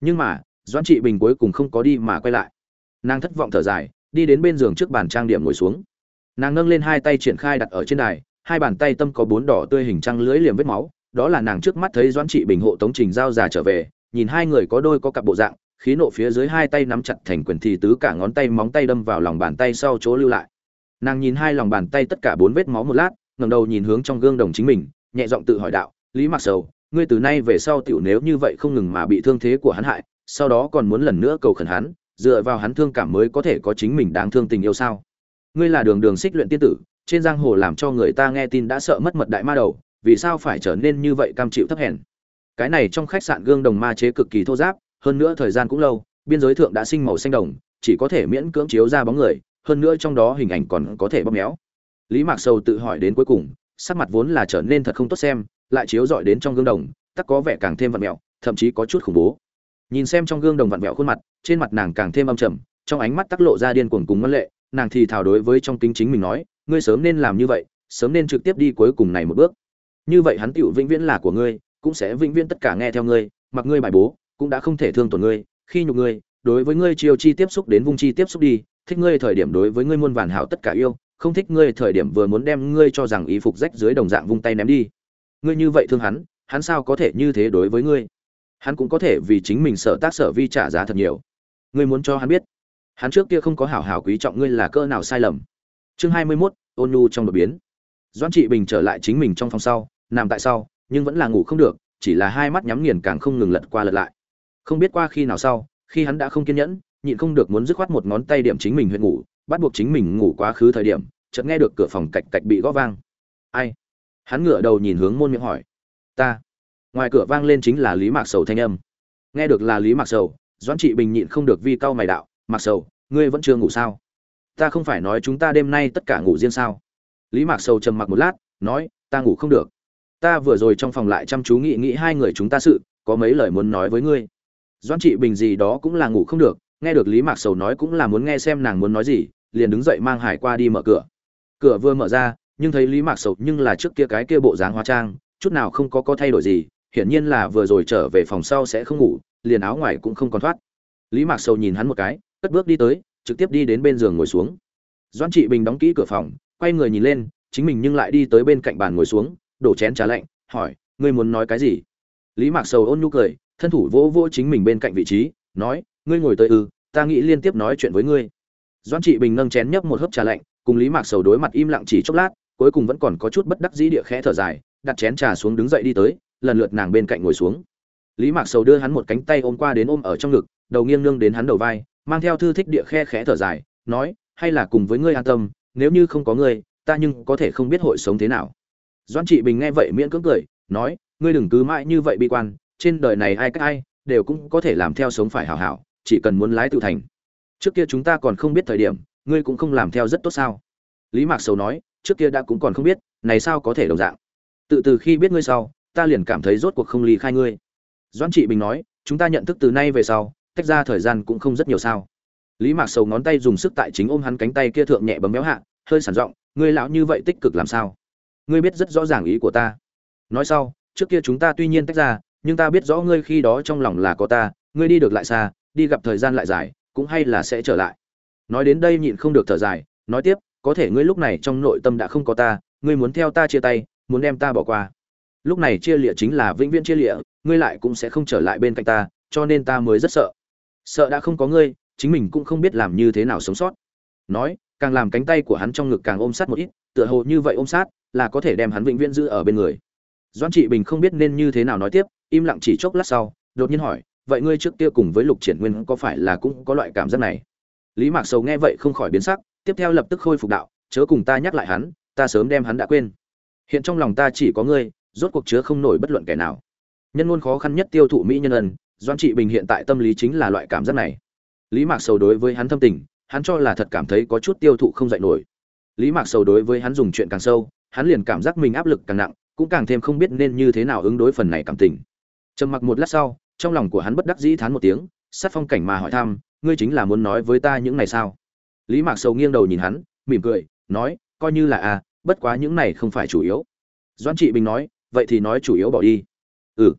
nhưng mà, doãn trị bình cuối cùng không có đi mà quay lại. Nàng thất vọng thở dài, đi đến bên giường trước bàn trang điểm ngồi xuống. Nàng nâng lên hai tay triển khai đặt ở trên đài, hai bàn tay tâm có bốn đỏ tươi hình trăng lưỡi liềm vết máu, đó là nàng trước mắt thấy doãn trị bình hộ tống trình giao già trở về, nhìn hai người có đôi có cặp bộ dạng, khí nộ phía dưới hai tay nắm chặt thành quyền thì tứ cả ngón tay móng tay đâm vào lòng bàn tay sau chỗ lưu lại. Nàng nhìn hai lòng bàn tay tất cả bốn vết máu một lát, ngẩng đầu nhìn hướng trong gương đồng chính mình, nhẹ giọng tự hỏi đạo, lý mặc sầu ngươi từ nay về sau tiểu nếu như vậy không ngừng mà bị thương thế của hắn hại sau đó còn muốn lần nữa cầu khẩn hắn dựa vào hắn thương cảm mới có thể có chính mình đáng thương tình yêu sao? Ngươi là đường đường xích luyện tiên tử trên giang hồ làm cho người ta nghe tin đã sợ mất mật đại ma đầu vì sao phải trở nên như vậy cam chịu thấp hèn? Cái này trong khách sạn gương đồng ma chế cực kỳ thô ráp, hơn nữa thời gian cũng lâu biên giới thượng đã sinh màu xanh đồng chỉ có thể miễn cưỡng chiếu ra bóng người hơn nữa trong đó hình ảnh còn có thể bóp méo. Lý mạc sầu tự hỏi đến cuối cùng sắc mặt vốn là trở nên thật không tốt xem lại chiếu rọi đến trong gương đồng, tắc có vẻ càng thêm vặn mẹo, thậm chí có chút khủng bố. Nhìn xem trong gương đồng vặn mẹo khuôn mặt, trên mặt nàng càng thêm âm trầm, trong ánh mắt tắc lộ ra điên cuồng cùng ngân lệ, nàng thì thào đối với trong kính chính mình nói, ngươi sớm nên làm như vậy, sớm nên trực tiếp đi cuối cùng này một bước. Như vậy hắn tiểu vĩnh viễn là của ngươi, cũng sẽ vĩnh viễn tất cả nghe theo ngươi, mặc ngươi bài bố, cũng đã không thể thương tổn ngươi, khi nhục ngươi, đối với ngươi chiều chi tiếp xúc đến vung chi tiếp xúc đi, thích ngươi thời điểm đối với ngươi muôn vàn hảo tất cả yêu, không thích ngươi thời điểm vừa muốn đem ngươi cho rằng y phục rách dưới đồng dạng vung tay ném đi ngươi như vậy thương hắn hắn sao có thể như thế đối với ngươi? Hắn cũng có thể vì chính mình sợ tác sở vi trả giá thật nhiều. Ngươi muốn cho hắn biết hắn trước kia không có hảo hảo quý trọng ngươi là cỡ nào sai lầm. Chương hai mươi 21, ôn nhu trong đột biến. Doãn trị bình trở lại chính mình trong phòng sau nằm tại sau nhưng vẫn là ngủ không được chỉ là hai mắt nhắm nghiền càng không ngừng lật qua lật lại. Không biết qua khi nào sau khi hắn đã không kiên nhẫn nhịn không được muốn dứt khoát một ngón tay điểm chính mình huyện ngủ bắt buộc chính mình ngủ quá khứ thời điểm chợt nghe được cửa phòng cạch cạch bị gõ vang. Ai? Hắn ngửa đầu nhìn hướng môn miệng hỏi. Ta. Ngoài cửa vang lên chính là lý mạc sầu thanh âm. Nghe được là lý mạc sầu, doãn trị bình nhịn không được vi cau mày đạo, mạc sầu, ngươi vẫn chưa ngủ sao? Ta không phải nói chúng ta đêm nay tất cả ngủ riêng sao? Lý mạc sầu trầm mặc một lát, nói, ta ngủ không được. Ta vừa rồi trong phòng lại chăm chú nghĩ nghĩ hai người chúng ta sự, có mấy lời muốn nói với ngươi. Doãn trị bình gì đó cũng là ngủ không được, nghe được lý mạc sầu nói cũng là muốn nghe xem nàng muốn nói gì, liền đứng dậy mang hải qua đi mở cửa. Cửa vừa mở ra nhưng thấy lý mạc sầu nhưng là trước kia cái kia bộ dáng hóa trang, chút nào không có có thay đổi gì, hiển nhiên là vừa rồi trở về phòng sau sẽ không ngủ, liền áo ngoài cũng không còn thoát. Lý mạc sầu nhìn hắn một cái, cất bước đi tới, trực tiếp đi đến bên giường ngồi xuống. Doãn trị bình đóng kỹ cửa phòng, quay người nhìn lên, chính mình nhưng lại đi tới bên cạnh bàn ngồi xuống, đổ chén trà lạnh, hỏi, ngươi muốn nói cái gì? Lý mạc sầu ôn nhu cười, thân thủ vỗ vỗ chính mình bên cạnh vị trí, nói, ngươi ngồi tới ư, ta nghĩ liên tiếp nói chuyện với ngươi. Doãn trị bình nâng chén nhấp một hớp trà lạnh, cùng lý mạc sầu đối mặt im lặng chỉ chốc lát cuối cùng vẫn còn có chút bất đắc dĩ địa khẽ thở dài, đặt chén trà xuống đứng dậy đi tới, lần lượt nàng bên cạnh ngồi xuống. Lý mạc sầu đưa hắn một cánh tay ôm qua đến ôm ở trong ngực, đầu nghiêng nương đến hắn đầu vai, mang theo thư thích địa khe khẽ thở dài, nói, hay là cùng với ngươi an tâm, nếu như không có ngươi, ta nhưng có thể không biết hội sống thế nào. Doãn trị bình nghe vậy miễn cưỡng cười, nói, ngươi đừng cứ mãi như vậy bi quan, trên đời này ai cách ai, đều cũng có thể làm theo sống phải hảo hảo, chỉ cần muốn lái tự thành. Trước kia chúng ta còn không biết thời điểm, ngươi cũng không làm theo rất tốt sao. Lý mạc sầu nói trước kia đã cũng còn không biết, này sao có thể đồng dạng? Tự từ khi biết ngươi sau, ta liền cảm thấy rốt cuộc không ly khai ngươi. Doãn trị bình nói, chúng ta nhận thức từ nay về sau, tách ra thời gian cũng không rất nhiều sao. Lý mạc sầu ngón tay dùng sức tại chính ôm hắn cánh tay kia thượng nhẹ bấm béo hạ, hơi sản giọng, ngươi lão như vậy tích cực làm sao? Ngươi biết rất rõ ràng ý của ta. Nói sau, trước kia chúng ta tuy nhiên tách ra, nhưng ta biết rõ ngươi khi đó trong lòng là có ta, ngươi đi được lại xa, đi gặp thời gian lại dài, cũng hay là sẽ trở lại. Nói đến đây nhịn không được thở dài, nói tiếp có thể ngươi lúc này trong nội tâm đã không có ta, ngươi muốn theo ta chia tay, muốn đem ta bỏ qua. Lúc này chia lịa chính là vĩnh viễn chia lịa, ngươi lại cũng sẽ không trở lại bên cạnh ta, cho nên ta mới rất sợ. Sợ đã không có ngươi, chính mình cũng không biết làm như thế nào sống sót. Nói, càng làm cánh tay của hắn trong ngực càng ôm sát một ít, tựa hồ như vậy ôm sát là có thể đem hắn vĩnh viễn giữ ở bên người. Doãn trị bình không biết nên như thế nào nói tiếp, im lặng chỉ chốc lát sau, đột nhiên hỏi, vậy ngươi trước kia cùng với lục triển nguyên có phải là cũng có loại cảm giác này? Lý mạc sầu nghe vậy không khỏi biến sắc tiếp theo lập tức khôi phục đạo, chớ cùng ta nhắc lại hắn, ta sớm đem hắn đã quên. Hiện trong lòng ta chỉ có ngươi, rốt cuộc chứa không nổi bất luận kẻ nào. Nhân ngôn khó khăn nhất tiêu thụ mỹ nhân ân doan trị bình hiện tại tâm lý chính là loại cảm giác này. Lý mạc sầu đối với hắn thâm tình, hắn cho là thật cảm thấy có chút tiêu thụ không dạy nổi. Lý mạc sầu đối với hắn dùng chuyện càng sâu, hắn liền cảm giác mình áp lực càng nặng, cũng càng thêm không biết nên như thế nào ứng đối phần này cảm tình. Trầm mặc một lát sau, trong lòng của hắn bất đắc dĩ thán một tiếng, sát phong cảnh mà hỏi thăm, ngươi chính là muốn nói với ta những này sao? Lý mạc sầu nghiêng đầu nhìn hắn mỉm cười nói coi như là a à, bất quá những này không phải chủ yếu. Doan trị bình nói vậy thì nói chủ yếu bỏ đi. Ừ.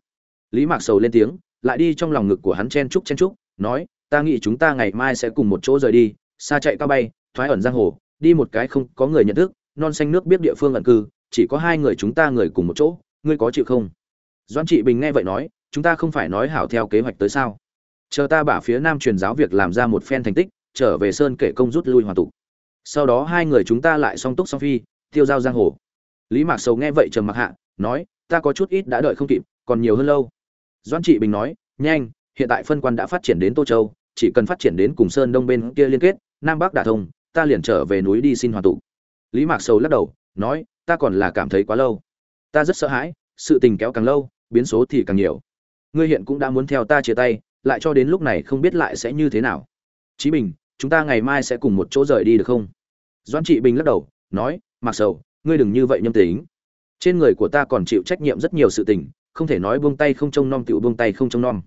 Lý mạc sầu lên tiếng lại đi trong lòng ngực của hắn chen chúc chen chúc nói ta nghĩ chúng ta ngày mai sẽ cùng một chỗ rời đi xa chạy cao bay thoái ẩn giang hồ đi một cái không có người nhận thức non xanh nước biết địa phương ẩn cư chỉ có hai người chúng ta người cùng một chỗ ngươi có chịu không? Doan trị bình nghe vậy nói chúng ta không phải nói hảo theo kế hoạch tới sao? Chờ ta bả phía nam truyền giáo việc làm ra một phen thành tích trở về sơn kể công rút lui hoàn tụ sau đó hai người chúng ta lại song túc song phi, tiêu giao giang hồ. Lý mạc sầu nghe vậy trầm mặc hạ, nói, ta có chút ít đã đợi không kịp, còn nhiều hơn lâu. Doan trị bình nói, nhanh, hiện tại phân quan đã phát triển đến tô châu, chỉ cần phát triển đến cùng sơn đông bên kia liên kết, nam bắc đả thông, ta liền trở về núi đi xin hoàn tụ lý mạc sầu lắc đầu, nói, ta còn là cảm thấy quá lâu. Ta rất sợ hãi, sự tình kéo càng lâu, biến số thì càng nhiều. Ngươi hiện cũng đã muốn theo ta chia tay, lại cho đến lúc này không biết lại sẽ như thế nào. Chí bình chúng ta ngày mai sẽ cùng một chỗ rời đi được không? Doan trị bình lắc đầu, nói mặc sầu, ngươi đừng như vậy nhâm tính. Trên người của ta còn chịu trách nhiệm rất nhiều sự tình, không thể nói buông tay không trông nom tựu buông tay không trông nom.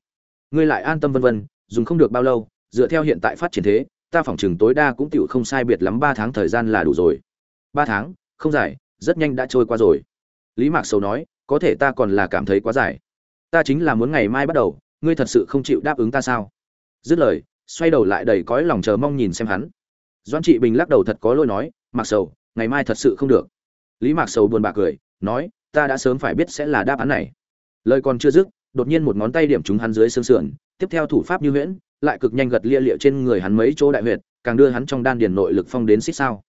Ngươi lại an tâm vân vân, dùng không được bao lâu, dựa theo hiện tại phát triển thế, ta phỏng chừng tối đa cũng tựu không sai biệt lắm ba tháng thời gian là đủ rồi. Ba tháng? Không dài, rất nhanh đã trôi qua rồi. Lý mạc sầu nói, có thể ta còn là cảm thấy quá dài. Ta chính là muốn ngày mai bắt đầu, ngươi thật sự không chịu đáp ứng ta sao? Dứt lời xoay đầu lại đầy cõi lòng chờ mong nhìn xem hắn. Doan trị bình lắc đầu thật có lỗi nói mặc sầu, ngày mai thật sự không được. Lý mạc sầu buồn bã cười, nói, ta đã sớm phải biết sẽ là đáp án này. Lời còn chưa dứt, đột nhiên một ngón tay điểm trúng hắn dưới xương sườn, tiếp theo thủ pháp như huyễn, lại cực nhanh gật lia lịa trên người hắn mấy chỗ đại huyệt, càng đưa hắn trong đan điền nội lực phong đến xích sao.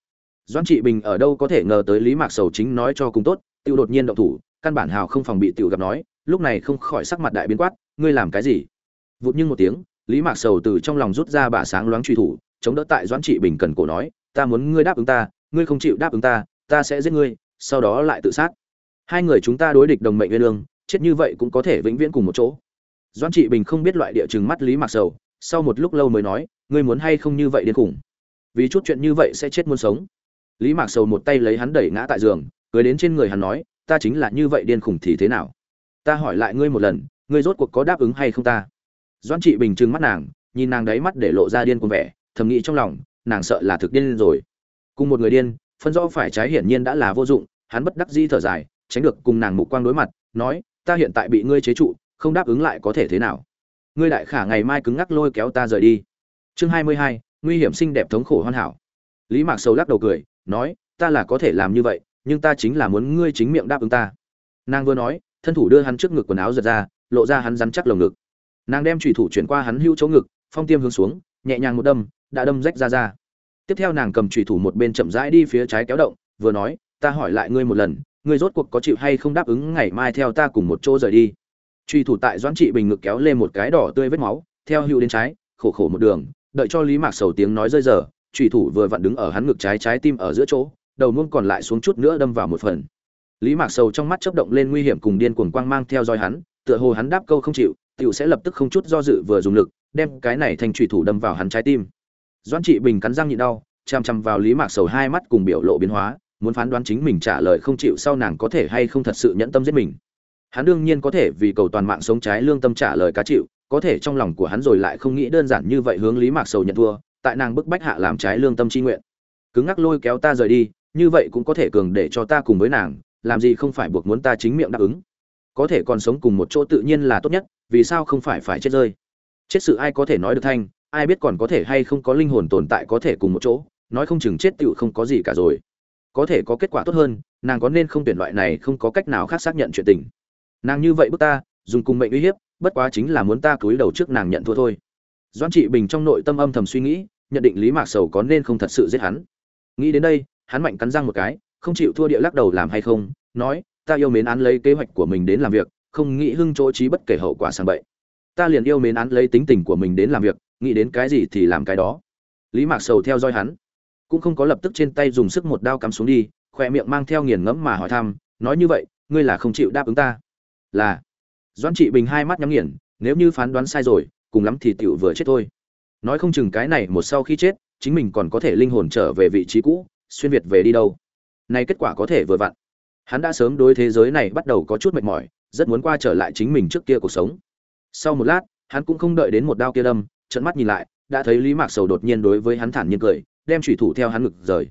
Doan trị bình ở đâu có thể ngờ tới lý mạc sầu chính nói cho cùng tốt, tiêu đột nhiên động thủ, căn bản hào không phòng bị tiểu gặp nói, lúc này không khỏi sắc mặt đại biến quát, ngươi làm cái gì? Vụt nhưng một tiếng lý mạc sầu từ trong lòng rút ra bả sáng loáng truy thủ, chống đỡ tại doãn trị bình cần cổ nói, ta muốn ngươi đáp ứng ta, ngươi không chịu đáp ứng ta ta sẽ giết ngươi, sau đó lại tự sát. Hai người chúng ta đối địch đồng mệnh nguyên lương, chết như vậy cũng có thể vĩnh viễn cùng một chỗ. Doãn trị bình không biết loại địa chừng mắt lý mạc sầu, sau một lúc lâu mới nói, ngươi muốn hay không như vậy điên khủng? Vì chút chuyện như vậy sẽ chết muôn sống. Lý mạc sầu một tay lấy hắn đẩy ngã tại giường cưới đến trên người hắn nói, ta chính là như vậy điên khủng thì thế nào? Ta hỏi lại ngươi một lần, ngươi rốt cuộc có đáp ứng hay không ta? Doan trị bình trừng mắt nàng, nhìn nàng đáy mắt để lộ ra điên cuồng vẻ, thầm nghĩ trong lòng, nàng sợ là thực điên rồi. Cùng một người điên, phân rõ phải trái hiển nhiên đã là vô dụng, hắn bất đắc dĩ thở dài, tránh được cùng nàng mục quang đối mặt, nói, ta hiện tại bị ngươi chế trụ, không đáp ứng lại có thể thế nào? Ngươi đại khả ngày mai cứng ngắc lôi kéo ta rời đi. Chương hai mươi hai, nguy hiểm xinh đẹp thống khổ hoàn hảo. Lý mạc sầu lắc đầu cười, nói, ta là có thể làm như vậy, nhưng ta chính là muốn ngươi chính miệng đáp ứng ta. Nàng vừa nói, thân thủ đưa hắn trước ngực quần áo giật ra, lộ ra hắn rắn chắc lồng ngực nàng đem trùy thủ chuyển qua hắn hưu chỗ ngực, phong tiêm hướng xuống, nhẹ nhàng một đâm, đã đâm rách ra ra. Tiếp theo nàng cầm trùy thủ một bên chậm rãi đi phía trái kéo động, vừa nói, ta hỏi lại ngươi một lần, ngươi rốt cuộc có chịu hay không đáp ứng ngày mai theo ta cùng một chỗ rời đi? Truy thủ tại doãn trị bình ngực kéo lên một cái đỏ tươi vết máu, theo hữu đến trái, khổ khổ một đường, đợi cho lý mạc sầu tiếng nói rơi giờ truy thủ vừa vặn đứng ở hắn ngực trái trái tim ở giữa chỗ, đầu luôn còn lại xuống chút nữa đâm vào một phần. Lý mạc sầu trong mắt chớp động lên nguy hiểm cùng điên cuồng quang mang theo dõi hắn tựa hồ hắn đáp câu không chịu, tiểu sẽ lập tức không chút do dự vừa dùng lực, đem cái này thành trùy thủ đâm vào hắn trái tim. Doãn trị bình cắn răng nhịn đau, chăm chăm vào lý mạc sầu hai mắt cùng biểu lộ biến hóa, muốn phán đoán chính mình trả lời không chịu sau nàng có thể hay không thật sự nhẫn tâm giết mình. Hắn đương nhiên có thể vì cầu toàn mạng sống trái lương tâm trả lời cá chịu, có thể trong lòng của hắn rồi lại không nghĩ đơn giản như vậy hướng lý mạc sầu nhận thua, tại nàng bức bách hạ làm trái lương tâm chi nguyện. Cứng ngắc lôi kéo ta rời đi, như vậy cũng có thể cường để cho ta cùng với nàng, làm gì không phải buộc muốn ta chính miệng đáp ứng có thể còn sống cùng một chỗ tự nhiên là tốt nhất, vì sao không phải phải chết rơi? Chết sự ai có thể nói được thanh, ai biết còn có thể hay không có linh hồn tồn tại có thể cùng một chỗ, nói không chừng chết tựu không có gì cả rồi. Có thể có kết quả tốt hơn, nàng có nên không tuyển loại này không có cách nào khác xác nhận chuyện tình. Nàng như vậy bức ta, dùng cùng mệnh uy hiếp, bất quá chính là muốn ta cúi đầu trước nàng nhận thua thôi. Doan trị bình trong nội tâm âm thầm suy nghĩ, nhận định lý mạc sầu có nên không thật sự giết hắn. Nghĩ đến đây, hắn mạnh cắn răng một cái, không chịu thua địa lắc đầu làm hay không, nói ta yêu mến án lấy kế hoạch của mình đến làm việc, không nghĩ hưng chỗ trí bất kể hậu quả sang bậy. Ta liền yêu mến án lấy tính tình của mình đến làm việc, nghĩ đến cái gì thì làm cái đó. Lý mạc sầu theo dõi hắn, cũng không có lập tức trên tay dùng sức một đao cắm xuống đi khoe miệng mang theo nghiền ngẫm mà hỏi thăm, nói như vậy, ngươi là không chịu đáp ứng ta? Là. Doãn trị bình hai mắt nhắm nghiền, nếu như phán đoán sai rồi, cùng lắm thì tiểu vừa chết thôi. Nói không chừng cái này một sau khi chết, chính mình còn có thể linh hồn trở về vị trí cũ, xuyên việt về đi đâu. Nay kết quả có thể vừa vặn hắn đã sớm đối thế giới này bắt đầu có chút mệt mỏi, rất muốn qua trở lại chính mình trước kia cuộc sống. Sau một lát, hắn cũng không đợi đến một đao kia đâm trận mắt nhìn lại, đã thấy lý mạc sầu đột nhiên đối với hắn thản nhiên cười, đem thủy thủ theo hắn ngực rời.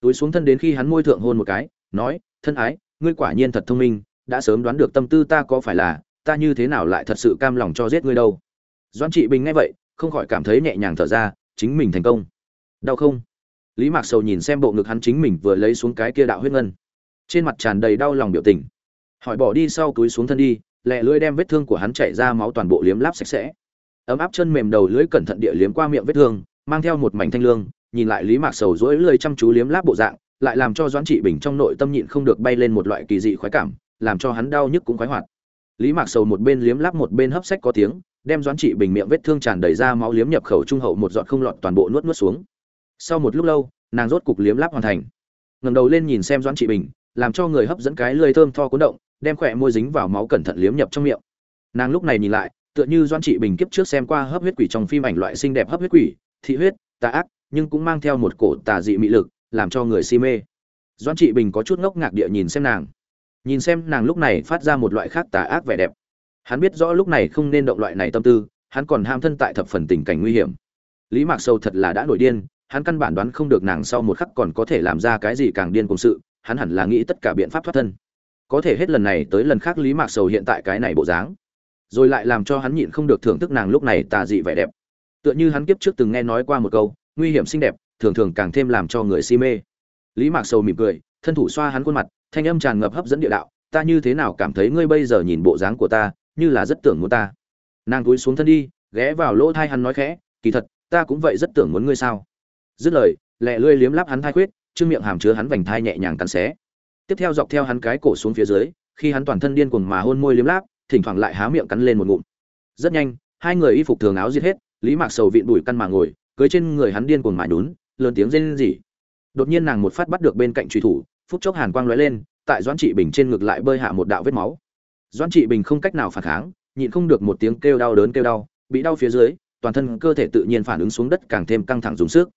Túi xuống thân đến khi hắn môi thượng hôn một cái, nói, thân ái, ngươi quả nhiên thật thông minh, đã sớm đoán được tâm tư ta có phải là, ta như thế nào lại thật sự cam lòng cho giết ngươi đâu. Doãn trị bình nghe vậy, không khỏi cảm thấy nhẹ nhàng thở ra, chính mình thành công. Đau không? Lý mạc sầu nhìn xem bộ ngực hắn chính mình vừa lấy xuống cái kia đạo huyết ngân trên mặt tràn đầy đau lòng biểu tình. Hỏi bỏ đi sau túi xuống thân đi, lẹ lưỡi đem vết thương của hắn chảy ra máu toàn bộ liếm láp sạch sẽ. Ấm áp chân mềm đầu lưỡi cẩn thận địa liếm qua miệng vết thương, mang theo một mảnh thanh lương, nhìn lại lý mạc sầu rỗi lưỡi chăm chú liếm láp bộ dạng, lại làm cho doãn trị bình trong nội tâm nhịn không được bay lên một loại kỳ dị khoái cảm, làm cho hắn đau nhức cũng khoái hoạt. Lý mạc sầu một bên liếm láp một bên hấp sách có tiếng, đem doãn trị bình miệng vết thương tràn đầy ra máu liếm nhập khẩu trung hậu một giọt không lọt toàn bộ nuốt nuốt xuống. Sau một lúc lâu, nàng rốt cục liếm láp hoàn thành. Ngẩng đầu lên nhìn xem doãn trị bình làm cho người hấp dẫn cái lưỡi thơm tho cuốn động, đem khỏe môi dính vào máu cẩn thận liếm nhập trong miệng. Nàng lúc này nhìn lại, tựa như doãn trị bình kiếp trước xem qua hấp huyết quỷ trong phim ảnh loại xinh đẹp hấp huyết quỷ, thị huyết, tà ác, nhưng cũng mang theo một cổ tà dị mị lực, làm cho người si mê. Doãn trị bình có chút ngốc ngạc địa nhìn xem nàng. Nhìn xem nàng lúc này phát ra một loại khác tà ác vẻ đẹp. Hắn biết rõ lúc này không nên động loại này tâm tư, hắn còn ham thân tại thập phần tình cảnh nguy hiểm. Lý mạc sâu thật là đã nổi điên, hắn căn bản đoán không được nàng sau một khắc còn có thể làm ra cái gì càng điên cùng sự hắn hẳn là nghĩ tất cả biện pháp thoát thân. Có thể hết lần này tới lần khác lý mạc sầu hiện tại cái này bộ dáng, rồi lại làm cho hắn nhịn không được thưởng thức nàng lúc này tà dị vẻ đẹp. Tựa như hắn kiếp trước từng nghe nói qua một câu, nguy hiểm xinh đẹp, thường thường càng thêm làm cho người si mê. Lý mạc sầu mỉm cười, thân thủ xoa hắn khuôn mặt, thanh âm tràn ngập hấp dẫn địa đạo, ta như thế nào cảm thấy ngươi bây giờ nhìn bộ dáng của ta, như là rất tưởng muốn ta. Nàng cúi xuống thân đi, ghé vào lỗ thai hắn nói khẽ, kỳ thật, ta cũng vậy rất tưởng muốn ngươi sao. Dứt lời, lẹ lươi liếm lắp hắn thai khuyết trương miệng hàm chứa hắn vành thai nhẹ nhàng cắn xé. Tiếp theo dọc theo hắn cái cổ xuống phía dưới, khi hắn toàn thân điên cuồng mà hôn môi liếm láp, thỉnh thoảng lại há miệng cắn lên một ngụm. Rất nhanh, hai người y phục thường áo giết hết, lý mạc sầu vịn đùi căn mà ngồi, cưới trên người hắn điên cuồng mãi nhún, lớn tiếng rên rỉ. Đột nhiên nàng một phát bắt được bên cạnh truy thủ, phút chốc hàn quang lóe lên, tại doãn trị bình trên ngực lại bơi hạ một đạo vết máu. Doãn trị bình không cách nào phản kháng, nhịn không được một tiếng kêu đau đớn kêu đau, bị đau phía dưới, toàn thân cơ thể tự nhiên phản ứng xuống đất càng thêm căng thẳng dùng sức.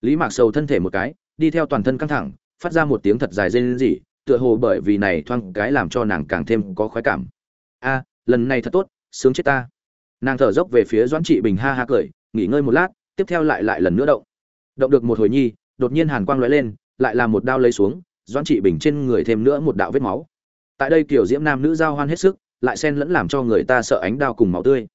Lý mạc sầu thân thể một cái đi theo toàn thân căng thẳng, phát ra một tiếng thật dài rên rỉ, tựa hồ bởi vì này thoang cái làm cho nàng càng thêm có khoái cảm. A, lần này thật tốt, sướng chết ta. Nàng thở dốc về phía doãn trị bình ha ha cười, nghỉ ngơi một lát, tiếp theo lại lại lần nữa động. Động được một hồi nhi, đột nhiên hàn quang lóe lên, lại làm một đao lấy xuống, doãn trị bình trên người thêm nữa một đạo vết máu. Tại đây kiểu diễm nam nữ giao hoan hết sức, lại xen lẫn làm cho người ta sợ ánh đao cùng máu tươi.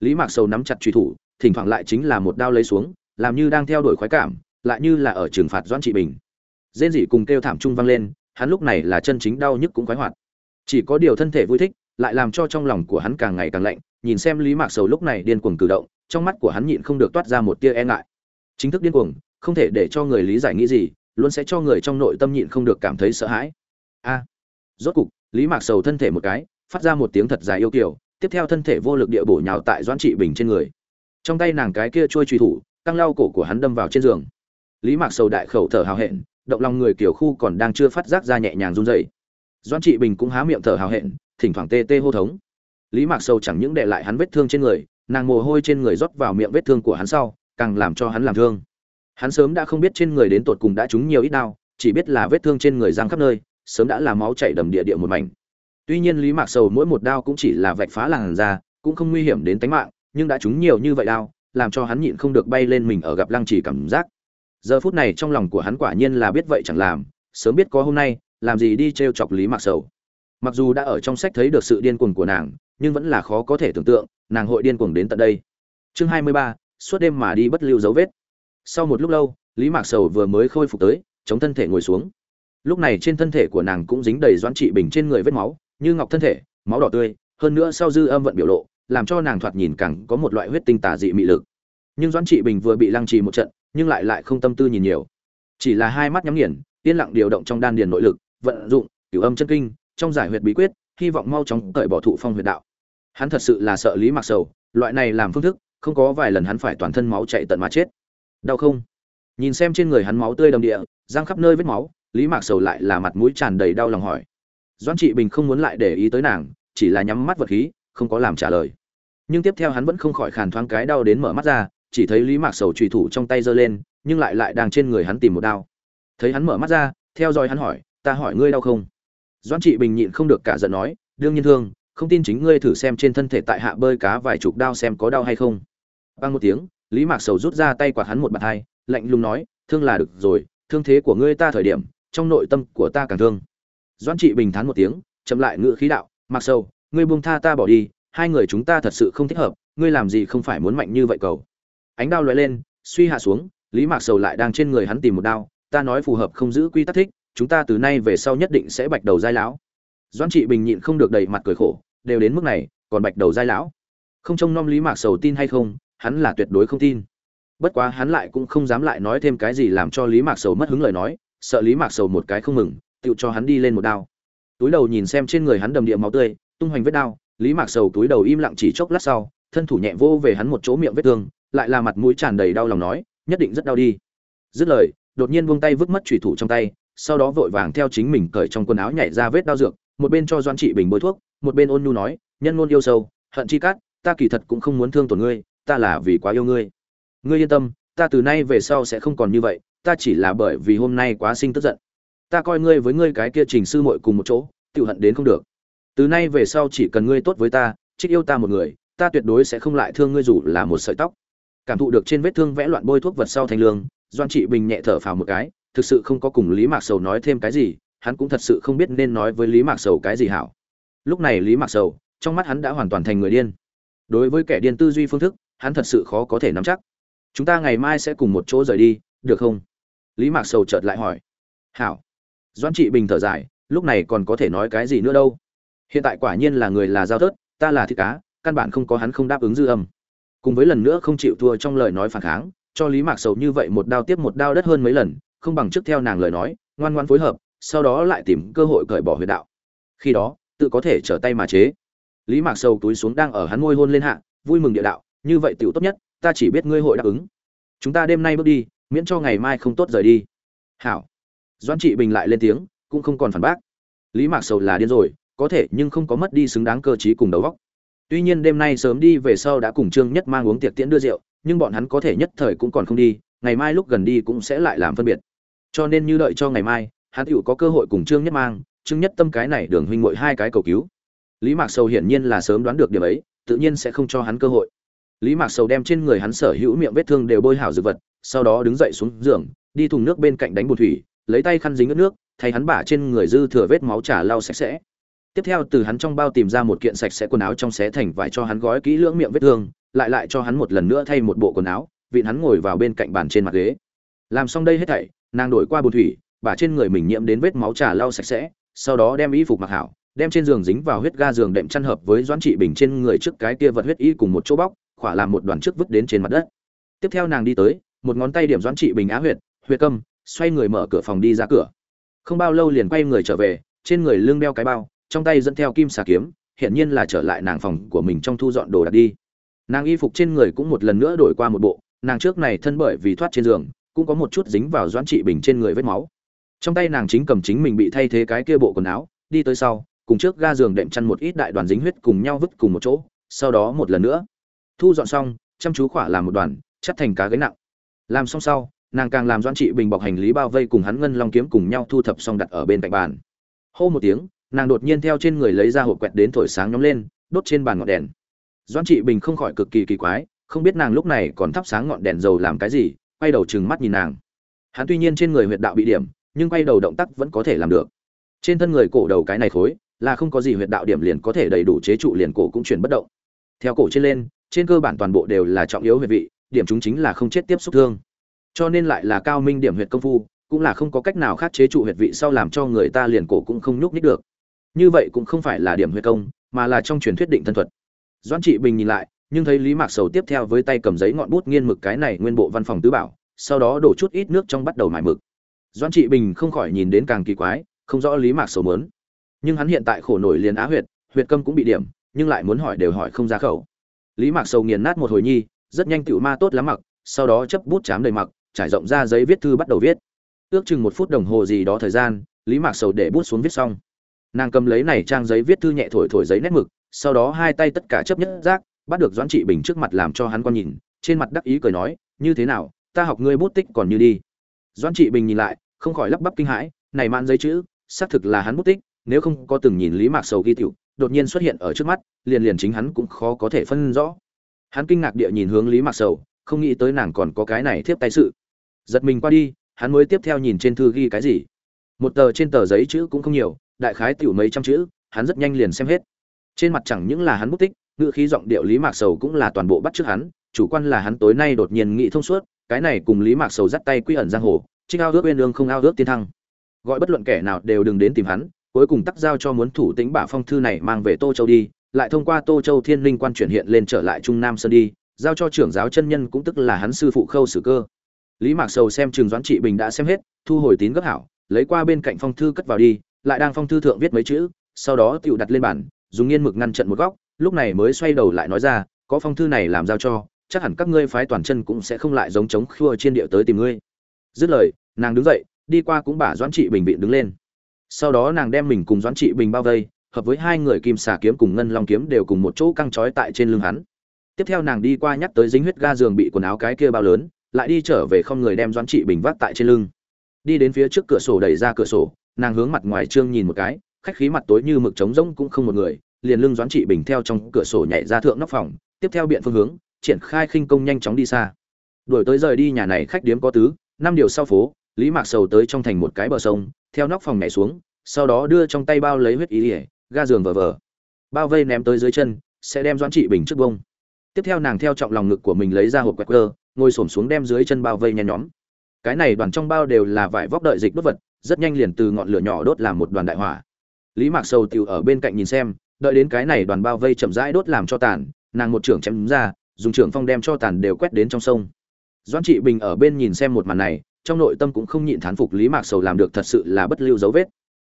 Lý mạc sầu nắm chặt truy thủ, thỉnh thoảng lại chính là một đao lấy xuống, làm như đang theo đuổi khoái cảm lại như là ở trừng phạt doãn trị bình. Rên dị cùng kêu thảm trung vang lên, hắn lúc này là chân chính đau nhức cũng khoái hoạt. Chỉ có điều thân thể vui thích, lại làm cho trong lòng của hắn càng ngày càng lạnh, nhìn xem lý mạc sầu lúc này điên cuồng cử động, trong mắt của hắn nhịn không được toát ra một tia e ngại. Chính thức điên cuồng, không thể để cho người lý giải nghĩ gì, luôn sẽ cho người trong nội tâm nhịn không được cảm thấy sợ hãi. A! Rốt cục, lý mạc sầu thân thể một cái, phát ra một tiếng thật dài yêu kiểu tiếp theo thân thể vô lực địa bổ nhào tại doãn trị bình trên người. Trong tay nàng cái kia trôi truy thủ, căng lau cổ của hắn đâm vào trên giường lý mạc sầu đại khẩu thở hào hẹn, động lòng người kiểu khu còn đang chưa phát giác ra nhẹ nhàng run rẩy. Doãn trị bình cũng há miệng thở hào hẹn, thỉnh thoảng tê tê hô thống. Lý mạc sầu chẳng những để lại hắn vết thương trên người, nàng mồ hôi trên người rót vào miệng vết thương của hắn sau, càng làm cho hắn làm thương. Hắn sớm đã không biết trên người đến tột cùng đã trúng nhiều ít đau, chỉ biết là vết thương trên người giang khắp nơi, sớm đã là máu chảy đầm địa địa một mảnh. Tuy nhiên lý mạc sầu mỗi một đao cũng chỉ là vạch phá làn da, cũng không nguy hiểm đến tính mạng, nhưng đã trúng nhiều như vậy đau, làm cho hắn nhịn không được bay lên mình ở gặp lăng trì cảm giác giờ phút này trong lòng của hắn quả nhiên là biết vậy chẳng làm, sớm biết có hôm nay, làm gì đi t r e o chọc lý mạc sầu. Mặc dù đã ở trong sách thấy được sự điên cuồng của nàng, nhưng vẫn là khó có thể tưởng tượng, nàng hội điên cuồng đến tận đây. Chương hai mươi ba, suốt đêm mà đi bất lưu dấu vết. Sau một lúc lâu, lý mạc sầu vừa mới khôi phục tới, chống thân thể ngồi xuống. Lúc này trên thân thể của nàng cũng dính đầy doãn trị bình trên người vết máu, như ngọc thân thể, máu đỏ tươi, hơn nữa sau dư âm vận biểu lộ, làm cho nàng thoạt nhìn càng có một loại huyết tinh tà dị mị lực. Nhưng doãn trị bình vừa bị lăng trì một trận nhưng lại lại không tâm tư nhìn nhiều. Chỉ là hai mắt nhắm nghiền, yên lặng điều động trong đan điền nội lực, vận dụng, cửu âm chân kinh, trong giải huyệt bí quyết, hy vọng mau chóng cởi bỏ thụ phong huyệt đạo. Hắn thật sự là sợ lý mặc sầu, loại này làm phương thức, không có vài lần hắn phải toàn thân máu chạy tận mà chết. Đau không? Nhìn xem trên người hắn máu tươi đầm địa giang khắp nơi vết máu, lý mạc sầu lại là mặt mũi tràn đầy đau lòng hỏi. Doãn trị bình không muốn lại để ý tới nàng, chỉ là nhắm mắt vật khí, không có làm trả lời. Nhưng tiếp theo hắn vẫn không khỏi khàn thoáng cái đau đến mở mắt ra chỉ thấy lý mạc sầu trùy thủ trong tay giơ lên, nhưng lại lại đang trên người hắn tìm một đao. Thấy hắn mở mắt ra, theo dõi hắn hỏi, ta hỏi ngươi đau không? Doãn trị bình nhịn không được cả giận nói, đương nhiên thương, không tin chính ngươi thử xem trên thân thể tại hạ bơi cá vài chục đao xem có đau hay không. Bằng một tiếng, lý mạc sầu rút ra tay quạt hắn một bàn hai lạnh lùng nói, thương là được rồi, thương thế của ngươi ta thời điểm, trong nội tâm của ta càng thương. Doãn trị bình thán một tiếng, chậm lại ngựa khí đạo mặc sầu, ngươi buông tha ta bỏ đi, hai người chúng ta thật sự không thích hợp, ngươi làm gì không phải muốn mạnh như vậy cầu? Ánh đao lóe lên, suy hạ xuống, lý mạc sầu lại đang trên người hắn tìm một đao, ta nói phù hợp không giữ quy tắc thích, chúng ta từ nay về sau nhất định sẽ bạch đầu giai lão. Doãn trị bình nhịn không được đầy mặt cười khổ, đều đến mức này, còn bạch đầu giai lão. Không trông nom lý mạc sầu tin hay không, hắn là tuyệt đối không tin. Bất quá hắn lại cũng không dám lại nói thêm cái gì làm cho lý mạc sầu mất hứng lời nói, sợ lý mạc sầu một cái không mừng tự cho hắn đi lên một đao. Túi đầu nhìn xem trên người hắn đầm địa máu tươi, tung hoành vết đao, lý mạc sầu túi đầu im lặng chỉ chốc lát sau, thân thủ nhẹ vô về hắn một chỗ miệng vết thương lại là mặt mũi tràn đầy đau lòng nói, nhất định rất đau đi. Dứt lời, đột nhiên buông tay vứt mất thủy thủ trong tay, sau đó vội vàng theo chính mình cởi trong quần áo nhảy ra vết đau dược, một bên cho doan trị bình bôi thuốc, một bên ôn nhu nói, nhân ngôn yêu sâu, hận chi cát, ta kỳ thật cũng không muốn thương tổn ngươi, ta là vì quá yêu ngươi. Ngươi yên tâm, ta từ nay về sau sẽ không còn như vậy, ta chỉ là bởi vì hôm nay quá sinh tức giận. Ta coi ngươi với ngươi cái kia trình sư muội cùng một chỗ tự hận đến không được. Từ nay về sau chỉ cần ngươi tốt với ta, trích yêu ta một người, ta tuyệt đối sẽ không lại thương ngươi dù là một sợi tóc cảm thụ được trên vết thương vẽ loạn bôi thuốc vật sau thanh lương, doan trị bình nhẹ thở phào một cái, thực sự không có cùng lý mạc sầu nói thêm cái gì, hắn cũng thật sự không biết nên nói với lý mạc sầu cái gì hảo. Lúc này lý mạc sầu, trong mắt hắn đã hoàn toàn thành người điên. Đối với kẻ điên tư duy phương thức, hắn thật sự khó có thể nắm chắc. Chúng ta ngày mai sẽ cùng một chỗ rời đi, được không? Lý mạc sầu chợt lại hỏi. Hảo. Doan trị bình thở dài, lúc này còn có thể nói cái gì nữa đâu? Hiện tại quả nhiên là người là giao thớt, ta là thịt cá, căn bản không có hắn không đáp ứng dư âm cùng với lần nữa không chịu thua trong lời nói phản kháng, cho lý mạc sầu như vậy một đao tiếp một đao đất hơn mấy lần, không bằng trước theo nàng lời nói, ngoan ngoan phối hợp, sau đó lại tìm cơ hội cởi bỏ huyệt đạo. Khi đó, tự có thể trở tay mà chế. Lý mạc sầu túi xuống đang ở hắn ngôi hôn lên hạ, vui mừng địa đạo, như vậy tiểu tốt nhất, ta chỉ biết ngươi hội đáp ứng. Chúng ta đêm nay bước đi, miễn cho ngày mai không tốt rời đi. Hảo. Doãn trị bình lại lên tiếng, cũng không còn phản bác. Lý mạc sầu là điên rồi, có thể nhưng không có mất đi xứng đáng cơ trí cùng đầu vóc tuy nhiên đêm nay sớm đi về sau đã cùng trương nhất mang uống tiệc tiễn đưa rượu, nhưng bọn hắn có thể nhất thời cũng còn không đi, ngày mai lúc gần đi cũng sẽ lại làm phân biệt. Cho nên như đợi cho ngày mai, hắn hữu có cơ hội cùng trương nhất mang, trương nhất tâm cái này đường huynh muội hai cái cầu cứu. Lý mạc sầu hiển nhiên là sớm đoán được điểm ấy, tự nhiên sẽ không cho hắn cơ hội. Lý mạc sầu đem trên người hắn sở hữu miệng vết thương đều bôi hảo dược vật, sau đó đứng dậy xuống giường, đi thùng nước bên cạnh đánh bùn thủy, lấy tay khăn dính ướt nước, thay hắn bả trên người dư thừa vết máu trả lau sạch sẽ tiếp theo từ hắn trong bao tìm ra một kiện sạch sẽ quần áo trong xé thành vải cho hắn gói kỹ lưỡng miệng vết thương, lại lại cho hắn một lần nữa thay một bộ quần áo, vịn hắn ngồi vào bên cạnh bàn trên mặt ghế. Làm xong đây hết thảy, nàng đổi qua bùn thủy, bà trên người mình nhiễm đến vết máu trà lau sạch sẽ, sau đó đem y phục mặc hảo, đem trên giường dính vào huyết ga giường đệm chăn hợp với doãn trị bình trên người trước cái kia vật huyết y cùng một chỗ bóc, khỏa làm một đoàn trước vứt đến trên mặt đất. Tiếp theo nàng đi tới, một ngón tay điểm doãn trị bình á huyệt huyệt câm, xoay người mở cửa phòng đi ra cửa. Không bao lâu liền quay người trở về, trên người lưng đeo cái bao trong tay dẫn theo kim xà kiếm hiện nhiên là trở lại nàng phòng của mình trong thu dọn đồ đạc đi. Nàng y phục trên người cũng một lần nữa đổi qua một bộ, nàng trước này thân bởi vì thoát trên giường, cũng có một chút dính vào doãn trị bình trên người vết máu. Trong tay nàng chính cầm chính mình bị thay thế cái kia bộ quần áo, đi tới sau, cùng trước ga giường đệm chăn một ít đại đoàn dính huyết cùng nhau vứt cùng một chỗ, sau đó một lần nữa. Thu dọn xong, chăm chú khỏa làm một đoàn, chắt thành cá gánh nặng. Làm xong sau, nàng càng làm doãn trị bình bọc hành lý bao vây cùng hắn ngân long kiếm cùng nhau thu thập xong đặt ở bên cạnh bàn. Hô một tiếng nàng đột nhiên theo trên người lấy ra hộp quẹt đến thổi sáng nhóm lên, đốt trên bàn ngọn đèn. Doãn trị bình không khỏi cực kỳ kỳ quái, không biết nàng lúc này còn thắp sáng ngọn đèn dầu làm cái gì, quay đầu trừng mắt nhìn nàng. Hắn tuy nhiên trên người huyệt đạo bị điểm, nhưng quay đầu động tác vẫn có thể làm được. Trên thân người cổ đầu cái này khối, là không có gì huyệt đạo điểm liền có thể đầy đủ chế trụ liền cổ cũng chuyển bất động. Theo cổ trên lên, trên cơ bản toàn bộ đều là trọng yếu huyệt vị, điểm chúng chính là không chết tiếp xúc thương. Cho nên lại là cao minh điểm huyệt công phu, cũng là không có cách nào khác chế trụ huyệt vị sau làm cho người ta liền cổ cũng không nhúc nhích được như vậy cũng không phải là điểm huyệt công, mà là trong truyền thuyết định thân thuật. Doãn trị bình nhìn lại, nhưng thấy lý mạc sầu tiếp theo với tay cầm giấy ngọn bút nghiên mực cái này nguyên bộ văn phòng tứ bảo, sau đó đổ chút ít nước trong bắt đầu mải mực. Doãn trị bình không khỏi nhìn đến càng kỳ quái, không rõ lý mạc sầu mớn nhưng hắn hiện tại khổ nổi liền á huyệt huyệt câm cũng bị điểm, nhưng lại muốn hỏi đều hỏi không ra khẩu. Lý mạc sầu nghiền nát một hồi nhi, rất nhanh tựu ma tốt lắm mặc, sau đó chấp bút chám đầy mặc, trải rộng ra giấy viết thư bắt đầu viết. Ước chừng một phút đồng hồ gì đó thời gian, lý mạc sầu để bút xuống viết xong nàng cầm lấy này trang giấy viết thư nhẹ thổi thổi giấy nét mực sau đó hai tay tất cả chấp nhất giác, bắt được doãn trị bình trước mặt làm cho hắn con nhìn trên mặt đắc ý cười nói như thế nào ta học ngươi bút tích còn như đi. Doãn trị bình nhìn lại không khỏi lắp bắp kinh hãi này man giấy chữ xác thực là hắn bút tích nếu không có từng nhìn lý mạc sầu ghi tiểu đột nhiên xuất hiện ở trước mắt liền liền chính hắn cũng khó có thể phân rõ. Hắn kinh ngạc địa nhìn hướng lý mạc sầu không nghĩ tới nàng còn có cái này thiếp tay sự. Giật mình qua đi hắn mới tiếp theo nhìn trên thư ghi cái gì. Một tờ trên tờ giấy chữ cũng không nhiều đại khái tiểu mấy trăm chữ, hắn rất nhanh liền xem hết. Trên mặt chẳng những là hắn bút tích, ngữ khí giọng điệu lý mạc sầu cũng là toàn bộ bắt trước hắn, chủ quan là hắn tối nay đột nhiên nghĩ thông suốt, cái này cùng lý mạc sầu dắt tay quy ẩn giang hồ, trích ao ước uyên lương không ao ước tiên thăng. Gọi bất luận kẻ nào đều đừng đến tìm hắn, cuối cùng tắc giao cho muốn thủ tĩnh bả phong thư này mang về tô châu đi, lại thông qua tô châu thiên linh quan chuyển hiện lên trở lại trung nam sơn đi, giao cho trưởng giáo chân nhân cũng tức là hắn sư phụ khâu sử cơ. Lý mạc sầu xem trường doãn trị bình đã xem hết, thu hồi tín gấp hảo, lấy qua bên cạnh phong thư cất vào đi lại đang phong thư thượng viết mấy chữ, sau đó tựu đặt lên bản dùng nghiên mực ngăn trận một góc, lúc này mới xoay đầu lại nói ra, có phong thư này làm giao cho, chắc hẳn các ngươi phái toàn chân cũng sẽ không lại giống chống khua trên địa tới tìm ngươi. Dứt lời, nàng đứng dậy, đi qua cũng bả doãn trị bình bị đứng lên. Sau đó nàng đem mình cùng doãn trị bình bao vây, hợp với hai người kim xà kiếm cùng ngân long kiếm đều cùng một chỗ căng trói tại trên lưng hắn. Tiếp theo nàng đi qua nhắc tới dính huyết ga giường bị quần áo cái kia bao lớn, lại đi trở về không người đem doãn trị bình vác tại trên lưng. Đi đến phía trước cửa sổ đẩy ra cửa sổ nàng hướng mặt ngoài trương nhìn một cái, khách khí mặt tối như mực trống rỗng cũng không một người, liền lưng doãn trị bình theo trong cửa sổ nhảy ra thượng nóc phòng, tiếp theo biện phương hướng, triển khai khinh công nhanh chóng đi xa. Đuổi tới rời đi nhà này khách điếm có tứ, năm điều sau phố, lý mạc sầu tới trong thành một cái bờ sông, theo nóc phòng nhảy xuống, sau đó đưa trong tay bao lấy huyết ý ỉa, ga giường vờ vờ. Bao vây ném tới dưới chân, sẽ đem doãn trị bình trước bông. Tiếp theo nàng theo trọng lòng ngực của mình lấy ra hộp quẹt cơ ngồi xổm xuống đem dưới chân bao vây nhen nhóm. Cái này đoàn trong bao đều là vải vóc đợi dịch đốt vật rất nhanh liền từ ngọn lửa nhỏ đốt làm một đoàn đại hỏa. Lý mạc sầu tiểu ở bên cạnh nhìn xem, đợi đến cái này đoàn bao vây chậm rãi đốt làm cho tàn, nàng một trưởng chém ra, dùng trưởng phong đem cho tàn đều quét đến trong sông. Doãn trị bình ở bên nhìn xem một màn này, trong nội tâm cũng không nhịn thán phục lý mạc sầu làm được thật sự là bất lưu dấu vết.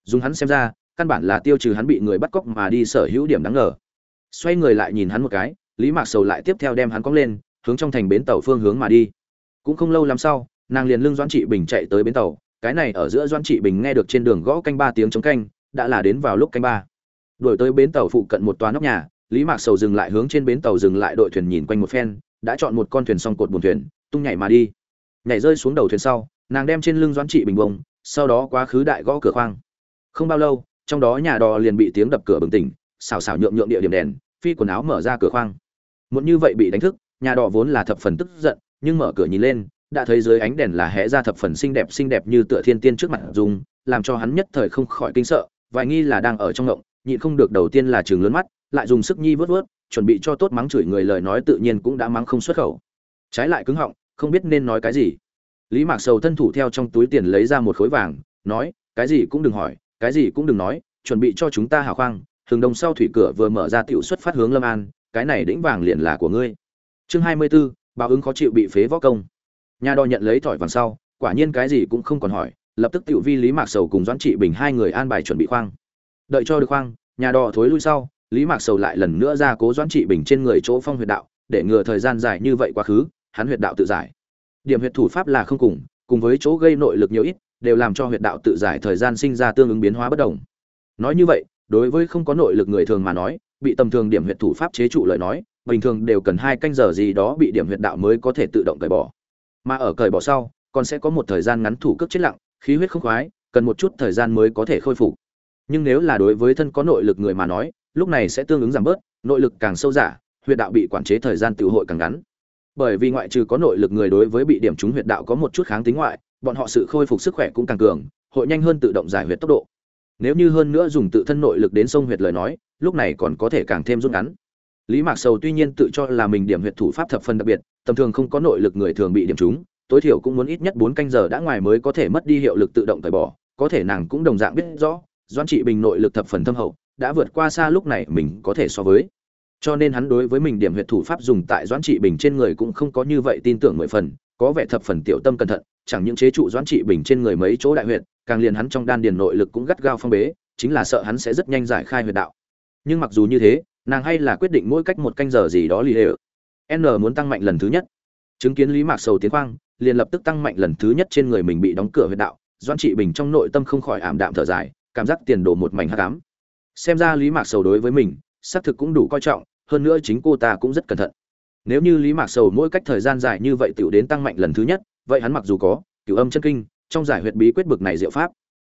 Dùng hắn xem ra, căn bản là tiêu trừ hắn bị người bắt cóc mà đi sở hữu điểm đáng ngờ. Xoay người lại nhìn hắn một cái, lý mạc sầu lại tiếp theo đem hắn cong lên, hướng trong thành bến tàu phương hướng mà đi. Cũng không lâu lắm sau, nàng liền lưng doãn trị bình chạy tới bến tàu cái này ở giữa doãn trị bình nghe được trên đường gõ canh ba tiếng chống canh, đã là đến vào lúc canh ba. Đuổi tới bến tàu phụ cận một toa nóc nhà, lý mạc sầu dừng lại hướng trên bến tàu dừng lại đội thuyền nhìn quanh một phen, đã chọn một con thuyền xong cột buồn thuyền, tung nhảy mà đi. Nhảy rơi xuống đầu thuyền sau, nàng đem trên lưng doãn trị bình bông, sau đó quá khứ đại gõ cửa khoang. Không bao lâu, trong đó nhà đò liền bị tiếng đập cửa bừng tỉnh xào xào nhượng nhượng địa điểm đèn, phi quần áo mở ra cửa khoang. Muốn như vậy bị đánh thức, nhà đò vốn là thập phần tức giận, nhưng mở cửa nhìn lên đã thấy dưới ánh đèn là hẽ ra thập phần xinh đẹp xinh đẹp như tựa thiên tiên trước mặt dùng làm cho hắn nhất thời không khỏi kinh sợ vài nghi là đang ở trong ngộng nhịn không được đầu tiên là trường lớn mắt lại dùng sức nhi vớt vớt chuẩn bị cho tốt mắng chửi người lời nói tự nhiên cũng đã mắng không xuất khẩu. Trái lại cứng họng không biết nên nói cái gì. Lý mạc sầu thân thủ theo trong túi tiền lấy ra một khối vàng nói cái gì cũng đừng hỏi cái gì cũng đừng nói chuẩn bị cho chúng ta hào khoang. Thường đồng sau thủy cửa vừa mở ra tiểu xuất phát hướng lâm an cái này đĩnh vàng liền là của ngươi. Chương hai mươi 24, báo ứng khó chịu bị phế võ công nhà đo nhận lấy thỏi vàng sau, quả nhiên cái gì cũng không còn hỏi, lập tức tiểu vi lý mạc sầu cùng doãn trị bình hai người an bài chuẩn bị khoang. Đợi cho được khoang nhà đo thối lui sau, lý mạc sầu lại lần nữa ra cố doãn trị bình trên người chỗ phong huyệt đạo, để ngừa thời gian dài như vậy quá khứ, hắn huyệt đạo tự giải. Điểm huyệt thủ pháp là không cùng cùng với chỗ gây nội lực nhiều ít, đều làm cho huyệt đạo tự giải thời gian sinh ra tương ứng biến hóa bất đồng. Nói như vậy, đối với không có nội lực người thường mà nói, bị tầm thường điểm huyệt thủ pháp chế trụ lời nói, bình thường đều cần hai canh giờ gì đó bị điểm huyệt đạo mới có thể tự động cởi bỏ mà ở cởi bỏ sau, còn sẽ có một thời gian ngắn thủ cước chết lặng, khí huyết không khoái, cần một chút thời gian mới có thể khôi phục. Nhưng nếu là đối với thân có nội lực người mà nói, lúc này sẽ tương ứng giảm bớt, nội lực càng sâu dạ, giả huyệt đạo bị quản chế thời gian tự hội càng ngắn. Bởi vì ngoại trừ có nội lực người đối với bị điểm trúng huyệt đạo có một chút kháng tính ngoại, bọn họ sự khôi phục sức khỏe cũng càng cường, hội nhanh hơn tự động giải huyệt tốc độ. Nếu như hơn nữa dùng tự thân nội lực đến sông huyệt lời nói, lúc này còn có thể càng thêm rút ngắn. Lý mạc sầu tuy nhiên tự cho là mình điểm huyệt thủ pháp thập phần đặc biệt tầm thường không có nội lực người thường bị điểm trúng, tối thiểu cũng muốn ít nhất bốn canh giờ đã ngoài mới có thể mất đi hiệu lực tự động tẩy bỏ, có thể nàng cũng đồng dạng biết rõ doan trị bình nội lực thập phần thâm hậu, đã vượt qua xa lúc này mình có thể so với. Cho nên hắn đối với mình điểm huyệt thủ pháp dùng tại doãn trị bình trên người cũng không có như vậy tin tưởng mười phần, có vẻ thập phần tiểu tâm cẩn thận, chẳng những chế trụ doãn trị bình trên người mấy chỗ đại huyệt, càng liền hắn trong đan điền nội lực cũng gắt gao phong bế, chính là sợ hắn sẽ rất nhanh giải khai huyệt đạo. Nhưng mặc dù như thế, nàng hay là quyết định mỗi cách một canh giờ gì đó lì đều n muốn tăng mạnh lần thứ nhất. Chứng kiến lý mạc sầu tiến khoang, liền lập tức tăng mạnh lần thứ nhất trên người mình bị đóng cửa huyệt đạo, doãn trị bình trong nội tâm không khỏi ảm đạm thở dài, cảm giác tiền đổ một mảnh hắc ám. Xem ra lý mạc sầu đối với mình, xác thực cũng đủ coi trọng, hơn nữa chính cô ta cũng rất cẩn thận. Nếu như lý mạc sầu mỗi cách thời gian dài như vậy tiểu đến tăng mạnh lần thứ nhất, vậy hắn mặc dù có, cửu âm chân kinh, trong giải huyệt bí quyết bực này diệu pháp,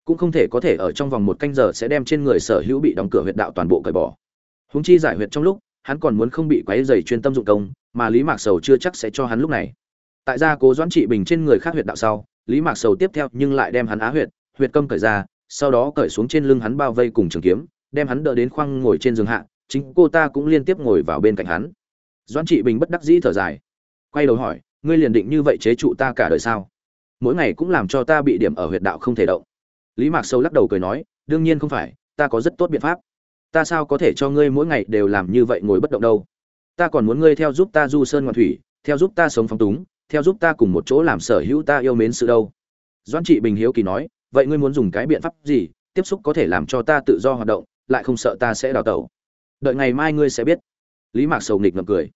cũng không thể có thể ở trong vòng một canh giờ sẽ đem trên người sở hữu bị đóng cửa huyệt đạo toàn bộ cởi bỏ. Huống chi giải huyệt trong lúc hắn còn muốn không bị quấy rầy chuyên tâm dụng công, mà lý mạc sầu chưa chắc sẽ cho hắn lúc này. Tại gia cố doãn trị bình trên người khác huyệt đạo sau, lý mạc sầu tiếp theo nhưng lại đem hắn á huyệt huyệt câm cởi ra, sau đó cởi xuống trên lưng hắn bao vây cùng trường kiếm, đem hắn đỡ đến khoang ngồi trên giường hạ, chính cô ta cũng liên tiếp ngồi vào bên cạnh hắn. Doãn trị bình bất đắc dĩ thở dài, quay đầu hỏi, ngươi liền định như vậy chế trụ ta cả đời sao? Mỗi ngày cũng làm cho ta bị điểm ở huyệt đạo không thể động. Lý mạc Sầu lắc đầu cười nói, đương nhiên không phải, ta có rất tốt biện pháp ta sao có thể cho ngươi mỗi ngày đều làm như vậy ngồi bất động đâu? Ta còn muốn ngươi theo giúp ta du sơn ngoạn thủy, theo giúp ta sống phong túng, theo giúp ta cùng một chỗ làm sở hữu ta yêu mến sự đâu? Doãn trị bình hiếu kỳ nói, vậy ngươi muốn dùng cái biện pháp gì tiếp xúc có thể làm cho ta tự do hoạt động, lại không sợ ta sẽ đào tẩu? Đợi ngày mai ngươi sẽ biết. Lý mạc sầu nghịch ngậm cười.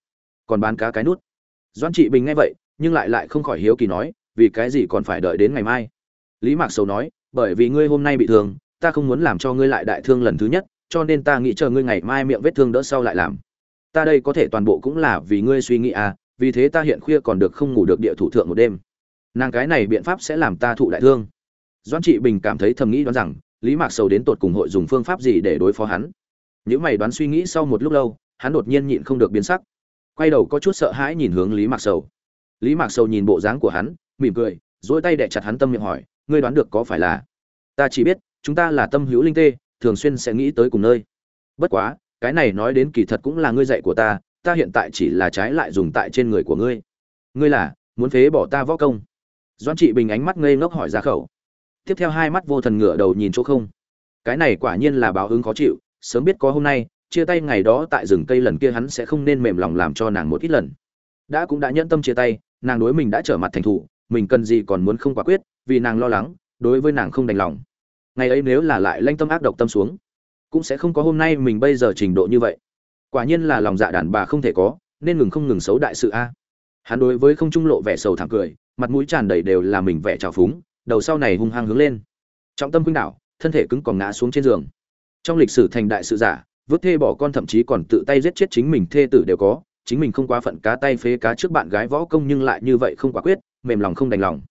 Còn bán cá cái nút? Doãn trị bình nghe vậy, nhưng lại lại không khỏi hiếu kỳ nói, vì cái gì còn phải đợi đến ngày mai? Lý mạc sầu nói, bởi vì ngươi hôm nay bị thương, ta không muốn làm cho ngươi lại đại thương lần thứ nhất cho nên ta nghĩ chờ ngươi ngày mai miệng vết thương đỡ sau lại làm. Ta đây có thể toàn bộ cũng là vì ngươi suy nghĩ à vì thế ta hiện khuya còn được không ngủ được địa thủ thượng một đêm. Nàng cái này biện pháp sẽ làm ta thụ đại thương. Doãn trị bình cảm thấy thầm nghĩ đoán rằng, lý mạc sầu đến tột cùng hội dùng phương pháp gì để đối phó hắn. Những mày đoán suy nghĩ sau một lúc lâu, hắn đột nhiên nhịn không được biến sắc. Quay đầu có chút sợ hãi nhìn hướng lý mạc sầu. Lý mạc sầu nhìn bộ dáng của hắn, mỉm cười dỗi tay đẻ chặt hắn tâm miệng hỏi, ngươi đoán được có phải là? Ta chỉ biết, chúng ta là tâm hữu linh tê thường xuyên sẽ nghĩ tới cùng nơi. Bất quá, cái này nói đến kỳ thật cũng là ngươi dạy của ta ta hiện tại chỉ là trái lại dùng tại trên người của ngươi. Ngươi là, muốn phế bỏ ta võ công. Doan trị bình ánh mắt ngây ngốc hỏi ra khẩu. Tiếp theo hai mắt vô thần ngửa đầu nhìn chỗ không. Cái này quả nhiên là báo ứng khó chịu, sớm biết có hôm nay, chia tay ngày đó tại rừng cây lần kia hắn sẽ không nên mềm lòng làm cho nàng một ít lần. Đã cũng đã nhẫn tâm chia tay, nàng đối mình đã trở mặt thành thủ, mình cần gì còn muốn không quả quyết, vì nàng lo lắng, đối với nàng không đành lòng ngày ấy nếu là lại lanh tâm ác độc tâm xuống, cũng sẽ không có hôm nay mình bây giờ trình độ như vậy. Quả nhiên là lòng dạ đàn bà không thể có, nên ngừng không ngừng xấu đại sự a. Hắn đối với không trung lộ vẻ sầu thảm cười, mặt mũi tràn đầy đều là mình vẻ trào phúng, đầu sau này hung hăng hướng lên. Trọng tâm khuynh đảo, thân thể cứng còn ngã xuống trên giường. Trong lịch sử thành đại sự giả, vứt thê bỏ con thậm chí còn tự tay giết chết chính mình thê tử đều có, chính mình không quá phận cá tay phế cá trước bạn gái võ công nhưng lại như vậy không quả quyết, mềm lòng không đành lòng.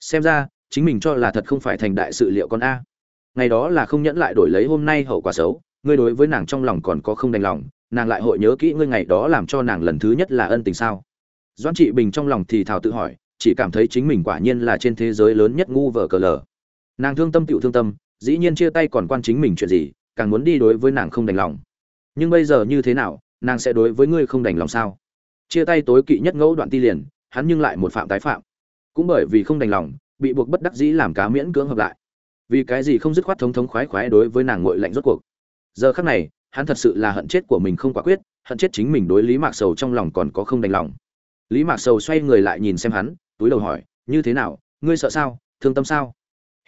Xem ra, chính mình cho là thật không phải thành đại sự liệu con a ngày đó là không nhẫn lại đổi lấy hôm nay hậu quả xấu, ngươi đối với nàng trong lòng còn có không đành lòng, nàng lại hội nhớ kỹ ngươi ngày đó làm cho nàng lần thứ nhất là ân tình sao? Doãn trị bình trong lòng thì thào tự hỏi, chỉ cảm thấy chính mình quả nhiên là trên thế giới lớn nhất ngu vờ cờ lờ. Nàng thương tâm tựu thương tâm, dĩ nhiên chia tay còn quan chính mình chuyện gì, càng muốn đi đối với nàng không đành lòng. Nhưng bây giờ như thế nào, nàng sẽ đối với ngươi không đành lòng sao? Chia tay tối kỵ nhất ngẫu đoạn ti liền, hắn nhưng lại một phạm tái phạm. Cũng bởi vì không đành lòng, bị buộc bất đắc dĩ làm cá miễn cưỡng hợp lại vì cái gì không dứt khoát thống thống khoái khoái đối với nàng ngội lạnh rốt cuộc? Giờ khắc này, hắn thật sự là hận chết của mình không quả quyết, hận chết chính mình đối lý mạc sầu trong lòng còn có không đành lòng. Lý mạc sầu xoay người lại nhìn xem hắn, túi đầu hỏi, như thế nào? Ngươi sợ sao? Thương tâm sao?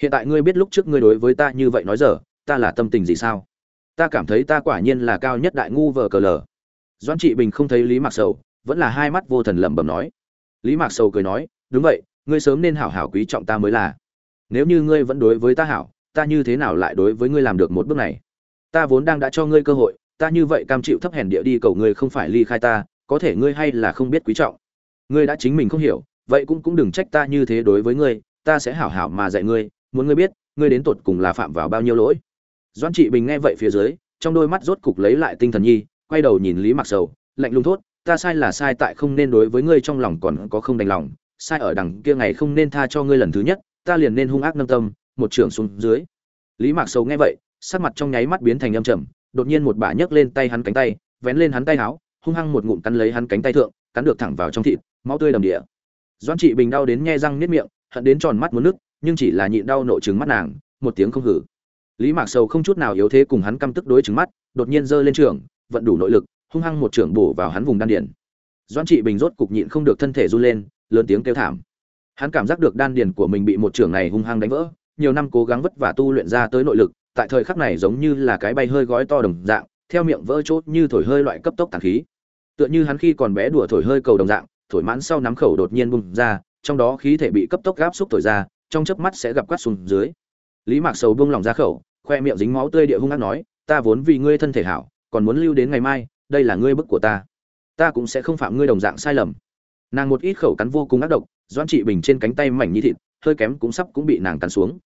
Hiện tại ngươi biết lúc trước ngươi đối với ta như vậy nói giờ ta là tâm tình gì sao? Ta cảm thấy ta quả nhiên là cao nhất đại ngu vờ cờ lờ. Doan trị bình không thấy lý mạc sầu, vẫn là hai mắt vô thần lẩm bẩm nói. Lý mạc sầu cười nói, đúng vậy, ngươi sớm nên hảo hảo quý trọng ta mới là nếu như ngươi vẫn đối với ta hảo, ta như thế nào lại đối với ngươi làm được một bước này? Ta vốn đang đã cho ngươi cơ hội, ta như vậy cam chịu thấp hèn địa đi cầu ngươi không phải ly khai ta, có thể ngươi hay là không biết quý trọng. Ngươi đã chính mình không hiểu, vậy cũng cũng đừng trách ta như thế đối với ngươi, ta sẽ hảo hảo mà dạy ngươi, muốn ngươi biết, ngươi đến tột cùng là phạm vào bao nhiêu lỗi. Doan trị bình nghe vậy phía dưới, trong đôi mắt rốt cục lấy lại tinh thần nhi, quay đầu nhìn lý mặc sầu, lạnh lùng thốt, ta sai là sai tại không nên đối với ngươi trong lòng còn có không đành lòng, sai ở đằng kia ngày không nên tha cho ngươi lần thứ nhất ta liền nên hung ác nâng tâm, một trưởng xuống dưới. Lý mạc sầu nghe vậy, sắc mặt trong nháy mắt biến thành âm trầm, đột nhiên một bà nhấc lên tay hắn cánh tay, vén lên hắn tay áo, hung hăng một ngụm cắn lấy hắn cánh tay thượng, cắn được thẳng vào trong thịt, máu tươi đầm địa doan trị bình đau đến nhe răng niết miệng, hận đến tròn mắt muốn nước nhưng chỉ là nhịn đau nộ trứng mắt nàng, một tiếng không hử. Lý mạc sầu không chút nào yếu thế cùng hắn căm tức đối trứng mắt, đột nhiên giơ lên trường, vận đủ nội lực, hung hăng một trưởng bổ vào hắn vùng đan điền. Doan trị bình rốt cục nhịn không được thân thể run lên, lớn tiếng kêu thảm hắn cảm giác được đan điền của mình bị một trường này hung hăng đánh vỡ, nhiều năm cố gắng vất vả tu luyện ra tới nội lực, tại thời khắc này giống như là cái bay hơi gói to đồng dạng, theo miệng vỡ chốt như thổi hơi loại cấp tốc tàn khí. Tựa như hắn khi còn bé đùa thổi hơi cầu đồng dạng, thổi mãn sau nắm khẩu đột nhiên bung ra, trong đó khí thể bị cấp tốc gáp xúc thổi ra, trong chớp mắt sẽ gặp quát xuống dưới. Lý mạc sầu bung lòng ra khẩu, khoe miệng dính máu tươi địa hung ác nói, ta vốn vì ngươi thân thể hảo, còn muốn lưu đến ngày mai, đây là ngươi bức của ta. Ta cũng sẽ không phạm ngươi đồng dạng sai lầm. Nàng một ít khẩu cắn vô cùng ác độc doãn trị bình trên cánh tay mảnh như thịt, hơi kém cũng sắp cũng bị nàng cắn xuống.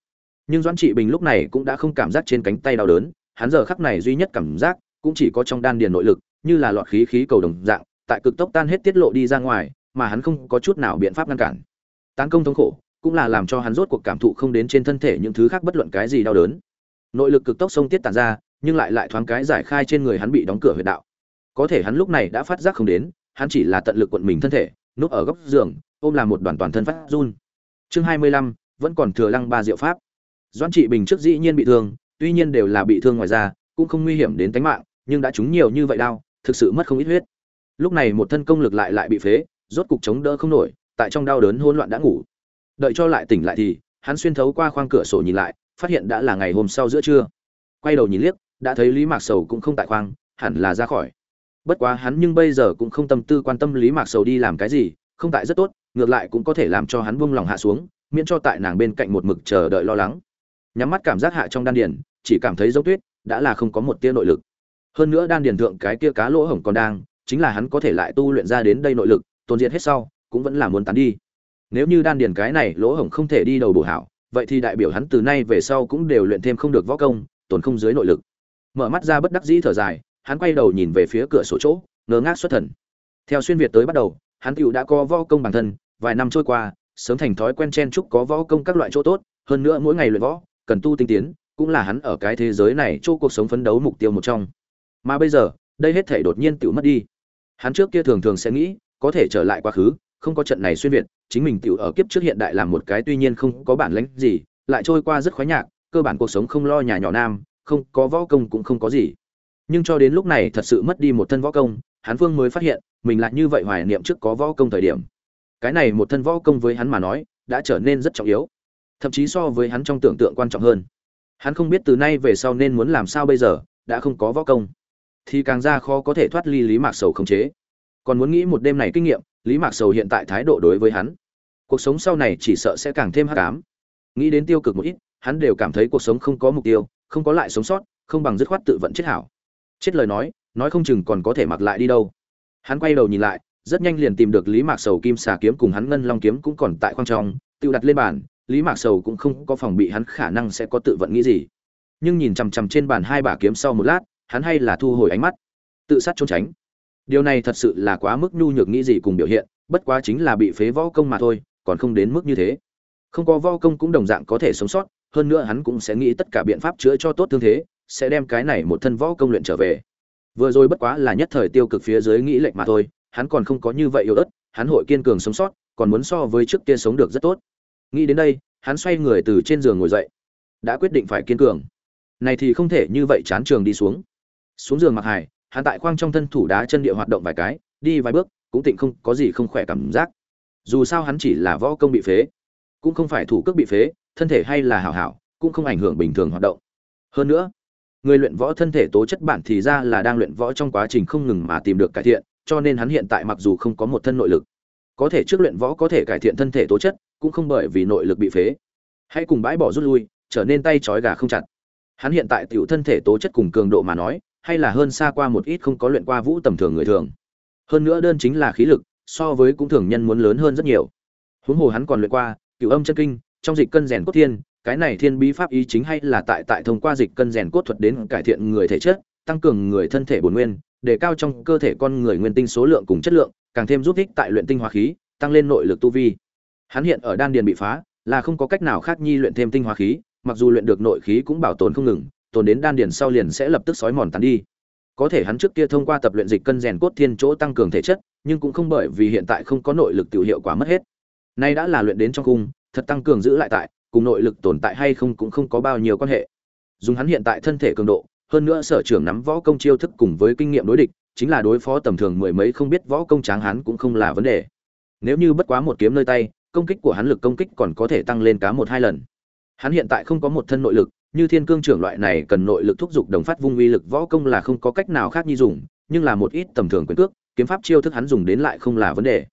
Nhưng doãn trị bình lúc này cũng đã không cảm giác trên cánh tay đau đớn, hắn giờ khắc này duy nhất cảm giác cũng chỉ có trong đan điền nội lực, như là lọt khí khí cầu đồng dạng, tại cực tốc tan hết tiết lộ đi ra ngoài, mà hắn không có chút nào biện pháp ngăn cản. Tán công thống khổ cũng là làm cho hắn rốt cuộc cảm thụ không đến trên thân thể những thứ khác bất luận cái gì đau đớn. Nội lực cực tốc sông tiết tàn ra, nhưng lại lại thoáng cái giải khai trên người hắn bị đóng cửa huyệt đạo. Có thể hắn lúc này đã phát giác không đến, hắn chỉ là tận lực quận mình thân thể, núp ở góc giường ôm làm một đoàn toàn thân phát run. Chương hai mươi lăm, vẫn còn thừa lăng ba diệu pháp. Doãn trị bình trước dĩ nhiên bị thương, tuy nhiên đều là bị thương ngoài ra cũng không nguy hiểm đến tính mạng, nhưng đã trúng nhiều như vậy đau, thực sự mất không ít huyết. Lúc này một thân công lực lại lại bị phế, rốt cục chống đỡ không nổi, tại trong đau đớn hỗn loạn đã ngủ. Đợi cho lại tỉnh lại thì, hắn xuyên thấu qua khoang cửa sổ nhìn lại, phát hiện đã là ngày hôm sau giữa trưa. Quay đầu nhìn liếc, đã thấy lý mạc sầu cũng không tại khoang, hẳn là ra khỏi. Bất quá hắn nhưng bây giờ cũng không tâm tư quan tâm lý mạc sầu đi làm cái gì, không tại rất tốt ngược lại cũng có thể làm cho hắn buông lòng hạ xuống, miễn cho tại nàng bên cạnh một mực chờ đợi lo lắng. Nhắm mắt cảm giác hạ trong đan điền, chỉ cảm thấy dấu tuyết, đã là không có một tia nội lực. Hơn nữa đan điền thượng cái kia cá lỗ hổng còn đang, chính là hắn có thể lại tu luyện ra đến đây nội lực, tồn diệt hết sau, cũng vẫn là muốn tán đi. Nếu như đan điền cái này lỗ hổng không thể đi đầu bổ hảo, vậy thì đại biểu hắn từ nay về sau cũng đều luyện thêm không được võ công, tồn không dưới nội lực. Mở mắt ra bất đắc dĩ thở dài, hắn quay đầu nhìn về phía cửa sổ chỗ, ngơ ngác xuất thần. Theo xuyên việt tới bắt đầu, hắn tựu đã có võ công bản thân vài năm trôi qua, sớm thành thói quen chen chúc có võ công các loại chỗ tốt, hơn nữa mỗi ngày luyện võ, cần tu tinh tiến, cũng là hắn ở cái thế giới này chỗ cuộc sống phấn đấu mục tiêu một trong. Mà bây giờ, đây hết thể đột nhiên tựu mất đi. Hắn trước kia thường thường sẽ nghĩ, có thể trở lại quá khứ, không có trận này xuyên việt, chính mình tựu ở kiếp trước hiện đại làm một cái tuy nhiên không có bản lĩnh gì, lại trôi qua rất khoái nhạc, cơ bản cuộc sống không lo nhà nhỏ nam, không có võ công cũng không có gì. Nhưng cho đến lúc này thật sự mất đi một thân võ công, hắn phương mới phát hiện, mình lại như vậy hoài niệm trước có võ công thời điểm cái này một thân võ công với hắn mà nói, đã trở nên rất trọng yếu. Thậm chí so với hắn trong tưởng tượng quan trọng hơn. Hắn không biết từ nay về sau nên muốn làm sao bây giờ, đã không có võ công. Thì càng ra khó có thể thoát ly lý mạc sầu khống chế. Còn muốn nghĩ một đêm này kinh nghiệm, lý mạc sầu hiện tại thái độ đối với hắn. Cuộc sống sau này chỉ sợ sẽ càng thêm hắc ám. Nghĩ đến tiêu cực một ít, hắn đều cảm thấy cuộc sống không có mục tiêu, không có lại sống sót, không bằng dứt khoát tự vận chết hảo. Chết lời nói nói không chừng còn có thể mặc lại đi đâu. Hắn quay đầu nhìn lại rất nhanh liền tìm được lý mạc sầu kim xà kiếm cùng hắn ngân long kiếm cũng còn tại khoang trong tự đặt lên bàn, lý mạc sầu cũng không có phòng bị hắn khả năng sẽ có tự vận nghĩ gì. Nhưng nhìn chằm chằm trên bàn hai bả kiếm sau một lát, hắn hay là thu hồi ánh mắt, tự sát trốn tránh. Điều này thật sự là quá mức nhu nhược nghĩ gì cùng biểu hiện, bất quá chính là bị phế võ công mà thôi, còn không đến mức như thế. Không có võ công cũng đồng dạng có thể sống sót, hơn nữa hắn cũng sẽ nghĩ tất cả biện pháp chữa cho tốt thương thế, sẽ đem cái này một thân võ công luyện trở về. Vừa rồi bất quá là nhất thời tiêu cực phía dưới nghĩ lệnh mà thôi hắn còn không có như vậy yếu ớt, hắn hội kiên cường sống sót, còn muốn so với trước kia sống được rất tốt. Nghĩ đến đây, hắn xoay người từ trên giường ngồi dậy. Đã quyết định phải kiên cường. Này thì không thể như vậy chán trường đi xuống. Xuống giường mặc hải hắn tại khoang trong thân thủ đá chân địa hoạt động vài cái, đi vài bước, cũng tịnh không, có gì không khỏe cảm giác. Dù sao hắn chỉ là võ công bị phế, cũng không phải thủ cước bị phế, thân thể hay là hảo hảo, cũng không ảnh hưởng bình thường hoạt động. Hơn nữa, người luyện võ thân thể tố chất bản thì ra là đang luyện võ trong quá trình không ngừng mà tìm được cải thiện cho nên hắn hiện tại mặc dù không có một thân nội lực, có thể trước luyện võ có thể cải thiện thân thể tố chất, cũng không bởi vì nội lực bị phế. Hãy cùng bãi bỏ rút lui, trở nên tay trói gà không chặt. Hắn hiện tại tiểu thân thể tố chất cùng cường độ mà nói, hay là hơn xa qua một ít không có luyện qua vũ tầm thường người thường. Hơn nữa đơn chính là khí lực, so với cũng thường nhân muốn lớn hơn rất nhiều. Huống hồ hắn còn luyện qua, cửu âm chân kinh, trong dịch cân rèn cốt thiên, cái này thiên bí pháp ý chính hay là tại tại thông qua dịch cân rèn cốt thuật đến cải thiện người thể chất, tăng cường người thân thể bổn nguyên để cao trong cơ thể con người nguyên tinh số lượng cùng chất lượng, càng thêm giúp ích tại luyện tinh hóa khí, tăng lên nội lực tu vi. Hắn hiện ở đan điền bị phá, là không có cách nào khác nhi luyện thêm tinh hóa khí, mặc dù luyện được nội khí cũng bảo tồn không ngừng, tồn đến đan điền sau liền sẽ lập tức sói mòn tán đi. Có thể hắn trước kia thông qua tập luyện dịch cân rèn cốt thiên chỗ tăng cường thể chất, nhưng cũng không bởi vì hiện tại không có nội lực tiểu hiệu quả mất hết. Nay đã là luyện đến trong cung, thật tăng cường giữ lại tại, cùng nội lực tồn tại hay không cũng không có bao nhiêu quan hệ. Dùng hắn hiện tại thân thể cường độ hơn nữa sở trưởng nắm võ công chiêu thức cùng với kinh nghiệm đối địch, chính là đối phó tầm thường mười mấy không biết võ công tráng hắn cũng không là vấn đề. Nếu như bất quá một kiếm nơi tay, công kích của hắn lực công kích còn có thể tăng lên cá một hai lần. Hắn hiện tại không có một thân nội lực, như thiên cương trưởng loại này cần nội lực thúc giục đồng phát vung uy lực võ công là không có cách nào khác như dùng, nhưng là một ít tầm thường quyền cước, kiếm pháp chiêu thức hắn dùng đến lại không là vấn đề.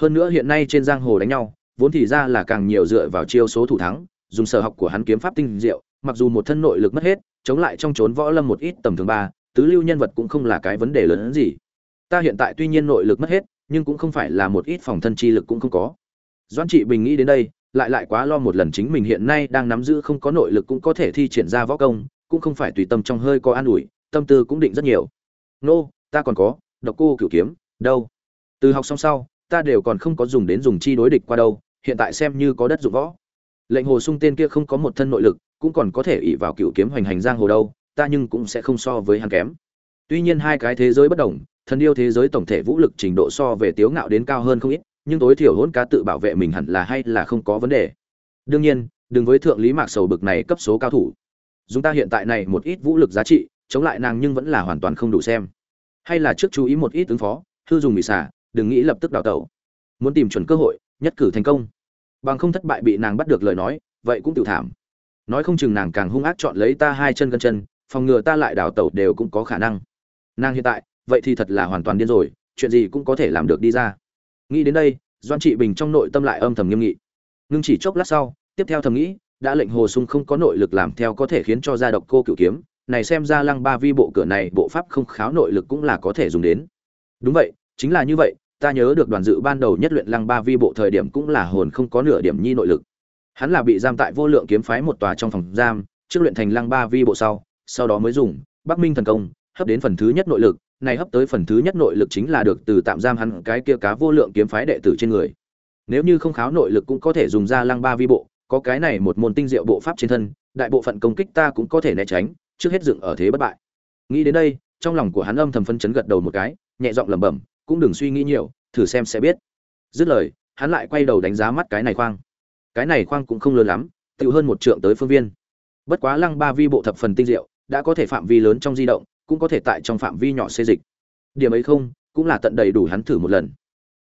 Hơn nữa hiện nay trên giang hồ đánh nhau, vốn thì ra là càng nhiều dựa vào chiêu số thủ thắng, dùng sở học của hắn kiếm pháp tinh diệu, mặc dù một thân nội lực mất hết chống lại trong trốn võ lâm một ít tầm thường ba, tứ lưu nhân vật cũng không là cái vấn đề lớn hơn gì. Ta hiện tại tuy nhiên nội lực mất hết, nhưng cũng không phải là một ít phòng thân chi lực cũng không có. Doãn trị bình nghĩ đến đây, lại lại quá lo một lần chính mình hiện nay đang nắm giữ không có nội lực cũng có thể thi triển ra võ công, cũng không phải tùy tâm trong hơi có an ủi, tâm tư cũng định rất nhiều. Nô, ta còn có, độc cô cửu kiếm, đâu? Từ học xong sau, ta đều còn không có dùng đến dùng chi đối địch qua đâu, hiện tại xem như có đất dụng võ. Lệnh hồ sung tên kia không có một thân nội lực cũng còn có thể ỷ vào cựu kiếm hoành hành giang hồ đâu, ta nhưng cũng sẽ không so với hắn kém. Tuy nhiên hai cái thế giới bất đồng, thần yêu thế giới tổng thể vũ lực trình độ so về tiếu ngạo đến cao hơn không ít, nhưng tối thiểu hỗn cá tự bảo vệ mình hẳn là hay là không có vấn đề. Đương nhiên, đừng với thượng lý mạc sầu bực này cấp số cao thủ. Chúng ta hiện tại này một ít vũ lực giá trị, chống lại nàng nhưng vẫn là hoàn toàn không đủ xem. Hay là trước chú ý một ít ứng phó thư dùng bị xả, đừng nghĩ lập tức đào tẩu. Muốn tìm chuẩn cơ hội, nhất cử thành công. Bằng không thất bại bị nàng bắt được lời nói, vậy cũng tự thảm nói không chừng nàng càng hung ác chọn lấy ta hai chân gân chân, phòng ngừa ta lại đào tẩu đều cũng có khả năng. Nàng hiện tại, vậy thì thật là hoàn toàn điên rồi, chuyện gì cũng có thể làm được đi ra. Nghĩ đến đây, doan trị bình trong nội tâm lại âm thầm nghiêm nghị. Ngưng chỉ chốc lát sau, tiếp theo thầm nghĩ, đã lệnh hồ sung không có nội lực làm theo có thể khiến cho gia độc cô cựu kiếm, này xem ra lăng ba vi bộ cửa này bộ pháp không kháo nội lực cũng là có thể dùng đến. Đúng vậy, chính là như vậy, ta nhớ được đoàn dự ban đầu nhất luyện lăng ba vi bộ thời điểm cũng là hồn không có nửa điểm nhi nội lực hắn là bị giam tại vô lượng kiếm phái một tòa trong phòng giam, trước luyện thành lăng ba vi bộ sau sau đó mới dùng bắc minh thần công, hấp đến phần thứ nhất nội lực, này hấp tới phần thứ nhất nội lực chính là được từ tạm giam hắn cái kia cá vô lượng kiếm phái đệ tử trên người. Nếu như không kháo nội lực cũng có thể dùng ra lăng ba vi bộ, có cái này một môn tinh diệu bộ pháp trên thân, đại bộ phận công kích ta cũng có thể né tránh, trước hết dựng ở thế bất bại. Nghĩ đến đây, trong lòng của hắn âm thầm phân chấn gật đầu một cái, nhẹ giọng lẩm bẩm, cũng đừng suy nghĩ nhiều, thử xem sẽ biết. Dứt lời, hắn lại quay đầu đánh giá mắt cái này khoang cái này khoang cũng không lớn lắm tự hơn một trượng tới phương viên. Bất quá lăng ba vi bộ thập phần tinh diệu, đã có thể phạm vi lớn trong di động, cũng có thể tại trong phạm vi nhỏ xê dịch. Điểm ấy không, cũng là tận đầy đủ hắn thử một lần.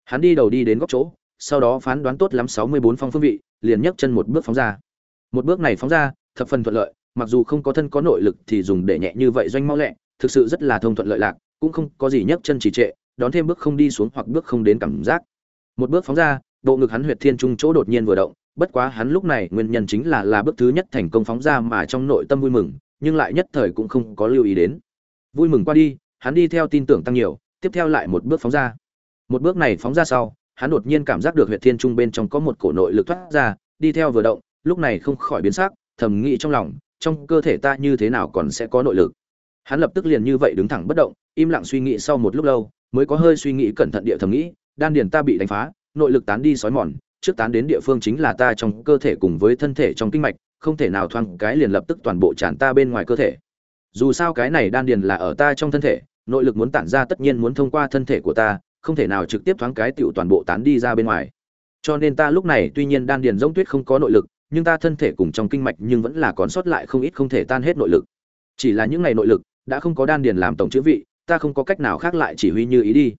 Hắn đi đầu đi đến góc chỗ, sau đó phán đoán tốt lắm sáu mươi bốn phong phương vị, liền nhấc chân một bước phóng ra. Một bước này phóng ra, thập phần thuận lợi, mặc dù không có thân có nội lực thì dùng để nhẹ như vậy doanh mau lẹ, thực sự rất là thông thuận lợi lạc, cũng không có gì nhấc chân trì trệ, đón thêm bước không đi xuống hoặc bước không đến cảm giác. Một bước phóng ra, bộ ngực hắn huyệt thiên trung chỗ đột nhiên vừa động bất quá hắn lúc này nguyên nhân chính là là bước thứ nhất thành công phóng ra mà trong nội tâm vui mừng, nhưng lại nhất thời cũng không có lưu ý đến. Vui mừng qua đi, hắn đi theo tin tưởng tăng nhiều, tiếp theo lại một bước phóng ra. Một bước này phóng ra sau, hắn đột nhiên cảm giác được huyệt thiên trung bên trong có một cổ nội lực thoát ra, đi theo vừa động, lúc này không khỏi biến sắc, thầm nghĩ trong lòng, trong cơ thể ta như thế nào còn sẽ có nội lực. Hắn lập tức liền như vậy đứng thẳng bất động, im lặng suy nghĩ sau một lúc lâu, mới có hơi suy nghĩ cẩn thận địa thầm nghĩ, đan điền ta bị đánh phá, nội lực tán đi sói mòn trước tán đến địa phương chính là ta trong cơ thể cùng với thân thể trong kinh mạch, không thể nào thoáng cái liền lập tức toàn bộ tràn ta bên ngoài cơ thể. Dù sao cái này đan điền là ở ta trong thân thể, nội lực muốn tản ra tất nhiên muốn thông qua thân thể của ta, không thể nào trực tiếp thoáng cái tiểu toàn bộ tán đi ra bên ngoài. Cho nên ta lúc này tuy nhiên đan điền giống tuyết không có nội lực, nhưng ta thân thể cùng trong kinh mạch nhưng vẫn là còn sót lại không ít không thể tan hết nội lực. Chỉ là những ngày nội lực đã không có đan điền làm tổng chữ vị, ta không có cách nào khác lại chỉ huy như ý đi.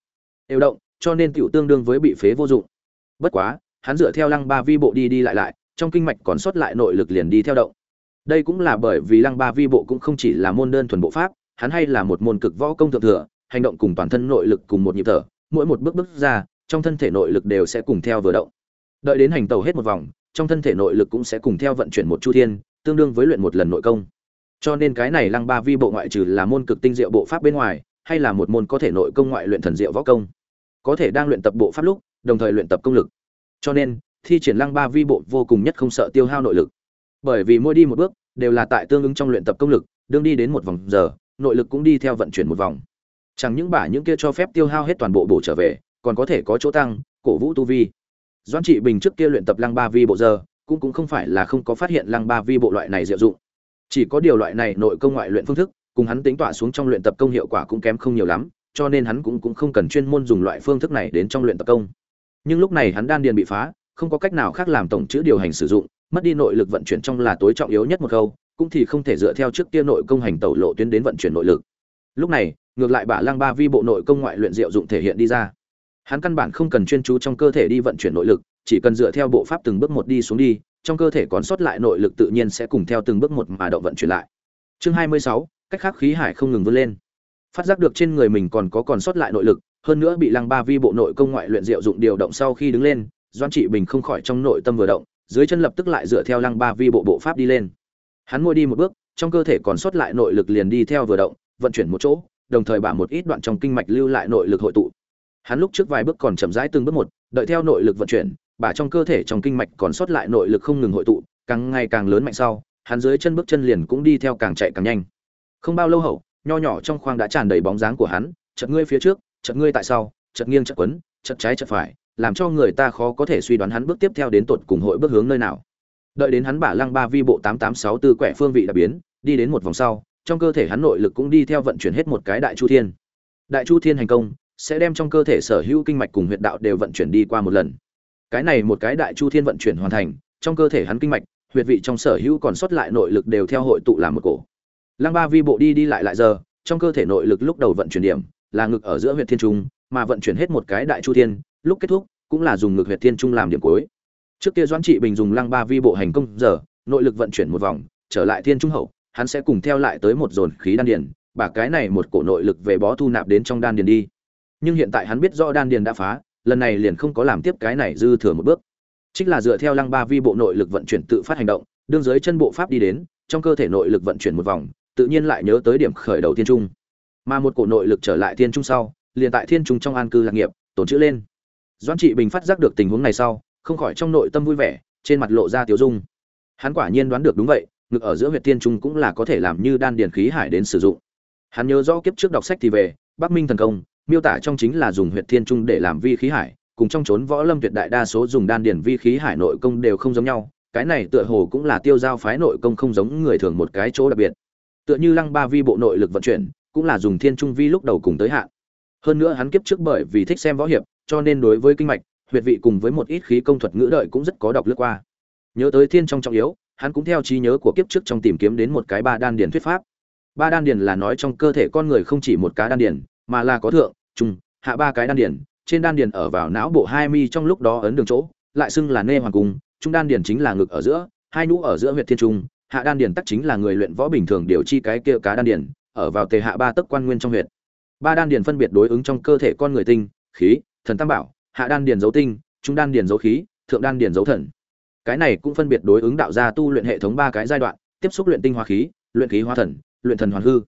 Đều động, cho nên tiểu tương đương với bị phế vô dụng. Bất quá hắn dựa theo lăng ba vi bộ đi đi lại lại, trong kinh mạch còn sót lại nội lực liền đi theo động. Đây cũng là bởi vì lăng ba vi bộ cũng không chỉ là môn đơn thuần bộ pháp, hắn hay là một môn cực võ công thượng thừa, hành động cùng toàn thân nội lực cùng một nhịp thở, mỗi một bước bước ra, trong thân thể nội lực đều sẽ cùng theo vừa động. Đợi đến hành tàu hết một vòng, trong thân thể nội lực cũng sẽ cùng theo vận chuyển một chu thiên, tương đương với luyện một lần nội công. Cho nên cái này lăng ba vi bộ ngoại trừ là môn cực tinh diệu bộ pháp bên ngoài, hay là một môn có thể nội công ngoại luyện thần diệu võ công. Có thể đang luyện tập bộ pháp lúc, đồng thời luyện tập công lực cho nên, thi triển lăng ba vi bộ vô cùng nhất không sợ tiêu hao nội lực. Bởi vì mỗi đi một bước, đều là tại tương ứng trong luyện tập công lực, đương đi đến một vòng giờ, nội lực cũng đi theo vận chuyển một vòng. Chẳng những bả những kia cho phép tiêu hao hết toàn bộ bổ trở về, còn có thể có chỗ tăng, cổ vũ tu vi. Doan trị bình trước kia luyện tập lăng ba vi bộ giờ, cũng cũng không phải là không có phát hiện lăng ba vi bộ loại này diệu dụng. Chỉ có điều loại này nội công ngoại luyện phương thức, cùng hắn tính tỏa xuống trong luyện tập công hiệu quả cũng kém không nhiều lắm, cho nên hắn cũng cũng không cần chuyên môn dùng loại phương thức này đến trong luyện tập công nhưng lúc này hắn đan điền bị phá không có cách nào khác làm tổng chữ điều hành sử dụng mất đi nội lực vận chuyển trong là tối trọng yếu nhất một câu cũng thì không thể dựa theo trước kia nội công hành tẩu lộ tuyến đến vận chuyển nội lực. Lúc này ngược lại bả lăng ba vi bộ nội công ngoại luyện diệu dụng thể hiện đi ra. Hắn căn bản không cần chuyên chú trong cơ thể đi vận chuyển nội lực chỉ cần dựa theo bộ pháp từng bước một đi xuống đi trong cơ thể còn sót lại nội lực tự nhiên sẽ cùng theo từng bước một mà động vận chuyển lại. Chương 26, cách khác khí hải không ngừng vươn lên phát giác được trên người mình còn có còn sót lại nội lực, hơn nữa bị lăng ba vi bộ nội công ngoại luyện diệu dụng điều động sau khi đứng lên doan trị bình không khỏi trong nội tâm vừa động, dưới chân lập tức lại dựa theo lăng ba vi bộ bộ pháp đi lên. Hắn môi đi một bước, trong cơ thể còn sót lại nội lực liền đi theo vừa động, vận chuyển một chỗ, đồng thời bả một ít đoạn trong kinh mạch lưu lại nội lực hội tụ. Hắn lúc trước vài bước còn chậm rãi từng bước một, đợi theo nội lực vận chuyển, bả trong cơ thể trong kinh mạch còn sót lại nội lực không ngừng hội tụ, càng ngày càng lớn mạnh sau, hắn dưới chân bước chân liền cũng đi theo càng chạy càng nhanh. Không bao lâu hậu nho nhỏ trong khoang đã tràn đầy bóng dáng của hắn, chợt ngươi phía trước, chợt ngươi tại sau, chợt nghiêng chợt quấn, chợt trái chợt phải, làm cho người ta khó có thể suy đoán hắn bước tiếp theo đến tột cùng hội bước hướng nơi nào. Đợi đến hắn bả lăng ba vi bộ tám tám sáu tư quẻ phương vị đã biến, đi đến một vòng sau, trong cơ thể hắn nội lực cũng đi theo vận chuyển hết một cái đại chu thiên. Đại chu thiên hành công sẽ đem trong cơ thể sở hữu kinh mạch cùng huyệt đạo đều vận chuyển đi qua một lần. Cái này một cái đại chu thiên vận chuyển hoàn thành, trong cơ thể hắn kinh mạch, huyệt vị trong sở hữu còn sót lại nội lực đều theo hội tụ làm một cổ lăng ba vi bộ đi đi lại lại giờ, trong cơ thể nội lực lúc đầu vận chuyển điểm, là ngực ở giữa huyệt thiên trung, mà vận chuyển hết một cái đại chu thiên, lúc kết thúc, cũng là dùng ngực huyệt thiên trung làm điểm cuối. Trước kia doãn trị bình dùng lăng ba vi bộ hành công, giờ, nội lực vận chuyển một vòng, trở lại thiên trung hậu, hắn sẽ cùng theo lại tới một dồn khí đan điền, bả cái này một cổ nội lực về bó thu nạp đến trong đan điền đi. Nhưng hiện tại hắn biết rõ đan điền đã phá, lần này liền không có làm tiếp cái này dư thừa một bước. Chính là dựa theo lăng ba vi bộ nội lực vận chuyển tự phát hành động, đương dưới chân bộ pháp đi đến, trong cơ thể nội lực vận chuyển một vòng tự nhiên lại nhớ tới điểm khởi đầu thiên trung. Mà một cổ nội lực trở lại thiên trung sau, liền tại thiên trung trong an cư lạc nghiệp, tổn chữ lên. Doãn trị bình phát giác được tình huống này sau, không khỏi trong nội tâm vui vẻ, trên mặt lộ ra tiếu dung. Hắn quả nhiên đoán được đúng vậy, ngực ở giữa huyệt thiên trung cũng là có thể làm như đan điền khí hải đến sử dụng. Hắn nhớ rõ kiếp trước đọc sách thì về, bắc minh thần công, miêu tả trong chính là dùng huyệt thiên trung để làm vi khí hải, cùng trong chốn võ lâm tuyệt đại đa số dùng đan điền vi khí hải nội công đều không giống nhau, cái này tựa hồ cũng là tiêu giao phái nội công không giống người thường một cái chỗ đặc biệt tựa như lăng ba vi bộ nội lực vận chuyển, cũng là dùng thiên trung vi lúc đầu cùng tới hạn. Hơn nữa hắn kiếp trước bởi vì thích xem võ hiệp, cho nên đối với kinh mạch, huyệt vị cùng với một ít khí công thuật ngữ đợi cũng rất có đọc lướt qua. Nhớ tới thiên trong trọng yếu, hắn cũng theo trí nhớ của kiếp trước trong tìm kiếm đến một cái ba đan điền thuyết pháp. Ba đan điền là nói trong cơ thể con người không chỉ một cái đan điền, mà là có thượng, trung, hạ ba cái đan điền, trên đan điền ở vào não bộ hai mi trong lúc đó ấn đường chỗ, lại xưng là nê hoàng cung, trung đan điền chính là ngực ở giữa, hai nhũ ở giữa huyệt thiên trung hạ đan điền tắc chính là người luyện võ bình thường điều chi cái kia cá đan điền, ở vào tề hạ ba tấc quan nguyên trong huyệt. Ba đan điền phân biệt đối ứng trong cơ thể con người tinh, khí, thần tam bảo, hạ đan điền dấu tinh, trung đan điền dấu khí, thượng đan điền dấu thần. Cái này cũng phân biệt đối ứng đạo gia tu luyện hệ thống ba cái giai đoạn, tiếp xúc luyện tinh hóa khí, luyện khí hóa thần, luyện thần hoàn hư.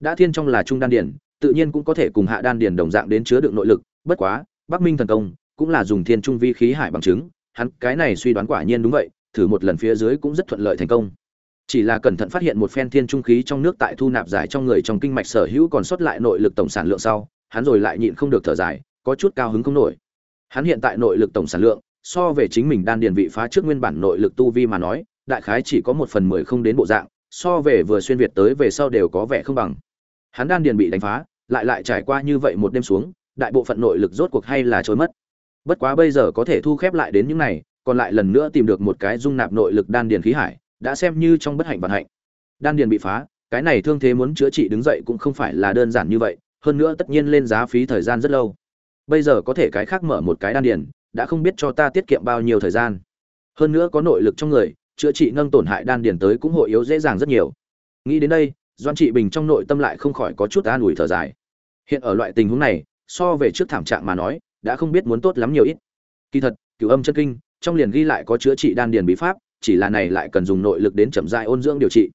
Đã thiên trong là trung đan điền, tự nhiên cũng có thể cùng hạ đan điền đồng dạng đến chứa đựng nội lực, bất quá, bắc minh thần công cũng là dùng thiên trung vi khí hải bằng chứng, hắn cái này suy đoán quả nhiên đúng vậy, thử một lần phía dưới cũng rất thuận lợi thành công chỉ là cẩn thận phát hiện một phen thiên trung khí trong nước tại thu nạp giải trong người trong kinh mạch sở hữu còn sót lại nội lực tổng sản lượng sau, hắn rồi lại nhịn không được thở dài, có chút cao hứng không nổi. Hắn hiện tại nội lực tổng sản lượng, so về chính mình đan điền vị phá trước nguyên bản nội lực tu vi mà nói, đại khái chỉ có một phần mười không đến bộ dạng, so về vừa xuyên việt tới về sau đều có vẻ không bằng. Hắn đan điền bị đánh phá, lại lại trải qua như vậy một đêm xuống, đại bộ phận nội lực rốt cuộc hay là trôi mất. Bất quá bây giờ có thể thu khép lại đến những này, còn lại lần nữa tìm được một cái dung nạp nội lực đan điền khí hải đã xem như trong bất hạnh vận hạnh. Đan điền bị phá, cái này thương thế muốn chữa trị đứng dậy cũng không phải là đơn giản như vậy, hơn nữa tất nhiên lên giá phí thời gian rất lâu. Bây giờ có thể cái khác mở một cái đan điền, đã không biết cho ta tiết kiệm bao nhiêu thời gian. Hơn nữa có nội lực trong người, chữa trị nâng tổn hại đan điền tới cũng hội yếu dễ dàng rất nhiều. Nghĩ đến đây doan trị bình trong nội tâm lại không khỏi có chút an ủi thở dài. Hiện ở loại tình huống này, so về trước thảm trạng mà nói, đã không biết muốn tốt lắm nhiều ít. Kỳ thật, cửu âm chân kinh, trong liền ghi lại có chữa trị đan điền bí pháp chỉ là này lại cần dùng nội lực đến chậm rãi ôn dưỡng điều trị.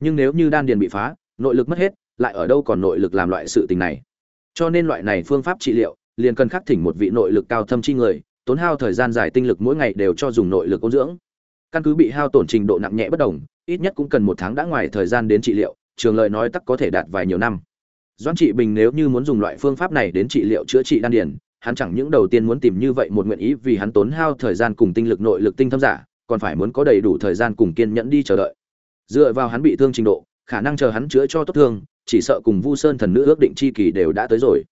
Nhưng nếu như đan điền bị phá, nội lực mất hết, lại ở đâu còn nội lực làm loại sự tình này? Cho nên loại này phương pháp trị liệu, liền cần khắc thỉnh một vị nội lực cao thâm chi người, tốn hao thời gian dài tinh lực mỗi ngày đều cho dùng nội lực ôn dưỡng. Căn cứ bị hao tổn trình độ nặng nhẹ bất đồng, ít nhất cũng cần một tháng đã ngoài thời gian đến trị liệu, trường lời nói tắc có thể đạt vài nhiều năm. Doãn trị bình nếu như muốn dùng loại phương pháp này đến trị liệu chữa trị đan điền, hắn chẳng những đầu tiên muốn tìm như vậy một nguyện ý vì hắn tốn hao thời gian cùng tinh lực nội lực tinh thâm giả còn phải muốn có đầy đủ thời gian cùng kiên nhẫn đi chờ đợi. Dựa vào hắn bị thương trình độ, khả năng chờ hắn chữa cho tốt thương, chỉ sợ cùng vu sơn thần nữ ước định chi kỳ đều đã tới rồi.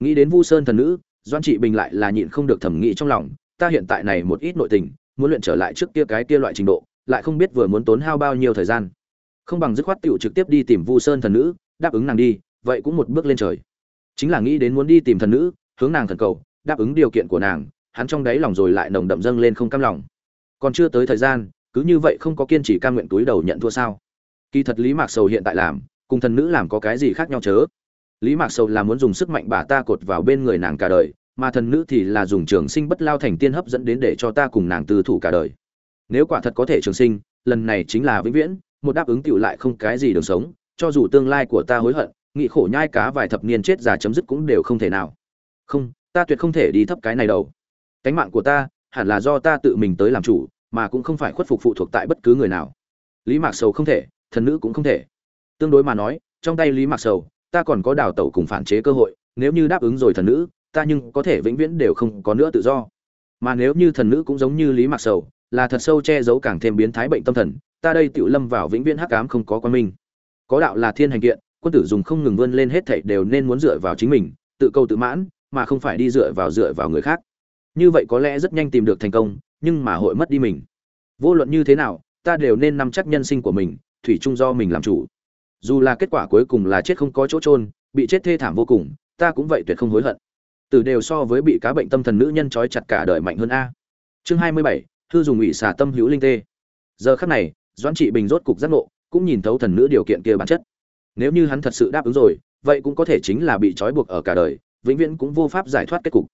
Nghĩ đến vu sơn thần nữ doan trị bình lại là nhịn không được thẩm nghĩ trong lòng, ta hiện tại này một ít nội tình, muốn luyện trở lại trước kia cái kia loại trình độ, lại không biết vừa muốn tốn hao bao nhiêu thời gian. Không bằng dứt khoát tựu trực tiếp đi tìm vu sơn thần nữ, đáp ứng nàng đi, vậy cũng một bước lên trời. Chính là nghĩ đến muốn đi tìm thần nữ, hướng nàng thần cầu, đáp ứng điều kiện của nàng, hắn trong đáy lòng rồi lại nồng đậm dâng lên không cam lòng còn chưa tới thời gian, cứ như vậy không có kiên trì cam nguyện túi đầu nhận thua sao? Kỳ thật lý mạc sầu hiện tại làm, cùng thần nữ làm có cái gì khác nhau chớ? Lý mạc sầu là muốn dùng sức mạnh bà ta cột vào bên người nàng cả đời, mà thần nữ thì là dùng trường sinh bất lao thành tiên hấp dẫn đến để cho ta cùng nàng tư thủ cả đời. Nếu quả thật có thể trường sinh, lần này chính là vĩnh viễn, một đáp ứng tựu lại không cái gì đường sống, cho dù tương lai của ta hối hận, nghị khổ nhai cá vài thập niên chết già chấm dứt cũng đều không thể nào. Không, ta tuyệt không thể đi thấp cái này đâu. Cánh mạng của ta hẳn là do ta tự mình tới làm chủ, mà cũng không phải khuất phục phụ thuộc tại bất cứ người nào. Lý mạc sầu không thể, thần nữ cũng không thể. Tương đối mà nói, trong tay lý mạc sầu, ta còn có đào tẩu cùng phản chế cơ hội, nếu như đáp ứng rồi thần nữ, ta nhưng có thể vĩnh viễn đều không có nữa tự do. Mà nếu như thần nữ cũng giống như lý mạc sầu, là thật sâu che giấu càng thêm biến thái bệnh tâm thần, ta đây tự lâm vào vĩnh viễn hắc ám không có quan minh. Có đạo là thiên hành kiện, quân tử dùng không ngừng vươn lên hết thảy đều nên muốn dựa vào chính mình, tự câu tự mãn, mà không phải đi dựa vào dựa vào người khác như vậy có lẽ rất nhanh tìm được thành công, nhưng mà hội mất đi mình. Vô luận như thế nào, ta đều nên nắm chắc nhân sinh của mình, thủy chung do mình làm chủ. Dù là kết quả cuối cùng là chết không có chỗ trôn bị chết thê thảm vô cùng, ta cũng vậy tuyệt không hối hận. Từ đều so với bị cá bệnh tâm thần nữ nhân trói chặt cả đời mạnh hơn a. Chương hai mươi bảy, thư dùng ủy xả tâm hữu linh tê. Giờ khắc này, doãn trị bình rốt cục giác ngộ, cũng nhìn thấu thần nữ điều kiện kia bản chất. Nếu như hắn thật sự đáp ứng rồi, vậy cũng có thể chính là bị trói buộc ở cả đời, vĩnh viễn cũng vô pháp giải thoát kết cục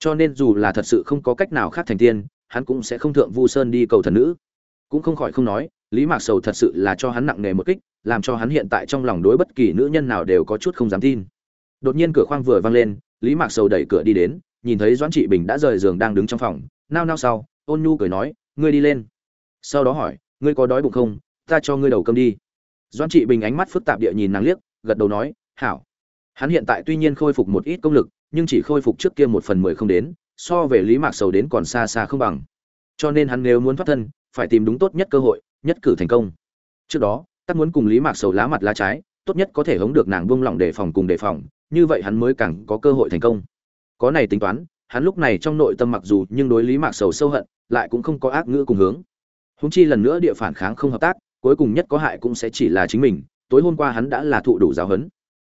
cho nên dù là thật sự không có cách nào khác thành tiên, hắn cũng sẽ không thượng vu sơn đi cầu thần nữ. Cũng không khỏi không nói, lý mạc sầu thật sự là cho hắn nặng nề một kích, làm cho hắn hiện tại trong lòng đối bất kỳ nữ nhân nào đều có chút không dám tin. Đột nhiên cửa khoang vừa vang lên, lý mạc sầu đẩy cửa đi đến, nhìn thấy doãn trị bình đã rời giường đang đứng trong phòng, nao nao sau, ôn nhu cười nói, ngươi đi lên. Sau đó hỏi, ngươi có đói bụng không? Ta cho ngươi đầu cơm đi. Doãn trị bình ánh mắt phức tạp địa nhìn nàng liếc, gật đầu nói, hảo. Hắn hiện tại tuy nhiên khôi phục một ít công lực nhưng chỉ khôi phục trước kia một phần mười không đến, so về lý mạc sầu đến còn xa xa không bằng. Cho nên hắn nếu muốn thoát thân, phải tìm đúng tốt nhất cơ hội, nhất cử thành công. Trước đó, tắc muốn cùng lý mạc sầu lá mặt lá trái, tốt nhất có thể hống được nàng buông lỏng đề phòng cùng đề phòng, như vậy hắn mới càng có cơ hội thành công. Có này tính toán, hắn lúc này trong nội tâm mặc dù nhưng đối lý mạc sầu sâu hận, lại cũng không có ác ngữ cùng hướng. Húng chi lần nữa địa phản kháng không hợp tác, cuối cùng nhất có hại cũng sẽ chỉ là chính mình, tối hôm qua hắn đã là thụ đủ giáo huấn.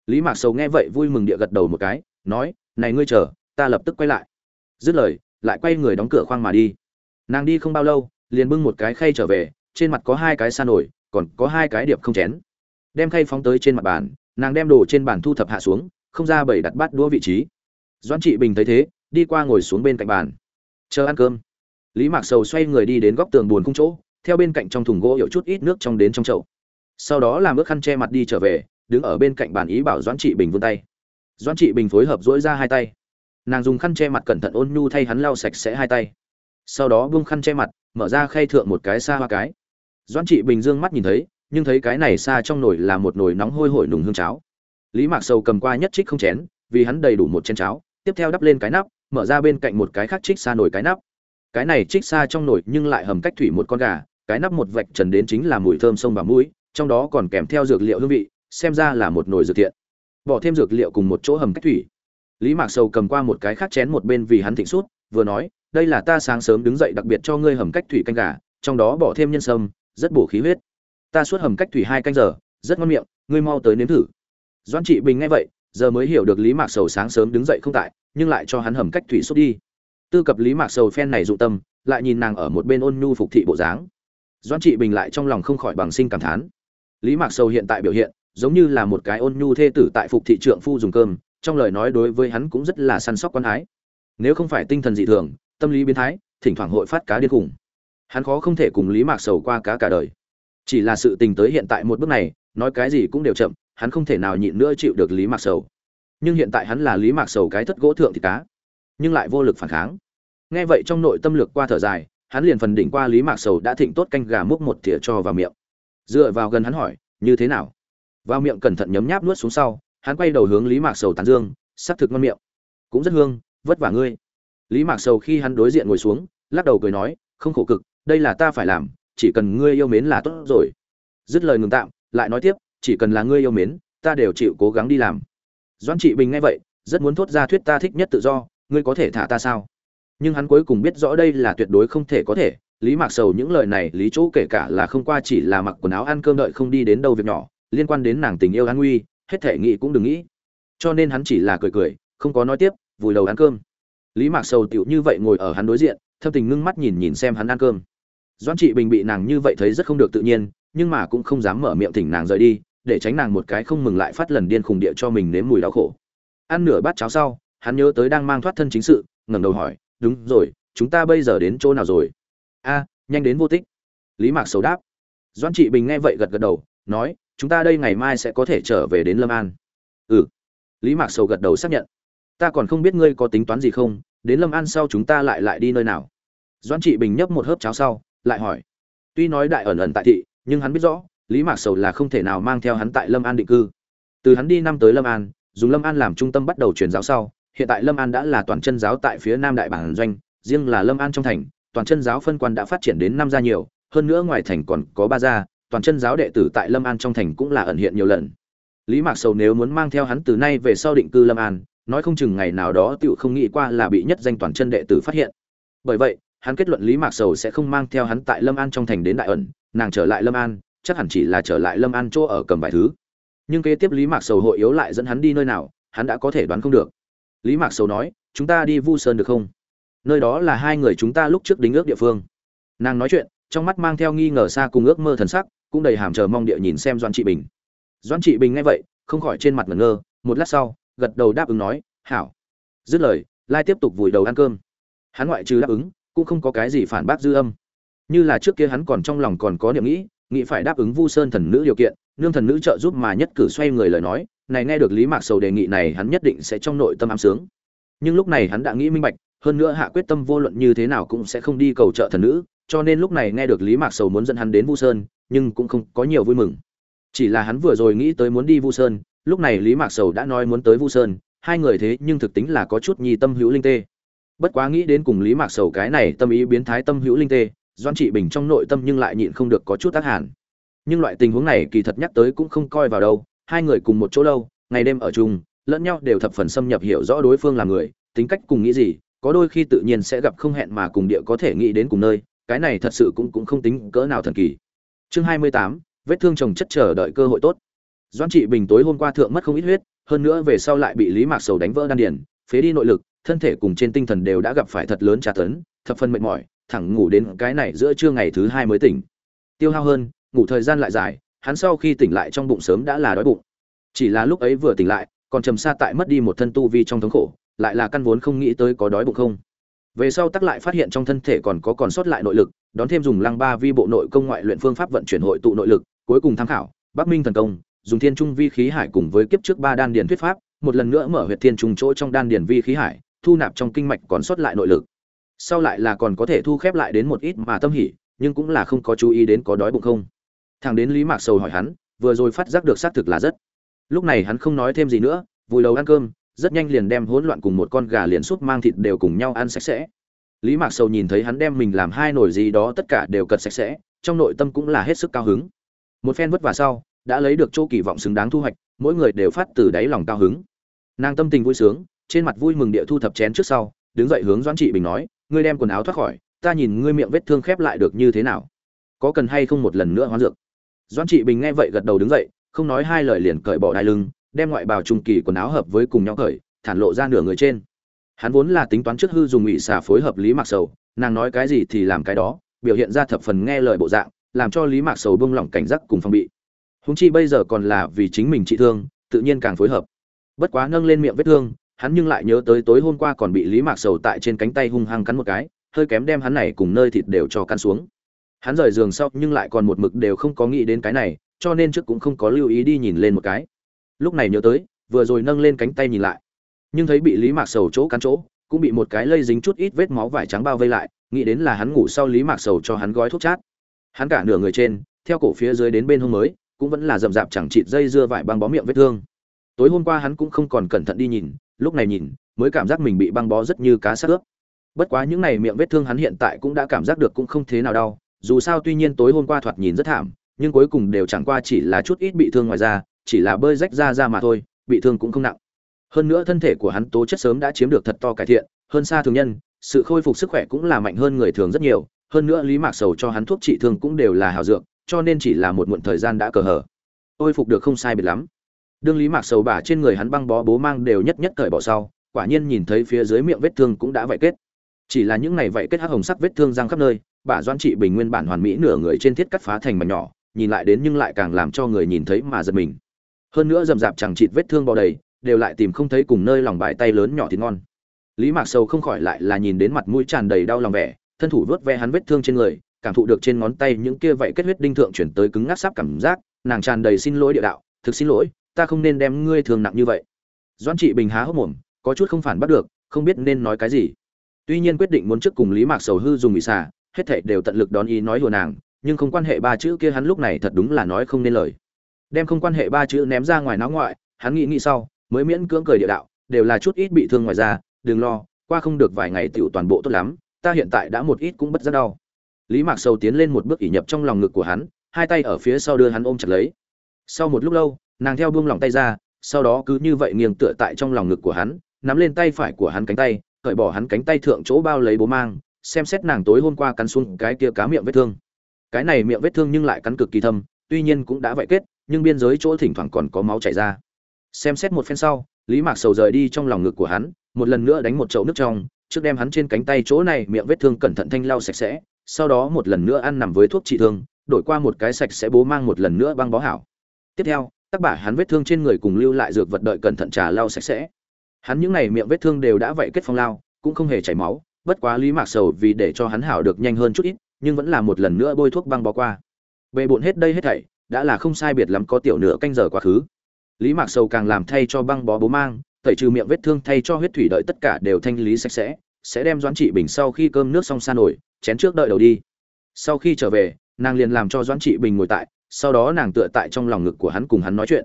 Lý mạc sầu nghe vậy vui mừng địa gật đầu một cái, nói này ngươi chờ, ta lập tức quay lại. Dứt lời, lại quay người đóng cửa khoang mà đi. Nàng đi không bao lâu, liền bưng một cái khay trở về, trên mặt có hai cái sa nổi, còn có hai cái điệp không chén. Đem khay phóng tới trên mặt bàn, nàng đem đồ trên bàn thu thập hạ xuống, không ra bảy đặt bát đũa vị trí. Doãn trị bình thấy thế, đi qua ngồi xuống bên cạnh bàn. Chờ ăn cơm. Lý mạc sầu xoay người đi đến góc tường buồn khung chỗ, theo bên cạnh trong thùng gỗ hiểu chút ít nước trong đến trong chậu. Sau đó làm ước khăn che mặt đi trở về, đứng ở bên cạnh bàn ý bảo doãn trị bình vươn tay doãn trị bình phối hợp dỗi ra hai tay. Nàng dùng khăn che mặt cẩn thận ôn nhu thay hắn lau sạch sẽ hai tay. Sau đó buông khăn che mặt, mở ra khay thượng một cái xa hoa cái. Doãn trị bình dương mắt nhìn thấy, nhưng thấy cái này xa trong nồi là một nồi nóng hôi hổi nùng hương cháo. Lý mạc sầu cầm qua nhất trích không chén, vì hắn đầy đủ một chén cháo, tiếp theo đắp lên cái nắp, mở ra bên cạnh một cái khác trích xa nồi cái nắp. Cái này trích xa trong nồi nhưng lại hầm cách thủy một con gà, cái nắp một vạch trần đến chính là mùi thơm sông và mũi trong đó còn kèm theo dược liệu hương vị, xem ra là một nồi dược thiện bỏ thêm dược liệu cùng một chỗ hầm cách thủy. Lý mạc sầu cầm qua một cái khác chén một bên vì hắn thịnh sút vừa nói, đây là ta sáng sớm đứng dậy đặc biệt cho ngươi hầm cách thủy canh gà, trong đó bỏ thêm nhân sâm, rất bổ khí huyết. Ta suốt hầm cách thủy hai canh giờ, rất ngon miệng, ngươi mau tới nếm thử. Doan trị bình nghe vậy, giờ mới hiểu được lý mạc sầu sáng sớm đứng dậy không tại, nhưng lại cho hắn hầm cách thủy sút đi. Tư cập lý mạc sầu phen này dụng tâm, lại nhìn nàng ở một bên ôn nhu phục thị bộ dáng. Doan trị bình lại trong lòng không khỏi bằng sinh cảm thán. Lý mạc sầu hiện tại biểu hiện giống như là một cái ôn nhu thê tử tại phục thị trượng phu dùng cơm, trong lời nói đối với hắn cũng rất là săn sóc quan ái. Nếu không phải tinh thần dị thường, tâm lý biến thái, thỉnh thoảng hội phát cá điên khủng hắn khó không thể cùng lý mạc sầu qua cá cả đời. Chỉ là sự tình tới hiện tại một bước này, nói cái gì cũng đều chậm, hắn không thể nào nhịn nữa chịu được lý mạc sầu. Nhưng hiện tại hắn là lý mạc sầu cái thất gỗ thượng thì cá, nhưng lại vô lực phản kháng. Nghe vậy trong nội tâm lược qua thở dài, hắn liền phần đỉnh qua lý mạc sầu đã thịnh tốt canh gà múc một thìa cho vào miệng. Dựa vào gần hắn hỏi, như thế nào? Vào miệng cẩn thận nhấm nháp nuốt xuống sau, hắn quay đầu hướng lý mạc sầu tán dương, sắc thực ngon miệng. Cũng rất hương, vất vả ngươi. Lý mạc sầu khi hắn đối diện ngồi xuống, lắc đầu cười nói, không khổ cực, đây là ta phải làm, chỉ cần ngươi yêu mến là tốt rồi. Dứt lời ngừng tạm, lại nói tiếp, chỉ cần là ngươi yêu mến, ta đều chịu cố gắng đi làm. Doan trị bình nghe vậy, rất muốn thốt ra thuyết ta thích nhất tự do, ngươi có thể thả ta sao? Nhưng hắn cuối cùng biết rõ đây là tuyệt đối không thể có thể. Lý mạc sầu những lời này, lý chỗ kể cả là không qua chỉ là mặc quần áo ăn cơm đợi không đi đến đâu việc nhỏ liên quan đến nàng tình yêu an nguy, hết thể nghĩ cũng đừng nghĩ. Cho nên hắn chỉ là cười cười, không có nói tiếp, vùi đầu ăn cơm. Lý mạc sầu tựu như vậy ngồi ở hắn đối diện, thâm tình ngưng mắt nhìn nhìn xem hắn ăn cơm. Doan trị bình bị nàng như vậy thấy rất không được tự nhiên, nhưng mà cũng không dám mở miệng thỉnh nàng rời đi, để tránh nàng một cái không mừng lại phát lần điên khùng địa cho mình nếm mùi đau khổ. Ăn nửa bát cháo sau, hắn nhớ tới đang mang thoát thân chính sự, ngẩng đầu hỏi, đúng rồi, chúng ta bây giờ đến chỗ nào rồi? A, nhanh đến vô tích. Lý mạc sầu đáp. Doan trị bình nghe vậy gật gật đầu, nói chúng ta đây ngày mai sẽ có thể trở về đến lâm an. Ừ. Lý mạc sầu gật đầu xác nhận. Ta còn không biết ngươi có tính toán gì không, đến lâm an sau chúng ta lại lại đi nơi nào. Doan trị bình nhấp một hớp cháo sau, lại hỏi. Tuy nói đại ẩn ẩn tại thị, nhưng hắn biết rõ, lý mạc sầu là không thể nào mang theo hắn tại lâm an định cư. Từ hắn đi năm tới lâm an, dùng lâm an làm trung tâm bắt đầu truyền giáo sau, hiện tại lâm an đã là toàn chân giáo tại phía nam đại bản doanh, riêng là lâm an trong thành, toàn chân giáo phân quan đã phát triển đến năm gia nhiều, hơn nữa ngoài thành còn có ba gia toàn chân giáo đệ tử tại lâm an trong thành cũng là ẩn hiện nhiều lần. Lý mạc sầu nếu muốn mang theo hắn từ nay về sau định cư lâm an, nói không chừng ngày nào đó tựu không nghĩ qua là bị nhất danh toàn chân đệ tử phát hiện. Bởi vậy, hắn kết luận lý mạc sầu sẽ không mang theo hắn tại lâm an trong thành đến đại ẩn, nàng trở lại lâm an, chắc hẳn chỉ là trở lại lâm an chỗ ở cầm vài thứ. Nhưng kế tiếp lý mạc sầu hội yếu lại dẫn hắn đi nơi nào, hắn đã có thể đoán không được. Lý mạc sầu nói, chúng ta đi vu sơn được không? Nơi đó là hai người chúng ta lúc trước đính ước địa phương. Nàng nói chuyện, trong mắt mang theo nghi ngờ xa cùng ước mơ thần sắc cũng đầy hàm chờ mong địa nhìn xem doan trị bình. Doan trị bình nghe vậy, không khỏi trên mặt ngẩn ngơ, một lát sau, gật đầu đáp ứng nói, hảo. Dứt lời, lai tiếp tục vùi đầu ăn cơm. Hắn ngoại trừ đáp ứng, cũng không có cái gì phản bác dư âm. Như là trước kia hắn còn trong lòng còn có niệm nghĩ nghĩ phải đáp ứng vu sơn thần nữ điều kiện, nương thần nữ trợ giúp mà nhất cử xoay người lời nói, này nghe được lý mạc sầu đề nghị này hắn nhất định sẽ trong nội tâm ám sướng. Nhưng lúc này hắn đã nghĩ minh bạch, hơn nữa hạ quyết tâm vô luận như thế nào cũng sẽ không đi cầu trợ thần nữ, cho nên lúc này nghe được lý mạc sầu muốn dẫn hắn đến vu sơn nhưng cũng không có nhiều vui mừng. Chỉ là hắn vừa rồi nghĩ tới muốn đi vu sơn, lúc này lý mạc sầu đã nói muốn tới vu sơn, hai người thế nhưng thực tính là có chút nhi tâm hữu linh tê. Bất quá nghĩ đến cùng lý mạc sầu cái này tâm ý biến thái tâm hữu linh tê doan trị bình trong nội tâm nhưng lại nhịn không được có chút tác hàn nhưng loại tình huống này kỳ thật nhắc tới cũng không coi vào đâu, hai người cùng một chỗ lâu, ngày đêm ở chung, lẫn nhau đều thập phần xâm nhập hiểu rõ đối phương là người, tính cách cùng nghĩ gì, có đôi khi tự nhiên sẽ gặp không hẹn mà cùng địa có thể nghĩ đến cùng nơi, cái này thật sự cũng cũng không tính cỡ nào thần kỳ chương hai mươi tám, vết thương chồng chất chờ đợi cơ hội tốt. Doan trị bình tối hôm qua thượng mất không ít huyết, hơn nữa về sau lại bị lý mạc sầu đánh vỡ đan điền, phế đi nội lực, thân thể cùng trên tinh thần đều đã gặp phải thật lớn tra tấn, thập phần mệt mỏi, thẳng ngủ đến cái này giữa trưa ngày thứ hai mới tỉnh. Tiêu hao hơn, ngủ thời gian lại dài, hắn sau khi tỉnh lại trong bụng sớm đã là đói bụng. Chỉ là lúc ấy vừa tỉnh lại, còn trầm xa tại mất đi một thân tu vi trong thống khổ, lại là căn vốn không nghĩ tới có đói bụng không. Về sau tắc lại phát hiện trong thân thể còn có còn sót lại nội lực đón thêm dùng lăng ba vi bộ nội công ngoại luyện phương pháp vận chuyển hội tụ nội lực, cuối cùng tham khảo, bắc minh thần công, dùng thiên trung vi khí hải cùng với kiếp trước ba đan điền thuyết pháp, một lần nữa mở huyệt thiên trung chỗ trong đan điền vi khí hải, thu nạp trong kinh mạch còn sót lại nội lực. Sau lại là còn có thể thu khép lại đến một ít mà tâm hỉ, nhưng cũng là không có chú ý đến có đói bụng không. Thằng đến lý mạc sầu hỏi hắn, vừa rồi phát giác được xác thực là rất. Lúc này hắn không nói thêm gì nữa, vùi đầu ăn cơm, rất nhanh liền đem hỗn loạn cùng một con gà liền súp mang thịt đều cùng nhau ăn sạch sẽ lý mạc sầu nhìn thấy hắn đem mình làm hai nồi gì đó tất cả đều cật sạch sẽ, trong nội tâm cũng là hết sức cao hứng. Một phen vất vả sau, đã lấy được chỗ kỳ vọng xứng đáng thu hoạch, mỗi người đều phát từ đáy lòng cao hứng. Nàng tâm tình vui sướng, trên mặt vui mừng địa thu thập chén trước sau, đứng dậy hướng doãn trị bình nói, ngươi đem quần áo thoát khỏi, ta nhìn ngươi miệng vết thương khép lại được như thế nào. Có cần hay không một lần nữa hoán dược? Doãn trị bình nghe vậy gật đầu đứng dậy, không nói hai lời liền cởi bỏ đai lưng, đem ngoại bào trung kỳ quần áo hợp với cùng nhau cởi, thản lộ ra nửa người trên hắn vốn là tính toán trước hư dùng ủy xả phối hợp lý mạc sầu, nàng nói cái gì thì làm cái đó, biểu hiện ra thập phần nghe lời bộ dạng, làm cho lý mạc sầu bông lỏng cảnh giác cùng phòng bị. Húng chi bây giờ còn là vì chính mình trị thương, tự nhiên càng phối hợp. Bất quá nâng lên miệng vết thương, hắn nhưng lại nhớ tới tối hôm qua còn bị lý mạc sầu tại trên cánh tay hung hăng cắn một cái, hơi kém đem hắn này cùng nơi thịt đều cho căn xuống. Hắn rời giường sau nhưng lại còn một mực đều không có nghĩ đến cái này, cho nên trước cũng không có lưu ý đi nhìn lên một cái. Lúc này nhớ tới, vừa rồi nâng lên cánh tay nhìn lại nhưng thấy bị lý mạc sầu chỗ cắn chỗ, cũng bị một cái lây dính chút ít vết máu vải trắng bao vây lại, nghĩ đến là hắn ngủ sau lý mạc sầu cho hắn gói thuốc chát. Hắn cả nửa người trên, theo cổ phía dưới đến bên hông mới, cũng vẫn là rậm rạp chẳng chịt dây dưa vải băng bó miệng vết thương. Tối hôm qua hắn cũng không còn cẩn thận đi nhìn, lúc này nhìn, mới cảm giác mình bị băng bó rất như cá sát ướp. Bất quá những này miệng vết thương hắn hiện tại cũng đã cảm giác được cũng không thế nào đau, dù sao tuy nhiên tối hôm qua thoạt nhìn rất thảm, nhưng cuối cùng đều chẳng qua chỉ là chút ít bị thương ngoài da, chỉ là bơi rách ra ra mà thôi, bị thương cũng không nặng hơn nữa thân thể của hắn tố chất sớm đã chiếm được thật to cải thiện, hơn xa thường nhân, sự khôi phục sức khỏe cũng là mạnh hơn người thường rất nhiều, hơn nữa lý mạc sầu cho hắn thuốc trị thương cũng đều là hào dược, cho nên chỉ là một muộn thời gian đã cờ hở ôi phục được không sai biệt lắm. Đương lý mạc sầu bả trên người hắn băng bó bố mang đều nhất nhất cởi bỏ sau, quả nhiên nhìn thấy phía dưới miệng vết thương cũng đã vậy kết. Chỉ là những ngày vậy kết hắc hồng sắc vết thương răng khắp nơi, bả doan trị bình nguyên bản hoàn mỹ nửa người trên thiết cắt phá thành mảnh nhỏ, nhìn lại đến nhưng lại càng làm cho người nhìn thấy mà giật mình. Hơn nữa rầm rạp chẳng chịt vết thương bò đầy đều lại tìm không thấy cùng nơi lòng bài tay lớn nhỏ thì ngon. Lý mạc sầu không khỏi lại là nhìn đến mặt mũi tràn đầy đau lòng vẻ, thân thủ vớt ve hắn vết thương trên người, cảm thụ được trên ngón tay những kia vậy kết huyết đinh thượng chuyển tới cứng ngắc sắp cảm giác, nàng tràn đầy xin lỗi địa đạo, thực xin lỗi, ta không nên đem ngươi thường nặng như vậy. Doan trị bình há hốc mồm, có chút không phản bắt được, không biết nên nói cái gì. Tuy nhiên quyết định muốn trước cùng lý mạc sầu hư dùng bị xả hết thảy đều tận lực đón ý nói hùa nàng, nhưng không quan hệ ba chữ kia hắn lúc này thật đúng là nói không nên lời. Đem không quan hệ ba chữ ném ra ngoài náo ngoại, hắn nghĩ nghĩ sau mới miễn cưỡng cười địa đạo, đều là chút ít bị thương ngoài ra đừng lo, qua không được vài ngày tựu toàn bộ tốt lắm, ta hiện tại đã một ít cũng bất rất đau. Lý mạc sầu tiến lên một bước ỉ nhập trong lòng ngực của hắn, hai tay ở phía sau đưa hắn ôm chặt lấy. Sau một lúc lâu, nàng theo buông lòng tay ra, sau đó cứ như vậy nghiêng tựa tại trong lòng ngực của hắn, nắm lên tay phải của hắn cánh tay, cởi bỏ hắn cánh tay thượng chỗ bao lấy bố mang, xem xét nàng tối hôm qua cắn xuống cái kia cá miệng vết thương. Cái này miệng vết thương nhưng lại cắn cực kỳ thâm, tuy nhiên cũng đã vậy kết, nhưng biên giới chỗ thỉnh thoảng còn có máu chảy ra xem xét một phen sau, lý mạc sầu rời đi trong lòng ngực của hắn, một lần nữa đánh một chậu nước trong, trước đem hắn trên cánh tay chỗ này miệng vết thương cẩn thận thanh lau sạch sẽ, sau đó một lần nữa ăn nằm với thuốc trị thương, đổi qua một cái sạch sẽ bố mang một lần nữa băng bó hảo. Tiếp theo tắc bả hắn vết thương trên người cùng lưu lại dược vật đợi cẩn thận trà lau sạch sẽ. Hắn những ngày miệng vết thương đều đã vậy kết phong lao, cũng không hề chảy máu, bất quá lý mạc sầu vì để cho hắn hảo được nhanh hơn chút ít, nhưng vẫn là một lần nữa bôi thuốc băng bó qua. Bề bộn hết đây hết thảy, đã là không sai biệt lắm có tiểu nửa canh giờ quá khứ lý mạc sầu càng làm thay cho băng bó bố mang, tẩy trừ miệng vết thương thay cho huyết thủy đợi tất cả đều thanh lý sạch sẽ sẽ đem doãn trị bình sau khi cơm nước xong xa nổi, chén trước đợi đầu đi. Sau khi trở về, nàng liền làm cho doãn trị bình ngồi tại, sau đó nàng tựa tại trong lòng ngực của hắn cùng hắn nói chuyện.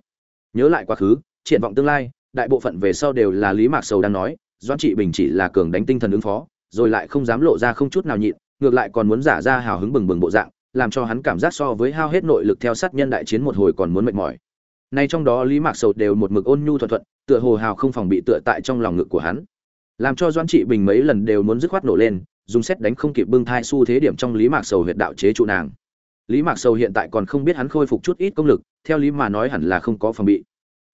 Nhớ lại quá khứ, triển vọng tương lai, đại bộ phận về sau đều là lý mạc sầu đang nói, doãn trị bình chỉ là cường đánh tinh thần ứng phó, rồi lại không dám lộ ra không chút nào nhịn, ngược lại còn muốn giả ra hào hứng bừng bừng bộ dạng, làm cho hắn cảm giác so với hao hết nội lực theo sát nhân đại chiến một hồi còn muốn mệt mỏi nay trong đó lý mạc sầu đều một mực ôn nhu thuận thuận, tựa hồ hào không phòng bị tựa tại trong lòng ngực của hắn. Làm cho doãn trị bình mấy lần đều muốn dứt khoát nổ lên, dùng xét đánh không kịp bưng thai xu thế điểm trong lý mạc sầu huyệt đạo chế trụ nàng. Lý mạc sầu hiện tại còn không biết hắn khôi phục chút ít công lực, theo lý mà nói hẳn là không có phòng bị.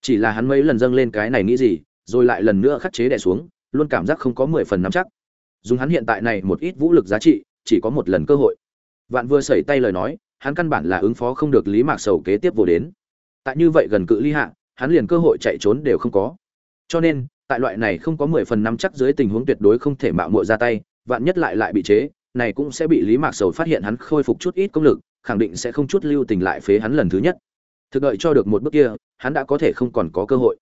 Chỉ là hắn mấy lần dâng lên cái này nghĩ gì, rồi lại lần nữa khắc chế đè xuống, luôn cảm giác không có mười phần nắm chắc. Dùng hắn hiện tại này một ít vũ lực giá trị, chỉ có một lần cơ hội. Vạn vừa sẩy tay lời nói, hắn căn bản là ứng phó không được lý mạc sầu kế tiếp vô đến tại như vậy gần cự ly hạ, hắn liền cơ hội chạy trốn đều không có. Cho nên, tại loại này không có mười phần năm chắc dưới tình huống tuyệt đối không thể mạo muội ra tay, vạn nhất lại lại bị chế, này cũng sẽ bị lý mạc sầu phát hiện hắn khôi phục chút ít công lực, khẳng định sẽ không chút lưu tình lại phế hắn lần thứ nhất. Thực đợi cho được một bước kia, hắn đã có thể không còn có cơ hội.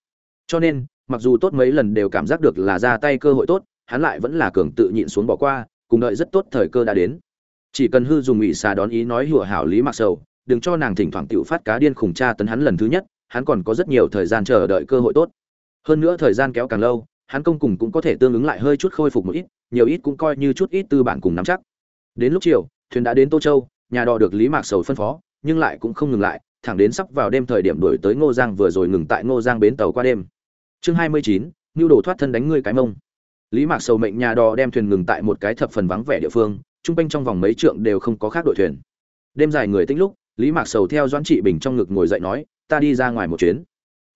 Cho nên, mặc dù tốt mấy lần đều cảm giác được là ra tay cơ hội tốt, hắn lại vẫn là cường tự nhịn xuống bỏ qua, cùng đợi rất tốt thời cơ đã đến. Chỉ cần hư dùng ủy xà đón ý nói hùa hảo lý mặc sầu đừng cho nàng thỉnh thoảng tự phát cá điên khủng tra tấn hắn lần thứ nhất, hắn còn có rất nhiều thời gian chờ đợi cơ hội tốt. Hơn nữa thời gian kéo càng lâu, hắn công cùng cũng có thể tương ứng lại hơi chút khôi phục một ít, nhiều ít cũng coi như chút ít tư bản cùng nắm chắc. Đến lúc chiều, thuyền đã đến tô châu, nhà đò được lý mạc sầu phân phó, nhưng lại cũng không ngừng lại, thẳng đến sắp vào đêm thời điểm đuổi tới ngô giang vừa rồi ngừng tại ngô giang bến tàu qua đêm. Chương hai mươi chín đồ thoát thân đánh ngươi cái mông. Lý mạc sầu mệnh nhà đò đem thuyền ngừng tại một cái thập phần vắng vẻ địa phương, trung quanh trong vòng mấy trượng đều không có khác đội thuyền. Đêm dài người tĩnh lúc lý mạc sầu theo doãn trị bình trong ngực ngồi dậy nói, ta đi ra ngoài một chuyến.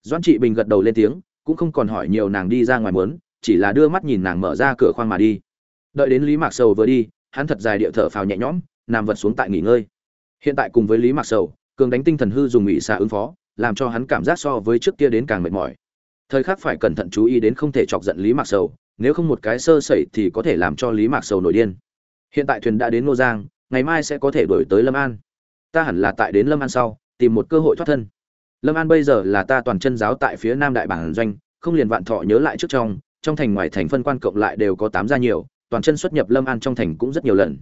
Doãn trị bình gật đầu lên tiếng, cũng không còn hỏi nhiều nàng đi ra ngoài muốn, chỉ là đưa mắt nhìn nàng mở ra cửa khoang mà đi. Đợi đến lý mạc sầu vừa đi, hắn thật dài địa thở phào nhẹ nhõm, nằm vật xuống tại nghỉ ngơi. Hiện tại cùng với lý mạc sầu, cường đánh tinh thần hư dùng ngụy xạ ứng phó, làm cho hắn cảm giác so với trước kia đến càng mệt mỏi. Thời khắc phải cẩn thận chú ý đến không thể chọc giận lý mạc sầu, nếu không một cái sơ sẩy thì có thể làm cho lý mạc sầu nổi điên. Hiện tại thuyền đã đến ngô giang, ngày mai sẽ có thể đổi tới lâm an ta hẳn là tại đến lâm an sau, tìm một cơ hội thoát thân. Lâm an bây giờ là ta toàn chân giáo tại phía nam đại bản doanh, không liền vạn thọ nhớ lại trước trong trong thành ngoài thành phân quan cộng lại đều có tám gia nhiều, toàn chân xuất nhập lâm an trong thành cũng rất nhiều lần.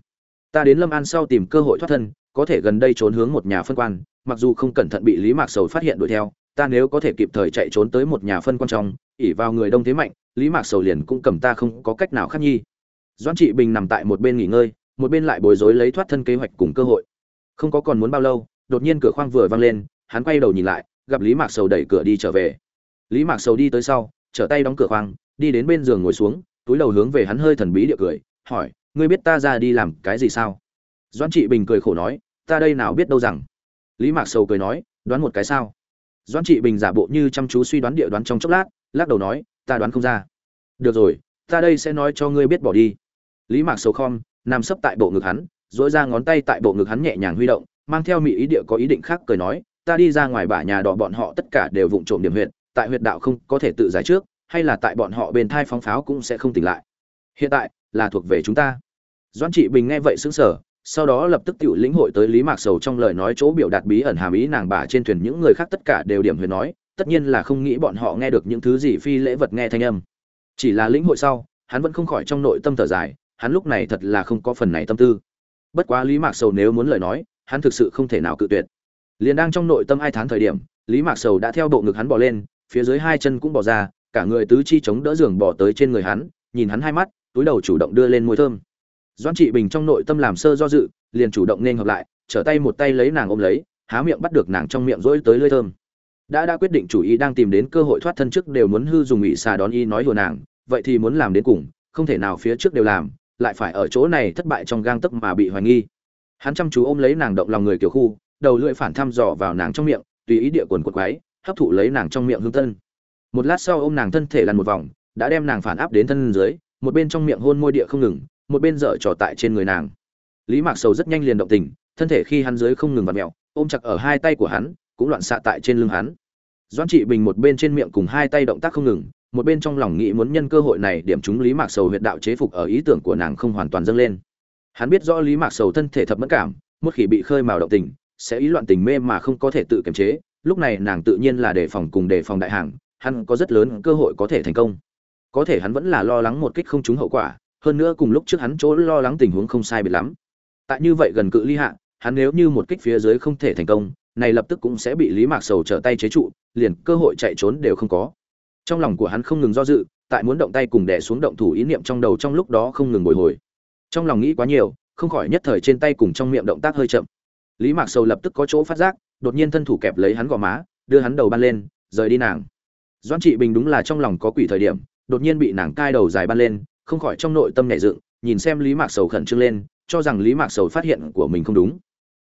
Ta đến lâm an sau tìm cơ hội thoát thân, có thể gần đây trốn hướng một nhà phân quan, mặc dù không cẩn thận bị lý mạc sầu phát hiện đuổi theo, ta nếu có thể kịp thời chạy trốn tới một nhà phân quan trong ỉ vào người đông thế mạnh, lý mạc sầu liền cũng cầm ta không có cách nào khác nhi. Doãn trị bình nằm tại một bên nghỉ ngơi, một bên lại bối rối lấy thoát thân kế hoạch cùng cơ hội không có còn muốn bao lâu, đột nhiên cửa khoang vừa vang lên, hắn quay đầu nhìn lại, gặp lý mạc sầu đẩy cửa đi trở về. Lý mạc sầu đi tới sau, trở tay đóng cửa khoang, đi đến bên giường ngồi xuống, túi đầu hướng về hắn hơi thần bí địa cười, hỏi, ngươi biết ta ra đi làm cái gì sao? Doãn trị bình cười khổ nói, ta đây nào biết đâu rằng. Lý mạc sầu cười nói, đoán một cái sao? Doãn trị bình giả bộ như chăm chú suy đoán địa đoán trong chốc lát, lắc đầu nói, ta đoán không ra. Được rồi, ta đây sẽ nói cho ngươi biết bỏ đi. Lý mạc sầu khom, nằm sấp tại bộ ngực hắn dỗi ra ngón tay tại bộ ngực hắn nhẹ nhàng huy động, mang theo mỹ ý địa có ý định khác cười nói, ta đi ra ngoài bả nhà đỏ bọn họ tất cả đều vụng trộm điểm huyệt, tại huyệt đạo không có thể tự giải trước, hay là tại bọn họ bên thai phóng pháo cũng sẽ không tỉnh lại. Hiện tại là thuộc về chúng ta. Doãn trị bình nghe vậy sững sờ, sau đó lập tức tự lĩnh hội tới lý mạc sầu trong lời nói chỗ biểu đạt bí ẩn hàm ý nàng bà trên thuyền những người khác tất cả đều điểm huyền nói, tất nhiên là không nghĩ bọn họ nghe được những thứ gì phi lễ vật nghe thanh âm. Chỉ là lĩnh hội sau, hắn vẫn không khỏi trong nội tâm thở dài, hắn lúc này thật là không có phần này tâm tư bất quá lý mạc sầu nếu muốn lời nói, hắn thực sự không thể nào cự tuyệt. Liền đang trong nội tâm hai tháng thời điểm, lý mạc sầu đã theo bộ ngực hắn bỏ lên, phía dưới hai chân cũng bỏ ra, cả người tứ chi chống đỡ giường bỏ tới trên người hắn, nhìn hắn hai mắt, túi đầu chủ động đưa lên môi thơm. Doan trị bình trong nội tâm làm sơ do dự, liền chủ động nên hợp lại, trở tay một tay lấy nàng ôm lấy, há miệng bắt được nàng trong miệng rỗi tới lưỡi thơm. Đã đã quyết định chủ ý đang tìm đến cơ hội thoát thân trước đều muốn hư dùng ỵ xà đón y nói đùa nàng, vậy thì muốn làm đến cùng, không thể nào phía trước đều làm lại phải ở chỗ này thất bại trong gang tấc mà bị hoài nghi. Hắn chăm chú ôm lấy nàng động lòng người kiểu khu, đầu lưỡi phản thăm dò vào nàng trong miệng, tùy ý địa quần quật quái, hấp thụ lấy nàng trong miệng hương tân một lát sau ôm nàng thân thể lăn một vòng, đã đem nàng phản áp đến thân dưới, một bên trong miệng hôn môi địa không ngừng, một bên dở trò tại trên người nàng. Lý mạc sầu rất nhanh liền động tình, thân thể khi hắn dưới không ngừng vặn mẹo ôm chặt ở hai tay của hắn, cũng loạn xạ tại trên lưng hắn. Doan trị bình một bên trên miệng cùng hai tay động tác không ngừng một bên trong lòng nghĩ muốn nhân cơ hội này điểm chúng lý mạc sầu huyệt đạo chế phục ở ý tưởng của nàng không hoàn toàn dâng lên. Hắn biết rõ lý mạc sầu thân thể thập mẫn cảm, một khi bị khơi mào động tình, sẽ ý loạn tình mê mà không có thể tự kiềm chế, lúc này nàng tự nhiên là đề phòng cùng đề phòng đại hàng, hắn có rất lớn cơ hội có thể thành công. Có thể hắn vẫn là lo lắng một kích không trúng hậu quả, hơn nữa cùng lúc trước hắn chỗ lo lắng tình huống không sai biệt lắm. Tại như vậy gần cự ly hạ, hắn nếu như một kích phía dưới không thể thành công, này lập tức cũng sẽ bị lý mạc sầu trở tay chế trụ, liền cơ hội chạy trốn đều không có trong lòng của hắn không ngừng do dự, tại muốn động tay cùng đè xuống động thủ ý niệm trong đầu trong lúc đó không ngừng bồi hồi. Trong lòng nghĩ quá nhiều, không khỏi nhất thời trên tay cùng trong miệng động tác hơi chậm. Lý mạc sầu lập tức có chỗ phát giác, đột nhiên thân thủ kẹp lấy hắn gò má, đưa hắn đầu ban lên, rời đi nàng. Doan trị bình đúng là trong lòng có quỷ thời điểm, đột nhiên bị nàng cai đầu dài ban lên, không khỏi trong nội tâm nhảy dựng, nhìn xem lý mạc sầu khẩn trương lên, cho rằng lý mạc sầu phát hiện của mình không đúng.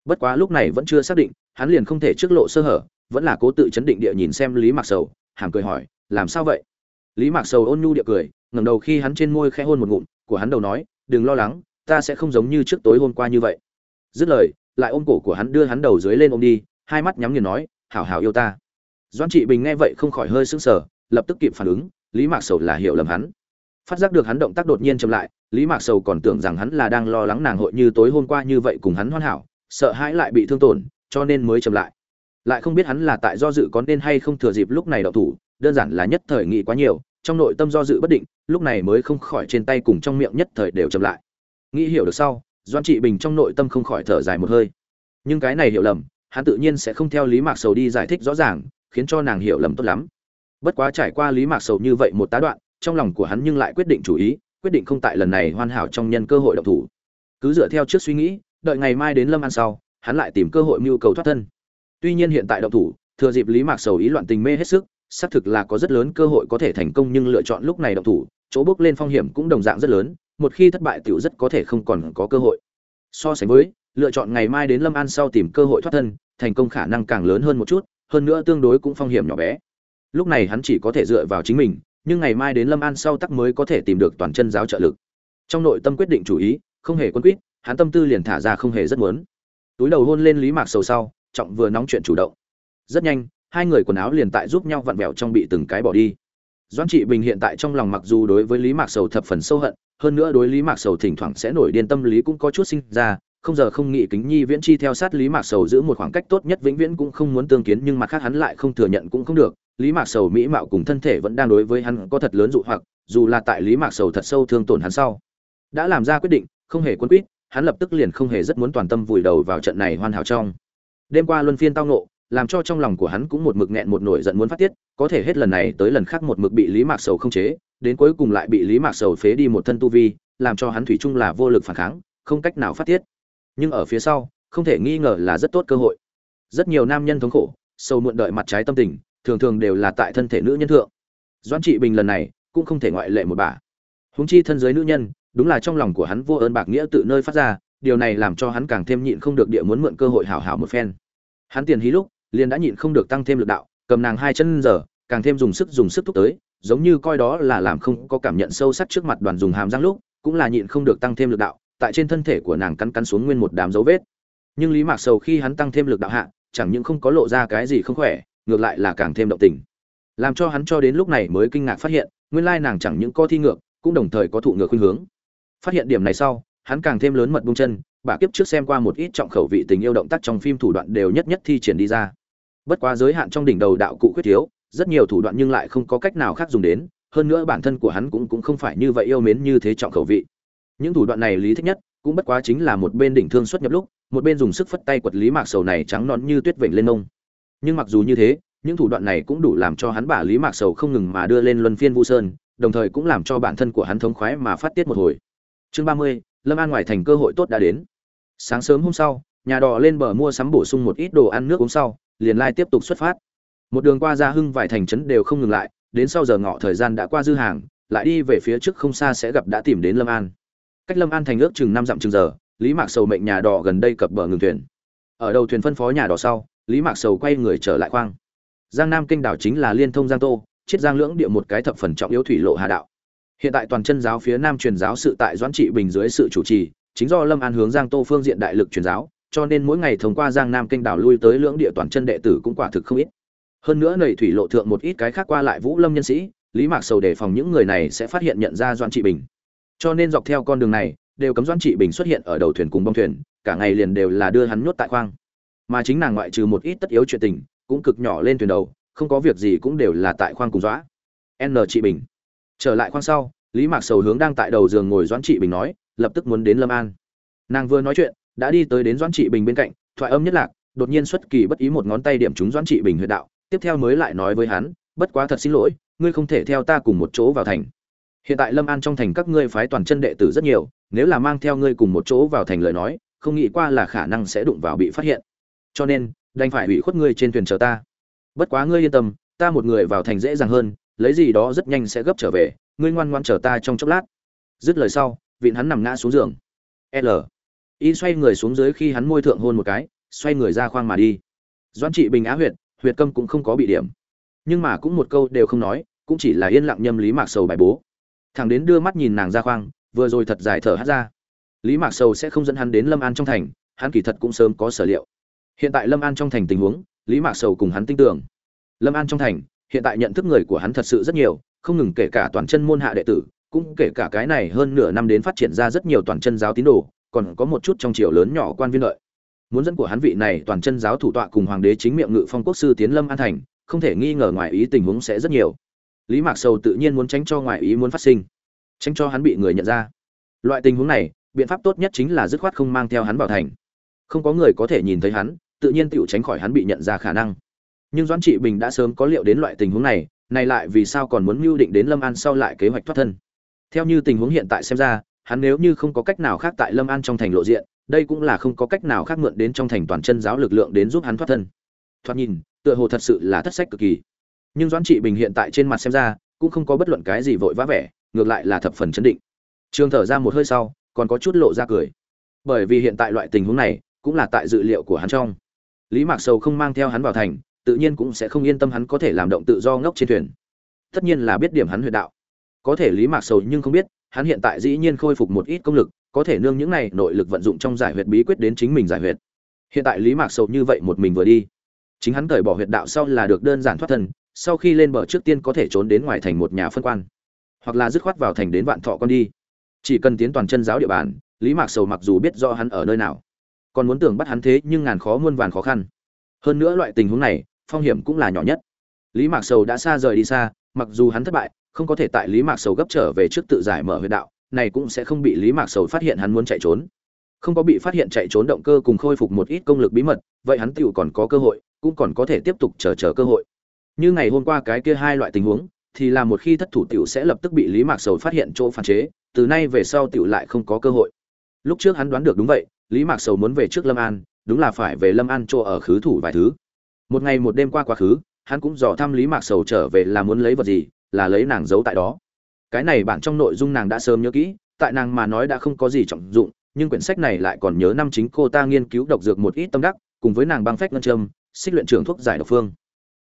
Bất quá lúc này vẫn chưa xác định, hắn liền không thể trước lộ sơ hở, vẫn là cố tự chấn định địa nhìn xem lý mạc sầu, hàm cười hỏi làm sao vậy? Lý mạc sầu ôn nhu địa cười, ngẩng đầu khi hắn trên môi khẽ hôn một ngụm, của hắn đầu nói, đừng lo lắng, ta sẽ không giống như trước tối hôm qua như vậy. Dứt lời, lại ôm cổ của hắn đưa hắn đầu dưới lên ôm đi, hai mắt nhắm nghiền nói, hảo hảo yêu ta. Doan trị bình nghe vậy không khỏi hơi sững sờ, lập tức kịp phản ứng, lý mạc sầu là hiểu lầm hắn. Phát giác được hắn động tác đột nhiên chậm lại, lý mạc sầu còn tưởng rằng hắn là đang lo lắng nàng hội như tối hôm qua như vậy cùng hắn hoàn hảo, sợ hãi lại bị thương tổn, cho nên mới chậm lại. Lại không biết hắn là tại do dự có nên hay không thừa dịp lúc này đậu thủ đơn giản là nhất thời nghĩ quá nhiều, trong nội tâm do dự bất định, lúc này mới không khỏi trên tay cùng trong miệng nhất thời đều chậm lại. Nghĩ hiểu được sau doan trị bình trong nội tâm không khỏi thở dài một hơi. Nhưng cái này hiểu lầm, hắn tự nhiên sẽ không theo lý mạc sầu đi giải thích rõ ràng, khiến cho nàng hiểu lầm tốt lắm. Bất quá trải qua lý mạc sầu như vậy một tá đoạn, trong lòng của hắn nhưng lại quyết định chủ ý, quyết định không tại lần này hoàn hảo trong nhân cơ hội động thủ. Cứ dựa theo trước suy nghĩ, đợi ngày mai đến lâm ăn sau, hắn lại tìm cơ hội mưu cầu thoát thân. Tuy nhiên hiện tại động thủ, thừa dịp lý mạc sầu ý loạn tình mê hết sức xác thực là có rất lớn cơ hội có thể thành công nhưng lựa chọn lúc này động thủ chỗ bước lên phong hiểm cũng đồng dạng rất lớn một khi thất bại tiểu rất có thể không còn có cơ hội. So sánh với lựa chọn ngày mai đến lâm an sau tìm cơ hội thoát thân thành công khả năng càng lớn hơn một chút hơn nữa tương đối cũng phong hiểm nhỏ bé. Lúc này hắn chỉ có thể dựa vào chính mình nhưng ngày mai đến lâm an sau tắc mới có thể tìm được toàn chân giáo trợ lực. Trong nội tâm quyết định chủ ý không hề quân quyết, hắn tâm tư liền thả ra không hề rất muốn. Túi đầu hôn lên lý mạc sầu sau trọng vừa nóng chuyện chủ động. Rất nhanh hai người quần áo liền tại giúp nhau vặn vẹo trong bị từng cái bỏ đi. Doãn trị bình hiện tại trong lòng mặc dù đối với lý mạc sầu thập phần sâu hận, hơn nữa đối lý mạc sầu thỉnh thoảng sẽ nổi điên tâm lý cũng có chút sinh ra, không giờ không nghĩ kính nhi viễn chi theo sát lý mạc sầu giữ một khoảng cách tốt nhất vĩnh viễn cũng không muốn tương kiến nhưng mặt khác hắn lại không thừa nhận cũng không được. Lý mạc sầu mỹ mạo cùng thân thể vẫn đang đối với hắn có thật lớn dụ hoặc, dù là tại lý mạc sầu thật sâu thương tổn hắn sau, đã làm ra quyết định, không hề quân quýt, hắn lập tức liền không hề rất muốn toàn tâm vùi đầu vào trận này hoàn hảo trong. Đêm qua luân phiên tao nộ làm cho trong lòng của hắn cũng một mực nghẹn một nổi giận muốn phát tiết, có thể hết lần này tới lần khác một mực bị lý mạc sầu không chế, đến cuối cùng lại bị lý mạc sầu phế đi một thân tu vi, làm cho hắn thủy chung là vô lực phản kháng, không cách nào phát tiết. Nhưng ở phía sau, không thể nghi ngờ là rất tốt cơ hội. Rất nhiều nam nhân thống khổ sâu muộn đợi mặt trái tâm tình, thường thường đều là tại thân thể nữ nhân thượng. Doãn trị bình lần này cũng không thể ngoại lệ một bà. Huống chi thân giới nữ nhân, đúng là trong lòng của hắn vô ơn bạc nghĩa tự nơi phát ra, điều này làm cho hắn càng thêm nhịn không được địa muốn mượn cơ hội hảo hảo một phen. Hắn tiền hí lúc liền đã nhịn không được tăng thêm lực đạo, cầm nàng hai chân giờ, càng thêm dùng sức dùng sức thúc tới, giống như coi đó là làm không có cảm nhận sâu sắc trước mặt đoàn dùng hàm răng lúc, cũng là nhịn không được tăng thêm lực đạo, tại trên thân thể của nàng cắn cắn xuống nguyên một đám dấu vết. Nhưng lý mạc sầu khi hắn tăng thêm lực đạo hạ, chẳng những không có lộ ra cái gì không khỏe, ngược lại là càng thêm động tình. Làm cho hắn cho đến lúc này mới kinh ngạc phát hiện, nguyên lai nàng chẳng những có thi ngược, cũng đồng thời có thụ ngược khuynh hướng. Phát hiện điểm này sau, hắn càng thêm lớn mật buông chân bà kiếp trước xem qua một ít trọng khẩu vị tình yêu động tác trong phim thủ đoạn đều nhất nhất thi triển đi ra bất quá giới hạn trong đỉnh đầu đạo cụ khuyết thiếu, rất nhiều thủ đoạn nhưng lại không có cách nào khác dùng đến, hơn nữa bản thân của hắn cũng cũng không phải như vậy yêu mến như thế trọng khẩu vị. Những thủ đoạn này lý thích nhất, cũng bất quá chính là một bên đỉnh thương xuất nhập lúc, một bên dùng sức phất tay quật lý mạc sầu này trắng nón như tuyết vểnh lên nông nhưng mặc dù như thế, những thủ đoạn này cũng đủ làm cho hắn bả lý mạc sầu không ngừng mà đưa lên luân phiên vu sơn, đồng thời cũng làm cho bản thân của hắn thống khoái mà phát tiết một hồi. Chương ba mươi, lâm an ngoài thành cơ hội tốt đã đến. Sáng sớm hôm sau, nhà đò lên bờ mua sắm bổ sung một ít đồ ăn nước uống sau liền lai tiếp tục xuất phát. Một đường qua ra hưng vài thành trấn đều không ngừng lại, đến sau giờ ngọ thời gian đã qua dư hàng, lại đi về phía trước không xa sẽ gặp đã tìm đến lâm an. Cách lâm an thành ước chừng năm dặm chừng giờ, lý mạc sầu mệnh nhà đỏ gần đây cập bờ ngừng thuyền. Ở đầu thuyền phân phó nhà đỏ sau, lý mạc sầu quay người trở lại khoang. Giang nam kinh đảo chính là liên thông giang tô, chiết giang lưỡng địa một cái thập phần trọng yếu thủy lộ hà đạo. Hiện tại toàn chân giáo phía nam truyền giáo sự tại doãn trị bình dưới sự chủ trì, chính do lâm an hướng giang tô phương diện đại lực truyền giáo cho nên mỗi ngày thông qua giang nam kinh đảo lui tới lưỡng địa toàn chân đệ tử cũng quả thực không ít. Hơn nữa nầy thủy lộ thượng một ít cái khác qua lại vũ lâm nhân sĩ, lý mạc sầu đề phòng những người này sẽ phát hiện nhận ra doãn trị bình. Cho nên dọc theo con đường này, đều cấm doãn trị bình xuất hiện ở đầu thuyền cùng bong thuyền, cả ngày liền đều là đưa hắn nhốt tại khoang. Mà chính nàng ngoại trừ một ít tất yếu chuyện tình, cũng cực nhỏ lên thuyền đầu, không có việc gì cũng đều là tại khoang cùng dõa n trị bình. Trở lại khoang sau, lý mạc sầu hướng đang tại đầu giường ngồi doãn trị bình nói, lập tức muốn đến lâm an. Nàng vừa nói chuyện đã đi tới đến doãn trị bình bên cạnh, thoại âm nhất lạc, đột nhiên xuất kỳ bất ý một ngón tay điểm trúng doãn trị bình huyệt đạo, tiếp theo mới lại nói với hắn, bất quá thật xin lỗi, ngươi không thể theo ta cùng một chỗ vào thành. Hiện tại lâm an trong thành các ngươi phái toàn chân đệ tử rất nhiều, nếu là mang theo ngươi cùng một chỗ vào thành lời nói, không nghĩ qua là khả năng sẽ đụng vào bị phát hiện. Cho nên, đành phải hủy khuất ngươi trên thuyền chờ ta. Bất quá ngươi yên tâm, ta một người vào thành dễ dàng hơn, lấy gì đó rất nhanh sẽ gấp trở về, ngươi ngoan ngoan chờ ta trong chốc lát. Dứt lời sau, vịn hắn nằm ngã xuống giường. L y xoay người xuống dưới khi hắn môi thượng hôn một cái, xoay người ra khoang mà đi. Doan trị bình á huyệt huyệt câm cũng không có bị điểm. Nhưng mà cũng một câu đều không nói, cũng chỉ là yên lặng nhâm lý mạc sầu bài bố. Thằng đến đưa mắt nhìn nàng ra khoang, vừa rồi thật dài thở hát ra. Lý mạc sầu sẽ không dẫn hắn đến lâm an trong thành, hắn kỳ thật cũng sớm có sở liệu. Hiện tại lâm an trong thành tình huống, lý mạc sầu cùng hắn tin tưởng. Lâm an trong thành, hiện tại nhận thức người của hắn thật sự rất nhiều, không ngừng kể cả toàn chân môn hạ đệ tử, cũng kể cả cái này hơn nửa năm đến phát triển ra rất nhiều toàn chân giáo tín đồ còn có một chút trong triều lớn nhỏ quan viên lợi. Muốn dẫn của hắn vị này toàn chân giáo thủ tọa cùng hoàng đế chính miệng ngự phong quốc sư tiến lâm an thành, không thể nghi ngờ ngoài ý tình huống sẽ rất nhiều. Lý mạc sầu tự nhiên muốn tránh cho ngoài ý muốn phát sinh, tránh cho hắn bị người nhận ra. Loại tình huống này, biện pháp tốt nhất chính là dứt khoát không mang theo hắn vào thành. Không có người có thể nhìn thấy hắn, tự nhiên tựu tránh khỏi hắn bị nhận ra khả năng. Nhưng doãn trị bình đã sớm có liệu đến loại tình huống này này lại vì sao còn muốn mưu định đến lâm an sau lại kế hoạch thoát thân? Theo như tình huống hiện tại xem ra hắn nếu như không có cách nào khác tại lâm an trong thành lộ diện, đây cũng là không có cách nào khác mượn đến trong thành toàn chân giáo lực lượng đến giúp hắn thoát thân. Thoát nhìn, tựa hồ thật sự là thất sách cực kỳ. Nhưng doãn trị bình hiện tại trên mặt xem ra, cũng không có bất luận cái gì vội vã vẻ, ngược lại là thập phần chấn định. Trường thở ra một hơi sau, còn có chút lộ ra cười. Bởi vì hiện tại loại tình huống này, cũng là tại dự liệu của hắn trong. Lý mạc sầu không mang theo hắn vào thành, tự nhiên cũng sẽ không yên tâm hắn có thể làm động tự do ngốc trên thuyền. Tất nhiên là biết điểm hắn huyệt đạo. Có thể lý mạc sầu nhưng không biết hắn hiện tại dĩ nhiên khôi phục một ít công lực, có thể nương những này nội lực vận dụng trong giải huyệt bí quyết đến chính mình giải huyệt. Hiện tại lý mạc sầu như vậy một mình vừa đi, chính hắn cởi bỏ huyệt đạo sau là được đơn giản thoát thân, sau khi lên bờ trước tiên có thể trốn đến ngoài thành một nhà phân quan, hoặc là dứt khoát vào thành đến vạn thọ con đi. Chỉ cần tiến toàn chân giáo địa bàn, lý mạc sầu mặc dù biết rõ hắn ở nơi nào, còn muốn tưởng bắt hắn thế nhưng ngàn khó muôn vàn khó khăn. Hơn nữa loại tình huống này, phong hiểm cũng là nhỏ nhất. Lý mạc sầu đã xa rời đi xa, mặc dù hắn thất bại không có thể tại lý mạc sầu gấp trở về trước tự giải mở huyệt đạo, này cũng sẽ không bị lý mạc sầu phát hiện hắn muốn chạy trốn. Không có bị phát hiện chạy trốn động cơ cùng khôi phục một ít công lực bí mật, vậy hắn tựu còn có cơ hội, cũng còn có thể tiếp tục chờ chờ cơ hội. Như ngày hôm qua cái kia hai loại tình huống, thì là một khi thất thủ tiểu sẽ lập tức bị lý mạc sầu phát hiện chỗ phản chế, từ nay về sau tiểu lại không có cơ hội. Lúc trước hắn đoán được đúng vậy, lý mạc sầu muốn về trước lâm an, đúng là phải về lâm an chỗ ở khứ thủ vài thứ. Một ngày một đêm qua quá khứ, hắn cũng dò thăm lý mạc sầu trở về là muốn lấy vật gì là lấy nàng giấu tại đó. Cái này bản trong nội dung nàng đã sớm nhớ kỹ, tại nàng mà nói đã không có gì trọng dụng, nhưng quyển sách này lại còn nhớ năm chính cô ta nghiên cứu độc dược một ít tâm đắc, cùng với nàng băng phách ngân châm, xích luyện trưởng thuốc giải độc phương.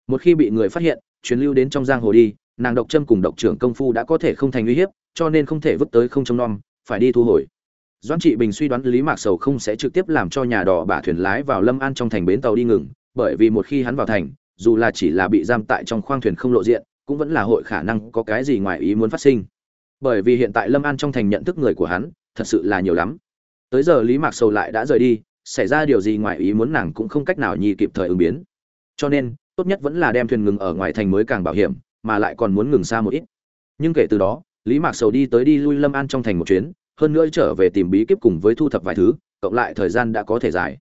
Một khi bị người phát hiện, truyền lưu đến trong giang hồ đi, nàng độc châm cùng độc trưởng công phu đã có thể không thành uy hiếp, cho nên không thể vứt tới không trông nom, phải đi thu hồi. Doãn trị bình suy đoán lý mạc sầu không sẽ trực tiếp làm cho nhà đỏ bả thuyền lái vào lâm an trong thành bến tàu đi ngừng, bởi vì một khi hắn vào thành, dù là chỉ là bị giam tại trong khoang thuyền không lộ diện cũng vẫn là hội khả năng có cái gì ngoài ý muốn phát sinh. Bởi vì hiện tại lâm an trong thành nhận thức người của hắn, thật sự là nhiều lắm. Tới giờ lý mạc sầu lại đã rời đi, xảy ra điều gì ngoài ý muốn nàng cũng không cách nào nhi kịp thời ứng biến. Cho nên, tốt nhất vẫn là đem thuyền ngừng ở ngoài thành mới càng bảo hiểm, mà lại còn muốn ngừng xa một ít. Nhưng kể từ đó, lý mạc sầu đi tới đi lui lâm an trong thành một chuyến, hơn nữa trở về tìm bí kíp cùng với thu thập vài thứ, cộng lại thời gian đã có thể dài.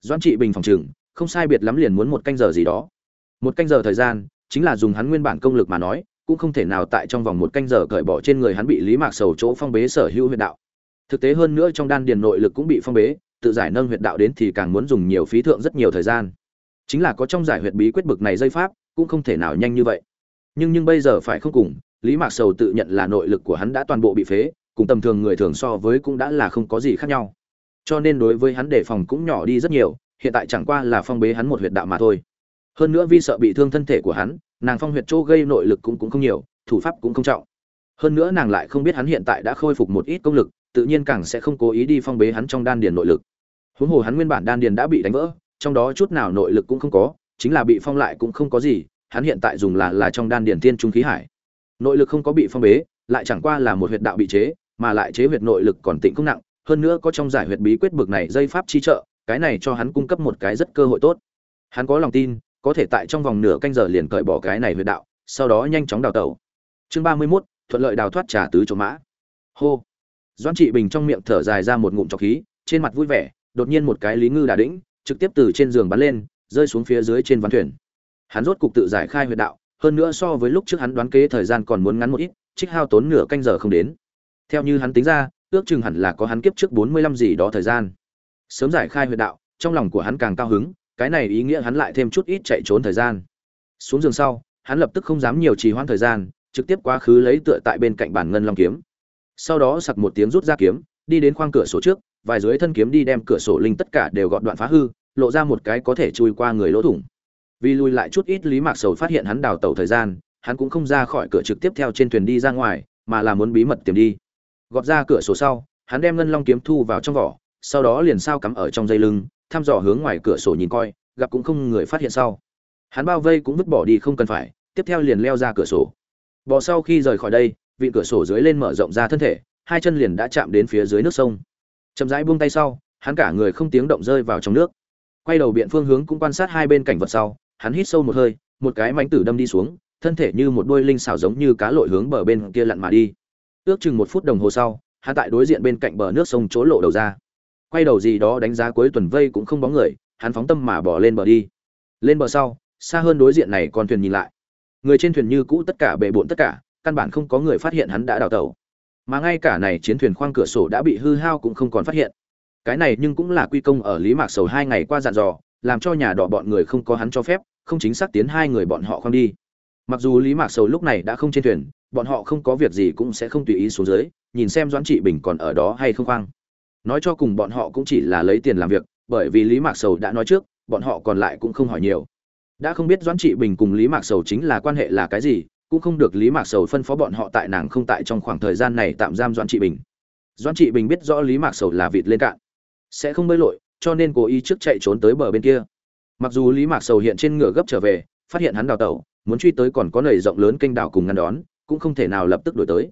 Doan trị bình phòng trừng không sai biệt lắm liền muốn một canh giờ gì đó. Một canh giờ thời gian chính là dùng hắn nguyên bản công lực mà nói, cũng không thể nào tại trong vòng một canh giờ cởi bỏ trên người hắn bị lý mạc sầu chỗ phong bế sở hữu huyệt đạo. Thực tế hơn nữa trong đan điền nội lực cũng bị phong bế, tự giải nâng huyệt đạo đến thì càng muốn dùng nhiều phí thượng rất nhiều thời gian. Chính là có trong giải huyệt bí quyết bực này dây pháp, cũng không thể nào nhanh như vậy. Nhưng nhưng bây giờ phải không cùng, lý mạc sầu tự nhận là nội lực của hắn đã toàn bộ bị phế, cùng tầm thường người thường so với cũng đã là không có gì khác nhau. Cho nên đối với hắn đề phòng cũng nhỏ đi rất nhiều, hiện tại chẳng qua là phong bế hắn một huyệt đạo mà thôi hơn nữa vì sợ bị thương thân thể của hắn, nàng phong huyệt chỗ gây nội lực cũng cũng không nhiều, thủ pháp cũng không trọng. Hơn nữa nàng lại không biết hắn hiện tại đã khôi phục một ít công lực, tự nhiên càng sẽ không cố ý đi phong bế hắn trong đan điền nội lực. Huống hồ hắn nguyên bản đan điền đã bị đánh vỡ, trong đó chút nào nội lực cũng không có, chính là bị phong lại cũng không có gì, hắn hiện tại dùng là là trong đan điền tiên trung khí hải. Nội lực không có bị phong bế, lại chẳng qua là một huyệt đạo bị chế, mà lại chế huyệt nội lực còn tịnh không nặng, hơn nữa có trong giải huyệt bí quyết bực này dây pháp chi trợ, cái này cho hắn cung cấp một cái rất cơ hội tốt. Hắn có lòng tin có thể tại trong vòng nửa canh giờ liền cởi bỏ cái này huyệt đạo, sau đó nhanh chóng đào tẩu. Chương ba mươi mốt, thuận lợi đào thoát trà tứ chỗ mã. Hô. Doãn trị bình trong miệng thở dài ra một ngụm trọc khí, trên mặt vui vẻ, đột nhiên một cái lý ngư đà đĩnh, trực tiếp từ trên giường bắn lên, rơi xuống phía dưới trên ván thuyền. Hắn rốt cục tự giải khai huyệt đạo, hơn nữa so với lúc trước hắn đoán kế thời gian còn muốn ngắn một ít, trích hao tốn nửa canh giờ không đến. Theo như hắn tính ra, ước chừng hẳn là có hắn kiếp trước bốn mươi lăm gì đó thời gian. Sớm giải khai huyệt đạo, trong lòng của hắn càng cao hứng cái này ý nghĩa hắn lại thêm chút ít chạy trốn thời gian. Xuống giường sau, hắn lập tức không dám nhiều trì hoãn thời gian, trực tiếp quá khứ lấy tựa tại bên cạnh bản ngân long kiếm. Sau đó sặc một tiếng rút ra kiếm, đi đến khoang cửa sổ trước, vài dưới thân kiếm đi đem cửa sổ linh tất cả đều gọn đoạn phá hư, lộ ra một cái có thể chui qua người lỗ thủng. Vì lùi lại chút ít lý mạc sầu phát hiện hắn đào tẩu thời gian, hắn cũng không ra khỏi cửa trực tiếp theo trên thuyền đi ra ngoài, mà là muốn bí mật tìm đi. Gọt ra cửa sổ sau, hắn đem ngân long kiếm thu vào trong vỏ, sau đó liền sao cắm ở trong dây lưng thăm dò hướng ngoài cửa sổ nhìn coi, gặp cũng không người phát hiện sau. Hắn bao vây cũng vứt bỏ đi không cần phải, tiếp theo liền leo ra cửa sổ. Bò sau khi rời khỏi đây, vị cửa sổ dưới lên mở rộng ra thân thể, hai chân liền đã chạm đến phía dưới nước sông. Chậm rãi buông tay sau, hắn cả người không tiếng động rơi vào trong nước. Quay đầu biện phương hướng cũng quan sát hai bên cảnh vật sau, hắn hít sâu một hơi, một cái mánh tử đâm đi xuống, thân thể như một đôi linh xảo giống như cá lội hướng bờ bên kia lặn mà đi. Ước chừng một phút đồng hồ sau, hắn tại đối diện bên cạnh bờ nước sông chỗ lộ đầu ra quay đầu gì đó đánh giá cuối tuần vây cũng không bóng người, hắn phóng tâm mà bỏ lên bờ đi. Lên bờ sau, xa hơn đối diện này con thuyền nhìn lại. Người trên thuyền như cũ tất cả bệ bộn tất cả, căn bản không có người phát hiện hắn đã đào tẩu. Mà ngay cả này chiến thuyền khoang cửa sổ đã bị hư hao cũng không còn phát hiện. Cái này nhưng cũng là quy công ở lý mạc sầu hai ngày qua dặn dò, làm cho nhà đỏ bọn người không có hắn cho phép, không chính xác tiến hai người bọn họ không đi. Mặc dù lý mạc sầu lúc này đã không trên thuyền, bọn họ không có việc gì cũng sẽ không tùy ý xuống dưới, nhìn xem doãn trị bình còn ở đó hay không khoang nói cho cùng bọn họ cũng chỉ là lấy tiền làm việc, bởi vì lý mạc sầu đã nói trước, bọn họ còn lại cũng không hỏi nhiều. Đã không biết doãn trị bình cùng lý mạc sầu chính là quan hệ là cái gì, cũng không được lý mạc sầu phân phó bọn họ tại nàng không tại trong khoảng thời gian này tạm giam doãn trị bình. Doãn trị bình biết rõ lý mạc sầu là vịt lên cạn, sẽ không bơi lội, cho nên cố ý trước chạy trốn tới bờ bên kia. Mặc dù lý mạc sầu hiện trên ngựa gấp trở về, phát hiện hắn đào tẩu, muốn truy tới còn có nầy rộng lớn kênh đảo cùng ngăn đón, cũng không thể nào lập tức đổi tới.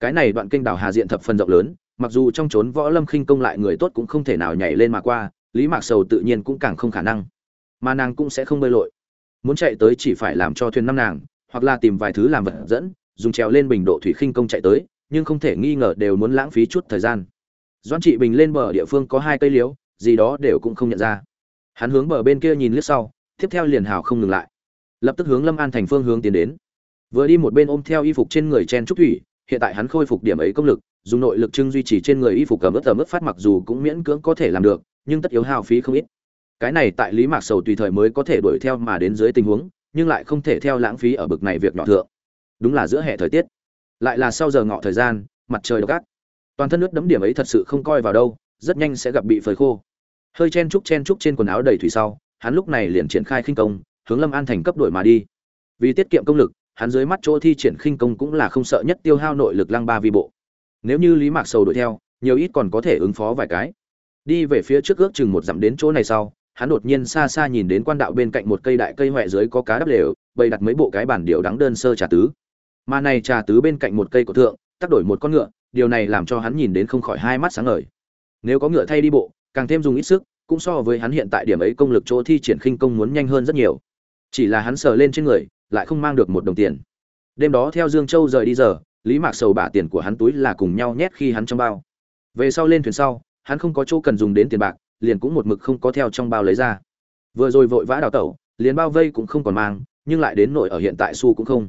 Cái này đoạn kênh đảo hà diện thập phần rộng lớn mặc dù trong trốn võ lâm khinh công lại người tốt cũng không thể nào nhảy lên mà qua, lý mạc sầu tự nhiên cũng càng không khả năng. Mà nàng cũng sẽ không bơi lội. Muốn chạy tới chỉ phải làm cho thuyền năm nàng, hoặc là tìm vài thứ làm vật dẫn, dùng trèo lên bình độ thủy khinh công chạy tới, nhưng không thể nghi ngờ đều muốn lãng phí chút thời gian. Doan trị bình lên bờ địa phương có hai cây liếu, gì đó đều cũng không nhận ra. Hắn hướng bờ bên kia nhìn liếc sau, tiếp theo liền hào không ngừng lại. Lập tức hướng lâm an thành phương hướng tiến đến. Vừa đi một bên ôm theo y phục trên người chen trúc thủy, hiện tại hắn khôi phục điểm ấy công lực dùng nội lực trưng duy trì trên người y phục cầm ướt tầm ướt phát mặc dù cũng miễn cưỡng có thể làm được, nhưng tất yếu hao phí không ít. Cái này tại lý mạc sầu tùy thời mới có thể đuổi theo mà đến dưới tình huống, nhưng lại không thể theo lãng phí ở bực này việc nhỏ thượng. Đúng là giữa hệ thời tiết. Lại là sau giờ ngọ thời gian, mặt trời độc ác. Toàn thân nước đấm điểm ấy thật sự không coi vào đâu, rất nhanh sẽ gặp bị phơi khô. Hơi chen trúc chen trúc trên quần áo đầy thủy sau, hắn lúc này liền triển khai khinh công, hướng lâm an thành cấp đổi mà đi. Vì tiết kiệm công lực, hắn dưới mắt chỗ thi triển khinh công cũng là không sợ nhất tiêu hao nội lực lăng ba vi bộ nếu như lý mạc sầu đuổi theo, nhiều ít còn có thể ứng phó vài cái. Đi về phía trước ước chừng một dặm đến chỗ này sau, hắn đột nhiên xa xa nhìn đến quan đạo bên cạnh một cây đại cây huệ dưới có cá đắp lều bày đặt mấy bộ cái bản điệu đắng đơn sơ trà tứ. Mà này trà tứ bên cạnh một cây cổ thượng tác đổi một con ngựa, điều này làm cho hắn nhìn đến không khỏi hai mắt sáng ngời. Nếu có ngựa thay đi bộ, càng thêm dùng ít sức, cũng so với hắn hiện tại điểm ấy công lực chỗ thi triển khinh công muốn nhanh hơn rất nhiều. Chỉ là hắn sờ lên trên người, lại không mang được một đồng tiền. Đêm đó theo dương châu rời đi giờ lý mạc sầu bả tiền của hắn túi là cùng nhau nhét khi hắn trong bao. Về sau lên thuyền sau, hắn không có chỗ cần dùng đến tiền bạc, liền cũng một mực không có theo trong bao lấy ra. Vừa rồi vội vã đào tẩu, liền bao vây cũng không còn mang, nhưng lại đến nội ở hiện tại xu cũng không.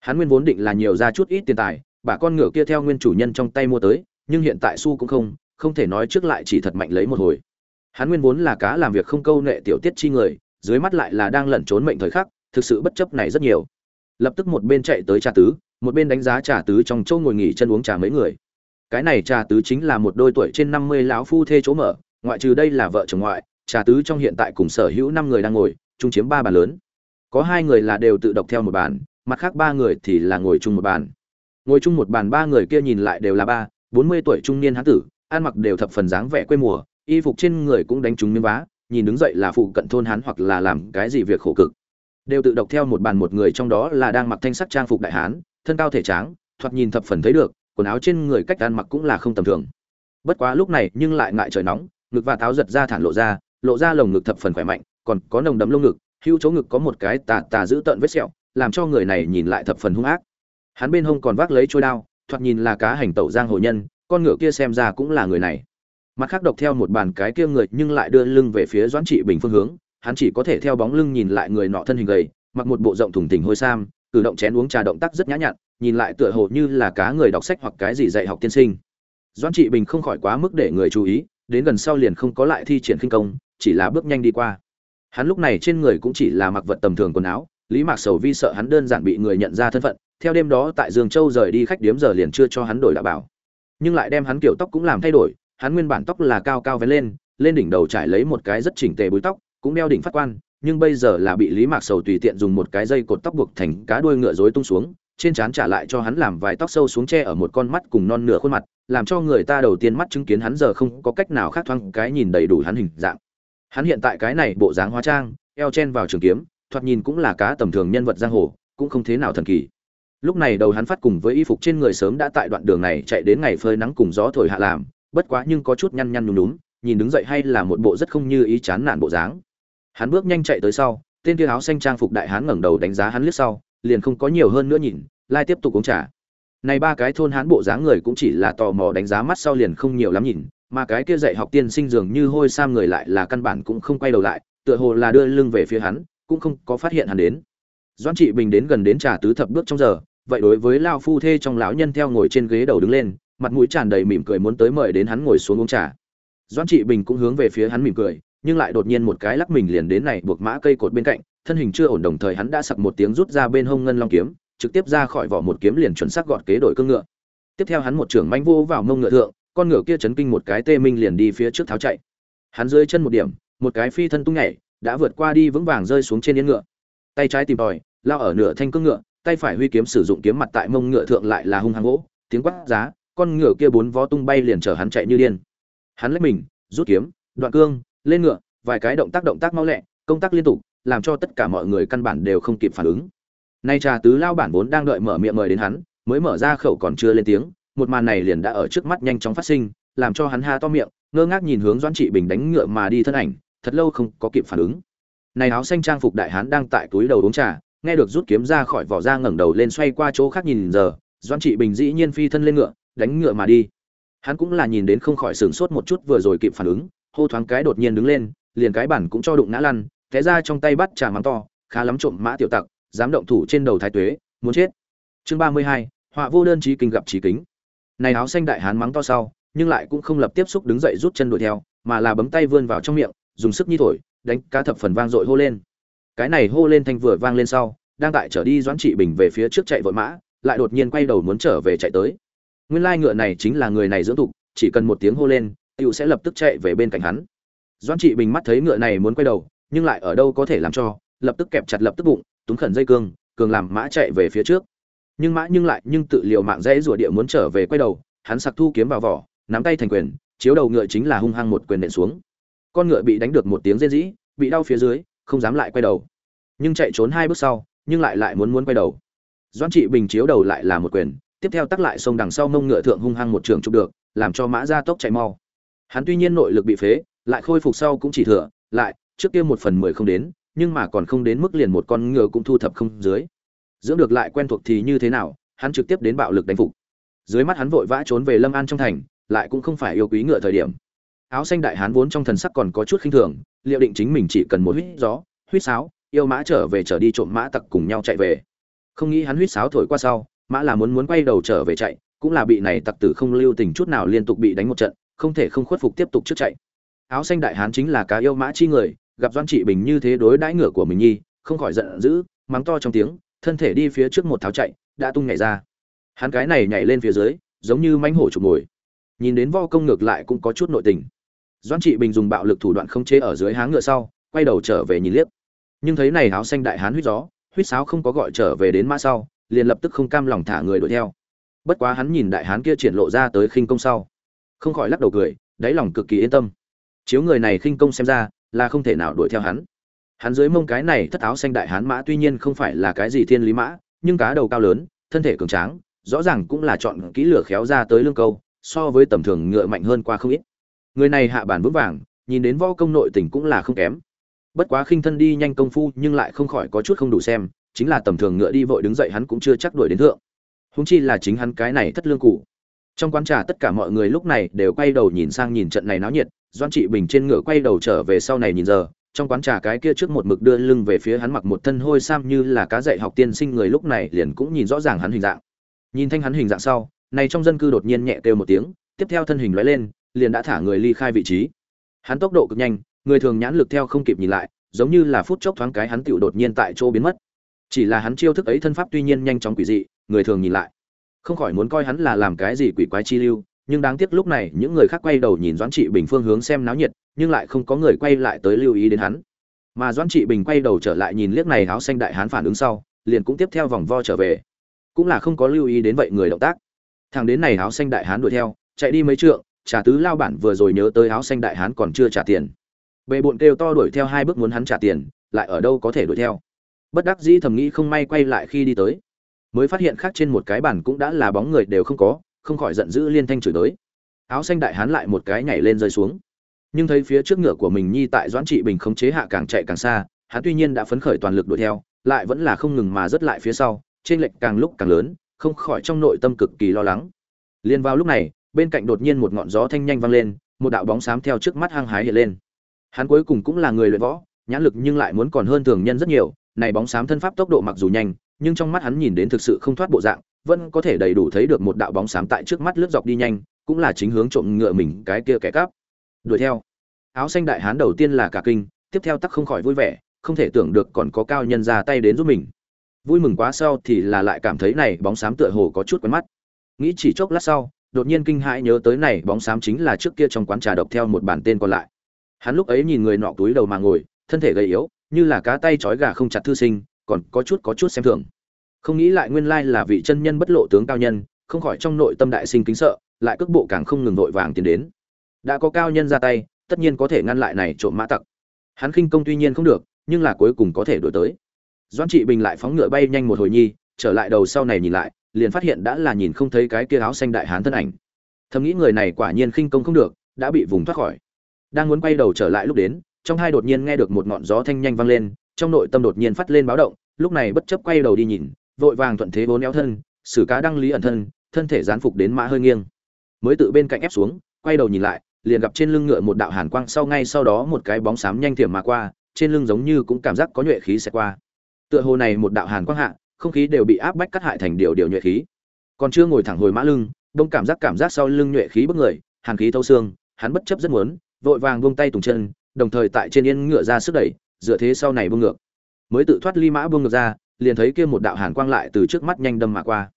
Hắn nguyên vốn định là nhiều ra chút ít tiền tài bà con ngựa kia theo nguyên chủ nhân trong tay mua tới, nhưng hiện tại xu cũng không không thể nói trước lại chỉ thật mạnh lấy một hồi. Hắn nguyên vốn là cá làm việc không câu nệ tiểu tiết chi người, dưới mắt lại là đang lẩn trốn mệnh thời khắc, thực sự bất chấp này rất nhiều lập tức một bên chạy tới trà tứ, một bên đánh giá trà tứ trong chỗ ngồi nghỉ chân uống trà mấy người. Cái này trà tứ chính là một đôi tuổi trên năm mươi lão phu thê chỗ mở, ngoại trừ đây là vợ chồng ngoại, trà tứ trong hiện tại cùng sở hữu năm người đang ngồi, chung chiếm ba bàn lớn. Có hai người là đều tự độc theo một bàn, mặt khác ba người thì là ngồi chung một bàn. Ngồi chung một bàn ba người kia nhìn lại đều là ba, bốn mươi tuổi trung niên hán tử, ăn mặc đều thập phần dáng vẻ quê mùa, y phục trên người cũng đánh trúng miếng vá, nhìn đứng dậy là phụ cận thôn hán hoặc là làm cái gì việc khổ cực đều tự độc theo một bàn một người trong đó là đang mặc thanh sắc trang phục đại hán, thân cao thể tráng, thoạt nhìn thập phần thấy được, quần áo trên người cách ăn mặc cũng là không tầm thường. Bất quá lúc này nhưng lại ngại trời nóng, ngực và tháo giật ra thản lộ ra lộ ra lồng ngực thập phần khỏe mạnh, còn có nồng đấm lông ngực, hưu chỗ ngực có một cái tà tà giữ tợn vết sẹo, làm cho người này nhìn lại thập phần hung ác. Hắn bên hông còn vác lấy trôi đao, thoạt nhìn là cá hành tẩu giang hồ nhân, con ngựa kia xem ra cũng là người này. Mặt khác độc theo một bàn cái kia người nhưng lại đưa lưng về phía doãn trị bình phương hướng hắn chỉ có thể theo bóng lưng nhìn lại người nọ thân hình gầy, mặc một bộ rộng thùng thình hôi sam, cử động chén uống trà động tác rất nhã nhặn, nhìn lại tựa hồ như là cá người đọc sách hoặc cái gì dạy học tiên sinh. Doãn trị bình không khỏi quá mức để người chú ý, đến gần sau liền không có lại thi triển khinh công, chỉ là bước nhanh đi qua. Hắn lúc này trên người cũng chỉ là mặc vật tầm thường quần áo, lý mạc sầu vi sợ hắn đơn giản bị người nhận ra thân phận, theo đêm đó tại dương châu rời đi khách điếm giờ liền chưa cho hắn đổi đạo bảo. Nhưng lại đem hắn kiểu tóc cũng làm thay đổi, hắn nguyên bản tóc là cao cao vén lên lên đỉnh đầu trải lấy một cái rất chỉnh tề búi tóc cũng đeo đỉnh phát quan, nhưng bây giờ là bị lý mạc sầu tùy tiện dùng một cái dây cột tóc buộc thành cá đuôi ngựa rối tung xuống, trên trán trả lại cho hắn làm vài tóc sâu xuống che ở một con mắt cùng non nửa khuôn mặt, làm cho người ta đầu tiên mắt chứng kiến hắn giờ không có cách nào khác thoáng cái nhìn đầy đủ hắn hình dạng. Hắn hiện tại cái này bộ dáng hóa trang, eo chen vào trường kiếm, thoạt nhìn cũng là cá tầm thường nhân vật giang hồ, cũng không thế nào thần kỳ. Lúc này đầu hắn phát cùng với y phục trên người sớm đã tại đoạn đường này chạy đến ngày phơi nắng cùng gió thổi hạ làm, bất quá nhưng có chút nhăn nhăn nhúm nhúm, nhìn đứng dậy hay là một bộ rất không như ý chán nản bộ dáng hắn bước nhanh chạy tới sau, tên kia áo xanh trang phục đại hán ngẩng đầu đánh giá hắn liếc sau, liền không có nhiều hơn nữa nhìn, lai tiếp tục uống trà. Này ba cái thôn hán bộ dáng người cũng chỉ là tò mò đánh giá mắt sau liền không nhiều lắm nhìn, mà cái kia dạy học tiên sinh dường như hôi sam người lại là căn bản cũng không quay đầu lại, tựa hồ là đưa lưng về phía hắn, cũng không có phát hiện hắn đến. Doãn trị bình đến gần đến trà tứ thập bước trong giờ, vậy đối với lao phu thê trong lão nhân theo ngồi trên ghế đầu đứng lên, mặt mũi tràn đầy mỉm cười muốn tới mời đến hắn ngồi xuống uống trà. Doãn trị bình cũng hướng về phía hắn mỉm cười nhưng lại đột nhiên một cái lắc mình liền đến này buộc mã cây cột bên cạnh, thân hình chưa ổn đồng thời hắn đã sặc một tiếng rút ra bên hông ngân long kiếm, trực tiếp ra khỏi vỏ một kiếm liền chuẩn xác gọt kế đổi cương ngựa. Tiếp theo hắn một trưởng manh vô vào mông ngựa thượng, con ngựa kia chấn kinh một cái tê minh liền đi phía trước tháo chạy. Hắn dưới chân một điểm, một cái phi thân tung nhảy, đã vượt qua đi vững vàng rơi xuống trên yên ngựa. Tay trái tìm tòi, lao ở nửa thanh cương ngựa, tay phải huy kiếm sử dụng kiếm mặt tại mông ngựa thượng lại là hung hăng gỗ, tiếng quát giá, con ngựa kia bốn vó tung bay liền chở hắn chạy như điên. Hắn lấy mình, rút kiếm, đoạn cương lên ngựa, vài cái động tác động tác mau lẹ, công tác liên tục, làm cho tất cả mọi người căn bản đều không kịp phản ứng. Nay trà tứ lao bản vốn đang đợi mở miệng mời đến hắn, mới mở ra khẩu còn chưa lên tiếng, một màn này liền đã ở trước mắt nhanh chóng phát sinh, làm cho hắn ha to miệng, ngơ ngác nhìn hướng doãn trị bình đánh ngựa mà đi thân ảnh, thật lâu không có kịp phản ứng. Này áo xanh trang phục đại hán đang tại túi đầu uống trà, nghe được rút kiếm ra khỏi vỏ ra ngẩng đầu lên xoay qua chỗ khác nhìn giờ, doãn trị bình dĩ nhiên phi thân lên ngựa, đánh ngựa mà đi. Hắn cũng là nhìn đến không khỏi sửng sốt một chút vừa rồi kịp phản ứng hô thoáng cái đột nhiên đứng lên, liền cái bản cũng cho đụng ngã lăn, té ra trong tay bắt trà mắng to, khá lắm trộm mã tiểu tặc, dám động thủ trên đầu thái tuế, muốn chết. Chương ba mươi hai, họa vô đơn trí kinh gặp trí kính. Này áo xanh đại hán mắng to sau, nhưng lại cũng không lập tiếp xúc đứng dậy rút chân đuổi theo, mà là bấm tay vươn vào trong miệng, dùng sức nhi thổi, đánh cá thập phần vang dội hô lên. Cái này hô lên thanh vừa vang lên sau, đang tại trở đi doãn trị bình về phía trước chạy vội mã, lại đột nhiên quay đầu muốn trở về chạy tới. Nguyên lai ngựa này chính là người này dưỡng tục chỉ cần một tiếng hô lên Tiểu sẽ lập tức chạy về bên cạnh hắn. Doãn trị bình mắt thấy ngựa này muốn quay đầu, nhưng lại ở đâu có thể làm cho, lập tức kẹp chặt lập tức bụng túng khẩn dây cương, cường làm mã chạy về phía trước. Nhưng mã nhưng lại nhưng tự liều mạng dãy rủa địa muốn trở về quay đầu, hắn sặc thu kiếm vào vỏ, nắm tay thành quyền, chiếu đầu ngựa chính là hung hăng một quyền nện xuống. Con ngựa bị đánh được một tiếng rên rỉ, bị đau phía dưới, không dám lại quay đầu. Nhưng chạy trốn hai bước sau, nhưng lại lại muốn muốn quay đầu. Doãn trị bình chiếu đầu lại là một quyền, tiếp theo tắc lại sông đằng sau mông ngựa thượng hung hăng một trường chụp được, làm cho mã ra tốc chạy mau hắn tuy nhiên nội lực bị phế, lại khôi phục sau cũng chỉ thừa, lại, trước kia một phần mười không đến, nhưng mà còn không đến mức liền một con ngựa cũng thu thập không dưới. Dưỡng được lại quen thuộc thì như thế nào, hắn trực tiếp đến bạo lực đánh phục. Dưới mắt hắn vội vã trốn về lâm an trong thành, lại cũng không phải yêu quý ngựa thời điểm. Áo xanh đại hán vốn trong thần sắc còn có chút khinh thường, liệu định chính mình chỉ cần một huýt gió huýt sáo, yêu mã trở về trở đi trộm mã tặc cùng nhau chạy về. Không nghĩ hắn huýt sáo thổi qua sau, mã là muốn muốn quay đầu trở về chạy, cũng là bị này tặc tử không lưu tình chút nào liên tục bị đánh một trận không thể không khuất phục tiếp tục trước chạy. Áo xanh đại hán chính là cá yêu mã chi người, gặp doan trị bình như thế đối đãi ngựa của mình nhi, không khỏi giận dữ, mắng to trong tiếng, thân thể đi phía trước một tháo chạy, đã tung nhảy ra. Hắn cái này nhảy lên phía dưới, giống như mánh hổ chụp mồi. Nhìn đến vo công ngược lại cũng có chút nội tình. Doan trị bình dùng bạo lực thủ đoạn không chế ở dưới háng ngựa sau, quay đầu trở về nhìn liếc. Nhưng thấy này áo xanh đại hán huýt gió huýt sáo không có gọi trở về đến mã sau, liền lập tức không cam lòng thả người đuổi theo. Bất quá hắn nhìn đại hán kia triển lộ ra tới khinh công sau không khỏi lắc đầu cười, đáy lòng cực kỳ yên tâm. Chiếu người này khinh công xem ra, là không thể nào đuổi theo hắn. Hắn dưới mông cái này thất áo xanh đại hán mã tuy nhiên không phải là cái gì thiên lý mã, nhưng cá đầu cao lớn, thân thể cường tráng, rõ ràng cũng là chọn kỹ lửa khéo ra tới lương câu, so với tầm thường ngựa mạnh hơn qua không ít. Người này hạ bản vững vàng, nhìn đến võ công nội tình cũng là không kém. Bất quá khinh thân đi nhanh công phu nhưng lại không khỏi có chút không đủ xem, chính là tầm thường ngựa đi vội đứng dậy hắn cũng chưa chắc đuổi đến thượng. Húng chi là chính hắn cái này thất lương cụ trong quán trà tất cả mọi người lúc này đều quay đầu nhìn sang nhìn trận này náo nhiệt doan trị bình trên ngựa quay đầu trở về sau này nhìn giờ, trong quán trà cái kia trước một mực đưa lưng về phía hắn mặc một thân hôi sam như là cá dạy học tiên sinh người lúc này liền cũng nhìn rõ ràng hắn hình dạng. Nhìn thanh hắn hình dạng sau, này trong dân cư đột nhiên nhẹ kêu một tiếng, tiếp theo thân hình lóe lên, liền đã thả người ly khai vị trí. Hắn tốc độ cực nhanh, người thường nhãn lực theo không kịp nhìn lại, giống như là phút chốc thoáng cái hắn tựu đột nhiên tại chỗ biến mất. Chỉ là hắn chiêu thức ấy thân pháp tuy nhiên nhanh chóng quỷ dị, người thường nhìn lại không khỏi muốn coi hắn là làm cái gì quỷ quái chi lưu, nhưng đáng tiếc lúc này những người khác quay đầu nhìn doãn trị bình phương hướng xem náo nhiệt, nhưng lại không có người quay lại tới lưu ý đến hắn. Mà doãn trị bình quay đầu trở lại nhìn liếc này áo xanh đại hán phản ứng sau, liền cũng tiếp theo vòng vo trở về. Cũng là không có lưu ý đến vậy người động tác. Thằng đến này áo xanh đại hán đuổi theo, chạy đi mấy trượng, trả tứ lao bản vừa rồi nhớ tới áo xanh đại hán còn chưa trả tiền. Bề bộn kêu to đuổi theo hai bước muốn hắn trả tiền, lại ở đâu có thể đuổi theo. Bất đắc dĩ thầm nghĩ không may quay lại khi đi tới mới phát hiện khác trên một cái bàn cũng đã là bóng người đều không có, không khỏi giận dữ liên thanh chửi tới. Áo xanh đại hán lại một cái nhảy lên rơi xuống. Nhưng thấy phía trước ngựa của mình nhi tại doãn trị bình khống chế hạ càng chạy càng xa, hắn tuy nhiên đã phấn khởi toàn lực đuổi theo, lại vẫn là không ngừng mà rớt lại phía sau trên lệnh càng lúc càng lớn, không khỏi trong nội tâm cực kỳ lo lắng. Liền vào lúc này, bên cạnh đột nhiên một ngọn gió thanh nhanh vang lên, một đạo bóng xám theo trước mắt hăng hái hiện lên. Hắn cuối cùng cũng là người luyện võ, nhãn lực nhưng lại muốn còn hơn thường nhân rất nhiều, này bóng xám thân pháp tốc độ mặc dù nhanh nhưng trong mắt hắn nhìn đến thực sự không thoát bộ dạng, vẫn có thể đầy đủ thấy được một đạo bóng xám tại trước mắt lướt dọc đi nhanh, cũng là chính hướng trộm ngựa mình cái kia kẻ cắp. Đuổi theo. Áo xanh đại hán đầu tiên là cả kinh, tiếp theo tắc không khỏi vui vẻ, không thể tưởng được còn có cao nhân ra tay đến giúp mình. Vui mừng quá sau thì là lại cảm thấy này bóng xám tựa hồ có chút quen mắt. Nghĩ chỉ chốc lát sau, đột nhiên kinh hãi nhớ tới này bóng xám chính là trước kia trong quán trà độc theo một bản tên còn lại. Hắn lúc ấy nhìn người nọ túi đầu mà ngồi, thân thể gầy yếu, như là cá tay trói gà không chặt thư sinh còn có chút có chút xem thường. Không nghĩ lại nguyên lai là vị chân nhân bất lộ tướng cao nhân, không khỏi trong nội tâm đại sinh kính sợ, lại cước bộ càng không ngừng vội vàng tiến đến. Đã có cao nhân ra tay, tất nhiên có thể ngăn lại này trộm mã tặc. Hắn khinh công tuy nhiên không được, nhưng là cuối cùng có thể đổi tới. Doãn trị bình lại phóng ngựa bay nhanh một hồi nhi, trở lại đầu sau này nhìn lại, liền phát hiện đã là nhìn không thấy cái kia áo xanh đại hán thân ảnh. Thầm nghĩ người này quả nhiên khinh công không được, đã bị vùng thoát khỏi. Đang muốn quay đầu trở lại lúc đến, trong hai đột nhiên nghe được một ngọn gió thanh nhanh vang lên trong nội tâm đột nhiên phát lên báo động, lúc này bất chấp quay đầu đi nhìn, vội vàng thuận thế bốn éo thân, xử cá đăng lý ẩn thân thân thể gián phục đến mã hơi nghiêng. Mới tự bên cạnh ép xuống, quay đầu nhìn lại, liền gặp trên lưng ngựa một đạo hàn quang sau ngay sau đó một cái bóng xám nhanh thiểm mà qua, trên lưng giống như cũng cảm giác có nhuệ khí sẽ qua. Tựa hồ này một đạo hàn quang hạ, không khí đều bị áp bách cắt hại thành điều điều nhuệ khí. Còn chưa ngồi thẳng hồi mã lưng, đông cảm giác cảm giác sau lưng nhuệ khí bức người, hàn khí thâu xương, hắn bất chấp rất muốn, vội vàng buông tay tùng chân, đồng thời tại trên yên ngựa ra sức đẩy dựa thế sau này buông ngược. Mới tự thoát ly mã buông ngược ra, liền thấy kia một đạo hàn quang lại từ trước mắt nhanh đâm mà qua.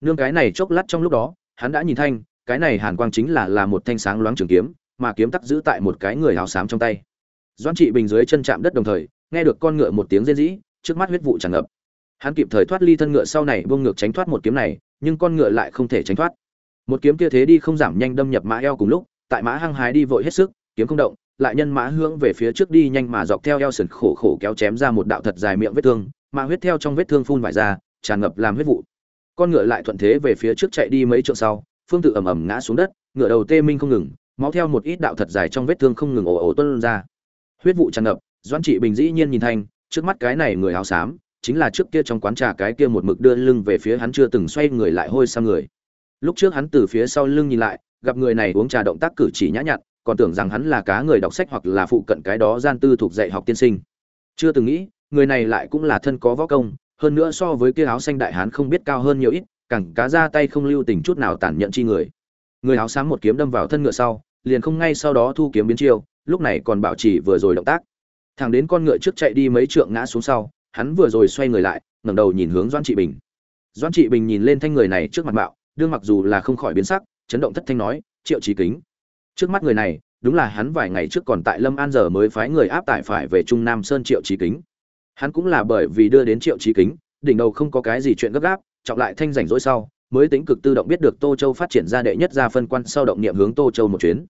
Nương cái này chốc lát trong lúc đó, hắn đã nhìn thanh, cái này hàn quang chính là là một thanh sáng loáng trường kiếm, mà kiếm tắc giữ tại một cái người áo xám trong tay. Doãn trị bình dưới chân chạm đất đồng thời, nghe được con ngựa một tiếng rên rỉ, trước mắt huyết vụ tràn ngập. Hắn kịp thời thoát ly thân ngựa sau này buông ngược tránh thoát một kiếm này, nhưng con ngựa lại không thể tránh thoát. Một kiếm kia thế đi không giảm nhanh đâm nhập mã eo cùng lúc, tại mã hăng hái đi vội hết sức, kiếm không động lại nhân mã hướng về phía trước đi nhanh mà dọc theo eo sườn khổ khổ kéo chém ra một đạo thật dài miệng vết thương, mà huyết theo trong vết thương phun vải ra, tràn ngập làm huyết vụ. Con ngựa lại thuận thế về phía trước chạy đi mấy trượng sau, phương tự ầm ầm ngã xuống đất, ngựa đầu tê minh không ngừng, máu theo một ít đạo thật dài trong vết thương không ngừng ồ ồ tuôn ra. Huyết vụ tràn ngập, doãn trị bình dĩ nhiên nhìn thanh, trước mắt cái này người áo xám, chính là trước kia trong quán trà cái kia một mực đưa lưng về phía hắn chưa từng xoay người lại hôi sang người. Lúc trước hắn từ phía sau lưng nhìn lại, gặp người này uống trà động tác cử chỉ nhã nhặn còn tưởng rằng hắn là cá người đọc sách hoặc là phụ cận cái đó gian tư thuộc dạy học tiên sinh. Chưa từng nghĩ, người này lại cũng là thân có võ công, hơn nữa so với kia áo xanh đại hán không biết cao hơn nhiều ít, cẳng cá ra tay không lưu tình chút nào tàn nhẫn chi người. Người áo sáng một kiếm đâm vào thân ngựa sau, liền không ngay sau đó thu kiếm biến chiêu, lúc này còn bảo trì vừa rồi động tác. Thằng đến con ngựa trước chạy đi mấy trượng ngã xuống sau, hắn vừa rồi xoay người lại, ngẩng đầu nhìn hướng doãn trị bình. Doãn trị bình nhìn lên thanh người này trước mặt bạo đương mặc dù là không khỏi biến sắc, chấn động thất thanh nói, triệu trí kính trước mắt người này, đúng là hắn vài ngày trước còn tại lâm an giờ mới phái người áp tải phải về trung nam sơn triệu trí kính. Hắn cũng là bởi vì đưa đến triệu trí kính, đỉnh đầu không có cái gì chuyện gấp gáp trọng lại thanh rảnh rỗi sau, mới tính cực tự động biết được tô châu phát triển ra đệ nhất ra phân quan sau động niệm hướng tô châu một chuyến.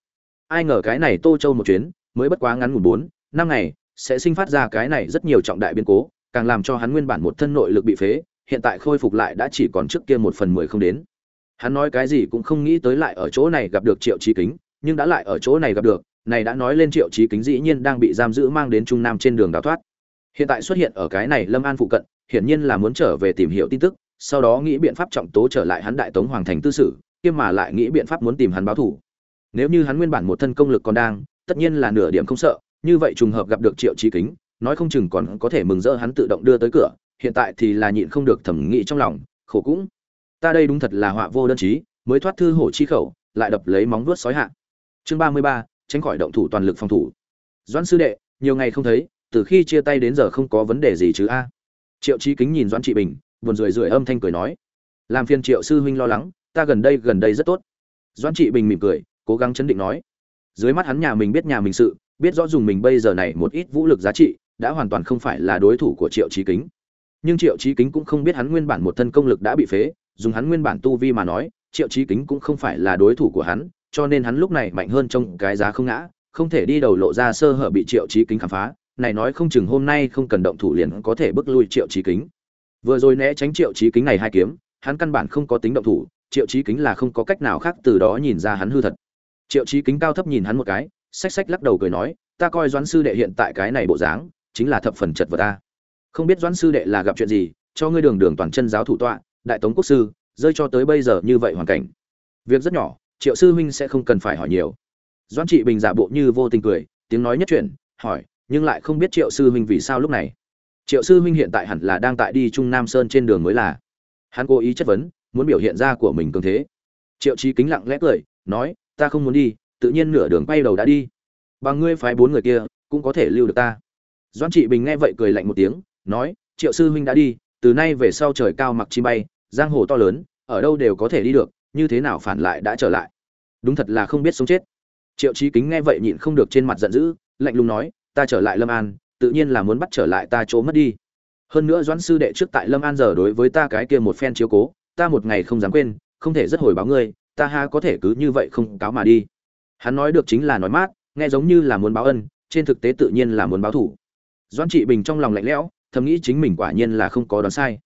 Ai ngờ cái này tô châu một chuyến, mới bất quá ngắn ngủn bốn, năm ngày, sẽ sinh phát ra cái này rất nhiều trọng đại biến cố, càng làm cho hắn nguyên bản một thân nội lực bị phế, hiện tại khôi phục lại đã chỉ còn trước kia một phần mười không đến. Hắn nói cái gì cũng không nghĩ tới lại ở chỗ này gặp được triệu trí kính nhưng đã lại ở chỗ này gặp được, này đã nói lên triệu trí kính dĩ nhiên đang bị giam giữ mang đến trung nam trên đường đào thoát. Hiện tại xuất hiện ở cái này lâm an phụ cận, hiển nhiên là muốn trở về tìm hiểu tin tức, sau đó nghĩ biện pháp trọng tố trở lại hắn đại tống hoàng thành tư sử kiêm mà lại nghĩ biện pháp muốn tìm hắn báo thù. Nếu như hắn nguyên bản một thân công lực còn đang, tất nhiên là nửa điểm không sợ, như vậy trùng hợp gặp được triệu trí kính, nói không chừng còn có thể mừng rỡ hắn tự động đưa tới cửa, hiện tại thì là nhịn không được thẩm nghĩ trong lòng, khổ cũng. Ta đây đúng thật là họa vô đơn chí, mới thoát thư hổ chi khẩu, lại đập lấy móng vuốt sói hạ chương ba mươi ba, tránh khỏi động thủ toàn lực phòng thủ. Doãn sư đệ, nhiều ngày không thấy, từ khi chia tay đến giờ không có vấn đề gì chứ a? Triệu trí kính nhìn doãn trị bình, buồn rười rượi âm thanh cười nói, làm phiền triệu sư huynh lo lắng, ta gần đây gần đây rất tốt. Doãn trị bình mỉm cười, cố gắng chấn định nói, dưới mắt hắn nhà mình biết nhà mình sự, biết rõ dùng mình bây giờ này một ít vũ lực giá trị, đã hoàn toàn không phải là đối thủ của triệu trí kính. Nhưng triệu trí kính cũng không biết hắn nguyên bản một thân công lực đã bị phế, dùng hắn nguyên bản tu vi mà nói, triệu trí kính cũng không phải là đối thủ của hắn cho nên hắn lúc này mạnh hơn trong cái giá không ngã, không thể đi đầu lộ ra sơ hở bị triệu trí kính khám phá. Này nói không chừng hôm nay không cần động thủ liền có thể bước lui triệu trí kính. Vừa rồi né tránh triệu trí kính này hai kiếm, hắn căn bản không có tính động thủ, triệu trí kính là không có cách nào khác từ đó nhìn ra hắn hư thật. Triệu trí kính cao thấp nhìn hắn một cái, xách xách lắc đầu cười nói, ta coi doãn sư đệ hiện tại cái này bộ dáng, chính là thập phần chật vật ta. Không biết doãn sư đệ là gặp chuyện gì, cho ngươi đường đường toàn chân giáo thủ tọa, đại tống quốc sư, rơi cho tới bây giờ như vậy hoàn cảnh. Việc rất nhỏ triệu sư huynh sẽ không cần phải hỏi nhiều. Doãn trị bình giả bộ như vô tình cười, tiếng nói nhất chuyện hỏi, nhưng lại không biết triệu sư huynh vì sao lúc này. Triệu sư huynh hiện tại hẳn là đang tại đi trung nam sơn trên đường mới là. Hắn cố ý chất vấn, muốn biểu hiện ra của mình cường thế. Triệu trí kính lặng lẽ cười, nói, ta không muốn đi, tự nhiên nửa đường quay đầu đã đi. Bằng ngươi phái bốn người kia, cũng có thể lưu được ta. Doan trị bình nghe vậy cười lạnh một tiếng, nói, triệu sư huynh đã đi, từ nay về sau trời cao mặc chi bay, giang hồ to lớn, ở đâu đều có thể đi được như thế nào phản lại đã trở lại? Đúng thật là không biết sống chết. Triệu trí kính nghe vậy nhịn không được trên mặt giận dữ, lạnh lùng nói, ta trở lại lâm an, tự nhiên là muốn bắt trở lại ta chỗ mất đi. Hơn nữa doãn sư đệ trước tại lâm an giờ đối với ta cái kia một phen chiếu cố, ta một ngày không dám quên, không thể rất hồi báo ngươi, ta ha có thể cứ như vậy không cáo mà đi. Hắn nói được chính là nói mát, nghe giống như là muốn báo ân, trên thực tế tự nhiên là muốn báo thủ. Doãn trị bình trong lòng lạnh lẽo, thầm nghĩ chính mình quả nhiên là không có đoán sai.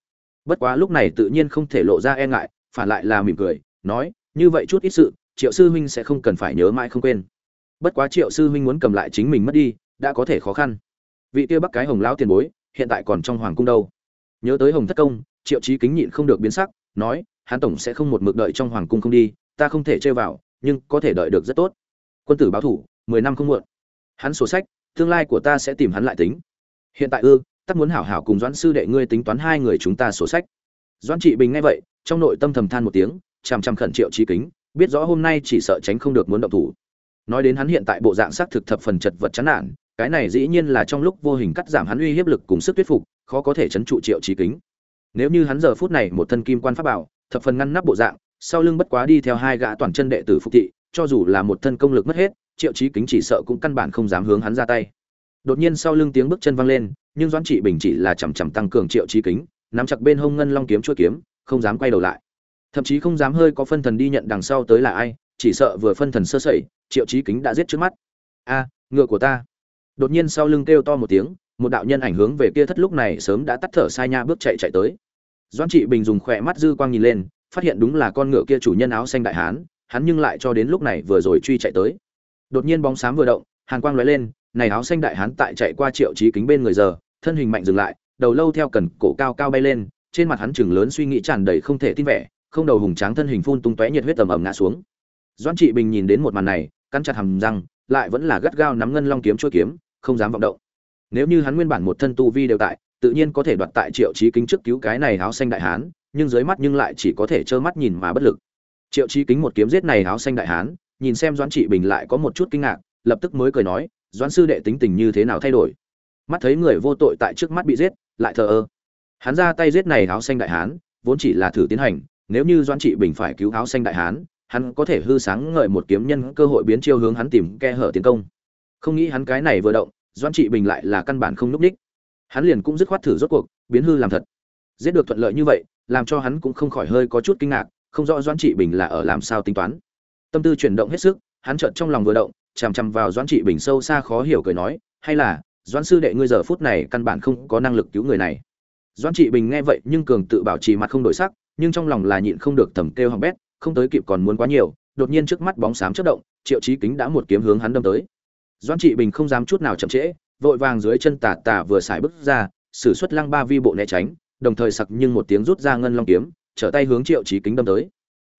Bất quá lúc này tự nhiên không thể lộ ra e ngại, phản lại là mỉm cười nói, như vậy chút ít sự, triệu sư huynh sẽ không cần phải nhớ mãi không quên. Bất quá triệu sư huynh muốn cầm lại chính mình mất đi, đã có thể khó khăn. Vị kia bắc cái hồng lão tiền bối, hiện tại còn trong hoàng cung đâu? Nhớ tới hồng thất công, triệu trí kính nhịn không được biến sắc, nói hắn tổng sẽ không một mực đợi trong hoàng cung không đi, ta không thể chơi vào, nhưng có thể đợi được rất tốt. Quân tử báo thủ, mười năm không muộn. Hắn sổ sách, tương lai của ta sẽ tìm hắn lại tính. Hiện tại ư tắc muốn hảo hảo cùng doãn sư đệ ngươi tính toán hai người chúng ta sổ sách. Doãn trị bình nghe vậy, trong nội tâm thầm than một tiếng chằm chằm khẩn triệu trí kính, biết rõ hôm nay chỉ sợ tránh không được muốn động thủ. Nói đến hắn hiện tại bộ dạng xác thực thập phần chật vật chán nản, cái này dĩ nhiên là trong lúc vô hình cắt giảm hắn uy hiếp lực cùng sức thuyết phục, khó có thể chấn trụ triệu trí kính. Nếu như hắn giờ phút này một thân kim quan pháp bảo, thập phần ngăn nắp bộ dạng, sau lưng bất quá đi theo hai gã toàn chân đệ tử phục thị, cho dù là một thân công lực mất hết, triệu trí kính chỉ sợ cũng căn bản không dám hướng hắn ra tay. Đột nhiên sau lưng tiếng bước chân vang lên, nhưng doãn trị bình chỉ là chằm chằm tăng cường triệu trí kính, nắm chặt bên hông ngân long kiếm chuôi kiếm, không dám quay đầu lại thậm chí không dám hơi có phân thần đi nhận đằng sau tới là ai, chỉ sợ vừa phân thần sơ sẩy, triệu trí kính đã giết trước mắt. A, ngựa của ta. Đột nhiên sau lưng kêu to một tiếng, một đạo nhân ảnh hướng về kia thất lúc này sớm đã tắt thở sai nha bước chạy chạy tới. Doãn trị bình dùng khỏe mắt dư quang nhìn lên, phát hiện đúng là con ngựa kia chủ nhân áo xanh đại hán, hắn nhưng lại cho đến lúc này vừa rồi truy chạy tới. Đột nhiên bóng xám vừa động, hàn quang lóe lên, này áo xanh đại hán tại chạy qua triệu trí kính bên người giờ, thân hình mạnh dừng lại, đầu lâu theo cần cổ cao cao bay lên, trên mặt hắn chừng lớn suy nghĩ tràn đầy không thể tin vẻ không đầu hùng tráng thân hình phun tung tóe nhiệt huyết tầm ầm ngã xuống. Doãn trị bình nhìn đến một màn này, cắn chặt hàm răng, lại vẫn là gắt gao nắm ngân long kiếm chuôi kiếm, không dám vọng động. Nếu như hắn nguyên bản một thân tu vi đều tại, tự nhiên có thể đoạt tại triệu trí kính trước cứu cái này áo xanh đại hán, nhưng dưới mắt nhưng lại chỉ có thể trơ mắt nhìn mà bất lực. Triệu trí kính một kiếm giết này áo xanh đại hán, nhìn xem doãn trị bình lại có một chút kinh ngạc, lập tức mới cười nói, doãn sư đệ tính tình như thế nào thay đổi? Mắt thấy người vô tội tại trước mắt bị giết, lại thờ ơ. Hắn ra tay giết này áo xanh đại hán, vốn chỉ là thử tiến hành nếu như doãn trị bình phải cứu áo xanh đại hán, hắn có thể hư sáng ngợi một kiếm nhân cơ hội biến chiêu hướng hắn tìm khe hở tiến công. Không nghĩ hắn cái này vừa động, doãn trị bình lại là căn bản không núp đích. Hắn liền cũng dứt khoát thử rốt cuộc, biến hư làm thật. Giết được thuận lợi như vậy, làm cho hắn cũng không khỏi hơi có chút kinh ngạc, không rõ doãn trị bình là ở làm sao tính toán. Tâm tư chuyển động hết sức, hắn chợt trong lòng vừa động, chằm chằm vào doãn trị bình sâu xa khó hiểu cười nói, hay là, doãn sư đệ ngươi giờ phút này căn bản không có năng lực cứu người này. Doãn trị bình nghe vậy nhưng cường tự bảo trì mặt không đổi sắc nhưng trong lòng là nhịn không được thầm kêu hỏng bét, không tới kịp còn muốn quá nhiều, đột nhiên trước mắt bóng xám chớp động, triệu chí kính đã một kiếm hướng hắn đâm tới. Doãn trị bình không dám chút nào chậm trễ, vội vàng dưới chân tà tà vừa xài bước ra, sử xuất lăng ba vi bộ né tránh, đồng thời sặc nhưng một tiếng rút ra ngân long kiếm, trở tay hướng triệu chí kính đâm tới.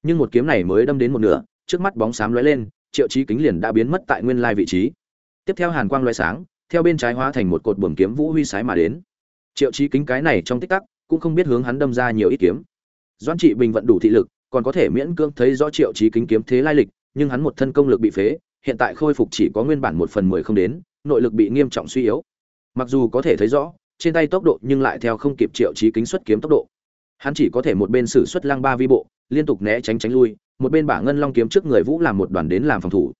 Nhưng một kiếm này mới đâm đến một nửa, trước mắt bóng xám lóe lên, triệu chí kính liền đã biến mất tại nguyên lai vị trí. Tiếp theo hàn quang lóe sáng, theo bên trái hóa thành một cột buồm kiếm vũ huy sái mà đến. Triệu chí kính cái này trong tích tắc, cũng không biết hướng hắn đâm ra nhiều ít kiếm doãn trị bình vận đủ thị lực, còn có thể miễn cưỡng thấy rõ triệu chí kính kiếm thế lai lịch, nhưng hắn một thân công lực bị phế, hiện tại khôi phục chỉ có nguyên bản một phần mười không đến, nội lực bị nghiêm trọng suy yếu. Mặc dù có thể thấy rõ, trên tay tốc độ nhưng lại theo không kịp triệu chí kính xuất kiếm tốc độ. Hắn chỉ có thể một bên sử xuất lang ba vi bộ, liên tục né tránh tránh lui, một bên bả ngân long kiếm trước người vũ làm một đoàn đến làm phòng thủ.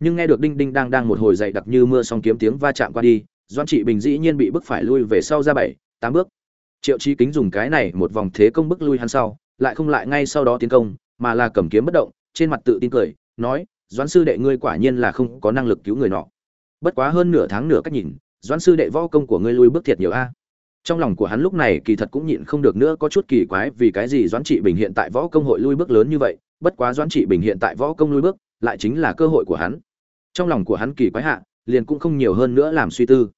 Nhưng nghe được đinh đinh đang đang một hồi dậy đặc như mưa song kiếm tiếng va chạm qua đi doan trị bình dĩ nhiên bị bức phải lui về sau ra bảy, tám bước. Triệu chí kính dùng cái này một vòng thế công bức lui hắn sau lại không lại ngay sau đó tiến công, mà là cầm kiếm bất động, trên mặt tự tin cười, nói, doãn sư đệ ngươi quả nhiên là không có năng lực cứu người nọ. Bất quá hơn nửa tháng nửa cách nhìn, doãn sư đệ võ công của ngươi lui bước thiệt nhiều a. Trong lòng của hắn lúc này kỳ thật cũng nhịn không được nữa có chút kỳ quái vì cái gì doãn trị bình hiện tại võ công hội lui bước lớn như vậy, bất quá doãn trị bình hiện tại võ công lui bước, lại chính là cơ hội của hắn. Trong lòng của hắn kỳ quái hạ, liền cũng không nhiều hơn nữa làm suy tư.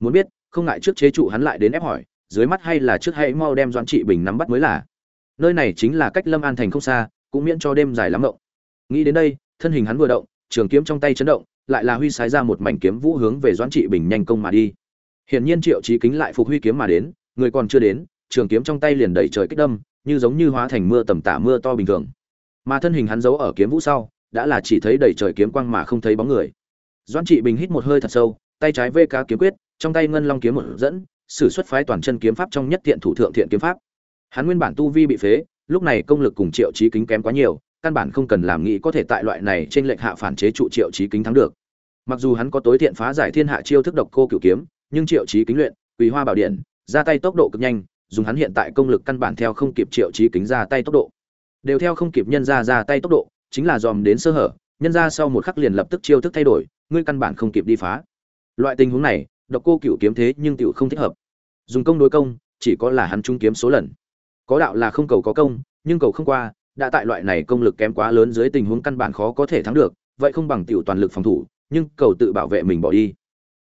Muốn biết, không ngại trước chế trụ hắn lại đến ép hỏi, dưới mắt hay là trước hãy mau đem doãn trị bình nắm bắt mới là nơi này chính là cách lâm an thành không xa, cũng miễn cho đêm dài lắm động nghĩ đến đây, thân hình hắn vừa động, trường kiếm trong tay chấn động, lại là huy sái ra một mảnh kiếm vũ hướng về doãn trị bình nhanh công mà đi. Hiển nhiên triệu trí kính lại phục huy kiếm mà đến, người còn chưa đến, trường kiếm trong tay liền đẩy trời kích đâm, như giống như hóa thành mưa tầm tả mưa to bình thường. Mà thân hình hắn giấu ở kiếm vũ sau, đã là chỉ thấy đẩy trời kiếm quang mà không thấy bóng người. Doãn trị bình hít một hơi thật sâu, tay trái vê cá kiếm quyết, trong tay ngân long kiếm một dẫn, sử xuất phái toàn chân kiếm pháp trong nhất thiện thủ thượng thiện kiếm pháp hắn nguyên bản tu vi bị phế, lúc này công lực cùng triệu trí kính kém quá nhiều, căn bản không cần làm nghĩ có thể tại loại này trên lệnh hạ phản chế trụ triệu trí kính thắng được. Mặc dù hắn có tối thiện phá giải thiên hạ chiêu thức độc cô cửu kiếm, nhưng triệu trí kính luyện, quỳ hoa bảo điện, ra tay tốc độ cực nhanh, dùng hắn hiện tại công lực căn bản theo không kịp triệu trí kính ra tay tốc độ. Đều theo không kịp nhân ra ra tay tốc độ, chính là dòm đến sơ hở, nhân ra sau một khắc liền lập tức chiêu thức thay đổi, ngươi căn bản không kịp đi phá. Loại tình huống này, độc cô cửu kiếm thế nhưng tựu không thích hợp. Dùng công đối công, chỉ có là hắn trung kiếm số lần có đạo là không cầu có công, nhưng cầu không qua, đã tại loại này công lực kém quá lớn dưới tình huống căn bản khó có thể thắng được, vậy không bằng tiểu toàn lực phòng thủ, nhưng cầu tự bảo vệ mình bỏ đi.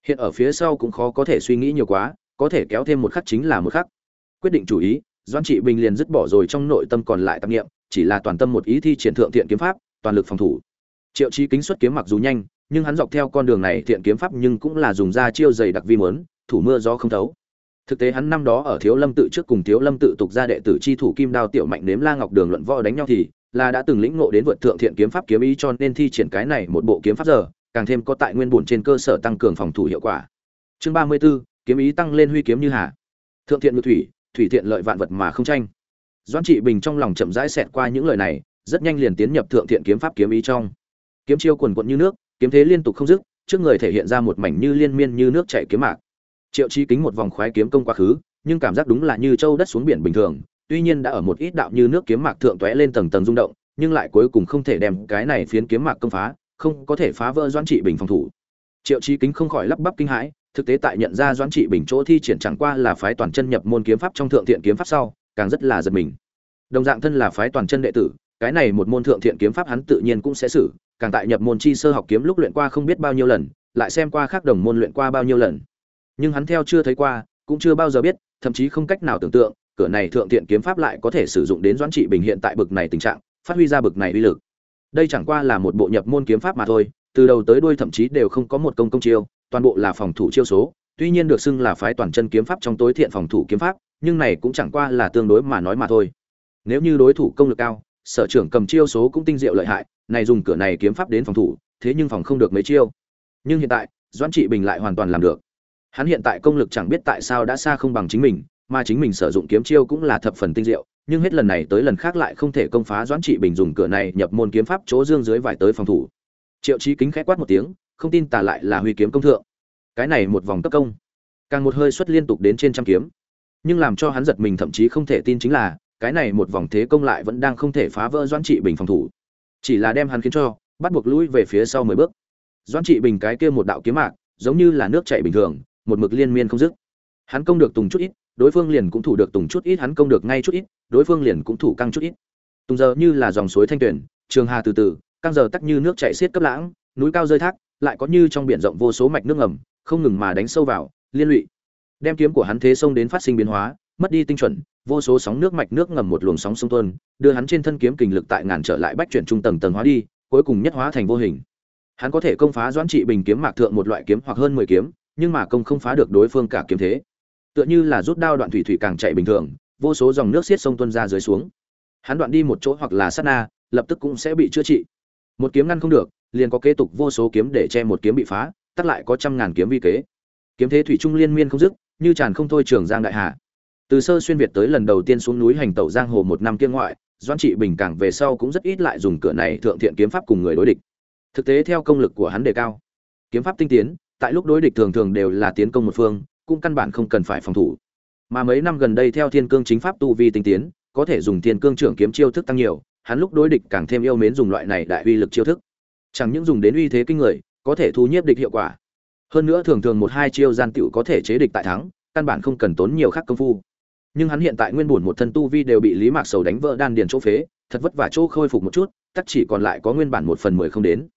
Hiện ở phía sau cũng khó có thể suy nghĩ nhiều quá, có thể kéo thêm một khắc chính là một khắc. Quyết định chủ ý doan trị bình liền dứt bỏ rồi trong nội tâm còn lại tâm niệm, chỉ là toàn tâm một ý thi triển thượng thiện kiếm pháp, toàn lực phòng thủ. Triệu chí kính xuất kiếm mặc dù nhanh, nhưng hắn dọc theo con đường này thiện kiếm pháp nhưng cũng là dùng ra chiêu dày đặc vi mớn thủ mưa gió không thấu thực tế hắn năm đó ở thiếu lâm tự trước cùng thiếu lâm tự tục ra đệ tử chi thủ kim đao tiểu mạnh nếm la ngọc đường luận võ đánh nhau thì là đã từng lĩnh ngộ đến vượt thượng thiện kiếm pháp kiếm ý cho nên thi triển cái này một bộ kiếm pháp giờ càng thêm có tại nguyên bổn trên cơ sở tăng cường phòng thủ hiệu quả. Chương ba mươi 34, kiếm ý tăng lên huy kiếm như hà. Thượng thiện như thủy thủy thiện lợi vạn vật mà không tranh. Doãn trị bình trong lòng chậm rãi xẹt qua những lời này rất nhanh liền tiến nhập thượng thiện kiếm pháp kiếm ý trong. Kiếm chiêu quần quận như nước kiếm thế liên tục không dứt trước người thể hiện ra một mảnh như liên miên như nước chảy kiếm mạc triệu chi kính một vòng khoái kiếm công quá khứ, nhưng cảm giác đúng là như châu đất xuống biển bình thường. Tuy nhiên đã ở một ít đạo như nước kiếm mạc thượng tóe lên tầng tầng rung động, nhưng lại cuối cùng không thể đem cái này phiến kiếm mạc công phá, không có thể phá vỡ doãn trị bình phòng thủ. Triệu chi kính không khỏi lắp bắp kinh hãi, thực tế tại nhận ra doãn trị bình chỗ thi triển chẳng qua là phái toàn chân nhập môn kiếm pháp trong thượng thiện kiếm pháp sau, càng rất là giật mình. Đồng dạng thân là phái toàn chân đệ tử, cái này một môn thượng thiện kiếm pháp hắn tự nhiên cũng sẽ xử, càng tại nhập môn chi sơ học kiếm lúc luyện qua không biết bao nhiêu lần, lại xem qua khác đồng môn luyện qua bao nhiêu lần nhưng hắn theo chưa thấy qua, cũng chưa bao giờ biết, thậm chí không cách nào tưởng tượng, cửa này thượng thiện kiếm pháp lại có thể sử dụng đến doãn trị bình hiện tại bực này tình trạng, phát huy ra bực này uy lực. Đây chẳng qua là một bộ nhập môn kiếm pháp mà thôi, từ đầu tới đuôi thậm chí đều không có một công công chiêu, toàn bộ là phòng thủ chiêu số, tuy nhiên được xưng là phái toàn chân kiếm pháp trong tối thiện phòng thủ kiếm pháp, nhưng này cũng chẳng qua là tương đối mà nói mà thôi. Nếu như đối thủ công lực cao, sở trưởng cầm chiêu số cũng tinh diệu lợi hại, này dùng cửa này kiếm pháp đến phòng thủ, thế nhưng phòng không được mấy chiêu. Nhưng hiện tại, doãn trị bình lại hoàn toàn làm được hắn hiện tại công lực chẳng biết tại sao đã xa không bằng chính mình, mà chính mình sử dụng kiếm chiêu cũng là thập phần tinh diệu, nhưng hết lần này tới lần khác lại không thể công phá doãn trị bình dùng cửa này nhập môn kiếm pháp chỗ dương dưới vải tới phòng thủ. Triệu chí kính khẽ quát một tiếng, không tin tà lại là huy kiếm công thượng. Cái này một vòng cấp công, càng một hơi xuất liên tục đến trên trăm kiếm. Nhưng làm cho hắn giật mình thậm chí không thể tin chính là, cái này một vòng thế công lại vẫn đang không thể phá vỡ doãn trị bình phòng thủ. Chỉ là đem hắn khiến cho, bắt buộc lui về phía sau mười bước. Doãn trị bình cái kia một đạo kiếm mạc, giống như là nước chảy bình thường một mực liên miên không dứt. Hắn công được tùng chút ít, đối phương liền cũng thủ được tùng chút ít, hắn công được ngay chút ít, đối phương liền cũng thủ căng chút ít. Tùng giờ như là dòng suối thanh tuyển, trường hà từ từ, căng giờ tắc như nước chảy xiết cấp lãng, núi cao rơi thác, lại có như trong biển rộng vô số mạch nước ngầm, không ngừng mà đánh sâu vào, liên lụy. Đem kiếm của hắn thế sông đến phát sinh biến hóa, mất đi tinh chuẩn, vô số sóng nước mạch nước ngầm một luồng sóng sông tuôn, đưa hắn trên thân kiếm kình lực tại ngàn trở lại bách chuyển trung tầng tầng hóa đi, cuối cùng nhất hóa thành vô hình. Hắn có thể công phá doãn trị bình kiếm mạc thượng một loại kiếm hoặc hơn mười kiếm nhưng mà công không phá được đối phương cả kiếm thế. Tựa như là rút đao đoạn thủy thủy càng chạy bình thường, vô số dòng nước xiết sông tuôn ra dưới xuống. Hắn đoạn đi một chỗ hoặc là sát na, lập tức cũng sẽ bị chữa trị. Một kiếm ngăn không được, liền có kế tục vô số kiếm để che một kiếm bị phá tắt lại có trăm ngàn kiếm vi kế. Kiếm thế thủy trung liên miên không dứt, như tràn không thôi trường giang đại hà. Từ sơ xuyên việt tới lần đầu tiên xuống núi hành tẩu giang hồ một năm kiên ngoại doan trị bình càng về sau cũng rất ít lại dùng cửa này thượng thiện kiếm pháp cùng người đối địch. Thực tế theo công lực của hắn đề cao. Kiếm pháp tinh tiến tại lúc đối địch thường thường đều là tiến công một phương, cũng căn bản không cần phải phòng thủ. Mà mấy năm gần đây theo thiên cương chính pháp tu vi tinh tiến, có thể dùng thiên cương trưởng kiếm chiêu thức tăng nhiều, hắn lúc đối địch càng thêm yêu mến dùng loại này đại uy lực chiêu thức. Chẳng những dùng đến uy thế kinh người, có thể thu nhiếp địch hiệu quả. Hơn nữa thường thường một hai chiêu gian tiểu có thể chế địch tại thắng, căn bản không cần tốn nhiều khắc công phu. Nhưng hắn hiện tại nguyên bổn một thân tu vi đều bị lý mạc sầu đánh vỡ đan điền chỗ phế, thật vất vả chỗ khôi phục một chút, tất chỉ còn lại có nguyên bản một phần mười không đến.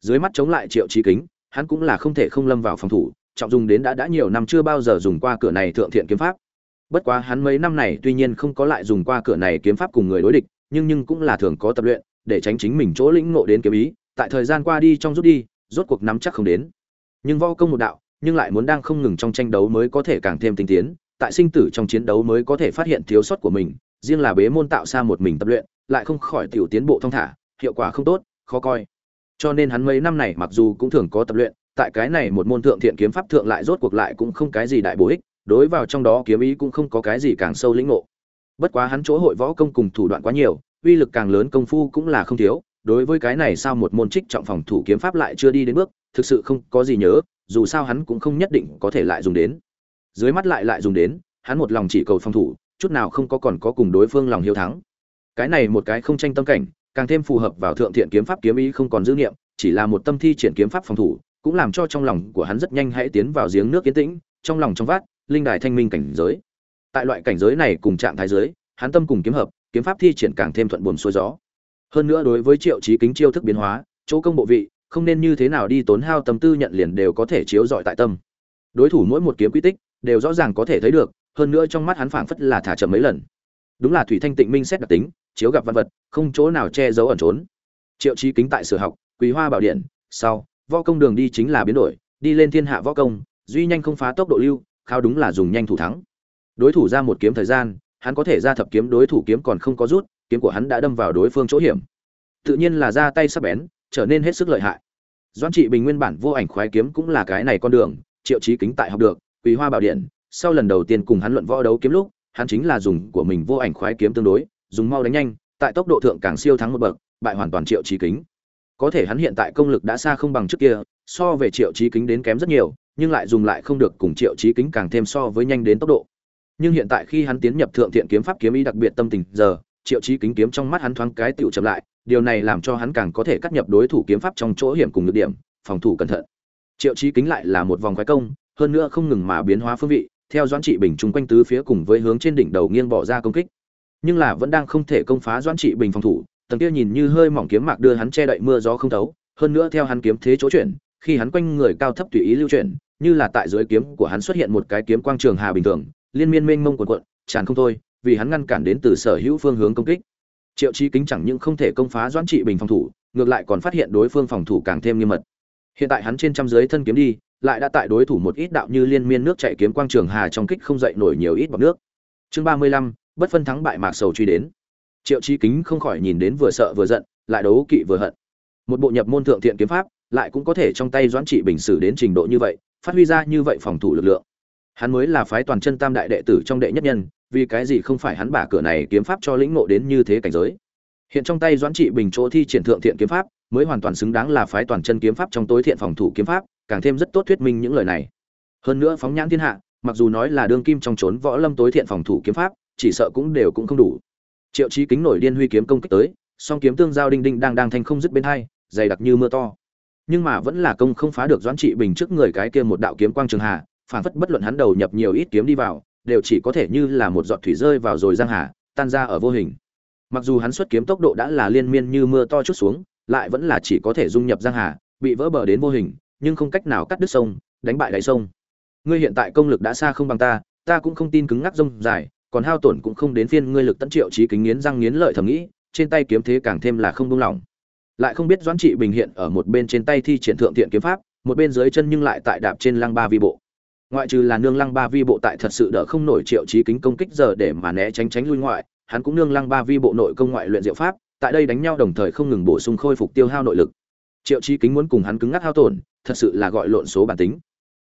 Dưới mắt chống lại triệu trí kính hắn cũng là không thể không lâm vào phòng thủ, trọng dùng đến đã đã nhiều năm chưa bao giờ dùng qua cửa này thượng thiện kiếm pháp. Bất quá hắn mấy năm này tuy nhiên không có lại dùng qua cửa này kiếm pháp cùng người đối địch, nhưng nhưng cũng là thường có tập luyện, để tránh chính mình chỗ lĩnh ngộ đến kiếm ý, tại thời gian qua đi trong rút đi, rốt cuộc nắm chắc không đến. Nhưng võ công một đạo, nhưng lại muốn đang không ngừng trong tranh đấu mới có thể càng thêm tinh tiến, tại sinh tử trong chiến đấu mới có thể phát hiện thiếu sót của mình, riêng là bế môn tạo ra một mình tập luyện, lại không khỏi tiểu tiến bộ thông thả, hiệu quả không tốt, khó coi cho nên hắn mấy năm này mặc dù cũng thường có tập luyện, tại cái này một môn thượng thiện kiếm pháp thượng lại rốt cuộc lại cũng không cái gì đại bổ ích, đối vào trong đó kiếm ý cũng không có cái gì càng sâu lĩnh ngộ. Bất quá hắn chỗ hội võ công cùng thủ đoạn quá nhiều, uy lực càng lớn công phu cũng là không thiếu, đối với cái này sao một môn trích trọng phòng thủ kiếm pháp lại chưa đi đến bước, thực sự không có gì nhớ, dù sao hắn cũng không nhất định có thể lại dùng đến. Dưới mắt lại lại dùng đến, hắn một lòng chỉ cầu phòng thủ, chút nào không có còn có cùng đối phương lòng hiếu thắng. Cái này một cái không tranh tâm cảnh càng thêm phù hợp vào thượng thiện kiếm pháp kiếm ý không còn dư niệm, chỉ là một tâm thi triển kiếm pháp phòng thủ, cũng làm cho trong lòng của hắn rất nhanh hãy tiến vào giếng nước kiến tĩnh, trong lòng trong vắt, linh đài thanh minh cảnh giới. Tại loại cảnh giới này cùng trạng thái giới, hắn tâm cùng kiếm hợp, kiếm pháp thi triển càng thêm thuận buồm xuôi gió. Hơn nữa đối với triệu chí kính chiêu thức biến hóa, chỗ công bộ vị, không nên như thế nào đi tốn hao tâm tư nhận liền đều có thể chiếu rọi tại tâm. Đối thủ mỗi một kiếm quy tích, đều rõ ràng có thể thấy được, hơn nữa trong mắt hắn phảng phất là thả chậm mấy lần. Đúng là thủy thanh tịnh minh xét đặc tính chiếu gặp văn vật, không chỗ nào che giấu ẩn trốn. Triệu chí kính tại sở học quý hoa bảo điện, sau, võ công đường đi chính là biến đổi, đi lên thiên hạ võ công, duy nhanh không phá tốc độ lưu, khao đúng là dùng nhanh thủ thắng. Đối thủ ra một kiếm thời gian, hắn có thể ra thập kiếm, đối thủ kiếm còn không có rút, kiếm của hắn đã đâm vào đối phương chỗ hiểm. Tự nhiên là ra tay sắc bén, trở nên hết sức lợi hại. Doan trị bình nguyên bản vô ảnh khoái kiếm cũng là cái này con đường, triệu chí kính tại học được quý hoa bảo điện, sau lần đầu tiên cùng hắn luận võ đấu kiếm lúc, hắn chính là dùng của mình vô ảnh khoái kiếm tương đối dùng mau đánh nhanh, tại tốc độ thượng càng siêu thắng một bậc, bại hoàn toàn triệu chí kính. Có thể hắn hiện tại công lực đã xa không bằng trước kia, so về triệu chí kính đến kém rất nhiều, nhưng lại dùng lại không được cùng triệu chí kính càng thêm so với nhanh đến tốc độ. Nhưng hiện tại khi hắn tiến nhập thượng thiện kiếm pháp kiếm ý đặc biệt tâm tình, giờ, triệu chí kính kiếm trong mắt hắn thoáng cái tựu chậm lại, điều này làm cho hắn càng có thể cắt nhập đối thủ kiếm pháp trong chỗ hiểm cùng nhược điểm, phòng thủ cẩn thận. Triệu chí kính lại là một vòng khoái công, hơn nữa không ngừng mà biến hóa phương vị, theo doãn trị bình chung quanh tứ phía cùng với hướng trên đỉnh đầu nghiêng bỏ ra công kích nhưng là vẫn đang không thể công phá doãn trị bình phòng thủ, tầng kia nhìn như hơi mỏng kiếm mạc đưa hắn che đậy mưa gió không thấu, hơn nữa theo hắn kiếm thế chỗ chuyển, khi hắn quanh người cao thấp tùy ý lưu chuyển, như là tại dưới kiếm của hắn xuất hiện một cái kiếm quang trường hà bình thường, liên miên mênh mông quần quận tràn không thôi, vì hắn ngăn cản đến từ sở hữu phương hướng công kích. Triệu chí kính chẳng những không thể công phá doãn trị bình phòng thủ, ngược lại còn phát hiện đối phương phòng thủ càng thêm nghiêm mật. Hiện tại hắn trên trăm dưới thân kiếm đi, lại đã tại đối thủ một ít đạo như liên miên nước chạy kiếm quang trường hà trong kích không dậy nổi nhiều ít bọc nước. Chương ba mươi lăm bất phân thắng bại mạc sầu truy đến. Triệu chí kính không khỏi nhìn đến vừa sợ vừa giận, lại đấu kỵ vừa hận. Một bộ nhập môn thượng thiện kiếm pháp, lại cũng có thể trong tay doãn trị bình xử đến trình độ như vậy, phát huy ra như vậy phòng thủ lực lượng. Hắn mới là phái toàn chân tam đại đệ tử trong đệ nhất nhân, vì cái gì không phải hắn bả cửa này kiếm pháp cho lĩnh ngộ đến như thế cảnh giới? Hiện trong tay doãn trị bình chỗ thi triển thượng thiện kiếm pháp, mới hoàn toàn xứng đáng là phái toàn chân kiếm pháp trong tối thiện phòng thủ kiếm pháp, càng thêm rất tốt thuyết minh những lời này. Hơn nữa phóng nhãn thiên hạ, mặc dù nói là đương kim trong trốn võ lâm tối thiện phòng thủ kiếm pháp chỉ sợ cũng đều cũng không đủ. Triệu chí kính nổi điên huy kiếm công kích tới, song kiếm tương giao đinh đinh đang đang thành không dứt bên hai, dày đặc như mưa to. Nhưng mà vẫn là công không phá được doãn trị bình trước người cái kia một đạo kiếm quang trường hà, phản phất bất luận hắn đầu nhập nhiều ít kiếm đi vào, đều chỉ có thể như là một giọt thủy rơi vào rồi giang hà, tan ra ở vô hình. Mặc dù hắn xuất kiếm tốc độ đã là liên miên như mưa to chút xuống, lại vẫn là chỉ có thể dung nhập giang hà, bị vỡ bờ đến vô hình, nhưng không cách nào cắt đứt sông, đánh bại đáy sông. Ngươi hiện tại công lực đã xa không bằng ta ta cũng không tin cứng ngắc rông dài còn hao tổn cũng không đến phiên ngươi lực tận triệu trí kính nghiến răng nghiến lợi thầm nghĩ, trên tay kiếm thế càng thêm là không buông lỏng. Lại không biết doãn trị bình hiện ở một bên trên tay thi triển thượng thiện kiếm pháp, một bên dưới chân nhưng lại tại đạp trên lăng ba vi bộ. Ngoại trừ là nương lăng ba vi bộ tại thật sự đỡ không nổi triệu trí kính công kích giờ để mà né tránh tránh lui ngoại, hắn cũng nương lăng ba vi bộ nội công ngoại luyện diệu pháp, tại đây đánh nhau đồng thời không ngừng bổ sung khôi phục tiêu hao nội lực. Triệu trí kính muốn cùng hắn cứng ngắc hao tổn, thật sự là gọi lộn số bản tính.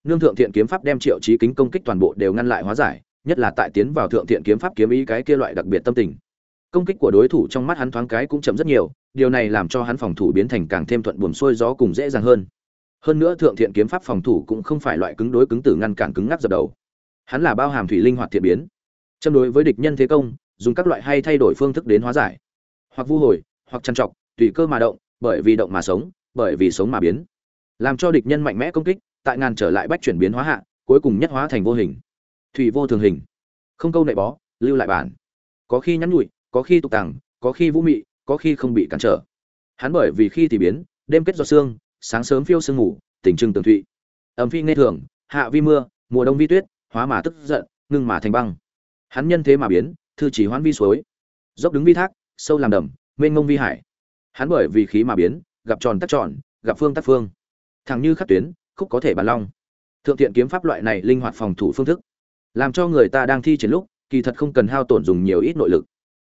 Nương thượng thiện kiếm pháp đem triệu trí kính công kích toàn bộ đều ngăn lại hóa giải nhất là tại tiến vào thượng thiện kiếm pháp kiếm ý cái kia loại đặc biệt tâm tình. Công kích của đối thủ trong mắt hắn thoáng cái cũng chậm rất nhiều, điều này làm cho hắn phòng thủ biến thành càng thêm thuận buồm xuôi gió cùng dễ dàng hơn. Hơn nữa thượng thiện kiếm pháp phòng thủ cũng không phải loại cứng đối cứng tử ngăn cản cứng ngắc dập đầu. Hắn là bao hàm thủy linh hoạt thiện biến. Châm đối với địch nhân thế công, dùng các loại hay thay đổi phương thức đến hóa giải. Hoặc vu hồi, hoặc chăn trọc, tùy cơ mà động, bởi vì động mà sống, bởi vì sống mà biến. Làm cho địch nhân mạnh mẽ công kích, tại ngàn trở lại bách chuyển biến hóa hạ, cuối cùng nhất hóa thành vô hình thủy vô thường hình. Không câu nệ bó, lưu lại bản. Có khi nhắn nhụi có khi tục tàng có khi vũ mị, có khi không bị cản trở. Hắn bởi vì khi thì biến, đêm kết giọt sương, sáng sớm phiêu sương ngủ, tỉnh trưng tường thụy. Ẩm phi nghe thường, hạ vi mưa, mùa đông vi tuyết, hóa mà tức giận, ngưng mà thành băng. Hắn nhân thế mà biến, thư chỉ hoãn vi suối. Dốc đứng vi thác, sâu làm đầm, mênh ngông vi hải. Hắn bởi vì khí mà biến, gặp tròn tắc tròn, gặp phương tắc phương. Thẳng như khắc tuyến, khúc có thể bàn long. Thượng thiện kiếm pháp loại này linh hoạt phòng thủ phương thức làm cho người ta đang thi triển lúc, kỳ thật không cần hao tổn dùng nhiều ít nội lực.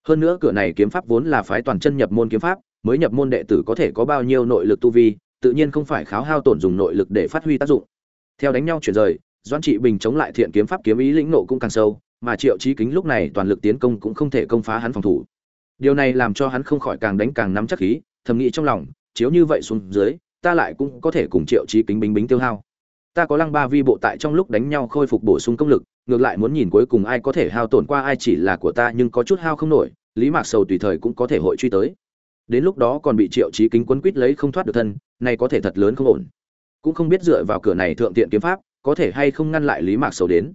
Hơn nữa cửa này kiếm pháp vốn là phái toàn chân nhập môn kiếm pháp, mới nhập môn đệ tử có thể có bao nhiêu nội lực tu vi, tự nhiên không phải kháo hao tổn dùng nội lực để phát huy tác dụng. Theo đánh nhau chuyển rời doan trị bình chống lại thiện kiếm pháp kiếm ý lĩnh nộ cũng càng sâu, mà triệu trí kính lúc này toàn lực tiến công cũng không thể công phá hắn phòng thủ. Điều này làm cho hắn không khỏi càng đánh càng nắm chắc khí, thầm nghĩ trong lòng, chiếu như vậy xuống dưới, ta lại cũng có thể cùng triệu trí kính bính bính tiêu hao. Ta có lăng ba vi bộ tại trong lúc đánh nhau khôi phục bổ sung công lực ngược lại muốn nhìn cuối cùng ai có thể hao tổn qua ai chỉ là của ta nhưng có chút hao không nổi, lý mạc sầu tùy thời cũng có thể hội truy tới. Đến lúc đó còn bị triệu trí kính quấn quýt lấy không thoát được thân, này có thể thật lớn không ổn. Cũng không biết dựa vào cửa này thượng tiện kiếm pháp, có thể hay không ngăn lại lý mạc sầu đến.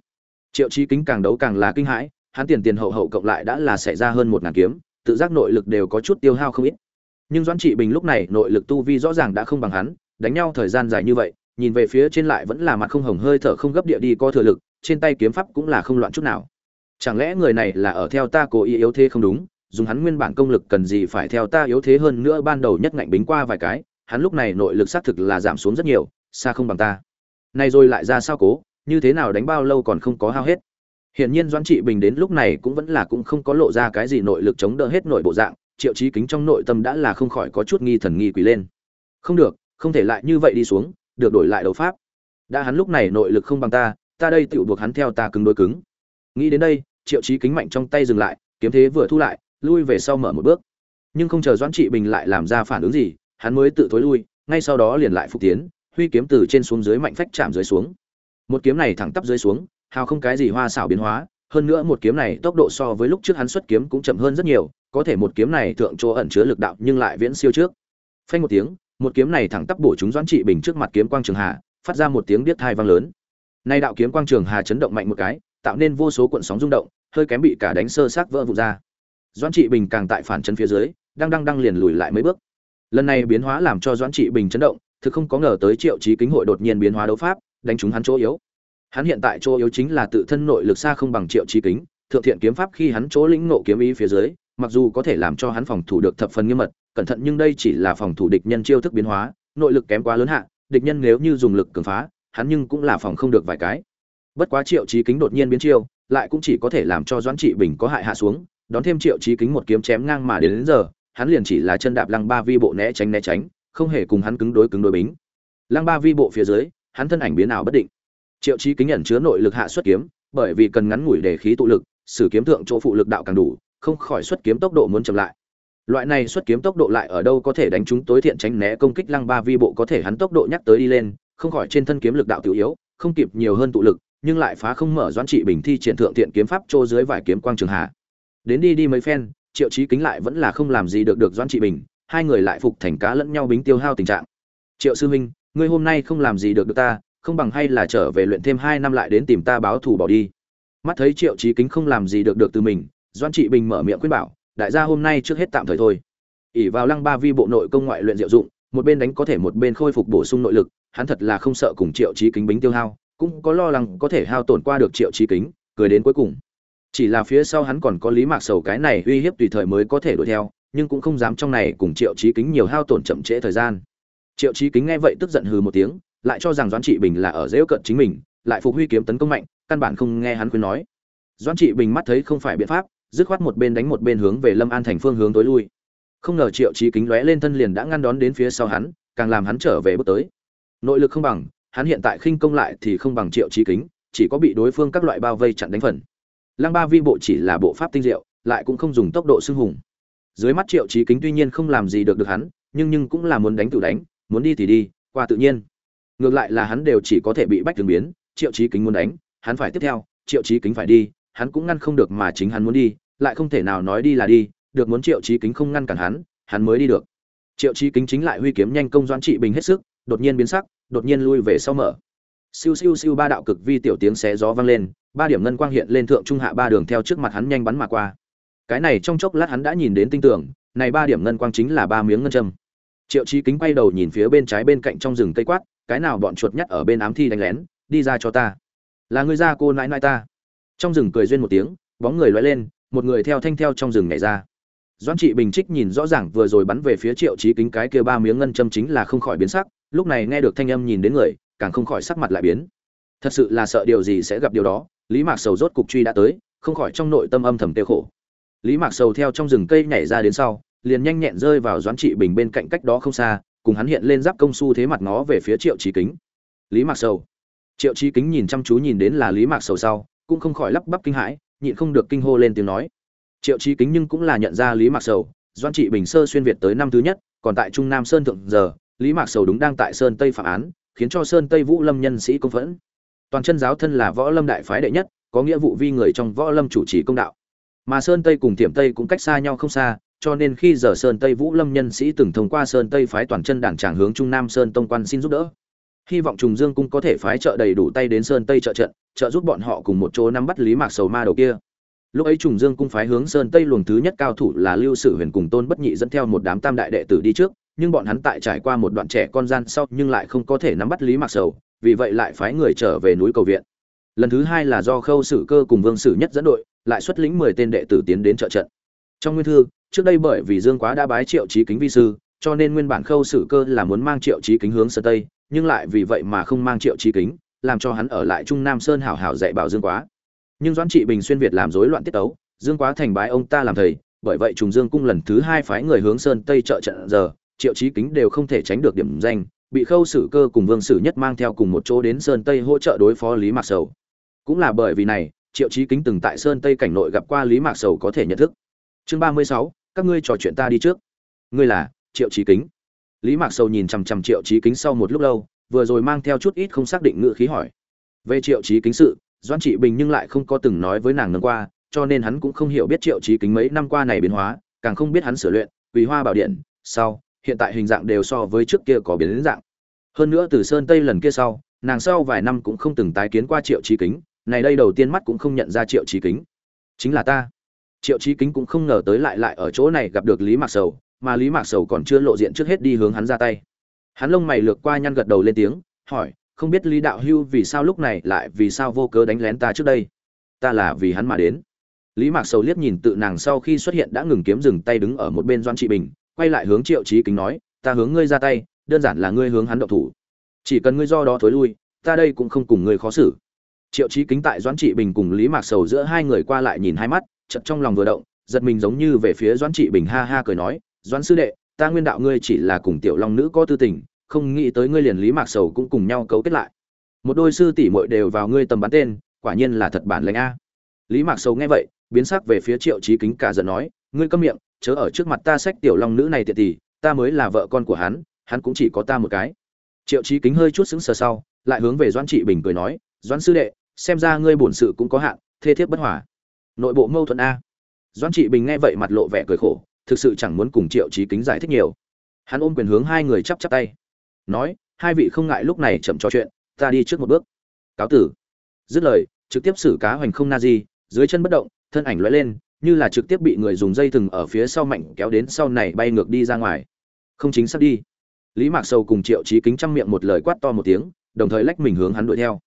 Triệu trí kính càng đấu càng là kinh hãi, hắn tiền tiền hậu hậu cộng lại đã là xảy ra hơn một ngàn kiếm, tự giác nội lực đều có chút tiêu hao không ít. Nhưng doãn trị bình lúc này nội lực tu vi rõ ràng đã không bằng hắn, đánh nhau thời gian dài như vậy, nhìn về phía trên lại vẫn là mặt không hồng hơi thở không gấp địa đi co thừa lực trên tay kiếm pháp cũng là không loạn chút nào. Chẳng lẽ người này là ở theo ta cố ý yếu thế không đúng, dùng hắn nguyên bản công lực cần gì phải theo ta yếu thế hơn nữa ban đầu nhất ngạnh bính qua vài cái, hắn lúc này nội lực xác thực là giảm xuống rất nhiều, xa không bằng ta. Nay rồi lại ra sao cố, như thế nào đánh bao lâu còn không có hao hết. Hiển nhiên doãn trị bình đến lúc này cũng vẫn là cũng không có lộ ra cái gì nội lực chống đỡ hết nội bộ dạng, triệu chí kính trong nội tâm đã là không khỏi có chút nghi thần nghi quỷ lên. Không được, không thể lại như vậy đi xuống, được đổi lại đấu pháp. Đã hắn lúc này nội lực không bằng ta ta đây tựu buộc hắn theo ta cứng đối cứng. Nghĩ đến đây triệu chí kính mạnh trong tay dừng lại kiếm thế vừa thu lại lui về sau mở một bước. Nhưng không chờ doãn trị bình lại làm ra phản ứng gì hắn mới tự thối lui ngay sau đó liền lại phục tiến huy kiếm từ trên xuống dưới mạnh phách chạm dưới xuống. Một kiếm này thẳng tắp dưới xuống hào không cái gì hoa xảo biến hóa hơn nữa một kiếm này tốc độ so với lúc trước hắn xuất kiếm cũng chậm hơn rất nhiều có thể một kiếm này thượng chỗ ẩn chứa lực đạo nhưng lại viễn siêu trước. Phanh một tiếng một kiếm này thẳng tắp bổ chúng doãn trị bình trước mặt kiếm quang trường hạ, phát ra một tiếng biết thai vang lớn nay đạo kiếm quang trường hà chấn động mạnh một cái, tạo nên vô số cuộn sóng rung động, hơi kém bị cả đánh sơ sát vỡ vụn ra. Doãn trị bình càng tại phản chân phía dưới, đang đang đang liền lùi lại mấy bước. Lần này biến hóa làm cho doãn trị bình chấn động, thực không có ngờ tới triệu chí kính hội đột nhiên biến hóa đấu pháp, đánh trúng hắn chỗ yếu. Hắn hiện tại chỗ yếu chính là tự thân nội lực xa không bằng triệu chí kính, thượng thiện kiếm pháp khi hắn chỗ lĩnh ngộ kiếm ý phía dưới, mặc dù có thể làm cho hắn phòng thủ được thập phần nghiêm mật, cẩn thận nhưng đây chỉ là phòng thủ địch nhân chiêu thức biến hóa, nội lực kém quá lớn hạ, địch nhân nếu như dùng lực cường phá hắn nhưng cũng là phòng không được vài cái. Bất quá triệu chí kính đột nhiên biến chiêu lại cũng chỉ có thể làm cho doãn trị bình có hại hạ xuống đón thêm triệu chí kính một kiếm chém ngang mà đến, đến giờ hắn liền chỉ là chân đạp lăng ba vi bộ né tránh né tránh không hề cùng hắn cứng đối cứng đối bính. Lăng ba vi bộ phía dưới hắn thân ảnh biến ảo bất định. Triệu chí kính nhận chứa nội lực hạ xuất kiếm bởi vì cần ngắn ngủi để khí tụ lực sử kiếm thượng chỗ phụ lực đạo càng đủ không khỏi xuất kiếm tốc độ muốn chậm lại. Loại này xuất kiếm tốc độ lại ở đâu có thể đánh trúng tối thiện tránh né công kích lăng ba vi bộ có thể hắn tốc độ nhắc tới đi lên không khỏi trên thân kiếm lực đạo tiểu yếu, không kịp nhiều hơn tụ lực, nhưng lại phá không mở doãn trị bình thi triển thượng tiện kiếm pháp trô dưới vải kiếm quang trường hạ. Đến đi đi mấy phen, triệu chí kính lại vẫn là không làm gì được được doãn trị bình, hai người lại phục thành cá lẫn nhau bính tiêu hao tình trạng. Triệu sư huynh, ngươi hôm nay không làm gì được được ta, không bằng hay là trở về luyện thêm hai năm lại đến tìm ta báo thù bỏ đi. Mắt thấy triệu chí kính không làm gì được được từ mình, doãn trị bình mở miệng khuyên bảo, đại gia hôm nay trước hết tạm thời thôi. Ỷ vào lăng ba vi bộ nội công ngoại luyện diệu dụng, một bên đánh có thể một bên khôi phục bổ sung nội lực hắn thật là không sợ cùng triệu chí kính bính tiêu hao, cũng có lo lắng có thể hao tổn qua được triệu chí kính, cười đến cuối cùng. Chỉ là phía sau hắn còn có lý mạc sầu cái này uy hiếp tùy thời mới có thể đuổi theo, nhưng cũng không dám trong này cùng triệu chí kính nhiều hao tổn chậm trễ thời gian. Triệu chí kính nghe vậy tức giận hừ một tiếng, lại cho rằng doãn trị bình là ở dễ cận chính mình, lại phục huy kiếm tấn công mạnh, căn bản không nghe hắn khuyên nói. Doãn trị bình mắt thấy không phải biện pháp, dứt khoát một bên đánh một bên hướng về lâm an thành phương hướng tối lui. Không ngờ triệu chí kính lóe lên thân liền đã ngăn đón đến phía sau hắn, càng làm hắn trở về bước tới nội lực không bằng, hắn hiện tại khinh công lại thì không bằng triệu trí kính, chỉ có bị đối phương các loại bao vây chặn đánh phần. Lăng ba vi bộ chỉ là bộ pháp tinh diệu, lại cũng không dùng tốc độ xưng hùng. Dưới mắt triệu trí kính tuy nhiên không làm gì được được hắn, nhưng nhưng cũng là muốn đánh tự đánh, muốn đi thì đi, qua tự nhiên. Ngược lại là hắn đều chỉ có thể bị bách thường biến, triệu trí kính muốn đánh, hắn phải tiếp theo, triệu trí kính phải đi, hắn cũng ngăn không được mà chính hắn muốn đi, lại không thể nào nói đi là đi, được muốn triệu trí kính không ngăn cản hắn hắn mới đi được. Triệu trí kính chính lại huy kiếm nhanh công doãn trị bình hết sức đột nhiên biến sắc, đột nhiên lui về sau mở. Siêu siêu siêu ba đạo cực vi tiểu tiếng xé gió vang lên, ba điểm ngân quang hiện lên thượng trung hạ ba đường theo trước mặt hắn nhanh bắn mà qua. Cái này trong chốc lát hắn đã nhìn đến tinh tưởng này ba điểm ngân quang chính là ba miếng ngân châm. Triệu chí kính quay đầu nhìn phía bên trái bên cạnh trong rừng cây quát, cái nào bọn chuột nhắt ở bên ám thi đánh lén, đi ra cho ta. Là người ra cô nãi nãi ta. Trong rừng cười duyên một tiếng, bóng người lóe lên, một người theo thanh theo trong rừng nhảy ra. Doãn trị bình trích nhìn rõ ràng vừa rồi bắn về phía triệu chí kính cái kia ba miếng ngân châm chính là không khỏi biến sắc lúc này nghe được thanh âm nhìn đến người, càng không khỏi sắc mặt lại biến. Thật sự là sợ điều gì sẽ gặp điều đó, lý mạc sầu rốt cục truy đã tới, không khỏi trong nội tâm âm thầm tiêu khổ. Lý mạc sầu theo trong rừng cây nhảy ra đến sau, liền nhanh nhẹn rơi vào doãn trị bình bên cạnh cách đó không xa, cùng hắn hiện lên giáp công su thế mặt nó về phía triệu trí kính. Lý mạc sầu. Triệu trí kính nhìn chăm chú nhìn đến là lý mạc sầu sau, cũng không khỏi lắp bắp kinh hãi, nhịn không được kinh hô lên tiếng nói. Triệu trí kính nhưng cũng là nhận ra lý mạc sầu, doãn trị bình sơ xuyên việt tới năm thứ nhất, còn tại trung nam sơn thượng giờ lý mạc sầu đúng đang tại sơn tây phạm án, khiến cho sơn tây vũ lâm nhân sĩ công phẫn. Toàn chân giáo thân là võ lâm đại phái đệ nhất, có nghĩa vụ vi người trong võ lâm chủ trì công đạo. Mà sơn tây cùng tiệm tây cũng cách xa nhau không xa, cho nên khi giờ sơn tây vũ lâm nhân sĩ từng thông qua sơn tây phái toàn chân đảng tràng hướng trung nam sơn tông quan xin giúp đỡ. Hy vọng trùng dương cung có thể phái trợ đầy đủ tay đến sơn tây trợ trận, trợ giúp bọn họ cùng một chỗ nắm bắt lý mạc sầu ma đầu kia. Lúc ấy trùng dương cung phái hướng sơn tây luồng thứ nhất cao thủ là lưu sử huyền cùng tôn bất nhị dẫn theo một đám tam đại đệ tử đi trước nhưng bọn hắn tại trải qua một đoạn trẻ con gian sau nhưng lại không có thể nắm bắt lý mạc sầu, vì vậy lại phái người trở về núi cầu viện. Lần thứ hai là do khâu sử cơ cùng vương sử nhất dẫn đội, lại xuất lĩnh mười tên đệ tử tiến đến trợ trận. Trong nguyên thư, trước đây bởi vì dương quá đã bái triệu trí kính vi sư, cho nên nguyên bản khâu sử cơ là muốn mang triệu trí kính hướng sơn tây, nhưng lại vì vậy mà không mang triệu trí kính, làm cho hắn ở lại trung nam sơn hảo hảo dạy bảo dương quá. Nhưng doãn trị bình xuyên việt làm rối loạn tiết tấu, dương quá thành bái ông ta làm thầy, bởi vậy trùng dương cung lần thứ hai phái người hướng sơn tây trợ trận giờ triệu chí kính đều không thể tránh được điểm danh, bị khâu sử cơ cùng vương sử nhất mang theo cùng một chỗ đến sơn tây hỗ trợ đối phó lý mạc sầu. Cũng là bởi vì này, triệu chí kính từng tại sơn tây cảnh nội gặp qua lý mạc sầu có thể nhận thức. Chương ba mươi sáu, các ngươi trò chuyện ta đi trước. Ngươi là triệu chí kính. Lý mạc sầu nhìn chằm chằm triệu chí kính sau một lúc lâu, vừa rồi mang theo chút ít không xác định ngự khí hỏi. Về triệu chí kính sự doan trị bình nhưng lại không có từng nói với nàng nâng qua, cho nên hắn cũng không hiểu biết triệu chí kính mấy năm qua này biến hóa, càng không biết hắn sửa luyện, quỳ hoa bảo điện, sau hiện tại hình dạng đều so với trước kia có biến đến dạng. Hơn nữa từ sơn tây lần kia sau, nàng sau vài năm cũng không từng tái kiến qua triệu trí kính, này đây đầu tiên mắt cũng không nhận ra triệu trí kính. Chính là ta. Triệu trí kính cũng không ngờ tới lại lại ở chỗ này gặp được lý mạc sầu, mà lý mạc sầu còn chưa lộ diện trước hết đi hướng hắn ra tay. Hắn lông mày lược qua nhăn gật đầu lên tiếng, hỏi, không biết lý đạo hưu vì sao lúc này lại vì sao vô cớ đánh lén ta trước đây? Ta là vì hắn mà đến. Lý mạc sầu liếc nhìn tự nàng sau khi xuất hiện đã ngừng kiếm dừng tay đứng ở một bên doan trị bình quay lại hướng triệu trí kính nói, ta hướng ngươi ra tay, đơn giản là ngươi hướng hắn động thủ. Chỉ cần ngươi do đó thối lui, ta đây cũng không cùng ngươi khó xử. Triệu trí kính tại doãn trị bình cùng lý mạc sầu giữa hai người qua lại nhìn hai mắt chật trong lòng vừa động, giật mình giống như về phía doãn trị bình ha ha cười nói, doãn sư đệ, ta nguyên đạo ngươi chỉ là cùng tiểu long nữ có tư tình, không nghĩ tới ngươi liền lý mạc sầu cũng cùng nhau cấu kết lại. Một đôi sư tỷ muội đều vào ngươi tầm bắn tên, quả nhiên là thật bản lĩnh a. Lý mạc sầu nghe vậy, biến sắc về phía triệu trí kính cả giận nói, ngươi câm miệng chớ ở trước mặt ta sách tiểu long nữ này tiện tỷ ta mới là vợ con của hắn hắn cũng chỉ có ta một cái. Triệu trí kính hơi chút sững sờ sau, lại hướng về doãn trị bình cười nói, doãn sư đệ, xem ra ngươi bổn sự cũng có hạn, thê thiếp bất hòa. Nội bộ mâu thuẫn a. Doãn trị bình nghe vậy mặt lộ vẻ cười khổ, thực sự chẳng muốn cùng triệu trí kính giải thích nhiều. Hắn ôm quyền hướng hai người chắp chắp tay, nói, hai vị không ngại lúc này chậm trò chuyện, ta đi trước một bước. Cáo tử. Dứt lời, trực tiếp xử cá hoành không na di, dưới chân bất động, thân ảnh lóe lên như là trực tiếp bị người dùng dây thừng ở phía sau mạnh kéo đến sau này bay ngược đi ra ngoài. Không chính xác đi. Lý mạc sầu cùng triệu trí kính chăm miệng một lời quát to một tiếng, đồng thời lách mình hướng hắn đuổi theo.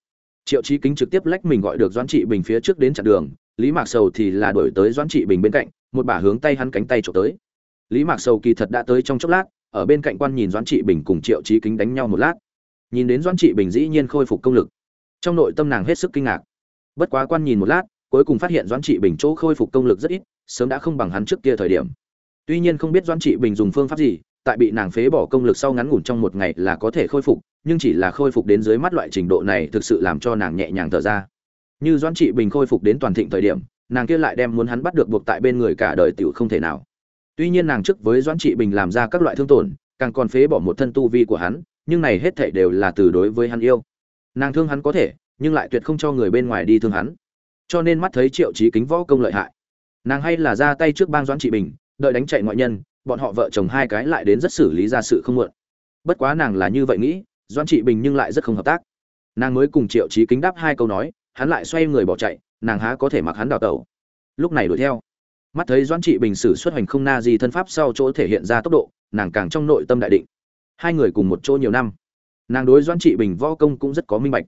Triệu trí kính trực tiếp lách mình gọi được doãn trị bình phía trước đến chặn đường, lý mạc sầu thì là đuổi tới doãn trị bình bên cạnh, một bà hướng tay hắn cánh tay trộm tới. Lý mạc sầu kỳ thật đã tới trong chốc lát, ở bên cạnh quan nhìn doãn trị bình cùng triệu trí kính đánh nhau một lát. Nhìn đến doãn trị bình dĩ nhiên khôi phục công lực, trong nội tâm nàng hết sức kinh ngạc. Bất quá quan nhìn một lát cuối cùng phát hiện doãn trị bình chỗ khôi phục công lực rất ít, sớm đã không bằng hắn trước kia thời điểm. Tuy nhiên không biết doãn trị bình dùng phương pháp gì, tại bị nàng phế bỏ công lực sau ngắn ngủn trong một ngày là có thể khôi phục, nhưng chỉ là khôi phục đến dưới mắt loại trình độ này thực sự làm cho nàng nhẹ nhàng thở ra. Như doãn trị bình khôi phục đến toàn thịnh thời điểm, nàng kia lại đem muốn hắn bắt được buộc tại bên người cả đời tiểu không thể nào. Tuy nhiên nàng trước với doãn trị bình làm ra các loại thương tổn, càng còn phế bỏ một thân tu vi của hắn, nhưng này hết thảy đều là từ đối với hắn yêu. Nàng thương hắn có thể, nhưng lại tuyệt không cho người bên ngoài đi thương hắn cho nên mắt thấy triệu chí kính võ công lợi hại. Nàng hay là ra tay trước bang doãn trị bình, đợi đánh chạy ngoại nhân, bọn họ vợ chồng hai cái lại đến rất xử lý ra sự không muộn. Bất quá nàng là như vậy nghĩ, doãn trị bình nhưng lại rất không hợp tác. Nàng mới cùng triệu chí kính đáp hai câu nói, hắn lại xoay người bỏ chạy, nàng há có thể mặc hắn đào tẩu. Lúc này đuổi theo, mắt thấy doãn trị bình sử xuất hành không na gì thân pháp sau chỗ thể hiện ra tốc độ, nàng càng trong nội tâm đại định. Hai người cùng một chỗ nhiều năm, nàng đối doãn trị bình võ công cũng rất có minh bạch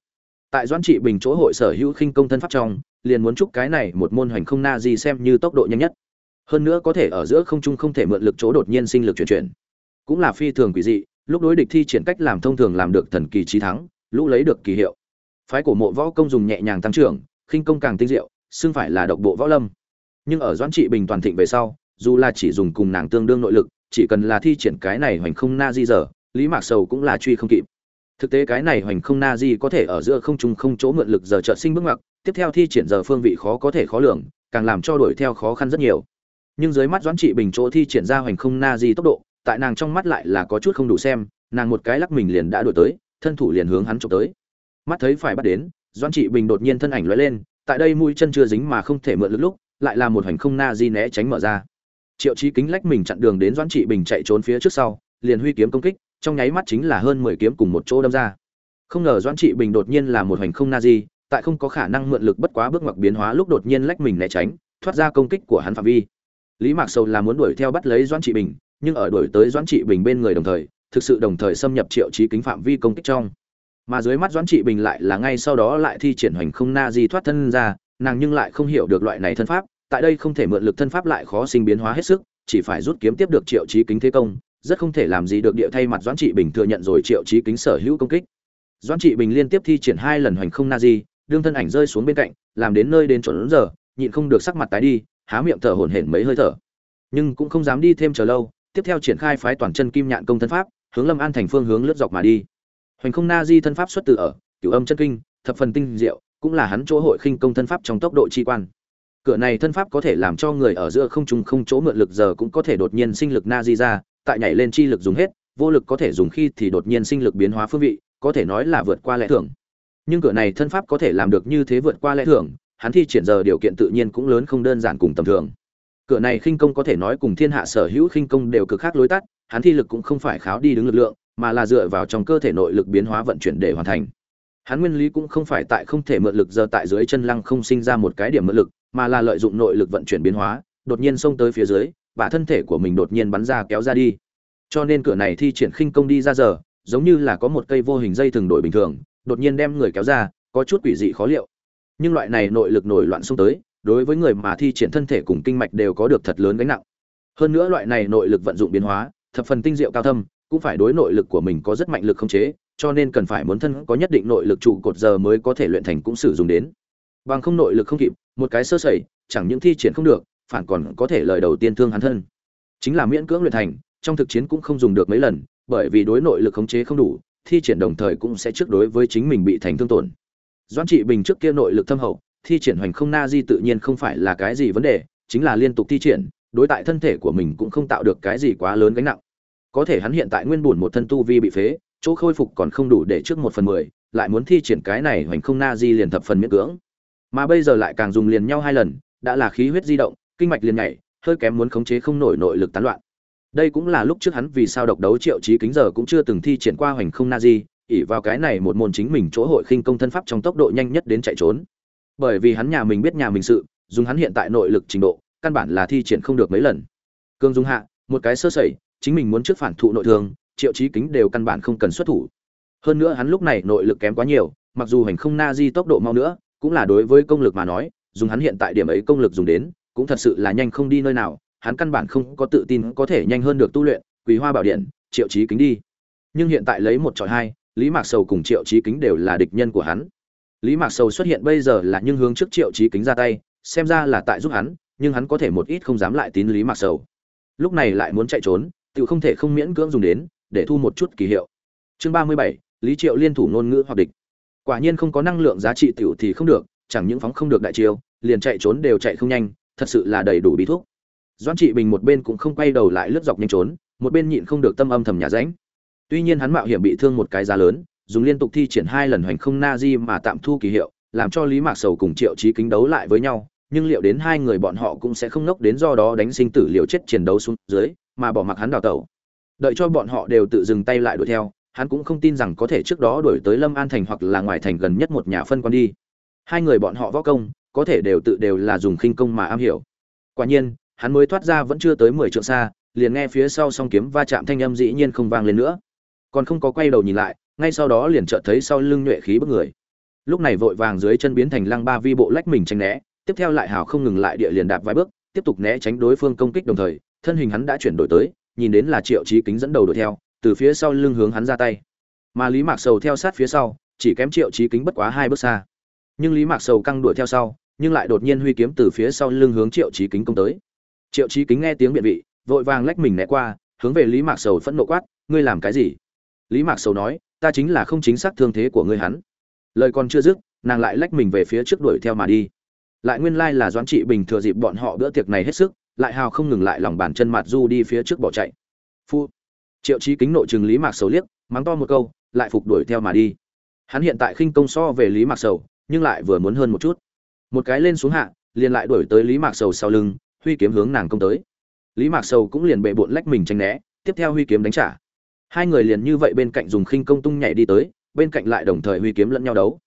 tại doãn trị bình chỗ hội sở hữu khinh công thân pháp trong, liền muốn chúc cái này một môn hành không na gì xem như tốc độ nhanh nhất. Hơn nữa có thể ở giữa không trung không thể mượn lực chỗ đột nhiên sinh lực chuyển chuyển. Cũng là phi thường quỷ dị, lúc đối địch thi triển cách làm thông thường làm được thần kỳ trí thắng, lũ lấy được kỳ hiệu. Phái cổ mộ võ công dùng nhẹ nhàng tăng trưởng, khinh công càng tinh diệu, xưng phải là độc bộ võ lâm. Nhưng ở doãn trị bình toàn thịnh về sau, dù là chỉ dùng cùng nàng tương đương nội lực, chỉ cần là thi triển cái này hoành không na di giờ, lý mạc sầu cũng là truy không kịp thực tế cái này hoành không na di có thể ở giữa không trung không chỗ mượn lực giờ trợ sinh bước ngoặt, tiếp theo thi triển giờ phương vị khó có thể khó lường, càng làm cho đuổi theo khó khăn rất nhiều. Nhưng dưới mắt doãn trị bình chỗ thi triển ra hoành không na di tốc độ, tại nàng trong mắt lại là có chút không đủ xem, nàng một cái lắc mình liền đã đuổi tới, thân thủ liền hướng hắn trộm tới. Mắt thấy phải bắt đến, doãn trị bình đột nhiên thân ảnh lóe lên, tại đây mũi chân chưa dính mà không thể mượn lực lúc, lại là một hoành không na di né tránh mở ra. Triệu chí kính lách mình chặn đường đến doãn trị bình chạy trốn phía trước sau, liền huy kiếm công kích trong nháy mắt chính là hơn mười kiếm cùng một chỗ đâm ra. Không ngờ doãn trị bình đột nhiên là một hoành không na di, tại không có khả năng mượn lực bất quá bước ngoặt biến hóa lúc đột nhiên lách mình né tránh, thoát ra công kích của hắn phạm vi. Lý mạc sầu là muốn đuổi theo bắt lấy doãn trị bình, nhưng ở đuổi tới doãn trị bình bên người đồng thời, thực sự đồng thời xâm nhập triệu chí kính phạm vi công kích trong. Mà dưới mắt doãn trị bình lại là ngay sau đó lại thi triển hoành không na di thoát thân ra, nàng nhưng lại không hiểu được loại này thân pháp, tại đây không thể mượn lực thân pháp lại khó sinh biến hóa hết sức, chỉ phải rút kiếm tiếp được triệu chí kính thế công rất không thể làm gì được địa thay mặt doãn trị bình thừa nhận rồi triệu chí kính sở hữu công kích. Doãn trị bình liên tiếp thi triển hai lần hoành không na di đương thân ảnh rơi xuống bên cạnh, làm đến nơi đến chuẩn giờ, nhịn không được sắc mặt tái đi, há miệng thở hổn hển mấy hơi thở. Nhưng cũng không dám đi thêm chờ lâu, tiếp theo triển khai phái toàn chân kim nhạn công thân pháp, hướng lâm an thành phương hướng lướt dọc mà đi. Hoành không na di thân pháp xuất từ ở, cửu âm chân kinh, thập phần tinh diệu, cũng là hắn chỗ hội khinh công thân pháp trong tốc độ chi quan. Cửa này thân pháp có thể làm cho người ở giữa không trung không chỗ mượn lực giờ cũng có thể đột nhiên sinh lực na di ra tại nhảy lên chi lực dùng hết, vô lực có thể dùng khi thì đột nhiên sinh lực biến hóa phương vị, có thể nói là vượt qua lẽ thường. Nhưng cửa này thân pháp có thể làm được như thế vượt qua lẽ thường, hắn thi triển giờ điều kiện tự nhiên cũng lớn không đơn giản cùng tầm thường. Cửa này khinh công có thể nói cùng thiên hạ sở hữu khinh công đều cực khác lối tắt, hắn thi lực cũng không phải kháo đi đứng lực lượng, mà là dựa vào trong cơ thể nội lực biến hóa vận chuyển để hoàn thành. Hắn nguyên lý cũng không phải tại không thể mượn lực giờ tại dưới chân lăng không sinh ra một cái điểm mượn lực, mà là lợi dụng nội lực vận chuyển biến hóa, đột nhiên xông tới phía dưới và thân thể của mình đột nhiên bắn ra kéo ra đi. Cho nên cửa này thi triển khinh công đi ra giờ, giống như là có một cây vô hình dây thường đổi bình thường, đột nhiên đem người kéo ra, có chút quỷ dị khó liệu. Nhưng loại này nội lực nổi loạn xông tới, đối với người mà thi triển thân thể cùng kinh mạch đều có được thật lớn gánh nặng. Hơn nữa loại này nội lực vận dụng biến hóa, thập phần tinh diệu cao thâm, cũng phải đối nội lực của mình có rất mạnh lực không chế, cho nên cần phải muốn thân có nhất định nội lực trụ cột giờ mới có thể luyện thành cũng sử dụng đến. Bằng không nội lực không kịp, một cái sơ sẩy, chẳng những thi triển không được phản còn có thể lời đầu tiên thương hắn thân. Chính là miễn cưỡng luyện thành, trong thực chiến cũng không dùng được mấy lần, bởi vì đối nội lực khống chế không đủ, thi triển đồng thời cũng sẽ trước đối với chính mình bị thành thương tổn. Doãn trị bình trước kia nội lực thâm hậu, thi triển hoành không na di tự nhiên không phải là cái gì vấn đề, chính là liên tục thi triển, đối tại thân thể của mình cũng không tạo được cái gì quá lớn gánh nặng. Có thể hắn hiện tại nguyên bùn một thân tu vi bị phế, chỗ khôi phục còn không đủ để trước một phần mười, lại muốn thi triển cái này hoành không na di liền thập phần miễn cưỡng. Mà bây giờ lại càng dùng liền nhau hai lần, đã là khí huyết di động kinh mạch liền nhảy, hơi kém muốn khống chế không nổi nội lực tán loạn. Đây cũng là lúc trước hắn vì sao độc đấu triệu trí kính giờ cũng chưa từng thi triển qua hoành không na di ỉ vào cái này một môn chính mình chỗ hội khinh công thân pháp trong tốc độ nhanh nhất đến chạy trốn. Bởi vì hắn nhà mình biết nhà mình sự, dùng hắn hiện tại nội lực trình độ, căn bản là thi triển không được mấy lần. Cương dung hạ, một cái sơ sẩy, chính mình muốn trước phản thụ nội thương, triệu trí kính đều căn bản không cần xuất thủ. Hơn nữa hắn lúc này nội lực kém quá nhiều, mặc dù hành không na di tốc độ mau nữa, cũng là đối với công lực mà nói, dùng hắn hiện tại điểm ấy công lực dùng đến cũng thật sự là nhanh không đi nơi nào, hắn căn bản không có tự tin có thể nhanh hơn được tu luyện quý hoa bảo điện, triệu Chí kính đi. Nhưng hiện tại lấy một trọi hai, lý mạc sầu cùng triệu Chí kính đều là địch nhân của hắn. Lý mạc sầu xuất hiện bây giờ là nhưng hướng trước triệu Chí kính ra tay, xem ra là tại giúp hắn, nhưng hắn có thể một ít không dám lại tín lý mạc sầu. Lúc này lại muốn chạy trốn, tự không thể không miễn cưỡng dùng đến, để thu một chút kỳ hiệu. Chương ba mươi bảy, lý triệu liên thủ ngôn ngữ hoặc địch. Quả nhiên không có năng lượng giá trị tiểu thì không được, chẳng những phóng không được đại chiêu, liền chạy trốn đều chạy không nhanh thật sự là đầy đủ bí thuốc. Doãn trị bình một bên cũng không quay đầu lại lướt dọc nhanh trốn, một bên nhịn không được tâm âm thầm nhà ránh. Tuy nhiên hắn mạo hiểm bị thương một cái giá lớn, dùng liên tục thi triển hai lần hoành không na di mà tạm thu kỳ hiệu, làm cho lý mạc sầu cùng triệu trí kính đấu lại với nhau, nhưng liệu đến hai người bọn họ cũng sẽ không nốc đến do đó đánh sinh tử liều chết chiến đấu xuống dưới, mà bỏ mặc hắn đào tẩu. Đợi cho bọn họ đều tự dừng tay lại đuổi theo, hắn cũng không tin rằng có thể trước đó đuổi tới lâm an thành hoặc là ngoài thành gần nhất một nhà phân quan đi. Hai người bọn họ võ công có thể đều tự đều là dùng khinh công mà am hiểu. Quả nhiên, hắn mới thoát ra vẫn chưa tới mười trượng xa, liền nghe phía sau song kiếm va chạm thanh âm dĩ nhiên không vang lên nữa. Còn không có quay đầu nhìn lại, ngay sau đó liền chợt thấy sau lưng nhuệ khí bức người. Lúc này vội vàng dưới chân biến thành lăng ba vi bộ lách mình tránh né, tiếp theo lại hào không ngừng lại địa liền đạp vài bước, tiếp tục né tránh đối phương công kích đồng thời, thân hình hắn đã chuyển đổi tới, nhìn đến là triệu chí kính dẫn đầu đuổi theo, từ phía sau lưng hướng hắn ra tay. Mà lý mạc sầu theo sát phía sau, chỉ kém triệu chí kính bất quá hai bước xa. Nhưng lý mạc sầu căng đuổi theo sau nhưng lại đột nhiên huy kiếm từ phía sau lưng hướng triệu chí kính công tới. Triệu chí kính nghe tiếng biện vị, vội vàng lách mình né qua, hướng về lý mạc sầu phẫn nộ quát, ngươi làm cái gì? Lý mạc sầu nói, ta chính là không chính xác thương thế của ngươi hắn. Lời còn chưa dứt, nàng lại lách mình về phía trước đuổi theo mà đi. Lại nguyên lai là doãn trị bình thừa dịp bọn họ bữa tiệc này hết sức, lại hào không ngừng lại lòng bàn chân mặt du đi phía trước bỏ chạy. Phu. Triệu chí kính nội chừng lý mạc sầu liếc, mắng to một câu, lại phục đuổi theo mà đi. Hắn hiện tại khinh công so về lý mạc sầu, nhưng lại vừa muốn hơn một chút một cái lên xuống hạ, liền lại đuổi tới lý mạc sầu sau lưng, huy kiếm hướng nàng công tới. Lý mạc sầu cũng liền bệ bộn lách mình tránh né, tiếp theo huy kiếm đánh trả. Hai người liền như vậy bên cạnh dùng khinh công tung nhảy đi tới, bên cạnh lại đồng thời huy kiếm lẫn nhau đấu.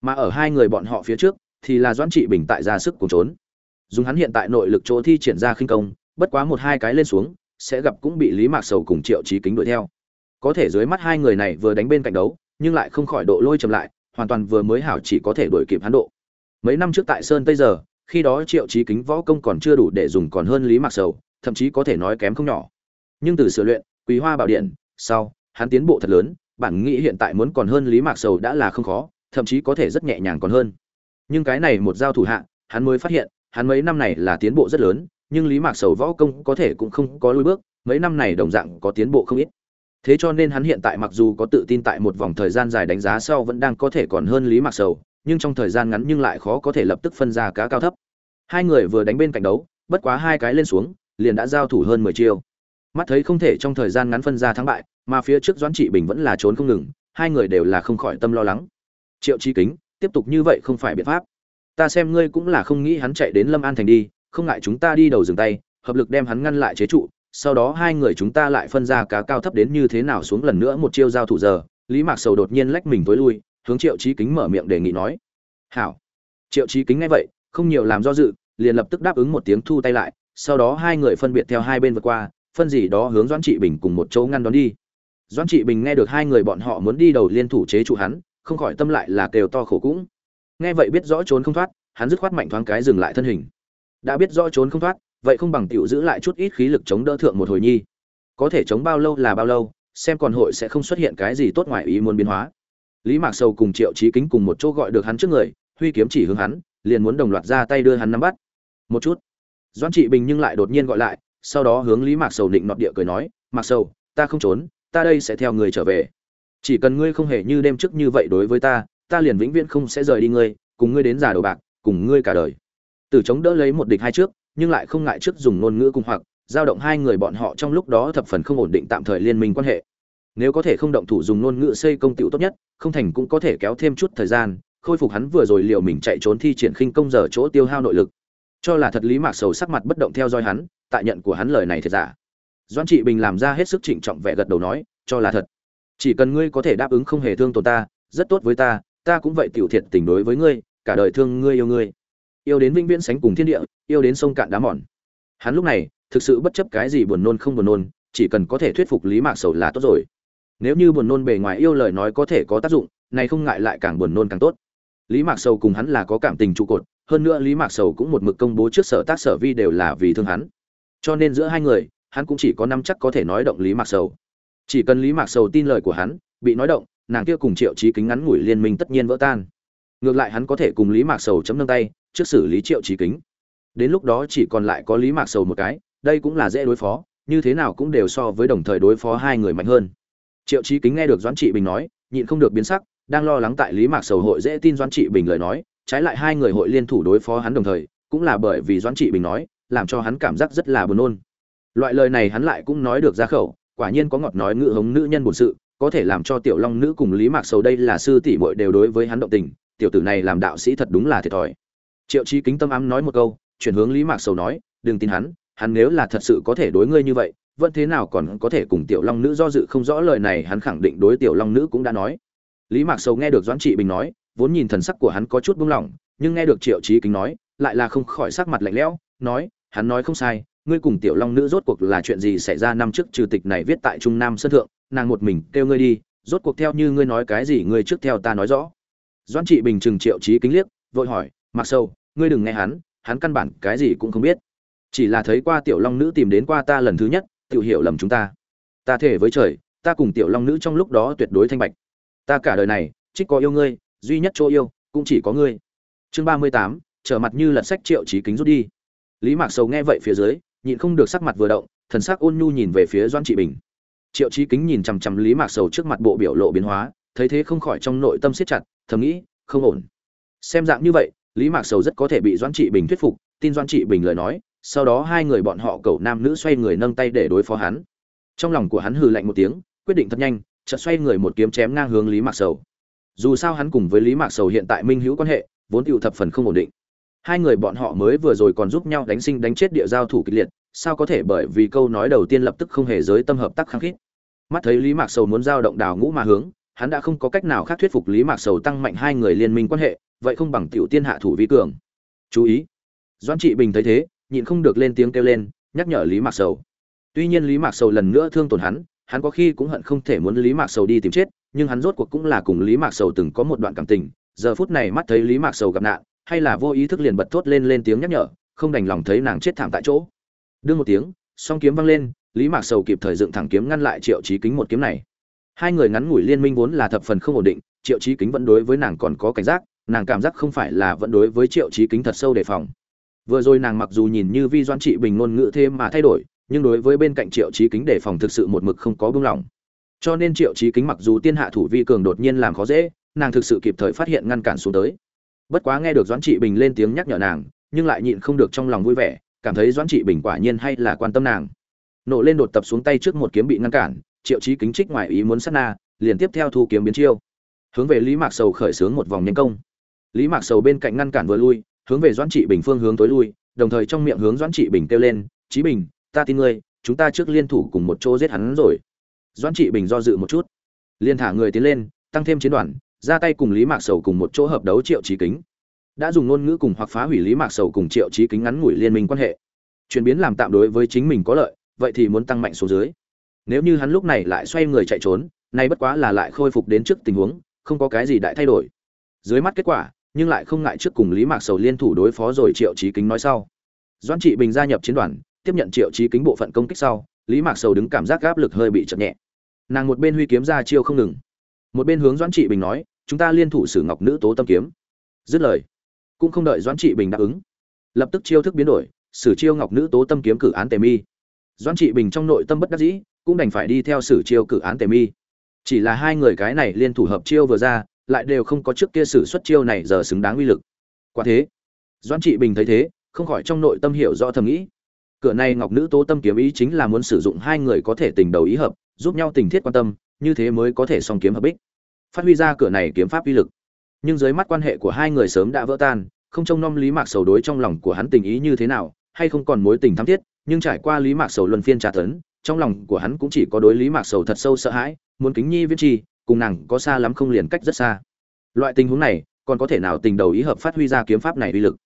Mà ở hai người bọn họ phía trước, thì là doãn trị bình tại ra sức cùng trốn. Dùng hắn hiện tại nội lực chỗ thi triển ra khinh công, bất quá một hai cái lên xuống, sẽ gặp cũng bị lý mạc sầu cùng triệu trí kính đuổi theo. Có thể dưới mắt hai người này vừa đánh bên cạnh đấu, nhưng lại không khỏi độ lôi chậm lại, hoàn toàn vừa mới hảo chỉ có thể đuổi kịp hắn độ mấy năm trước tại sơn tây giờ, khi đó triệu trí kính võ công còn chưa đủ để dùng còn hơn lý mạc sầu, thậm chí có thể nói kém không nhỏ. Nhưng từ sửa luyện quý hoa bảo điện, sau, hắn tiến bộ thật lớn, bản nghĩ hiện tại muốn còn hơn lý mạc sầu đã là không khó, thậm chí có thể rất nhẹ nhàng còn hơn. Nhưng cái này một giao thủ hạ, hắn mới phát hiện, hắn mấy năm này là tiến bộ rất lớn, nhưng lý mạc sầu võ công có thể cũng không có lối bước, mấy năm này đồng dạng có tiến bộ không ít. Thế cho nên hắn hiện tại mặc dù có tự tin tại một vòng thời gian dài đánh giá sau vẫn đang có thể còn hơn lý mạc sầu nhưng trong thời gian ngắn nhưng lại khó có thể lập tức phân ra cá cao thấp. Hai người vừa đánh bên cạnh đấu, bất quá hai cái lên xuống, liền đã giao thủ hơn mười chiêu. Mắt thấy không thể trong thời gian ngắn phân ra thắng bại, mà phía trước doãn trị bình vẫn là trốn không ngừng, hai người đều là không khỏi tâm lo lắng. Triệu chi kính, tiếp tục như vậy không phải biện pháp. Ta xem ngươi cũng là không nghĩ hắn chạy đến lâm an thành đi, không ngại chúng ta đi đầu dừng tay, hợp lực đem hắn ngăn lại chế trụ, sau đó hai người chúng ta lại phân ra cá cao thấp đến như thế nào xuống lần nữa một chiêu giao thủ giờ, lý mạc sầu đột nhiên lách mình tối lui hướng triệu chí kính mở miệng đề nghị nói. Hảo. Triệu chí kính nghe vậy, không nhiều làm do dự, liền lập tức đáp ứng một tiếng thu tay lại, sau đó hai người phân biệt theo hai bên vượt qua, phân gì đó hướng doãn trị bình cùng một chỗ ngăn đón đi. Doãn trị bình nghe được hai người bọn họ muốn đi đầu liên thủ chế trụ hắn, không khỏi tâm lại là kêu to khổ cũng. Nghe vậy biết rõ trốn không thoát, hắn dứt khoát mạnh thoáng cái dừng lại thân hình. Đã biết rõ trốn không thoát, vậy không bằng tiểu giữ lại chút ít khí lực chống đỡ thượng một hồi nhi. Có thể chống bao lâu là bao lâu, xem còn hội sẽ không xuất hiện cái gì tốt ngoài ý muốn biến hóa lý mạc sầu cùng triệu trí kính cùng một chỗ gọi được hắn trước người, huy kiếm chỉ hướng hắn, liền muốn đồng loạt ra tay đưa hắn nắm bắt. Một chút. Doan trị bình nhưng lại đột nhiên gọi lại, sau đó hướng lý mạc sầu định nọt địa cười nói, mạc sầu, ta không trốn, ta đây sẽ theo người trở về. Chỉ cần ngươi không hề như đêm trước như vậy đối với ta ta liền vĩnh viễn không sẽ rời đi ngươi, cùng ngươi đến già đầu bạc, cùng ngươi cả đời. Từ chống đỡ lấy một địch hai trước, nhưng lại không ngại trước dùng ngôn ngữ cùng hoặc, giao động hai người bọn họ trong lúc đó thập phần không ổn định tạm thời liên minh quan hệ nếu có thể không động thủ dùng ngôn ngữ xây công tựu tốt nhất, không thành cũng có thể kéo thêm chút thời gian, khôi phục hắn vừa rồi liệu mình chạy trốn thi triển khinh công giờ chỗ tiêu hao nội lực. Cho là thật lý mạc sầu sắc mặt bất động theo dõi hắn, tại nhận của hắn lời này thiệt giả. Doan trị bình làm ra hết sức trịnh trọng vẻ gật đầu nói, cho là thật. Chỉ cần ngươi có thể đáp ứng không hề thương tổn ta, rất tốt với ta ta cũng vậy tiểu thiệt tình đối với ngươi, cả đời thương ngươi yêu ngươi. Yêu đến vĩnh viễn sánh cùng thiên địa, yêu đến sông cạn đá mòn. Hắn lúc này, thực sự bất chấp cái gì buồn nôn không buồn nôn, chỉ cần có thể thuyết phục lý mạc sầu là tốt rồi nếu như buồn nôn bề ngoài yêu lời nói có thể có tác dụng, này không ngại lại càng buồn nôn càng tốt. Lý mạc sầu cùng hắn là có cảm tình trụ cột, hơn nữa lý mạc sầu cũng một mực công bố trước sở tác sở vi đều là vì thương hắn. Cho nên giữa hai người, hắn cũng chỉ có năm chắc có thể nói động lý mạc sầu. Chỉ cần lý mạc sầu tin lời của hắn, bị nói động, nàng kia cùng triệu trí kính ngắn ngủi liên minh tất nhiên vỡ tan. Ngược lại hắn có thể cùng lý mạc sầu chấm nâng tay, trước xử lý triệu trí kính. Đến lúc đó chỉ còn lại có lý mạc sầu một cái, đây cũng là dễ đối phó, như thế nào cũng đều so với đồng thời đối phó hai người mạnh hơn triệu trí kính nghe được doãn trị bình nói, nhịn không được biến sắc, đang lo lắng tại lý mạc sầu hội dễ tin doãn trị bình lời nói, trái lại hai người hội liên thủ đối phó hắn đồng thời, cũng là bởi vì doãn trị bình nói, làm cho hắn cảm giác rất là buồn nôn. Loại lời này hắn lại cũng nói được ra khẩu, quả nhiên có ngọt nói ngữ hống nữ nhân bổn sự, có thể làm cho tiểu long nữ cùng lý mạc sầu đây là sư tỷ muội đều đối với hắn động tình, tiểu tử này làm đạo sĩ thật đúng là thiệt thòi. Triệu trí kính tâm ám nói một câu, chuyển hướng lý mạc sầu nói, đừng tin hắn hắn nếu là thật sự có thể đối ngươi như vậy vẫn thế nào còn có thể cùng tiểu long nữ do dự không rõ lời này, hắn khẳng định đối tiểu long nữ cũng đã nói. Lý mạc sầu nghe được doãn trị bình nói, vốn nhìn thần sắc của hắn có chút buông lỏng, nhưng nghe được triệu trí kính nói, lại là không khỏi sắc mặt lạnh lẽo, nói, hắn nói không sai, ngươi cùng tiểu long nữ rốt cuộc là chuyện gì xảy ra năm trước trừ tịch này viết tại trung nam sân thượng, nàng một mình kêu ngươi đi, rốt cuộc theo như ngươi nói cái gì ngươi trước theo ta nói rõ. Doãn trị bình chừng triệu trí kính liếc, vội hỏi mặc sâu ngươi đừng nghe hắn hắn căn bản cái gì cũng không biết. Chỉ là thấy qua tiểu long nữ tìm đến qua ta lần thứ nhất tự hiểu lầm chúng ta. Ta thể với trời, ta cùng tiểu long nữ trong lúc đó tuyệt đối thanh bạch. Ta cả đời này, trích có yêu ngươi, duy nhất chỗ yêu, cũng chỉ có ngươi. Chương ba mươi tám, trở mặt như lật sách triệu trí kính rút đi. Lý mạc sầu nghe vậy phía dưới, nhịn không được sắc mặt vừa động, thần sắc ôn nhu nhìn về phía doan trị bình. Triệu trí kính nhìn chằm chằm lý mạc sầu trước mặt bộ biểu lộ biến hóa, thấy thế không khỏi trong nội tâm siết chặt, thầm nghĩ, không ổn. Xem dạng như vậy, lý mạc sầu rất có thể bị doan trị bình thuyết phục, tin doan trị bình lời nói sau đó hai người bọn họ cầu nam nữ xoay người nâng tay để đối phó hắn. Trong lòng của hắn hừ lạnh một tiếng, quyết định thật nhanh, chợt xoay người một kiếm chém ngang hướng lý mạc sầu. Dù sao hắn cùng với lý mạc sầu hiện tại minh hữu quan hệ, vốn tựu thập phần không ổn định. Hai người bọn họ mới vừa rồi còn giúp nhau đánh sinh đánh chết địa giao thủ kịch liệt, sao có thể bởi vì câu nói đầu tiên lập tức không hề giới tâm hợp tác khăng khít. Mắt thấy lý mạc sầu muốn giao động đào ngũ mà hướng, hắn đã không có cách nào khác thuyết phục lý mạc sầu tăng mạnh hai người liên minh quan hệ, vậy không bằng tiểu tiên hạ thủ vi cường. Chú ý. Doan trị bình thấy thế nhịn không được lên tiếng kêu lên, nhắc nhở lý mạc sầu. Tuy nhiên lý mạc sầu lần nữa thương tổn hắn hắn có khi cũng hận không thể muốn lý mạc sầu đi tìm chết, nhưng hắn rốt cuộc cũng là cùng lý mạc sầu từng có một đoạn cảm tình, giờ phút này mắt thấy lý mạc sầu gặp nạn, hay là vô ý thức liền bật thốt lên lên tiếng nhắc nhở, không đành lòng thấy nàng chết thảm tại chỗ. Đương một tiếng, song kiếm văng lên, lý mạc sầu kịp thời dựng thẳng kiếm ngăn lại triệu trí kính một kiếm này. Hai người ngắn ngủi liên minh vốn là thập phần không ổn định, triệu trí kính vẫn đối với nàng còn có cảnh giác, nàng cảm giác không phải là vẫn đối với triệu trí kính thật sâu đề phòng vừa rồi nàng mặc dù nhìn như vi doan trị bình ngôn ngữ thêm mà thay đổi, nhưng đối với bên cạnh triệu trí kính đề phòng thực sự một mực không có buông lỏng cho nên triệu trí kính mặc dù tiên hạ thủ vi cường đột nhiên làm khó dễ, nàng thực sự kịp thời phát hiện ngăn cản xuống tới. Bất quá nghe được doãn trị bình lên tiếng nhắc nhở nàng, nhưng lại nhịn không được trong lòng vui vẻ, cảm thấy doãn trị bình quả nhiên hay là quan tâm nàng. Nổ lên đột tập xuống tay trước một kiếm bị ngăn cản, triệu trí kính trích ngoài ý muốn sát na, liền tiếp theo thu kiếm biến chiêu. Hướng về lý mạc sầu khởi xướng một vòng nhân công. Lý mạc sầu bên cạnh ngăn cản vừa lui hướng về doãn trị bình phương hướng tối lui, đồng thời trong miệng hướng doãn trị bình kêu lên, Chí bình, ta tin ngươi, chúng ta trước liên thủ cùng một chỗ giết hắn rồi. Doãn trị bình do dự một chút liên thả người tiến lên, tăng thêm chiến đoàn, ra tay cùng lý mạc sầu cùng một chỗ hợp đấu triệu trí kính. Đã dùng ngôn ngữ cùng hoặc phá hủy lý mạc sầu cùng triệu trí kính ngắn ngủi liên minh quan hệ. Chuyển biến làm tạm đối với chính mình có lợi, vậy thì muốn tăng mạnh số dưới. Nếu như hắn lúc này lại xoay người chạy trốn, nay bất quá là lại khôi phục đến trước tình huống, không có cái gì đại thay đổi. Dưới mắt kết quả nhưng lại không ngại trước cùng lý mạc sầu liên thủ đối phó rồi triệu trí kính nói sau. Doan trị bình gia nhập chiến đoàn, tiếp nhận triệu trí kính bộ phận công kích sau, lý mạc sầu đứng cảm giác áp lực hơi bị chậm nhẹ. Nàng một bên huy kiếm ra chiêu không ngừng, một bên hướng doãn trị bình nói, chúng ta liên thủ sử ngọc nữ tố tâm kiếm. Dứt lời, cũng không đợi doãn trị bình đáp ứng, lập tức chiêu thức biến đổi sử chiêu ngọc nữ tố tâm kiếm cử án tề mi. Doãn trị bình trong nội tâm bất đắc dĩ, cũng đành phải đi theo sử chiêu cử án tề mi. Chỉ là hai người cái này liên thủ hợp chiêu vừa ra lại đều không có trước kia sử xuất chiêu này giờ xứng đáng uy lực. Quả thế, doãn trị bình thấy thế, không khỏi trong nội tâm hiểu rõ thầm nghĩ. Cửa này ngọc nữ tố tâm kiếm ý chính là muốn sử dụng hai người có thể tình đầu ý hợp, giúp nhau tình thiết quan tâm, như thế mới có thể song kiếm hợp bích. Phát huy ra cửa này kiếm pháp uy lực. Nhưng dưới mắt quan hệ của hai người sớm đã vỡ tan, không trông nom lý mạc sầu đối trong lòng của hắn tình ý như thế nào, hay không còn mối tình thắm thiết, nhưng trải qua lý mạc sầu luân phiên tra tấn, trong lòng của hắn cũng chỉ có đối lý mạc sầu thật sâu sợ hãi, muốn kính nhi viết chi cùng nàng có xa lắm không liền cách rất xa. Loại tình huống này, còn có thể nào tình đầu ý hợp phát huy ra kiếm pháp này uy lực?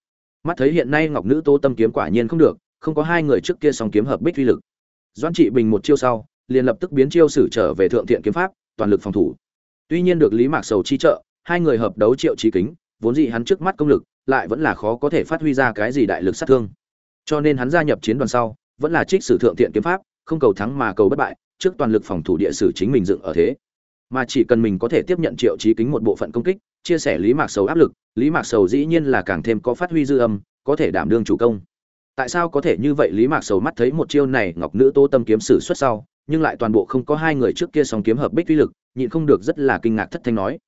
Mắt thấy hiện nay ngọc nữ tô tâm kiếm quả nhiên không được, không có hai người trước kia song kiếm hợp bích uy lực. Doãn trị bình một chiêu sau, liền lập tức biến chiêu sử trở về thượng thiện kiếm pháp, toàn lực phòng thủ. Tuy nhiên được lý mạc sầu chi trợ, hai người hợp đấu triệu trí kính, vốn dĩ hắn trước mắt công lực, lại vẫn là khó có thể phát huy ra cái gì đại lực sát thương. Cho nên hắn gia nhập chiến đoàn sau, vẫn là trích sử thượng thiện kiếm pháp, không cầu thắng mà cầu bất bại, trước toàn lực phòng thủ địa sử chính mình dựng ở thế mà chỉ cần mình có thể tiếp nhận triệu trí kính một bộ phận công kích, chia sẻ lý mạc sầu áp lực, lý mạc sầu dĩ nhiên là càng thêm có phát huy dư âm, có thể đảm đương chủ công. Tại sao có thể như vậy? Lý mạc sầu mắt thấy một chiêu này, ngọc nữ tô tâm kiếm sử xuất sau, nhưng lại toàn bộ không có hai người trước kia song kiếm hợp bích uy lực, nhịn không được rất là kinh ngạc thất thanh nói.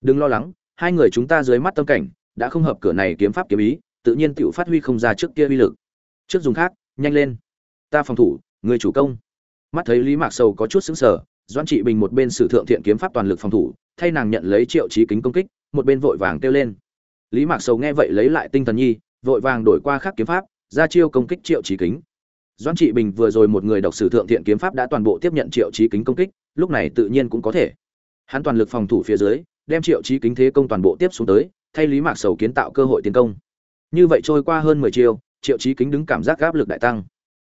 Đừng lo lắng, hai người chúng ta dưới mắt tâm cảnh, đã không hợp cửa này kiếm pháp kiếm ý, tự nhiên tự phát huy không ra trước kia uy lực. Trước dùng khác, nhanh lên. Ta phòng thủ, người chủ công. Mắt thấy lý mạc sầu có chút xứng sở doan trị bình một bên sử thượng thiện kiếm pháp toàn lực phòng thủ, thay nàng nhận lấy triệu trí kính công kích, một bên vội vàng kêu lên. Lý mạc sầu nghe vậy lấy lại tinh thần nhi, vội vàng đổi qua khác kiếm pháp, ra chiêu công kích triệu trí kính. Doan trị bình vừa rồi một người đọc sử thượng thiện kiếm pháp đã toàn bộ tiếp nhận triệu trí kính công kích, lúc này tự nhiên cũng có thể. Hắn toàn lực phòng thủ phía dưới, đem triệu trí kính thế công toàn bộ tiếp xuống tới, thay lý mạc sầu kiến tạo cơ hội tiến công. Như vậy trôi qua hơn mười chiêu, triệu trí kính đứng cảm giác áp lực đại tăng.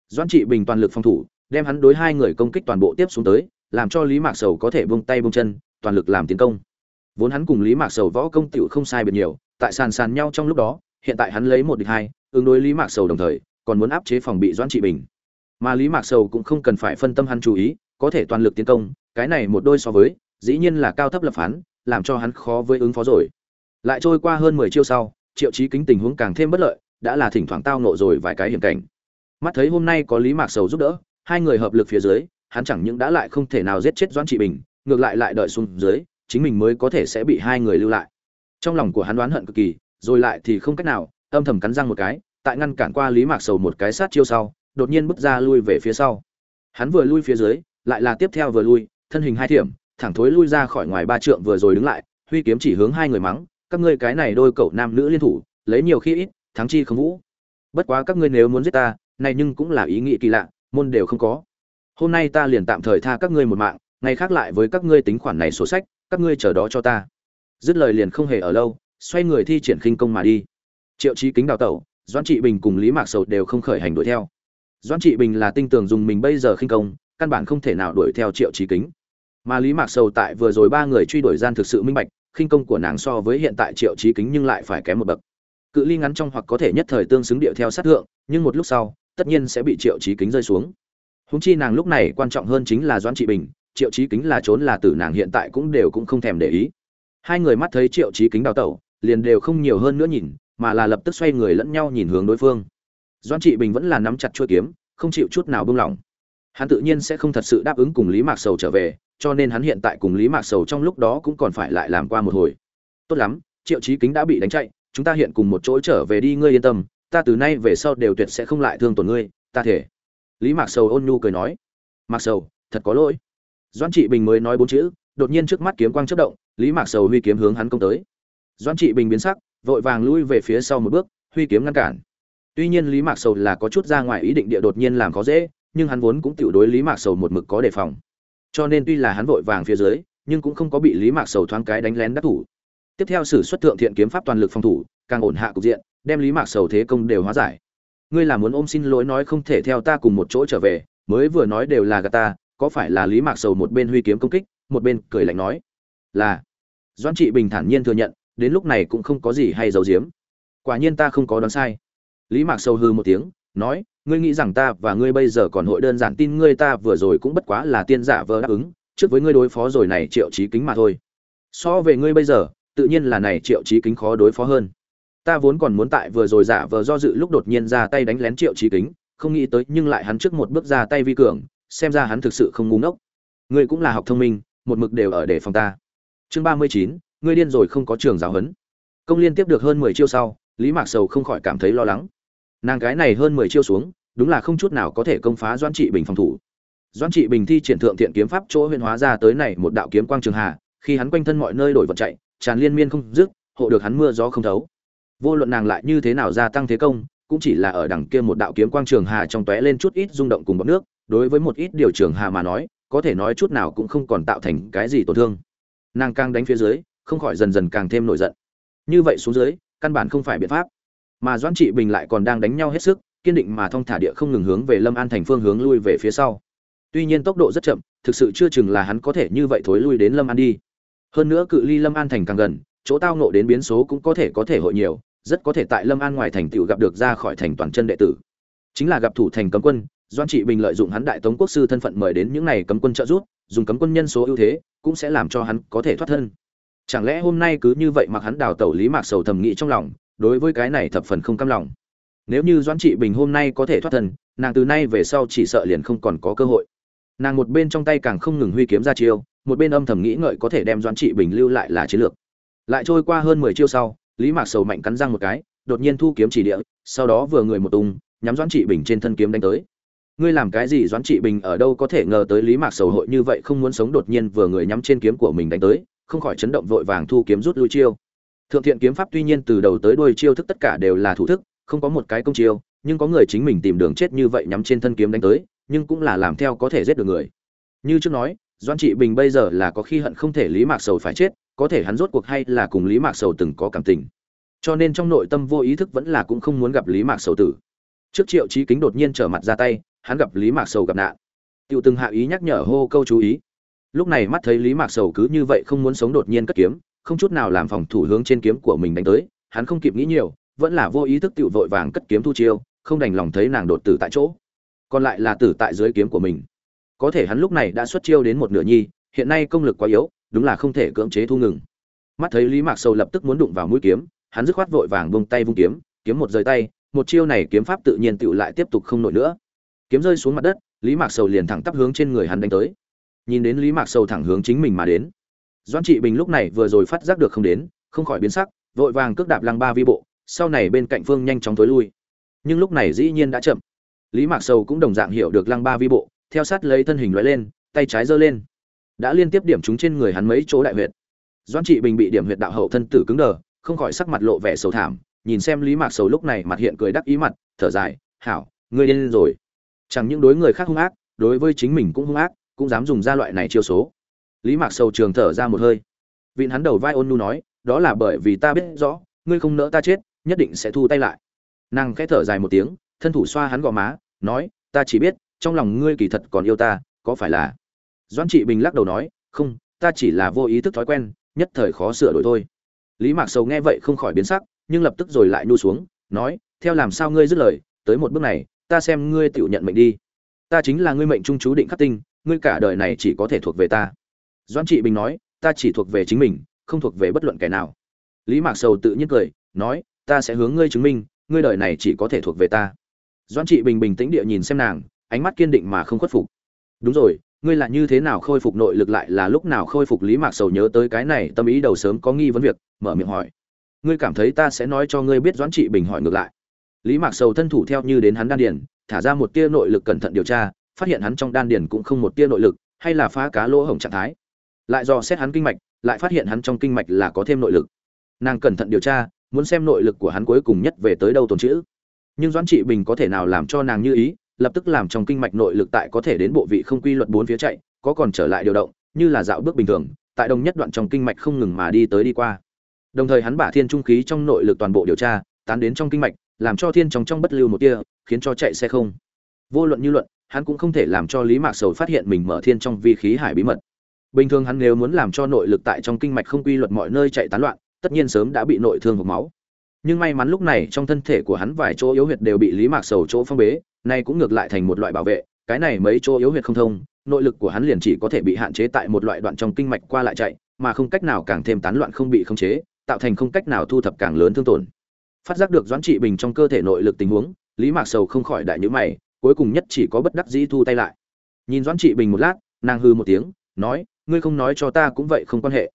Doan trị bình toàn lực phòng thủ, đem hắn đối hai người công kích toàn bộ tiếp xuống tới làm cho lý mạc sầu có thể buông tay buông chân, toàn lực làm tiến công. Vốn hắn cùng lý mạc sầu võ công tựu không sai biệt nhiều, tại sàn sàn nhau trong lúc đó, hiện tại hắn lấy một địch hai, ứng đối lý mạc sầu đồng thời, còn muốn áp chế phòng bị doãn trị bình. Mà lý mạc sầu cũng không cần phải phân tâm hắn chú ý, có thể toàn lực tiến công, cái này một đôi so với, dĩ nhiên là cao thấp lập phán, làm cho hắn khó với ứng phó rồi. Lại trôi qua hơn mười chiêu sau, triệu chí kính tình huống càng thêm bất lợi, đã là thỉnh thoảng tao nộ rồi vài cái hiểm cảnh. Mắt thấy hôm nay có lý mạc sầu giúp đỡ, hai người hợp lực phía dưới hắn chẳng những đã lại không thể nào giết chết doãn trị bình, ngược lại lại đợi xuống dưới, chính mình mới có thể sẽ bị hai người lưu lại. Trong lòng của hắn đoán hận cực kỳ, rồi lại thì không cách nào, âm thầm cắn răng một cái, tại ngăn cản qua lý mạc sầu một cái sát chiêu sau, đột nhiên bước ra lui về phía sau. Hắn vừa lui phía dưới, lại là tiếp theo vừa lui, thân hình hai thiểm, thẳng thối lui ra khỏi ngoài ba trượng vừa rồi đứng lại, huy kiếm chỉ hướng hai người mắng, các ngươi cái này đôi cậu nam nữ liên thủ, lấy nhiều khi ít, thắng chi không vũ. Bất quá các ngươi nếu muốn giết ta, này nhưng cũng là ý nghĩ kỳ lạ, môn đều không có hôm nay ta liền tạm thời tha các ngươi một mạng, ngày khác lại với các ngươi tính khoản này sổ sách, các ngươi chờ đó cho ta. Dứt lời liền không hề ở lâu, xoay người thi triển khinh công mà đi. Triệu chí kính đào tẩu, doãn trị bình cùng lý mạc sầu đều không khởi hành đuổi theo. Doãn trị bình là tinh tường dùng mình bây giờ khinh công, căn bản không thể nào đuổi theo triệu chí kính. Mà lý mạc sầu tại vừa rồi ba người truy đuổi gian thực sự minh bạch, khinh công của nàng so với hiện tại triệu chí kính nhưng lại phải kém một bậc. Cự ly ngắn trong hoặc có thể nhất thời tương xứng điệu theo sát thượng, nhưng một lúc sau, tất nhiên sẽ bị triệu chí kính rơi xuống húng chi nàng lúc này quan trọng hơn chính là doãn trị bình, triệu chí kính là trốn là tử nàng hiện tại cũng đều cũng không thèm để ý. Hai người mắt thấy triệu chí kính đào tẩu, liền đều không nhiều hơn nữa nhìn, mà là lập tức xoay người lẫn nhau nhìn hướng đối phương. Doãn trị bình vẫn là nắm chặt chuôi kiếm, không chịu chút nào buông lỏng. Hắn tự nhiên sẽ không thật sự đáp ứng cùng lý mạc sầu trở về, cho nên hắn hiện tại cùng lý mạc sầu trong lúc đó cũng còn phải lại làm qua một hồi. Tốt lắm, triệu chí kính đã bị đánh chạy, chúng ta hiện cùng một chỗ trở về đi, ngươi yên tâm, ta từ nay về sau đều tuyệt sẽ không lại thương tổn ngươi, ta thể lý mạc sầu ôn nhu cười nói, mạc sầu, thật có lỗi. Doãn trị bình mới nói bốn chữ, đột nhiên trước mắt kiếm quang chớp động, lý mạc sầu huy kiếm hướng hắn công tới. Doãn trị bình biến sắc, vội vàng lui về phía sau một bước, huy kiếm ngăn cản. Tuy nhiên lý mạc sầu là có chút ra ngoài ý định địa đột nhiên làm khó dễ, nhưng hắn vốn cũng tự đối lý mạc sầu một mực có đề phòng. Cho nên tuy là hắn vội vàng phía dưới, nhưng cũng không có bị lý mạc sầu thoáng cái đánh lén đắc thủ. Tiếp theo sử xuất thượng thiện kiếm pháp toàn lực phòng thủ, càng ổn hạ cục diện, đem lý mạc sầu thế công đều hóa giải ngươi là muốn ôm xin lỗi nói không thể theo ta cùng một chỗ trở về, mới vừa nói đều là gà ta, có phải là lý mạc sầu một bên huy kiếm công kích, một bên cười lạnh nói? Là. Doãn trị bình thản nhiên thừa nhận, đến lúc này cũng không có gì hay giấu giếm. Quả nhiên ta không có đoán sai. Lý mạc sầu hư một tiếng, nói, ngươi nghĩ rằng ta và ngươi bây giờ còn hội đơn giản tin ngươi ta vừa rồi cũng bất quá là tiên giả vờ đáp ứng, trước với ngươi đối phó rồi này triệu trí kính mà thôi. So về ngươi bây giờ, tự nhiên là này triệu trí kính khó đối phó hơn ta vốn còn muốn tại vừa rồi giả vờ do dự lúc đột nhiên ra tay đánh lén triệu trí kính, không nghĩ tới nhưng lại hắn trước một bước ra tay vi cường, xem ra hắn thực sự không ngu ngốc. Ngươi cũng là học thông minh, một mực đều ở để phòng ta. Chương ba mươi chín, ngươi điên rồi không có trường giáo huấn. Công liên tiếp được hơn mười chiêu sau, lý mạc sầu không khỏi cảm thấy lo lắng. Nàng cái này hơn mười chiêu xuống, đúng là không chút nào có thể công phá doãn trị bình phòng thủ. Doãn trị bình thi triển thượng thiện kiếm pháp chỗ huyền hóa ra tới này một đạo kiếm quang trường hà, khi hắn quanh thân mọi nơi đổi vật chạy, tràn liên miên không dứt, hộ được hắn mưa gió không thấu vô luận nàng lại như thế nào gia tăng thế công, cũng chỉ là ở đằng kia một đạo kiếm quang trường hà trong tóe lên chút ít rung động cùng bọt nước, đối với một ít điều trường hà mà nói, có thể nói chút nào cũng không còn tạo thành cái gì tổn thương. Nàng càng đánh phía dưới, không khỏi dần dần càng thêm nổi giận. Như vậy xuống dưới, căn bản không phải biện pháp. Mà doãn trị bình lại còn đang đánh nhau hết sức, kiên định mà thong thả địa không ngừng hướng về lâm an thành phương hướng lui về phía sau. Tuy nhiên tốc độ rất chậm, thực sự chưa chừng là hắn có thể như vậy thối lui đến lâm an đi. Hơn nữa cự ly lâm an thành càng gần, chỗ tao nộ đến biến số cũng có thể có thể hội nhiều rất có thể tại lâm an ngoài thành tựu gặp được ra khỏi thành toàn chân đệ tử. Chính là gặp thủ thành cấm quân doan trị bình lợi dụng hắn đại tống quốc sư thân phận mời đến những này cấm quân trợ giúp, dùng cấm quân nhân số ưu thế, cũng sẽ làm cho hắn có thể thoát thân. Chẳng lẽ hôm nay cứ như vậy mặc hắn đào tẩu lý mạc sầu thầm nghĩ trong lòng, đối với cái này thập phần không cam lòng. Nếu như doãn trị bình hôm nay có thể thoát thân, nàng từ nay về sau chỉ sợ liền không còn có cơ hội. Nàng một bên trong tay càng không ngừng huy kiếm ra chiêu, một bên âm thầm nghĩ ngợi có thể đem doãn trị bình lưu lại là chiến lược. Lại trôi qua hơn mười chiêu sau lý mạc sầu mạnh cắn răng một cái, đột nhiên thu kiếm chỉ địa, sau đó vừa người một tung, nhắm doãn trị bình trên thân kiếm đánh tới. Ngươi làm cái gì doãn trị bình ở đâu có thể ngờ tới lý mạc sầu hội như vậy không muốn sống đột nhiên vừa người nhắm trên kiếm của mình đánh tới, không khỏi chấn động vội vàng thu kiếm rút lui chiêu. Thượng thiện kiếm pháp tuy nhiên từ đầu tới đuôi chiêu thức tất cả đều là thủ thức, không có một cái công chiêu, nhưng có người chính mình tìm đường chết như vậy nhắm trên thân kiếm đánh tới, nhưng cũng là làm theo có thể giết được người. Như trước nói doan trị bình bây giờ là có khi hận không thể lý mạc sầu phải chết, có thể hắn rốt cuộc hay là cùng lý mạc sầu từng có cảm tình. Cho nên trong nội tâm vô ý thức vẫn là cũng không muốn gặp lý mạc sầu tử. Trước triệu trí kính đột nhiên trở mặt ra tay, hắn gặp lý mạc sầu gặp nạn. Tiêu từng hạ ý nhắc nhở hô câu chú ý. Lúc này mắt thấy lý mạc sầu cứ như vậy không muốn sống đột nhiên cất kiếm, không chút nào làm phòng thủ hướng trên kiếm của mình đánh tới, hắn không kịp nghĩ nhiều, vẫn là vô ý thức tự vội vàng cất kiếm thu chiêu, không đành lòng thấy nàng đột tử tại chỗ. Còn lại là tử tại dưới kiếm của mình có thể hắn lúc này đã xuất chiêu đến một nửa nhi, hiện nay công lực quá yếu, đúng là không thể cưỡng chế thu ngừng. Mắt thấy lý mạc sầu lập tức muốn đụng vào mũi kiếm, hắn dứt khoát vội vàng vung tay vung kiếm kiếm một rời tay, một chiêu này kiếm pháp tự nhiên tựu lại tiếp tục không nổi nữa. Kiếm rơi xuống mặt đất, lý mạc sầu liền thẳng tắp hướng trên người hắn đánh tới. Nhìn đến lý mạc sầu thẳng hướng chính mình mà đến doan trị bình lúc này vừa rồi phát giác được không đến, không khỏi biến sắc, vội vàng cước đạp lăng ba vi bộ, sau này bên cạnh phương nhanh chóng tối lui. Nhưng lúc này dĩ nhiên đã chậm. Lý mạc sầu cũng đồng dạng hiểu được lăng ba vi bộ theo sát lấy thân hình lóe lên, tay trái giơ lên. Đã liên tiếp điểm trúng trên người hắn mấy chỗ đại huyệt. Doãn trị bình bị điểm huyệt đạo hậu thân tử cứng đờ, không khỏi sắc mặt lộ vẻ sầu thảm, nhìn xem lý mạc sầu lúc này mặt hiện cười đắc ý mặt, thở dài, hảo, ngươi điên rồi. Chẳng những đối người khác hung ác, đối với chính mình cũng hung ác, cũng dám dùng ra loại này chiêu số. Lý mạc sầu trường thở ra một hơi. Vịn hắn đầu vai ôn nhu nói, đó là bởi vì ta biết rõ, ngươi không nỡ ta chết, nhất định sẽ thu tay lại. Nàng khẽ thở dài một tiếng, thân thủ xoa hắn gò má, nói, ta chỉ biết trong lòng ngươi kỳ thật còn yêu ta, có phải là? Doan trị bình lắc đầu nói, không, ta chỉ là vô ý thức thói quen, nhất thời khó sửa đổi thôi. Lý mạc sầu nghe vậy không khỏi biến sắc, nhưng lập tức rồi lại nu xuống, nói, theo làm sao ngươi dứt lời, tới một bước này, ta xem ngươi tự nhận mệnh đi. Ta chính là ngươi mệnh trung chú định khắc tinh, ngươi cả đời này chỉ có thể thuộc về ta. Doan trị bình nói, ta chỉ thuộc về chính mình, không thuộc về bất luận kẻ nào. Lý mạc sầu tự nhiên cười, nói, ta sẽ hướng ngươi chứng minh, ngươi đời này chỉ có thể thuộc về ta. Doan trị bình bình tĩnh địa nhìn xem nàng ánh mắt kiên định mà không khuất phục. Đúng rồi, ngươi là như thế nào khôi phục nội lực lại là lúc nào khôi phục lý mạc sầu nhớ tới cái này, tâm ý đầu sớm có nghi vấn việc, mở miệng hỏi. Ngươi cảm thấy ta sẽ nói cho ngươi biết doãn trị bình hỏi ngược lại. Lý mạc sầu thân thủ theo như đến hắn đan điền, thả ra một tia nội lực cẩn thận điều tra, phát hiện hắn trong đan điền cũng không một tia nội lực, hay là phá cá lỗ hổng trạng thái. Lại do xét hắn kinh mạch, lại phát hiện hắn trong kinh mạch là có thêm nội lực. Nàng cẩn thận điều tra, muốn xem nội lực của hắn cuối cùng nhất về tới đâu tồn chữ nhưng doãn trị bình có thể nào làm cho nàng như ý lập tức làm trong kinh mạch nội lực tại có thể đến bộ vị không quy luật bốn phía chạy, có còn trở lại điều động, như là dạo bước bình thường, tại đồng nhất đoạn trong kinh mạch không ngừng mà đi tới đi qua. Đồng thời hắn bả thiên trung khí trong nội lực toàn bộ điều tra, tán đến trong kinh mạch, làm cho thiên trong trong bất lưu một tia, khiến cho chạy xe không. Vô luận như luận, hắn cũng không thể làm cho lý mạc sầu phát hiện mình mở thiên trong vi khí hải bí mật. Bình thường hắn nếu muốn làm cho nội lực tại trong kinh mạch không quy luật mọi nơi chạy tán loạn, tất nhiên sớm đã bị nội thương hoặc máu nhưng may mắn lúc này trong thân thể của hắn vài chỗ yếu huyệt đều bị lý mạc sầu chỗ phong bế, nay cũng ngược lại thành một loại bảo vệ, cái này mấy chỗ yếu huyệt không thông, nội lực của hắn liền chỉ có thể bị hạn chế tại một loại đoạn trong kinh mạch qua lại chạy, mà không cách nào càng thêm tán loạn không bị khống chế, tạo thành không cách nào thu thập càng lớn thương tổn. Phát giác được doãn trị bình trong cơ thể nội lực tình huống, lý mạc sầu không khỏi đại nhữ mày, cuối cùng nhất chỉ có bất đắc dĩ thu tay lại. Nhìn doãn trị bình một lát, nàng hư một tiếng, nói, ngươi không nói cho ta cũng vậy không quan hệ.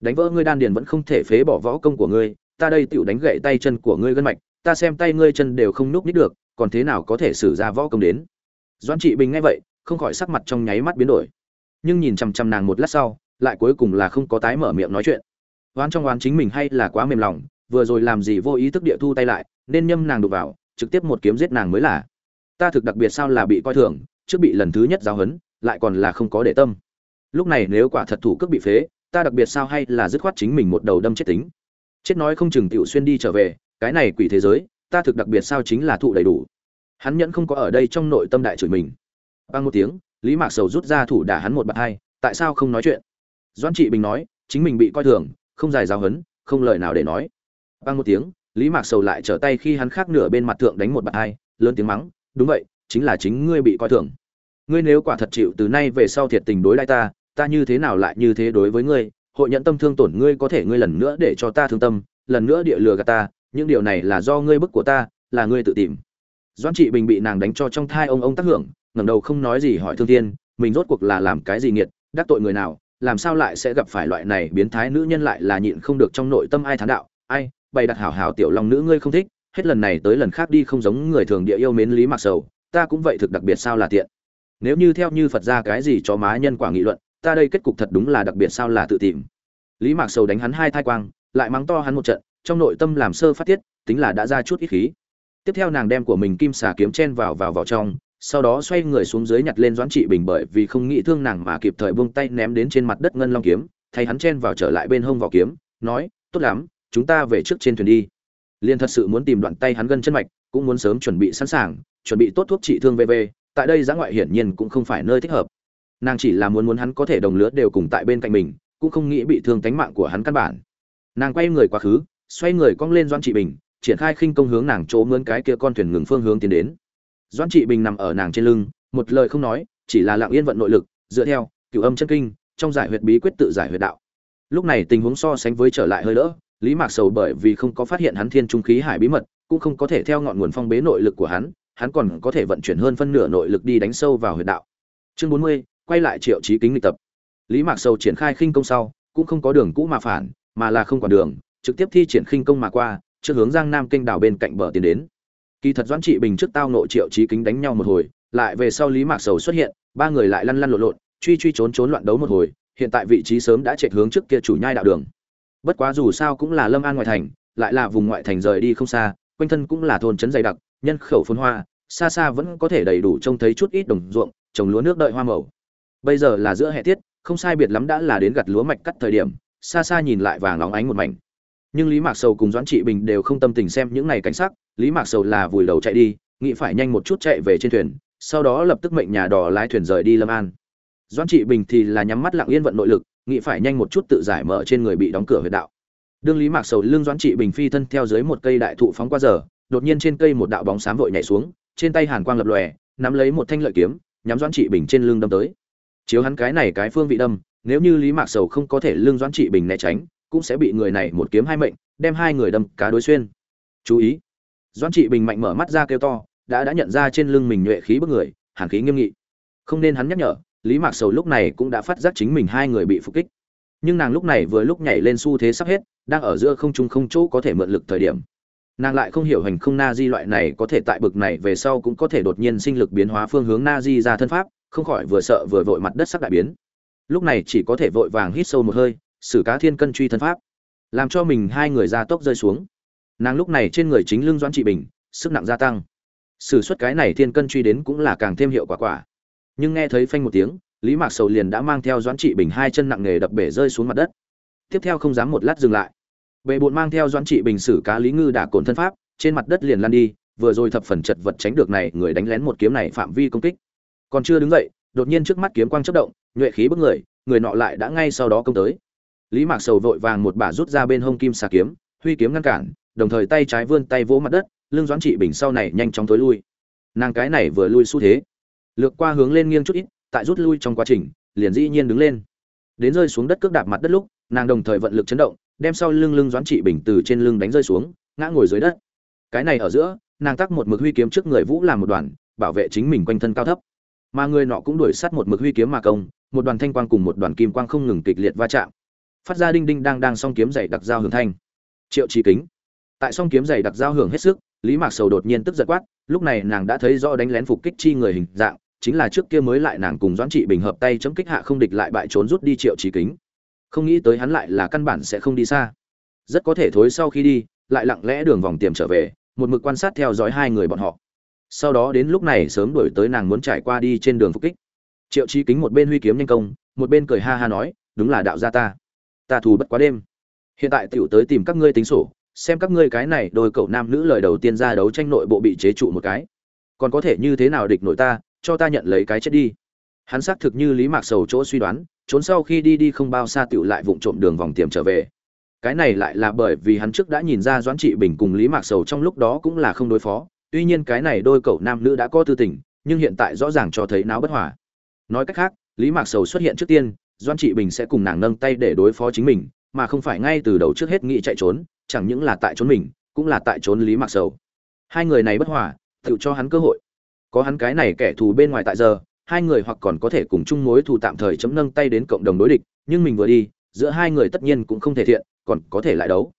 Đánh vỡ ngươi đan điền vẫn không thể phế bỏ võ công của ngươi ta đây tựu đánh gậy tay chân của ngươi gân mạch, ta xem tay ngươi chân đều không núp nít được, còn thế nào có thể xử ra võ công đến? Doãn trị bình nghe vậy, không khỏi sắc mặt trong nháy mắt biến đổi. Nhưng nhìn chằm chằm nàng một lát sau, lại cuối cùng là không có tái mở miệng nói chuyện. Oán trong oán chính mình hay là quá mềm lòng, vừa rồi làm gì vô ý thức địa thu tay lại, nên nhâm nàng đụng vào, trực tiếp một kiếm giết nàng mới là. Ta thực đặc biệt sao là bị coi thường, trước bị lần thứ nhất giáo hấn lại còn là không có để tâm. Lúc này nếu quả thật thủ cước bị phế, ta đặc biệt sao hay là dứt khoát chính mình một đầu đâm chết tính chết nói không chừng tiểu xuyên đi trở về, cái này quỷ thế giới, ta thực đặc biệt sao chính là thụ đầy đủ. Hắn nhẫn không có ở đây trong nội tâm đại chửi mình. Bằng một tiếng, lý mạc sầu rút ra thủ đả hắn một bạt hai, tại sao không nói chuyện? Doan trị bình nói, chính mình bị coi thường, không dài giáo hấn, không lời nào để nói. Bằng một tiếng, lý mạc sầu lại trở tay khi hắn khác nửa bên mặt thượng đánh một bạt hai, lớn tiếng mắng, đúng vậy, chính là chính ngươi bị coi thường. Ngươi nếu quả thật chịu từ nay về sau thiệt tình đối lại ta ta như thế nào lại như thế đối với ngươi? Hội nhận tâm thương tổn ngươi có thể ngươi lần nữa để cho ta thương tâm, lần nữa địa lừa gạt ta, những điều này là do ngươi bức của ta, là ngươi tự tìm. Doãn trị bình bị nàng đánh cho trong thai ông ông tác hưởng, ngẩng đầu không nói gì hỏi thương thiên, mình rốt cuộc là làm cái gì nghiệt, đắc tội người nào, làm sao lại sẽ gặp phải loại này biến thái nữ nhân lại là nhịn không được trong nội tâm ai thán đạo, ai, bày đặt hảo hảo tiểu lòng nữ ngươi không thích, hết lần này tới lần khác đi không giống người thường địa yêu mến lý mặc sầu, ta cũng vậy thực đặc biệt sao là tiện. Nếu như theo như phật ra cái gì cho má nhân quả nghị luận ta đây kết cục thật đúng là đặc biệt sao là tự tìm. Lý mạc sầu đánh hắn hai thai quang, lại mắng to hắn một trận, trong nội tâm làm sơ phát tiết, tính là đã ra chút ít khí. Tiếp theo nàng đem của mình kim xà kiếm chen vào vào vào trong, sau đó xoay người xuống dưới nhặt lên doãn trị bình bởi vì không nghĩ thương nàng mà kịp thời buông tay ném đến trên mặt đất ngân long kiếm, thay hắn chen vào trở lại bên hông vào kiếm, nói, tốt lắm, chúng ta về trước trên thuyền đi. Liên thật sự muốn tìm đoạn tay hắn gân chân mạch, cũng muốn sớm chuẩn bị sẵn sàng, chuẩn bị tốt thuốc trị thương vv tại đây giã ngoại hiển nhiên cũng không phải nơi thích hợp nàng chỉ là muốn muốn hắn có thể đồng lứa đều cùng tại bên cạnh mình, cũng không nghĩ bị thương tánh mạng của hắn căn bản. Nàng quay người quá khứ, xoay người cong lên doan trị bình, triển khai khinh công hướng nàng chỗ mướn cái kia con thuyền ngừng phương hướng tiến đến. Doan trị bình nằm ở nàng trên lưng, một lời không nói, chỉ là lặng yên vận nội lực, dựa theo, cửu âm chân kinh, trong giải huyệt bí quyết tự giải huyệt đạo. Lúc này tình huống so sánh với trở lại hơi đỡ lý mạc sầu bởi vì không có phát hiện hắn thiên trung khí hải bí mật, cũng không có thể theo ngọn nguồn phong bế nội lực của hắn hắn còn có thể vận chuyển hơn phân nửa nội lực đi đánh sâu vào huyệt đạo. Chương bốn mươi quay lại triệu chí kính lịch tập. Lý mạc sầu triển khai khinh công sau, cũng không có đường cũ mà phản, mà là không còn đường, trực tiếp thi triển khinh công mà qua, trước hướng giang nam kinh đảo bên cạnh bờ tiến đến. Kỳ thật doãn trị bình trước tao nộ triệu chí kính đánh nhau một hồi, lại về sau lý mạc sầu xuất hiện, ba người lại lăn lăn lộn lộn, truy truy trốn trốn loạn đấu một hồi, hiện tại vị trí sớm đã chạy hướng trước kia chủ nhai đạo đường. Bất quá dù sao cũng là lâm an ngoại thành, lại là vùng ngoại thành rời đi không xa, quanh thân cũng là thôn trấn dày đặc, nhân khẩu phồn hoa, xa xa vẫn có thể đầy đủ trông thấy chút ít đồng ruộng, trồng lúa nước đợi hoa màu bây giờ là giữa hè tiết, không sai biệt lắm đã là đến gặt lúa mạch cắt thời điểm, xa xa nhìn lại vàng óng ánh một mảnh. Nhưng lý mạc sầu cùng doãn trị bình đều không tâm tình xem những này cảnh sắc, lý mạc sầu là vùi đầu chạy đi, nghĩ phải nhanh một chút chạy về trên thuyền, sau đó lập tức mệnh nhà đò lái thuyền rời đi lâm an. Doãn trị bình thì là nhắm mắt lặng yên vận nội lực, nghĩ phải nhanh một chút tự giải mở trên người bị đóng cửa huyệt đạo. Đương lý mạc sầu lưng doãn trị bình phi thân theo dưới một cây đại thụ phóng qua giờ, đột nhiên trên cây một đạo bóng xám vội nhảy xuống, trên tay hàn quang lập lòe, nắm lấy một thanh lợi kiếm, nhắm doãn trị bình trên lưng đâm tới chiếu hắn cái này cái phương vị đâm, nếu như lý mạc sầu không có thể lưng doãn trị bình né tránh, cũng sẽ bị người này một kiếm hai mệnh, đem hai người đâm cá đối xuyên. Chú ý, doãn trị bình mạnh mở mắt ra kêu to, đã đã nhận ra trên lưng mình nhuệ khí bức người, hàn khí nghiêm nghị. Không nên hắn nhắc nhở, lý mạc sầu lúc này cũng đã phát giác chính mình hai người bị phục kích. Nhưng nàng lúc này vừa lúc nhảy lên xu thế sắp hết, đang ở giữa không trung không chỗ có thể mượn lực thời điểm. Nàng lại không hiểu hành không na di loại này có thể tại bực này về sau cũng có thể đột nhiên sinh lực biến hóa phương hướng na di ra thân pháp không khỏi vừa sợ vừa vội mặt đất sắc đại biến. Lúc này chỉ có thể vội vàng hít sâu một hơi, xử cá thiên cân truy thân pháp, làm cho mình hai người ra tốc rơi xuống. Nàng lúc này trên người chính lưng doãn trị bình, sức nặng gia tăng. Sử xuất cái này thiên cân truy đến cũng là càng thêm hiệu quả quả. Nhưng nghe thấy phanh một tiếng, lý mạc sầu liền đã mang theo doãn trị bình hai chân nặng nề đập bể rơi xuống mặt đất. Tiếp theo không dám một lát dừng lại. Bệ bộn mang theo doãn trị bình sử cá lý ngư đả cồn thân pháp, trên mặt đất liền lăn đi, vừa rồi thập phần chật vật tránh được này, người đánh lén một kiếm này phạm vi công kích còn chưa đứng dậy, đột nhiên trước mắt kiếm quang chất động, nhuệ khí bức người người nọ lại đã ngay sau đó công tới. Lý mạc sầu vội vàng một bà rút ra bên hông kim xà kiếm, huy kiếm ngăn cản, đồng thời tay trái vươn tay vỗ mặt đất, lưng doãn trị bình sau này nhanh chóng tối lui. Nàng cái này vừa lui xu thế, lược qua hướng lên nghiêng chút ít, tại rút lui trong quá trình, liền dĩ nhiên đứng lên. Đến rơi xuống đất cước đạp mặt đất lúc, nàng đồng thời vận lực chấn động, đem sau lưng lưng doãn trị bình từ trên lưng đánh rơi xuống, ngã ngồi dưới đất. Cái này ở giữa, nàng tắc một mực huy kiếm trước người vũ làm một đoàn, bảo vệ chính mình quanh thân cao thấp mà người nọ cũng đuổi sát một mực huy kiếm mà công, một đoàn thanh quang cùng một đoàn kim quang không ngừng kịch liệt va chạm. Phát ra đinh đinh đang đang song kiếm dày đặc dao hưởng thanh. Triệu trí kính. Tại song kiếm dày đặc dao hưởng hết sức, lý mạc sầu đột nhiên tức giật quát, lúc này nàng đã thấy rõ đánh lén phục kích chi người hình dạng, chính là trước kia mới lại nàng cùng doãn trị bình hợp tay chấm kích hạ không địch lại bại trốn rút đi triệu trí kính. Không nghĩ tới hắn lại là căn bản sẽ không đi xa. Rất có thể thối sau khi đi, lại lặng lẽ đường vòng tiềm trở về, một mực quan sát theo dõi hai người bọn họ sau đó đến lúc này sớm đổi tới nàng muốn trải qua đi trên đường phục kích. Triệu trí kính một bên huy kiếm nhanh công, một bên cười ha ha nói, đúng là đạo gia ta. Ta thù bất quá đêm. Hiện tại tiểu tới tìm các ngươi tính sổ, xem các ngươi cái này đôi cậu nam nữ lời đầu tiên ra đấu tranh nội bộ bị chế trụ một cái. Còn có thể như thế nào địch nội ta, cho ta nhận lấy cái chết đi. Hắn xác thực như lý mạc sầu chỗ suy đoán, trốn sau khi đi đi không bao xa tiểu lại vụng trộm đường vòng tiềm trở về. Cái này lại là bởi vì hắn trước đã nhìn ra doãn trị bình cùng lý mạc sầu trong lúc đó cũng là không đối phó tuy nhiên cái này đôi cậu nam nữ đã có tư tình, nhưng hiện tại rõ ràng cho thấy náo bất hòa. Nói cách khác, lý mạc sầu xuất hiện trước tiên, Doan trị bình sẽ cùng nàng nâng tay để đối phó chính mình, mà không phải ngay từ đầu trước hết nghĩ chạy trốn, chẳng những là tại trốn mình, cũng là tại trốn lý mạc sầu. Hai người này bất hòa, tự cho hắn cơ hội. Có hắn cái này kẻ thù bên ngoài tại giờ, hai người hoặc còn có thể cùng chung mối thù tạm thời chấm nâng tay đến cộng đồng đối địch, nhưng mình vừa đi, giữa hai người tất nhiên cũng không thể thiện, còn có thể lại đấu.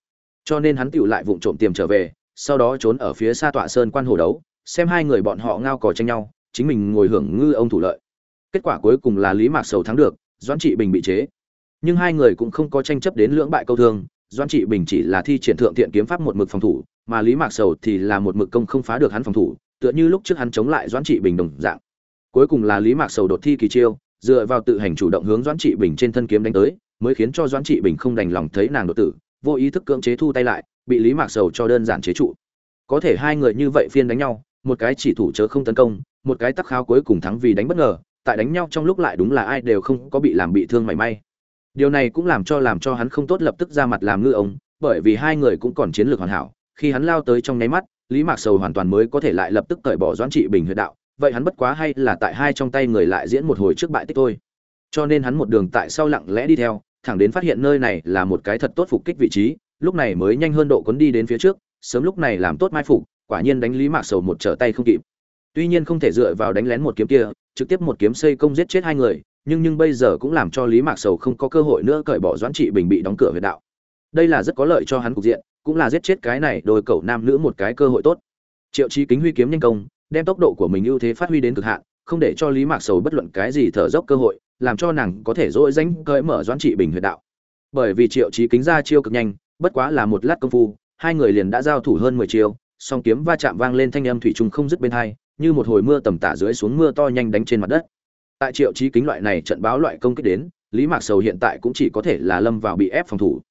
Cho nên hắn tựu lại vụng trộm tiềm trở về sau đó trốn ở phía xa tọa sơn quan hồ đấu, xem hai người bọn họ ngao cò tranh nhau, chính mình ngồi hưởng ngư ông thủ lợi. Kết quả cuối cùng là lý mạc sầu thắng được, doãn trị bình bị chế. Nhưng hai người cũng không có tranh chấp đến lưỡng bại câu thương, doãn trị bình chỉ là thi triển thượng thiện kiếm pháp một mực phòng thủ, mà lý mạc sầu thì là một mực công không phá được hắn phòng thủ, tựa như lúc trước hắn chống lại doãn trị bình đồng dạng. Cuối cùng là lý mạc sầu đột thi kỳ chiêu, dựa vào tự hành chủ động hướng doãn trị bình trên thân kiếm đánh tới, mới khiến cho doãn trị bình không đành lòng thấy nàng đột tử, vô ý thức cưỡng chế thu tay lại bị lý mạc sầu cho đơn giản chế trụ. Có thể hai người như vậy phiên đánh nhau, một cái chỉ thủ chớ không tấn công, một cái tắc khao cuối cùng thắng vì đánh bất ngờ, tại đánh nhau trong lúc lại đúng là ai đều không có bị làm bị thương mảy may. Điều này cũng làm cho làm cho hắn không tốt lập tức ra mặt làm ngư ông, bởi vì hai người cũng còn chiến lược hoàn hảo, khi hắn lao tới trong nháy mắt, lý mạc sầu hoàn toàn mới có thể lại lập tức cởi bỏ doãn trị bình huyệt đạo, vậy hắn bất quá hay là tại hai trong tay người lại diễn một hồi trước bại tích thôi. Cho nên hắn một đường tại sau lặng lẽ đi theo, thẳng đến phát hiện nơi này là một cái thật tốt phục kích vị trí lúc này mới nhanh hơn độ cuốn đi đến phía trước, sớm lúc này làm tốt mai phục, quả nhiên đánh lý mạc sầu một trở tay không kịp. Tuy nhiên không thể dựa vào đánh lén một kiếm kia, trực tiếp một kiếm xây công giết chết hai người, nhưng nhưng bây giờ cũng làm cho lý mạc sầu không có cơ hội nữa cởi bỏ doãn trị bình bị đóng cửa huyệt đạo. Đây là rất có lợi cho hắn cục diện, cũng là giết chết cái này đôi cậu nam nữ một cái cơ hội tốt. Triệu chí kính huy kiếm nhanh công, đem tốc độ của mình ưu thế phát huy đến cực hạn, không để cho lý mạc sầu bất luận cái gì thở dốc cơ hội, làm cho nàng có thể dỗi dánh cởi mở doãn trị bình huyệt đạo. Bởi vì triệu chí kính ra chiêu cực nhanh bất quá là một lát công phu, hai người liền đã giao thủ hơn mười chiêu, song kiếm va chạm vang lên thanh âm thủy trùng không dứt bên hai, như một hồi mưa tầm tả dưới xuống mưa to nhanh đánh trên mặt đất. Tại triệu chí kính loại này trận báo loại công kích đến, lý mạc sầu hiện tại cũng chỉ có thể là lâm vào bị ép phòng thủ.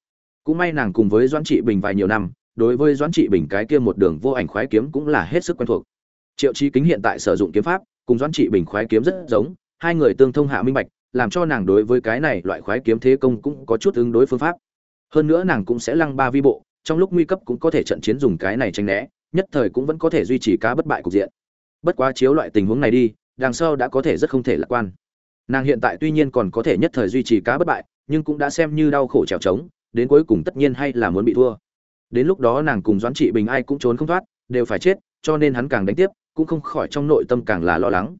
Cũng may nàng cùng với doãn trị bình vài nhiều năm, đối với doãn trị bình cái kia một đường vô ảnh khoái kiếm cũng là hết sức quen thuộc. Triệu chí kính hiện tại sử dụng kiếm pháp, cùng doãn trị bình khoái kiếm rất giống, hai người tương thông hạ minh bạch, làm cho nàng đối với cái này loại khoái kiếm thế công cũng có chút ứng đối phương pháp hơn nữa nàng cũng sẽ lăng ba vi bộ trong lúc nguy cấp cũng có thể trận chiến dùng cái này tranh né nhất thời cũng vẫn có thể duy trì cá bất bại cục diện. Bất quá chiếu loại tình huống này đi đằng sau đã có thể rất không thể lạc quan. Nàng hiện tại tuy nhiên còn có thể nhất thời duy trì cá bất bại nhưng cũng đã xem như đau khổ trèo trống đến cuối cùng tất nhiên hay là muốn bị thua. Đến lúc đó nàng cùng doãn trị bình ai cũng trốn không thoát đều phải chết cho nên hắn càng đánh tiếp cũng không khỏi trong nội tâm càng là lo lắng.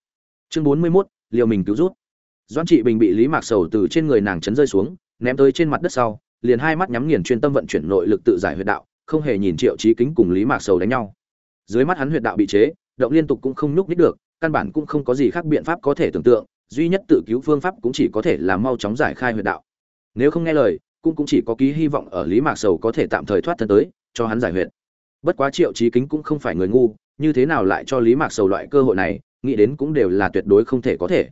Chương bốn mươi 41, liều mình cứu rút. Doãn trị bình bị lý mạc sầu từ trên người nàng chấn rơi xuống ném tới trên mặt đất sau liền hai mắt nhắm nghiền chuyên tâm vận chuyển nội lực tự giải huyệt đạo, không hề nhìn triệu trí kính cùng lý mạc sầu đánh nhau. Dưới mắt hắn huyệt đạo bị chế, động liên tục cũng không nhúc nhích được, căn bản cũng không có gì khác biện pháp có thể tưởng tượng, duy nhất tự cứu phương pháp cũng chỉ có thể là mau chóng giải khai huyệt đạo. Nếu không nghe lời, cũng cũng chỉ có ký hy vọng ở lý mạc sầu có thể tạm thời thoát thân tới, cho hắn giải huyệt. Bất quá triệu trí kính cũng không phải người ngu, như thế nào lại cho lý mạc sầu loại cơ hội này, nghĩ đến cũng đều là tuyệt đối không thể có thể.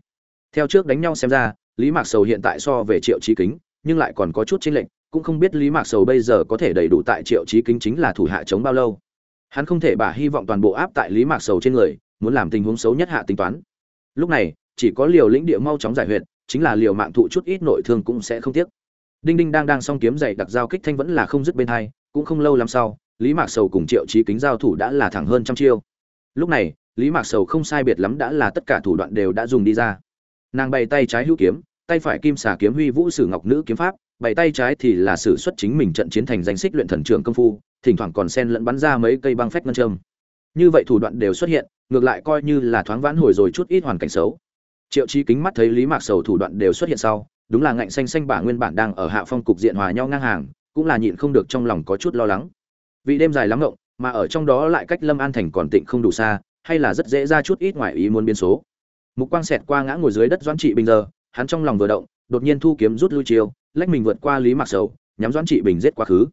Theo trước đánh nhau xem ra, lý mạc sầu hiện tại so về triệu trí kính, nhưng lại còn có chút chênh lệch cũng không biết lý mạc sầu bây giờ có thể đầy đủ tại triệu trí kính chính là thủ hạ chống bao lâu. Hắn không thể bả hy vọng toàn bộ áp tại lý mạc sầu trên người, muốn làm tình huống xấu nhất hạ tính toán. Lúc này, chỉ có liều lĩnh địa mau chóng giải huyệt, chính là liều mạng thụ chút ít nội thương cũng sẽ không tiếc. Đinh đinh đang đang song kiếm dày đặc giao kích thanh vẫn là không dứt bên hai, cũng không lâu làm sau, lý mạc sầu cùng triệu trí kính giao thủ đã là thẳng hơn trăm chiêu. Lúc này, lý mạc sầu không sai biệt lắm đã là tất cả thủ đoạn đều đã dùng đi ra. Nàng bày tay trái hữu kiếm, tay phải kim xà kiếm huy vũ sử ngọc nữ kiếm pháp bày tay trái thì là sử xuất chính mình trận chiến thành danh xích luyện thần trường công phu, thỉnh thoảng còn sen lẫn bắn ra mấy cây băng phách ngân châm. Như vậy thủ đoạn đều xuất hiện, ngược lại coi như là thoáng vãn hồi rồi chút ít hoàn cảnh xấu. Triệu chí kính mắt thấy lý mạc sầu thủ đoạn đều xuất hiện sau, đúng là ngạnh xanh xanh bả nguyên bản đang ở hạ phong cục diện hòa nhau ngang hàng, cũng là nhịn không được trong lòng có chút lo lắng. Vị đêm dài lắm ngộng, mà ở trong đó lại cách lâm an thành còn tịnh không đủ xa, hay là rất dễ ra chút ít ngoài ý muốn biến số. Mục quang xẹt qua ngã ngồi dưới đất doãn trị bình giờ, hắn trong lòng vừa động, đột nhiên thu kiếm rút lui chiêu lách mình vượt qua lý mạc sầu, nhắm doãn trị bình giết quá khứ.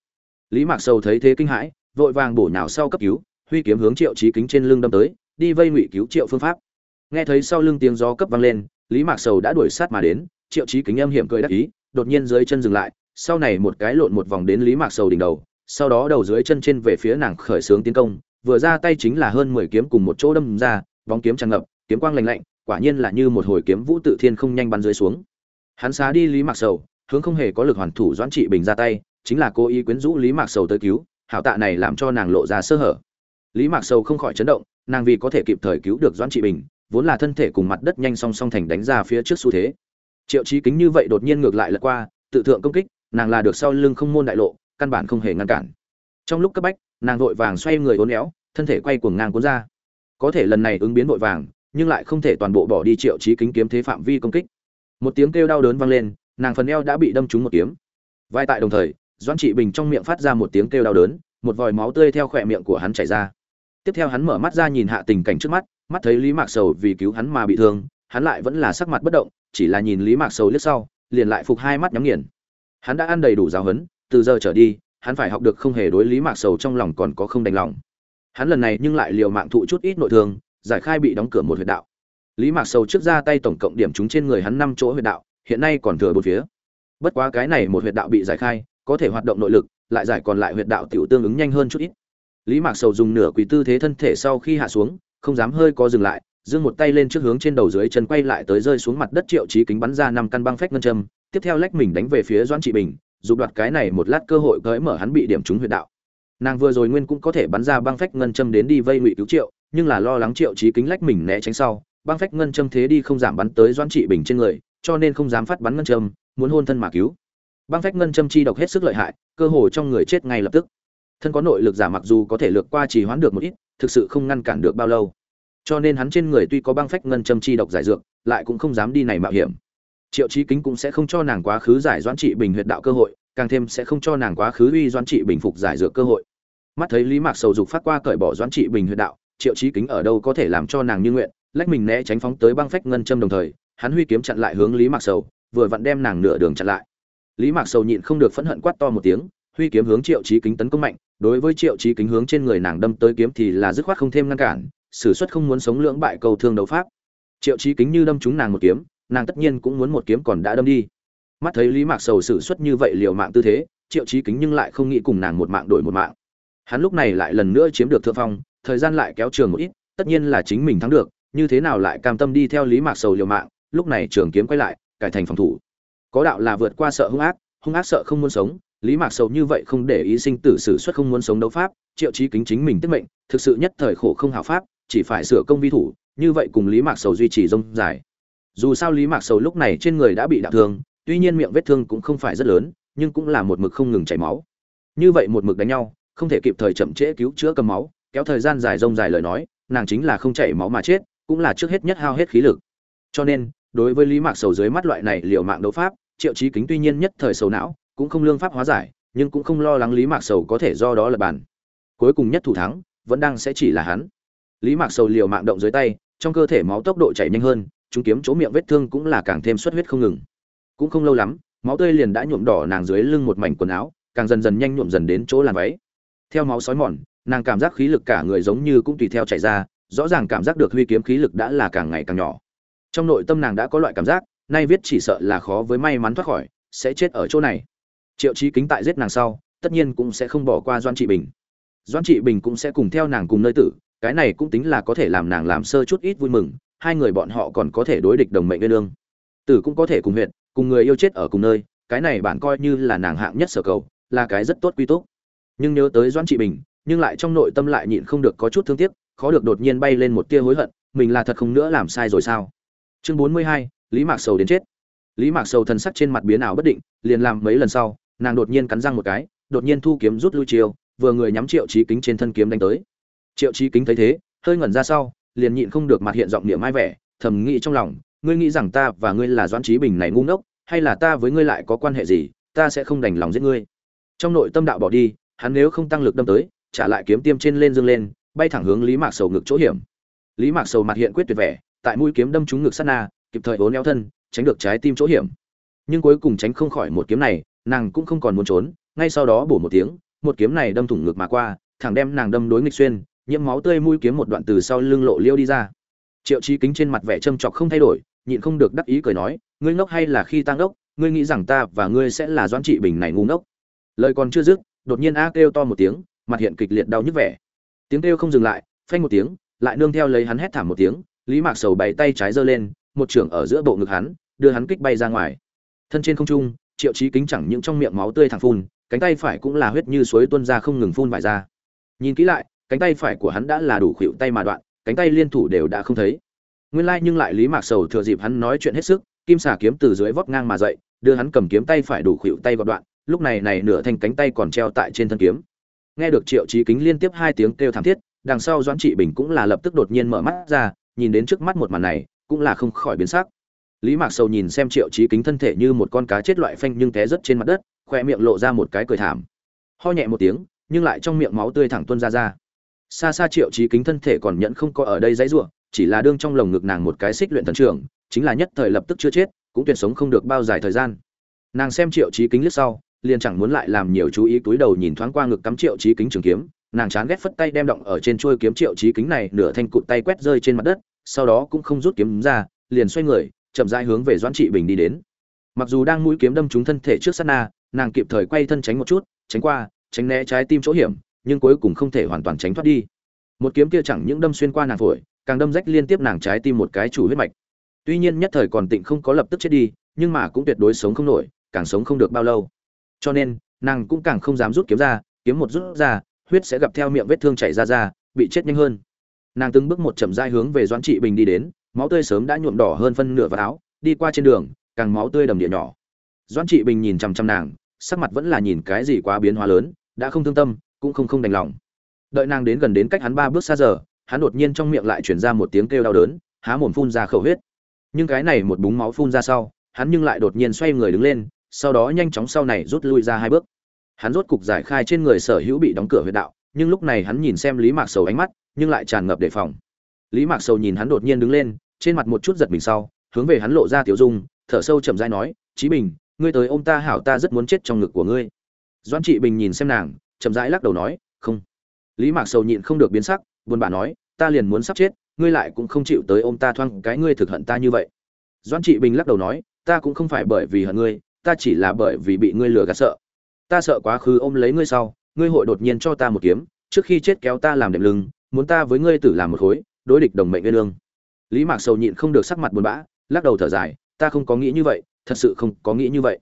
Lý mạc sầu thấy thế kinh hãi, vội vàng bổ nhào sau cấp cứu, huy kiếm hướng triệu trí kính trên lưng đâm tới, đi vây ngụy cứu triệu phương pháp. Nghe thấy sau lưng tiếng gió cấp vang lên, lý mạc sầu đã đuổi sát mà đến, triệu trí kính âm hiểm cười đắc ý, đột nhiên dưới chân dừng lại, sau này một cái lộn một vòng đến lý mạc sầu đỉnh đầu, sau đó đầu dưới chân trên về phía nàng khởi xướng tiến công, vừa ra tay chính là hơn mười kiếm cùng một chỗ đâm ra, bóng kiếm tràn ngập, kiếm quang lạnh lạnh, quả nhiên là như một hồi kiếm vũ tự thiên không nhanh bắn dưới xuống. Hắn xá đi lý mạc sầu hướng không hề có lực hoàn thủ doãn trị bình ra tay, chính là cố ý quyến rũ lý mạc sầu tới cứu, hảo tạ này làm cho nàng lộ ra sơ hở. Lý mạc sầu không khỏi chấn động, nàng vì có thể kịp thời cứu được doãn trị bình, vốn là thân thể cùng mặt đất nhanh song song thành đánh ra phía trước xu thế. Triệu chí kính như vậy đột nhiên ngược lại lật qua, tự thượng công kích, nàng là được sau lưng không môn đại lộ, căn bản không hề ngăn cản. Trong lúc cấp bách, nàng vội vàng xoay người uốn éo, thân thể quay cuồng ngang cuốn ra. Có thể lần này ứng biến vội vàng, nhưng lại không thể toàn bộ bỏ đi triệu chí kính kiếm thế phạm vi công kích. Một tiếng kêu đau đớn vang lên nàng phần eo đã bị đâm trúng một kiếm. Vai tại đồng thời, doãn trị bình trong miệng phát ra một tiếng kêu đau đớn, một vòi máu tươi theo khỏe miệng của hắn chảy ra. Tiếp theo hắn mở mắt ra nhìn hạ tình cảnh trước mắt mắt thấy lý mạc sầu vì cứu hắn mà bị thương, hắn lại vẫn là sắc mặt bất động, chỉ là nhìn lý mạc sầu liếc sau, liền lại phục hai mắt nhắm nghiền. Hắn đã ăn đầy đủ giáo huấn, từ giờ trở đi, hắn phải học được không hề đối lý mạc sầu trong lòng còn có không đành lòng. Hắn lần này nhưng lại liều mạng thụ chút ít nội thương, giải khai bị đóng cửa một huyệt đạo. Lý mạc sầu trước ra tay tổng cộng điểm chúng trên người hắn năm chỗ huyệt đạo hiện nay còn thừa bốn phía. Bất quá cái này một huyệt đạo bị giải khai, có thể hoạt động nội lực, lại giải còn lại huyệt đạo tiểu tương ứng nhanh hơn chút ít. Lý mạc sầu dùng nửa quỳ tư thế thân thể sau khi hạ xuống, không dám hơi có dừng lại, giương một tay lên trước hướng trên đầu dưới chân quay lại tới rơi xuống mặt đất triệu trí kính bắn ra năm căn băng phách ngân châm, tiếp theo lách mình đánh về phía doãn trị bình dù đoạt cái này một lát cơ hội gỡ mở hắn bị điểm trúng huyệt đạo. Nàng vừa rồi nguyên cũng có thể bắn ra băng phách ngân châm đến đi vây ngụy cứu triệu, nhưng là lo lắng triệu trí kính lách mình né tránh sau, băng phách ngân châm thế đi không giảm bắn tới doãn trị bình trên người cho nên không dám phát bắn ngân châm, muốn hôn thân mà cứu. Băng phách ngân châm chi độc hết sức lợi hại, cơ hồ trong người chết ngay lập tức. Thân có nội lực giả mặc dù có thể lược qua chỉ hoãn được một ít, thực sự không ngăn cản được bao lâu. Cho nên hắn trên người tuy có băng phách ngân châm chi độc giải dược, lại cũng không dám đi này mạo hiểm. Triệu chí kính cũng sẽ không cho nàng quá khứ giải doãn trị bình huyệt đạo cơ hội, càng thêm sẽ không cho nàng quá khứ uy doãn trị bình phục giải dược cơ hội. Mắt thấy lý mạc sầu dục phát qua cởi bỏ doãn trị bình huyệt đạo, triệu chí kính ở đâu có thể làm cho nàng như nguyện, lách mình né tránh phóng tới băng phách ngân châm đồng thời hắn huy kiếm chặn lại hướng lý mạc sầu, vừa vặn đem nàng nửa đường chặn lại. Lý mạc sầu nhịn không được phẫn hận quát to một tiếng, huy kiếm hướng triệu chí kính tấn công mạnh, đối với triệu chí kính hướng trên người nàng đâm tới kiếm thì là dứt khoát không thêm ngăn cản, sử xuất không muốn sống lưỡng bại cầu thương đấu pháp. Triệu chí kính như đâm trúng nàng một kiếm, nàng tất nhiên cũng muốn một kiếm còn đã đâm đi. Mắt thấy lý mạc sầu sử xuất như vậy liều mạng tư thế, triệu chí kính nhưng lại không nghĩ cùng nàng một mạng đổi một mạng. Hắn lúc này lại lần nữa chiếm được thượng phong, thời gian lại kéo trường một ít, tất nhiên là chính mình thắng được, như thế nào lại cam tâm đi theo lý mạc sầu liều mạng lúc này trường kiếm quay lại, cải thành phòng thủ. Có đạo là vượt qua sợ hung ác hung ác sợ không muốn sống, lý mạc sầu như vậy không để ý sinh tử sự xuất không muốn sống đấu pháp, triệu chí kính chính mình tiết mệnh, thực sự nhất thời khổ không hảo pháp, chỉ phải sửa công vi thủ, như vậy cùng lý mạc sầu duy trì rông dài. Dù sao lý mạc sầu lúc này trên người đã bị đả thương, tuy nhiên miệng vết thương cũng không phải rất lớn, nhưng cũng là một mực không ngừng chảy máu. Như vậy một mực đánh nhau, không thể kịp thời chậm trễ cứu chữa cầm máu, kéo thời gian dài rông dài lời nói, nàng chính là không chảy máu mà chết, cũng là trước hết nhất hao hết khí lực. Cho nên đối với lý mạc sầu dưới mắt loại này liều mạng đấu pháp, triệu chí kính tuy nhiên nhất thời sầu não, cũng không lương pháp hóa giải, nhưng cũng không lo lắng lý mạc sầu có thể do đó là bàn cuối cùng nhất thủ thắng, vẫn đang sẽ chỉ là hắn. Lý mạc sầu liều mạng động dưới tay, trong cơ thể máu tốc độ chảy nhanh hơn chúng kiếm chỗ miệng vết thương cũng là càng thêm xuất huyết không ngừng. Cũng không lâu lắm, máu tươi liền đã nhuộm đỏ nàng dưới lưng một mảnh quần áo, càng dần dần nhanh nhuộm dần đến chỗ làn váy. Theo máu sói mòn, nàng cảm giác khí lực cả người giống như cũng tùy theo chảy ra, rõ ràng cảm giác được huy kiếm khí lực đã là càng ngày càng nhỏ trong nội tâm nàng đã có loại cảm giác, nay viết chỉ sợ là khó với may mắn thoát khỏi, sẽ chết ở chỗ này. Triệu chí kính tại giết nàng sau, tất nhiên cũng sẽ không bỏ qua doan trị bình. Doan trị bình cũng sẽ cùng theo nàng cùng nơi tử, cái này cũng tính là có thể làm nàng làm sơ chút ít vui mừng, hai người bọn họ còn có thể đối địch đồng mệnh nguyên lương. Tử cũng có thể cùng huyện cùng người yêu chết ở cùng nơi, cái này bạn coi như là nàng hạng nhất sở cầu, là cái rất tốt quy tốt nhưng nhớ tới doan trị bình, nhưng lại trong nội tâm lại nhịn không được có chút thương tiếc, khó được đột nhiên bay lên một tia hối hận, mình là thật không nữa làm sai rồi sao? Chương bốn mươi hai lý mạc sầu đến chết. Lý mạc sầu thần sắc trên mặt biến ảo bất định liền làm mấy lần sau nàng đột nhiên cắn răng một cái đột nhiên thu kiếm rút lui chiều, vừa người nhắm triệu trí kính trên thân kiếm đánh tới. Triệu trí kính thấy thế hơi ngẩn ra sau liền nhịn không được mặt hiện giọng niệm mai vẻ thầm nghĩ trong lòng ngươi nghĩ rằng ta và ngươi là doãn trí bình này ngu ngốc hay là ta với ngươi lại có quan hệ gì ta sẽ không đành lòng giết ngươi? Trong nội tâm đạo bỏ đi hắn nếu không tăng lực đâm tới trả lại kiếm tiêm trên lên dương lên bay thẳng hướng lý mạc sầu ngực chỗ hiểm. Lý mạc sầu mặt hiện quyết tuyệt vẻ tại mũi kiếm đâm trúng ngực sát na, kịp thời vốn eo thân, tránh được trái tim chỗ hiểm. Nhưng cuối cùng tránh không khỏi một kiếm này, nàng cũng không còn muốn trốn, ngay sau đó bổ một tiếng, một kiếm này đâm thủng ngực mà qua, thẳng đem nàng đâm đối nghịch xuyên, nhiễm máu tươi mũi kiếm một đoạn từ sau lưng lộ liêu đi ra. Triệu trí kính trên mặt vẻ châm chọc không thay đổi, nhịn không được đắc ý cười nói, ngươi ngốc hay là khi tăng ngốc, ngươi nghĩ rằng ta và ngươi sẽ là doãn trị bình này ngu ngốc? Lời còn chưa dứt, đột nhiên a kêu to một tiếng, mặt hiện kịch liệt đau nhức vẻ. Tiếng kêu không dừng lại, phanh một tiếng, lại nương theo lấy hắn hét thảm một tiếng lý mạc sầu bày tay trái giơ lên, một trường ở giữa bộ ngực hắn, đưa hắn kích bay ra ngoài. Thân trên không trung, triệu chí kính chẳng những trong miệng máu tươi thẳng phun, cánh tay phải cũng là huyết như suối tuôn ra không ngừng phun vải ra. Nhìn kỹ lại, cánh tay phải của hắn đã là đủ khuỷu tay mà đoạn, cánh tay liên thủ đều đã không thấy. Nguyên lai nhưng lại lý mạc sầu thừa dịp hắn nói chuyện hết sức, kim xà kiếm từ dưới vót ngang mà dậy, đưa hắn cầm kiếm tay phải đủ khuỷu tay gọt đoạn, lúc này này nửa thành cánh tay còn treo tại trên thân kiếm. Nghe được triệu chí kính liên tiếp hai tiếng kêu thảm thiết, đằng sau doãn trị bình cũng là lập tức đột nhiên mở mắt ra nhìn đến trước mắt một màn này, cũng là không khỏi biến sắc. Lý mạc sầu nhìn xem triệu chí kính thân thể như một con cá chết loại phanh nhưng té rất trên mặt đất, khoe miệng lộ ra một cái cười thảm. Ho nhẹ một tiếng, nhưng lại trong miệng máu tươi thẳng tuôn ra ra. Xa xa triệu chí kính thân thể còn nhẫn không có ở đây dãy ruộng chỉ là đương trong lồng ngực nàng một cái xích luyện thần trưởng chính là nhất thời lập tức chưa chết, cũng tuyệt sống không được bao dài thời gian. Nàng xem triệu chí kính liếc sau, liền chẳng muốn lại làm nhiều chú ý túi đầu nhìn thoáng qua ngực cắm triệu chí kính trường kiếm, nàng chán ghét phất tay đem động ở trên chuôi kiếm triệu chí kính này nửa thanh cụt tay quét rơi trên mặt đất sau đó cũng không rút kiếm ra, liền xoay người, chậm rãi hướng về doãn trị bình đi đến. Mặc dù đang mũi kiếm đâm trúng thân thể trước sát na, nàng kịp thời quay thân tránh một chút, tránh qua, tránh né trái tim chỗ hiểm, nhưng cuối cùng không thể hoàn toàn tránh thoát đi. Một kiếm kia chẳng những đâm xuyên qua nàng phổi, càng đâm rách liên tiếp nàng trái tim một cái chủ huyết mạch. Tuy nhiên nhất thời còn tịnh không có lập tức chết đi, nhưng mà cũng tuyệt đối sống không nổi, càng sống không được bao lâu. Cho nên, nàng cũng càng không dám rút kiếm ra, kiếm một rút ra, huyết sẽ gặp theo miệng vết thương chảy ra ra, bị chết nhanh hơn nàng từng bước một chậm rãi hướng về doãn trị bình đi đến, máu tươi sớm đã nhuộm đỏ hơn phân nửa vào áo, đi qua trên đường, càng máu tươi đầm địa nhỏ. Doãn trị bình nhìn chằm chằm nàng, sắc mặt vẫn là nhìn cái gì quá biến hóa lớn, đã không thương tâm, cũng không không đành lòng. Đợi nàng đến gần đến cách hắn ba bước xa giờ, hắn đột nhiên trong miệng lại chuyển ra một tiếng kêu đau đớn, há mồm phun ra khẩu huyết. Nhưng cái này một búng máu phun ra sau, hắn nhưng lại đột nhiên xoay người đứng lên, sau đó nhanh chóng sau này rút lui ra hai bước. Hắn rốt cục giải khai trên người sở hữu bị đóng cửa huyệt đạo, nhưng lúc này hắn nhìn xem lý mạc sầu ánh mắt nhưng lại tràn ngập đề phòng. Lý mạc sầu nhìn hắn đột nhiên đứng lên, trên mặt một chút giật mình sau, hướng về hắn lộ ra tiểu dung, thở sâu chậm rãi nói, chí bình, ngươi tới ôm ta hảo ta rất muốn chết trong ngực của ngươi. Doan trị bình nhìn xem nàng, chậm rãi lắc đầu nói, không. Lý mạc sầu nhịn không được biến sắc, buồn bã nói, ta liền muốn sắp chết, ngươi lại cũng không chịu tới ôm ta thoang cái ngươi thực hận ta như vậy. Doan trị bình lắc đầu nói, ta cũng không phải bởi vì hận ngươi, ta chỉ là bởi vì bị ngươi lừa gạt sợ. Ta sợ quá khứ ôm lấy ngươi sau, ngươi hội đột nhiên cho ta một kiếm, trước khi chết kéo ta làm đệm lưng muốn ta với ngươi tử làm một khối, đối địch đồng mệnh nguyên lương. Lý mạc sầu nhịn không được sắc mặt buồn bã, lắc đầu thở dài, ta không có nghĩ như vậy, thật sự không có nghĩ như vậy.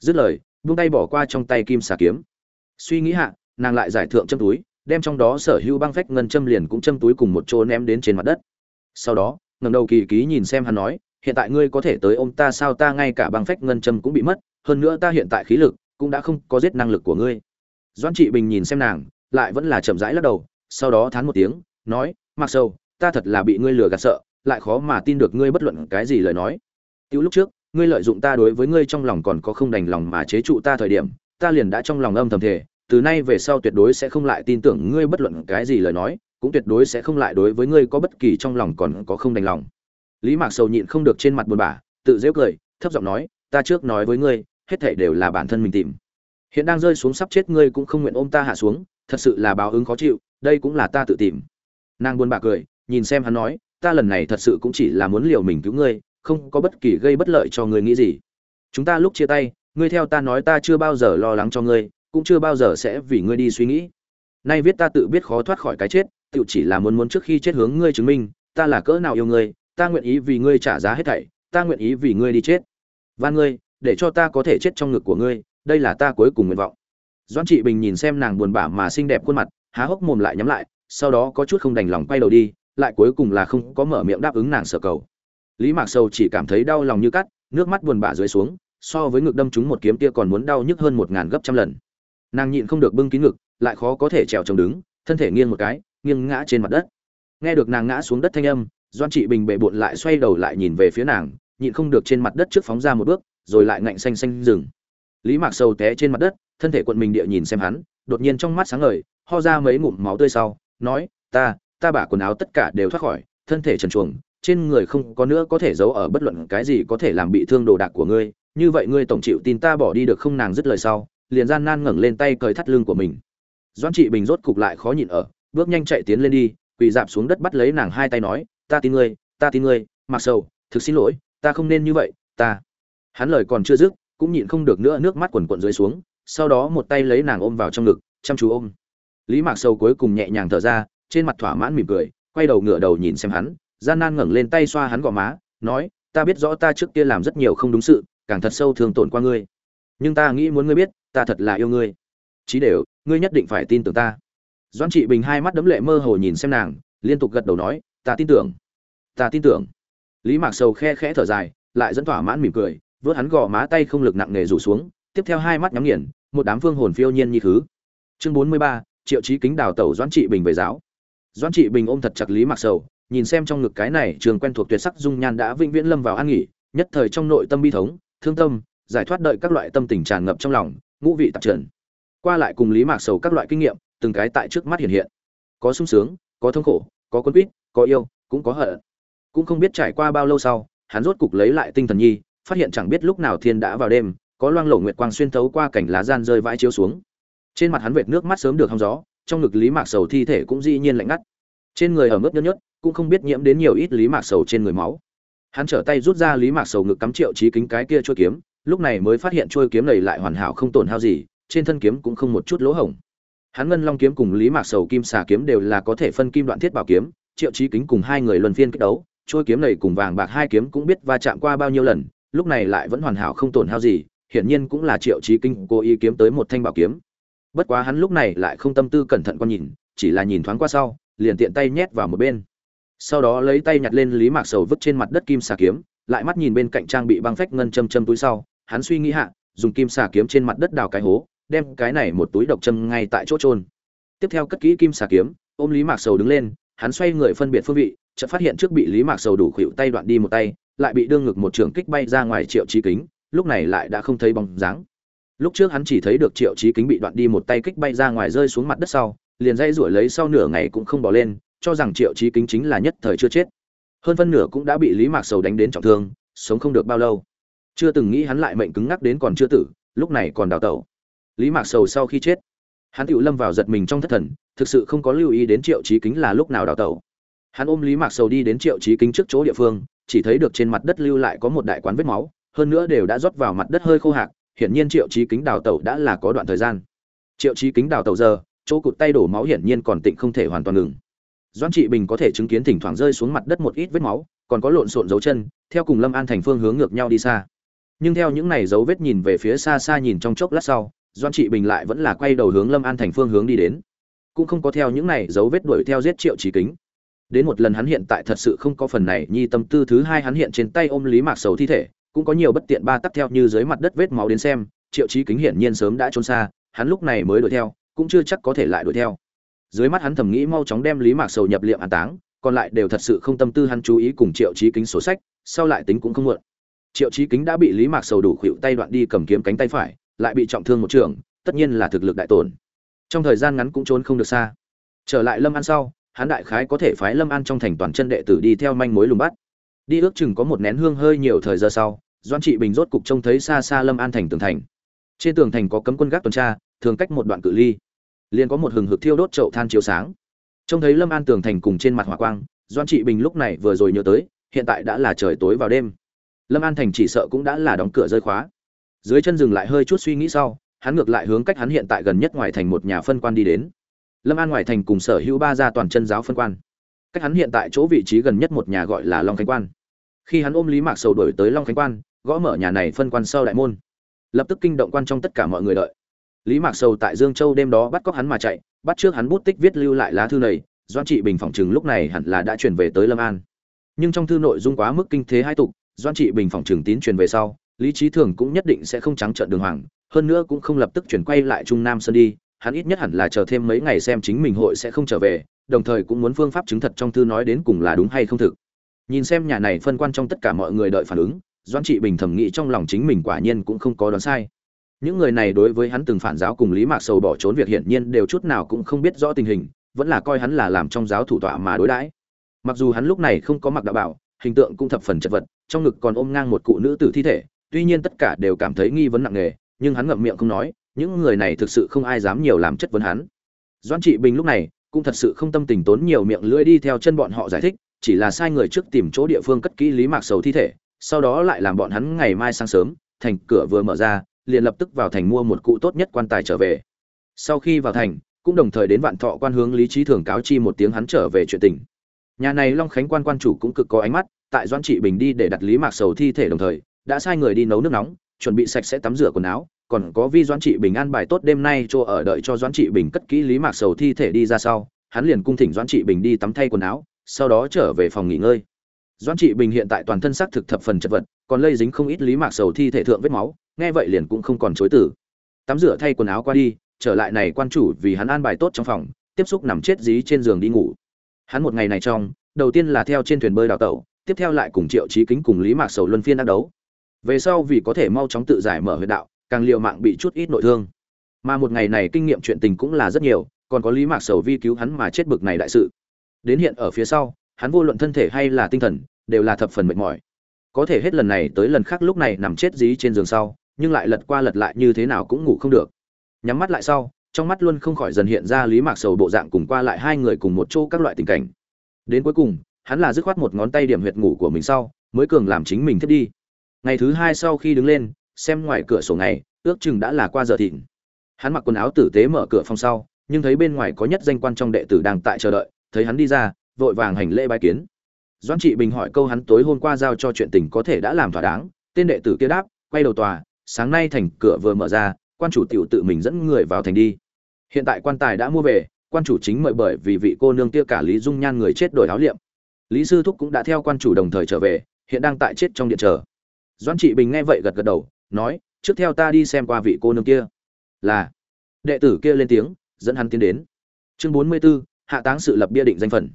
Dứt lời, buông tay bỏ qua trong tay kim xà kiếm. Suy nghĩ hạ, nàng lại giải thượng châm túi, đem trong đó sở hữu băng phách ngân châm liền cũng châm túi cùng một chỗ ném đến trên mặt đất. Sau đó, ngẩng đầu kỳ ký nhìn xem hắn nói, hiện tại ngươi có thể tới ông ta sao ta ngay cả băng phách ngân châm cũng bị mất, hơn nữa ta hiện tại khí lực cũng đã không có giết năng lực của ngươi. Doãn trị bình nhìn xem nàng, lại vẫn là chậm rãi lắc đầu sau đó thán một tiếng, nói mặc sâu ta thật là bị ngươi lừa gạt sợ, lại khó mà tin được ngươi bất luận cái gì lời nói. Tiêu lúc trước, ngươi lợi dụng ta đối với ngươi trong lòng còn có không đành lòng mà chế trụ ta thời điểm, ta liền đã trong lòng âm thầm thể từ nay về sau tuyệt đối sẽ không lại tin tưởng ngươi bất luận cái gì lời nói, cũng tuyệt đối sẽ không lại đối với ngươi có bất kỳ trong lòng còn có không đành lòng. Lý mạc sầu nhịn không được trên mặt buồn bã, tự dễ cười, thấp giọng nói, ta trước nói với ngươi, hết thảy đều là bản thân mình tìm. Hiện đang rơi xuống sắp chết ngươi cũng không nguyện ôm ta hạ xuống thật sự là báo ứng khó chịu, đây cũng là ta tự tìm. Nàng buồn bã cười, nhìn xem hắn nói, ta lần này thật sự cũng chỉ là muốn liều mình cứu ngươi, không có bất kỳ gây bất lợi cho ngươi nghĩ gì. Chúng ta lúc chia tay, ngươi theo ta nói ta chưa bao giờ lo lắng cho ngươi, cũng chưa bao giờ sẽ vì ngươi đi suy nghĩ. Nay viết ta tự biết khó thoát khỏi cái chết tự chỉ là muốn muốn trước khi chết hướng ngươi chứng minh, ta là cỡ nào yêu ngươi, ta nguyện ý vì ngươi trả giá hết thảy, ta nguyện ý vì ngươi đi chết. Van ngươi, để cho ta có thể chết trong ngực của ngươi, đây là ta cuối cùng nguyện vọng doãn trị bình nhìn xem nàng buồn bã mà xinh đẹp khuôn mặt, há hốc mồm lại nhắm lại, sau đó có chút không đành lòng quay đầu đi, lại cuối cùng là không có mở miệng đáp ứng nàng sở cầu. Lý mạc sầu chỉ cảm thấy đau lòng như cắt, nước mắt buồn bã rơi xuống, so với ngực đâm trúng một kiếm kia còn muốn đau nhức hơn một ngàn gấp trăm lần. Nàng nhịn không được bưng kín ngực, lại khó có thể trèo trồng đứng, thân thể nghiêng một cái, nghiêng ngã trên mặt đất. Nghe được nàng ngã xuống đất thanh âm doan trị bình bệ bộn lại xoay đầu lại nhìn về phía nàng, nhịn không được trên mặt đất trước phóng ra một bước, rồi lại ngạnh xanh xanh dừng lý mạc sầu té trên mặt đất, thân thể quận mình địa nhìn xem hắn, đột nhiên trong mắt sáng ngời, ho ra mấy ngụm máu tươi sau, nói, ta ta bả quần áo tất cả đều thoát khỏi, thân thể trần truồng, trên người không có nữa có thể giấu ở bất luận cái gì có thể làm bị thương đồ đạc của ngươi, như vậy ngươi tổng chịu tin ta bỏ đi được không? Nàng dứt lời sau, liền gian nan ngẩng lên tay cởi thắt lưng của mình. Doan trị bình rốt cục lại khó nhịn ở, bước nhanh chạy tiến lên đi, quỳ dạp xuống đất bắt lấy nàng hai tay nói, ta tin ngươi, ta tin ngươi mặc sầu, thực xin lỗi, ta không nên như vậy, ta. Hắn lời còn chưa dứt cũng nhịn không được nữa nước mắt quần quần dưới xuống, sau đó một tay lấy nàng ôm vào trong ngực, chăm chú ôm. Lý mạc sầu cuối cùng nhẹ nhàng thở ra, trên mặt thỏa mãn mỉm cười, quay đầu ngửa đầu nhìn xem hắn, gian nan ngẩng lên tay xoa hắn gò má, nói, ta biết rõ ta trước kia làm rất nhiều không đúng sự, càng thật sâu thương tổn qua ngươi. Nhưng ta nghĩ muốn ngươi biết, ta thật là yêu ngươi. Chí đều, ngươi nhất định phải tin tưởng ta. Doãn trị bình hai mắt đấm lệ mơ hồ nhìn xem nàng, liên tục gật đầu nói, ta tin tưởng. Ta tin tưởng. Lý mạc sầu khe khẽ thở dài, lại dẫn thỏa mãn mỉm cười vớt hắn gò má tay không lực nặng nề rủ xuống, tiếp theo hai mắt nhắm nghiền, một đám phương hồn phiêu nhiên như thứ. Chương bốn mươi ba, triệu chí kính đào tẩu doãn trị bình về giáo. Doãn trị bình ôm thật chặt lý mặc sầu, nhìn xem trong ngực cái này trường quen thuộc tuyệt sắc dung nhan đã vĩnh viễn lâm vào an nghỉ, nhất thời trong nội tâm bi thống, thương tâm, giải thoát đợi các loại tâm tình tràn ngập trong lòng, ngũ vị tạp trần. Qua lại cùng lý mạc sầu các loại kinh nghiệm, từng cái tại trước mắt hiện hiện. Có sung sướng, có thống khổ, có quân quýt, có yêu, cũng có hận. Cũng không biết trải qua bao lâu sau, hắn rốt cục lấy lại tinh thần nhi phát hiện chẳng biết lúc nào thiên đã vào đêm, có loang lổ nguyệt quang xuyên thấu qua cảnh lá gian rơi vãi chiếu xuống. Trên mặt hắn vệt nước mắt sớm được hong gió, trong ngực lý mạc sầu thi thể cũng dĩ nhiên lạnh ngắt. Trên người ở mức nhớt nhớt, cũng không biết nhiễm đến nhiều ít lý mạc sầu trên người máu. Hắn trở tay rút ra lý mạc sầu ngực cắm triệu trí kính cái kia trôi kiếm, lúc này mới phát hiện trôi kiếm này lại hoàn hảo không tổn hao gì, trên thân kiếm cũng không một chút lỗ hổng. Hắn ngân long kiếm cùng lý mạc sầu kim xà kiếm đều là có thể phân kim đoạn thiết bảo kiếm, triệu trí kính cùng hai người luân phiên kết đấu trôi kiếm này cùng vàng bạc hai kiếm cũng biết va chạm qua bao nhiêu lần lúc này lại vẫn hoàn hảo không tổn hao gì, hiển nhiên cũng là triệu trí kinh cố ý kiếm tới một thanh bảo kiếm. Bất quá hắn lúc này lại không tâm tư cẩn thận quan nhìn, chỉ là nhìn thoáng qua sau, liền tiện tay nhét vào một bên. Sau đó lấy tay nhặt lên lý mạc sầu vứt trên mặt đất kim xà kiếm, lại mắt nhìn bên cạnh trang bị băng phách ngân châm châm túi sau, hắn suy nghĩ hạ, dùng kim xà kiếm trên mặt đất đào cái hố, đem cái này một túi độc châm ngay tại chỗ trôn tiếp theo cất kỹ kim xà kiếm, ôm lý mạc sầu đứng lên, hắn xoay người phân biệt phương vị chợt phát hiện trước bị lý mạc sầu đủ khuỷu tay đoạn đi một tay, lại bị đương ngực một trường kích bay ra ngoài triệu trí kính, lúc này lại đã không thấy bóng dáng. Lúc trước hắn chỉ thấy được triệu trí kính bị đoạn đi một tay kích bay ra ngoài rơi xuống mặt đất sau, liền dây rủi lấy sau nửa ngày cũng không bỏ lên, cho rằng triệu trí kính chính là nhất thời chưa chết. Hơn phân nửa cũng đã bị lý mạc sầu đánh đến trọng thương, sống không được bao lâu. Chưa từng nghĩ hắn lại mệnh cứng ngắc đến còn chưa tử, lúc này còn đào tẩu. Lý mạc sầu sau khi chết, hắn tiểu lâm vào giật mình trong thất thần, thực sự không có lưu ý đến triệu trí kính là lúc nào đào tẩu hắn ôm lý mạc sầu đi đến triệu trí kính trước chỗ địa phương, chỉ thấy được trên mặt đất lưu lại có một đại quán vết máu, hơn nữa đều đã rót vào mặt đất hơi khô hạc, hiển nhiên triệu trí kính đào tẩu đã là có đoạn thời gian. Triệu trí kính đào tẩu giờ, chỗ cụt tay đổ máu hiển nhiên còn tịnh không thể hoàn toàn ngừng. Doãn trị bình có thể chứng kiến thỉnh thoảng rơi xuống mặt đất một ít vết máu, còn có lộn xộn dấu chân, theo cùng lâm an thành phương hướng ngược nhau đi xa. Nhưng theo những này dấu vết nhìn về phía xa xa nhìn trong chốc lát sau doan trị bình lại vẫn là quay đầu hướng lâm an thành phương hướng đi đến. Cũng không có theo những này dấu vết đuổi theo giết triệu trí kính đến một lần hắn hiện tại thật sự không có phần này nhi tâm tư, thứ hai hắn hiện trên tay ôm lý mạc sầu thi thể, cũng có nhiều bất tiện ba tắc theo như dưới mặt đất vết máu đến xem, triệu Chí kính hiển nhiên sớm đã trốn xa, hắn lúc này mới đuổi theo, cũng chưa chắc có thể lại đuổi theo. Dưới mắt hắn thầm nghĩ mau chóng đem lý mạc sầu nhập liệm an táng, còn lại đều thật sự không tâm tư hắn chú ý cùng triệu Chí kính sổ sách, sau lại tính cũng không muộn. Triệu Chí kính đã bị lý mạc sầu đủ khuỵu tay đoạn đi cầm kiếm cánh tay phải, lại bị trọng thương một trường, tất nhiên là thực lực đại tổn. Trong thời gian ngắn cũng trốn không được xa. Trở lại lâm ăn sau hắn đại khái có thể phái lâm an trong thành toàn chân đệ tử đi theo manh mối lùng bắt. Đi ước chừng có một nén hương hơi nhiều thời giờ sau doan trị bình rốt cục trông thấy xa xa lâm an thành tường thành. Trên tường thành có cấm quân gác tuần tra, thường cách một đoạn cự ly. Liền có một hừng hực thiêu đốt chậu than chiếu sáng. Trông thấy lâm an tường thành cùng trên mặt hỏa quang doan trị bình lúc này vừa rồi nhớ tới, hiện tại đã là trời tối vào đêm. Lâm an thành chỉ sợ cũng đã là đóng cửa rơi khóa. Dưới chân dừng lại hơi chút suy nghĩ sau, hắn ngược lại hướng cách hắn hiện tại gần nhất ngoài thành một nhà phân quan đi đến lâm an ngoài thành cùng sở hữu ba gia toàn chân giáo phân quan. Cách hắn hiện tại chỗ vị trí gần nhất một nhà gọi là long khánh quan. Khi hắn ôm lý mạc sầu đổi tới long khánh quan, gõ mở nhà này phân quan sau đại môn. Lập tức kinh động quan trong tất cả mọi người đợi. Lý mạc sầu tại dương châu đêm đó bắt cóc hắn mà chạy, bắt trước hắn bút tích viết lưu lại lá thư này doan trị bình phỏng chừng lúc này hẳn là đã chuyển về tới lâm an. Nhưng trong thư nội dung quá mức kinh thế hai tục doan trị bình phỏng chừng tín truyền về sau, lý trí thường cũng nhất định sẽ không trắng trợn đường hoàng, hơn nữa cũng không lập tức chuyển quay lại trung nam sơn đi hắn ít nhất hẳn là chờ thêm mấy ngày xem chính mình hội sẽ không trở về, đồng thời cũng muốn phương pháp chứng thật trong thư nói đến cùng là đúng hay không thực. Nhìn xem nhà này phân quan trong tất cả mọi người đợi phản ứng, doãn trị bình thầm nghĩ trong lòng chính mình quả nhiên cũng không có đoán sai. Những người này đối với hắn từng phản giáo cùng lý mạc sầu bỏ trốn việc hiển nhiên đều chút nào cũng không biết rõ tình hình, vẫn là coi hắn là làm trong giáo thủ tọa mà đối đãi. Mặc dù hắn lúc này không có mặc đạo bảo, hình tượng cũng thập phần chật vật, trong ngực còn ôm ngang một cụ nữ tử thi thể, tuy nhiên tất cả đều cảm thấy nghi vấn nặng nề, nhưng hắn ngậm miệng không nói những người này thực sự không ai dám nhiều làm chất vấn hắn. Doãn trị bình lúc này cũng thật sự không tâm tình tốn nhiều miệng lưỡi đi theo chân bọn họ giải thích, chỉ là sai người trước tìm chỗ địa phương cất kỹ lý mạc sầu thi thể, sau đó lại làm bọn hắn ngày mai sáng sớm, thành cửa vừa mở ra, liền lập tức vào thành mua một cụ tốt nhất quan tài trở về. Sau khi vào thành, cũng đồng thời đến vạn thọ quan hướng lý trí thường cáo chi một tiếng hắn trở về chuyện tình. Nhà này long khánh quan quan chủ cũng cực có ánh mắt, tại doãn trị bình đi để đặt lý mạc sầu thi thể đồng thời, đã sai người đi nấu nước nóng, chuẩn bị sạch sẽ tắm rửa quần áo còn có vi doãn trị bình an bài tốt đêm nay cho ở đợi cho doãn trị bình cất kỹ lý mạc sầu thi thể đi ra sau, hắn liền cung thỉnh doãn trị bình đi tắm thay quần áo, sau đó trở về phòng nghỉ ngơi. Doãn trị bình hiện tại toàn thân xác thực thập phần chật vật, còn lây dính không ít lý mạc sầu thi thể thượng vết máu, nghe vậy liền cũng không còn chối tử tắm rửa thay quần áo qua đi, trở lại này quan chủ vì hắn an bài tốt trong phòng, tiếp xúc nằm chết dí trên giường đi ngủ. Hắn một ngày này trong, đầu tiên là theo trên thuyền bơi đào tẩu, tiếp theo lại cùng triệu trí kính cùng lý mạc sầu luân phiên đắc đấu. Về sau vì có thể mau chóng tự giải mở huyệt đạo càng liều mạng bị chút ít nội thương. Mà một ngày này kinh nghiệm chuyện tình cũng là rất nhiều, còn có lý mạc sầu vi cứu hắn mà chết bực này đại sự. Đến hiện ở phía sau, hắn vô luận thân thể hay là tinh thần, đều là thập phần mệt mỏi. Có thể hết lần này tới lần khác lúc này nằm chết dí trên giường sau, nhưng lại lật qua lật lại như thế nào cũng ngủ không được. Nhắm mắt lại sau, trong mắt luôn không khỏi dần hiện ra lý mạc sầu bộ dạng cùng qua lại hai người cùng một chỗ các loại tình cảnh. Đến cuối cùng, hắn là dứt khoát một ngón tay điểm huyệt ngủ của mình sau, mới cường làm chính mình thiết đi. Ngày thứ hai sau khi đứng lên xem ngoài cửa sổ ngày, ước chừng đã là qua giờ thịnh. Hắn mặc quần áo tử tế mở cửa phòng sau, nhưng thấy bên ngoài có nhất danh quan trong đệ tử đang tại chờ đợi, thấy hắn đi ra, vội vàng hành lễ bái kiến. Doãn trị bình hỏi câu hắn tối hôm qua giao cho chuyện tình có thể đã làm thỏa đáng, tên đệ tử kia đáp, quay đầu tòa, sáng nay thành cửa vừa mở ra, quan chủ tiểu tự mình dẫn người vào thành đi. Hiện tại quan tài đã mua về, quan chủ chính mời bởi vì vị cô nương kia cả lý dung nhan người chết đổi áo liệm. Lý sư thúc cũng đã theo quan chủ đồng thời trở về, hiện đang tại chết trong điện chờ. Doãn trị bình nghe vậy gật gật đầu nói trước theo ta đi xem qua vị cô nương kia. Là đệ tử kia lên tiếng dẫn hắn tiến đến. Chương bốn mươi 44, hạ táng sự lập bia định danh phần.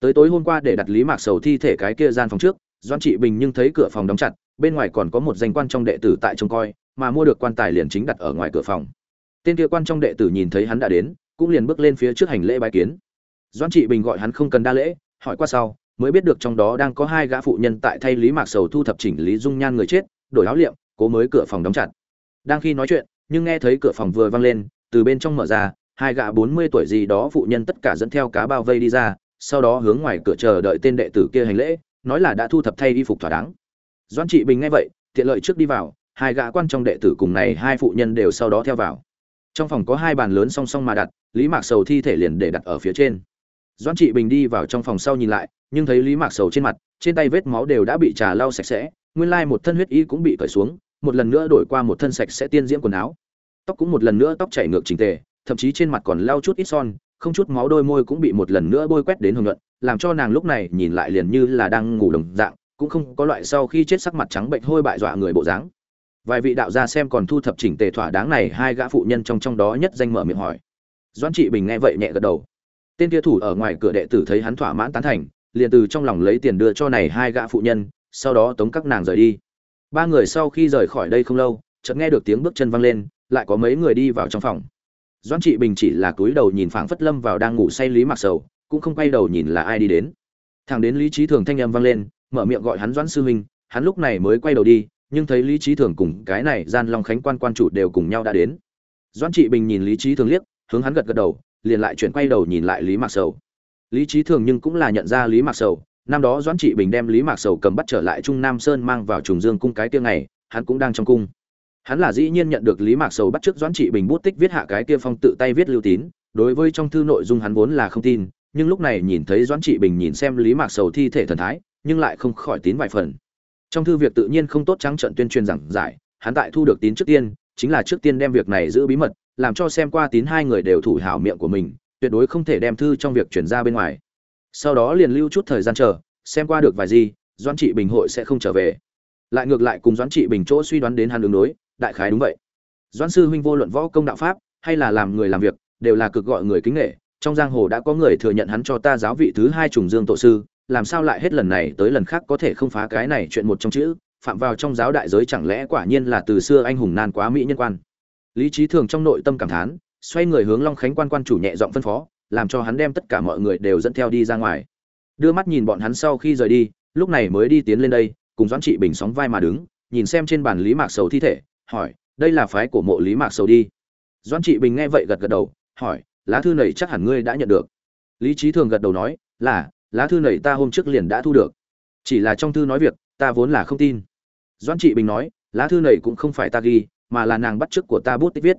Tới tối hôm qua để đặt lý mạc sầu thi thể cái kia gian phòng trước doan trị bình nhưng thấy cửa phòng đóng chặt bên ngoài còn có một danh quan trong đệ tử tại trông coi mà mua được quan tài liền chính đặt ở ngoài cửa phòng. Tên kia quan trong đệ tử nhìn thấy hắn đã đến cũng liền bước lên phía trước hành lễ bái kiến. Doan trị bình gọi hắn không cần đa lễ hỏi qua sau mới biết được trong đó đang có hai gã phụ nhân tại thay lý mạc sầu thu thập chỉnh lý dung nhan người chết đổi áo liệm cố mới cửa phòng đóng chặt. Đang khi nói chuyện, nhưng nghe thấy cửa phòng vừa vang lên, từ bên trong mở ra, hai gã bốn mươi tuổi gì đó phụ nhân tất cả dẫn theo cá bao vây đi ra, sau đó hướng ngoài cửa chờ đợi tên đệ tử kia hành lễ, nói là đã thu thập thay y phục thỏa đáng. Doãn trị bình nghe vậy, tiện lợi trước đi vào, hai gã quan trong đệ tử cùng này hai phụ nhân đều sau đó theo vào. Trong phòng có hai bàn lớn song song mà đặt, lý mạc sầu thi thể liền để đặt ở phía trên. Doãn trị bình đi vào trong phòng sau nhìn lại, nhưng thấy lý mạc sầu trên mặt, trên tay vết máu đều đã bị trà lau sạch sẽ, nguyên lai một thân huyết y cũng bị cởi xuống một lần nữa đổi qua một thân sạch sẽ tiên diễm quần áo. Tóc cũng một lần nữa tóc chảy ngược chỉnh tề, thậm chí trên mặt còn lau chút ít son, không chút máu đôi môi cũng bị một lần nữa bôi quét đến hồng nhuận, làm cho nàng lúc này nhìn lại liền như là đang ngủ đồng dạng, cũng không có loại sau khi chết sắc mặt trắng bệnh hôi bại dọa người bộ dáng. Vài vị đạo gia xem còn thu thập chỉnh tề thỏa đáng này, hai gã phụ nhân trong trong đó nhất danh mở miệng hỏi. Doãn trị bình nghe vậy nhẹ gật đầu. Tên kia thủ ở ngoài cửa đệ tử thấy hắn thỏa mãn tán thành, liền từ trong lòng lấy tiền đưa cho này hai gã phụ nhân, sau đó tống các nàng rời đi ba người sau khi rời khỏi đây không lâu, chợt nghe được tiếng bước chân văng lên, lại có mấy người đi vào trong phòng. Doãn trị bình chỉ là cúi đầu nhìn phảng phất lâm vào đang ngủ say lý mặc sầu, cũng không quay đầu nhìn là ai đi đến. Thằng đến lý trí thường thanh âm vang lên, mở miệng gọi hắn doãn sư huynh hắn lúc này mới quay đầu đi, nhưng thấy lý trí thường cùng cái này gian long khánh quan quan chủ đều cùng nhau đã đến. Doãn trị bình nhìn lý trí thường liếc, hướng hắn gật gật đầu, liền lại chuyển quay đầu nhìn lại lý mạc sầu. Lý trí thường nhưng cũng là nhận ra lý mạc sầu năm đó doãn trị bình đem lý mạc sầu cầm bắt trở lại trung nam sơn mang vào trùng dương cung cái tiêu này hắn cũng đang trong cung. Hắn là dĩ nhiên nhận được lý mạc sầu bắt trước doãn trị bình bút tích viết hạ cái kia phong tự tay viết lưu tín, đối với trong thư nội dung hắn vốn là không tin, nhưng lúc này nhìn thấy doãn trị bình nhìn xem lý mạc sầu thi thể thần thái, nhưng lại không khỏi tín vài phần. Trong thư việc tự nhiên không tốt trắng trận tuyên truyền giảng giải, hắn tại thu được tín trước tiên, chính là trước tiên đem việc này giữ bí mật, làm cho xem qua tín hai người đều thủ hảo miệng của mình, tuyệt đối không thể đem thư trong việc chuyển ra bên ngoài sau đó liền lưu chút thời gian chờ, xem qua được vài gì, doãn trị bình hội sẽ không trở về. Lại ngược lại cùng doãn trị bình chỗ suy đoán đến hắn đường đối, đại khái đúng vậy. Doãn sư huynh vô luận võ công đạo pháp, hay là làm người làm việc, đều là cực gọi người kính nghệ trong giang hồ đã có người thừa nhận hắn cho ta giáo vị thứ hai trùng dương tổ sư, làm sao lại hết lần này tới lần khác có thể không phá cái này chuyện một trong chữ, phạm vào trong giáo đại giới chẳng lẽ quả nhiên là từ xưa anh hùng nan quá mỹ nhân quan. Lý trí thường trong nội tâm cảm thán, xoay người hướng long khánh quan quan chủ nhẹ giọng phân phó làm cho hắn đem tất cả mọi người đều dẫn theo đi ra ngoài. Đưa mắt nhìn bọn hắn sau khi rời đi, lúc này mới đi tiến lên đây, cùng doãn trị bình sóng vai mà đứng, nhìn xem trên bàn lý mạc sầu thi thể, hỏi, đây là phái của mộ lý mạc sầu đi? Doãn trị bình nghe vậy gật gật đầu, hỏi, lá thư này chắc hẳn ngươi đã nhận được. Lý trí thường gật đầu nói, là, lá thư này ta hôm trước liền đã thu được. Chỉ là trong thư nói việc, ta vốn là không tin. Doãn trị bình nói, lá thư này cũng không phải ta ghi, mà là nàng bắt chước của ta bút tích viết.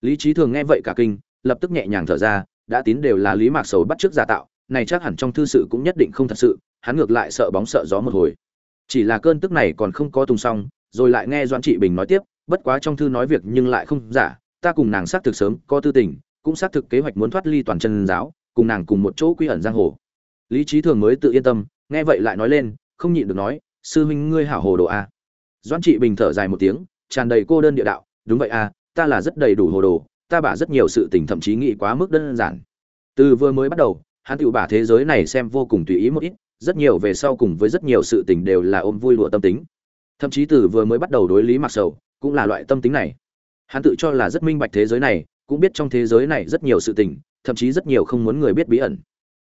Lý trí thường nghe vậy cả kinh, lập tức nhẹ nhàng thở ra đã tín đều là lý mạc sầu bắt chước giả tạo, này chắc hẳn trong thư sự cũng nhất định không thật sự, hắn ngược lại sợ bóng sợ gió một hồi. Chỉ là cơn tức này còn không có tung xong, rồi lại nghe doãn trị bình nói tiếp, bất quá trong thư nói việc nhưng lại không giả, ta cùng nàng xác thực sớm có tư tình, cũng xác thực kế hoạch muốn thoát ly toàn chân giáo, cùng nàng cùng một chỗ quy ẩn giang hồ. Lý trí thường mới tự yên tâm, nghe vậy lại nói lên, không nhịn được nói, sư huynh ngươi hảo hồ đồ a. Doãn trị bình thở dài một tiếng, tràn đầy cô đơn địa đạo, đúng vậy a, ta là rất đầy đủ hồ đồ ta bả rất nhiều sự tình thậm chí nghĩ quá mức đơn giản. Từ vừa mới bắt đầu, hắn tự bả thế giới này xem vô cùng tùy ý một ít, rất nhiều về sau cùng với rất nhiều sự tình đều là ôm vui lụa tâm tính. Thậm chí từ vừa mới bắt đầu đối lý mặc sầu, cũng là loại tâm tính này. Hắn tự cho là rất minh bạch thế giới này, cũng biết trong thế giới này rất nhiều sự tình, thậm chí rất nhiều không muốn người biết bí ẩn.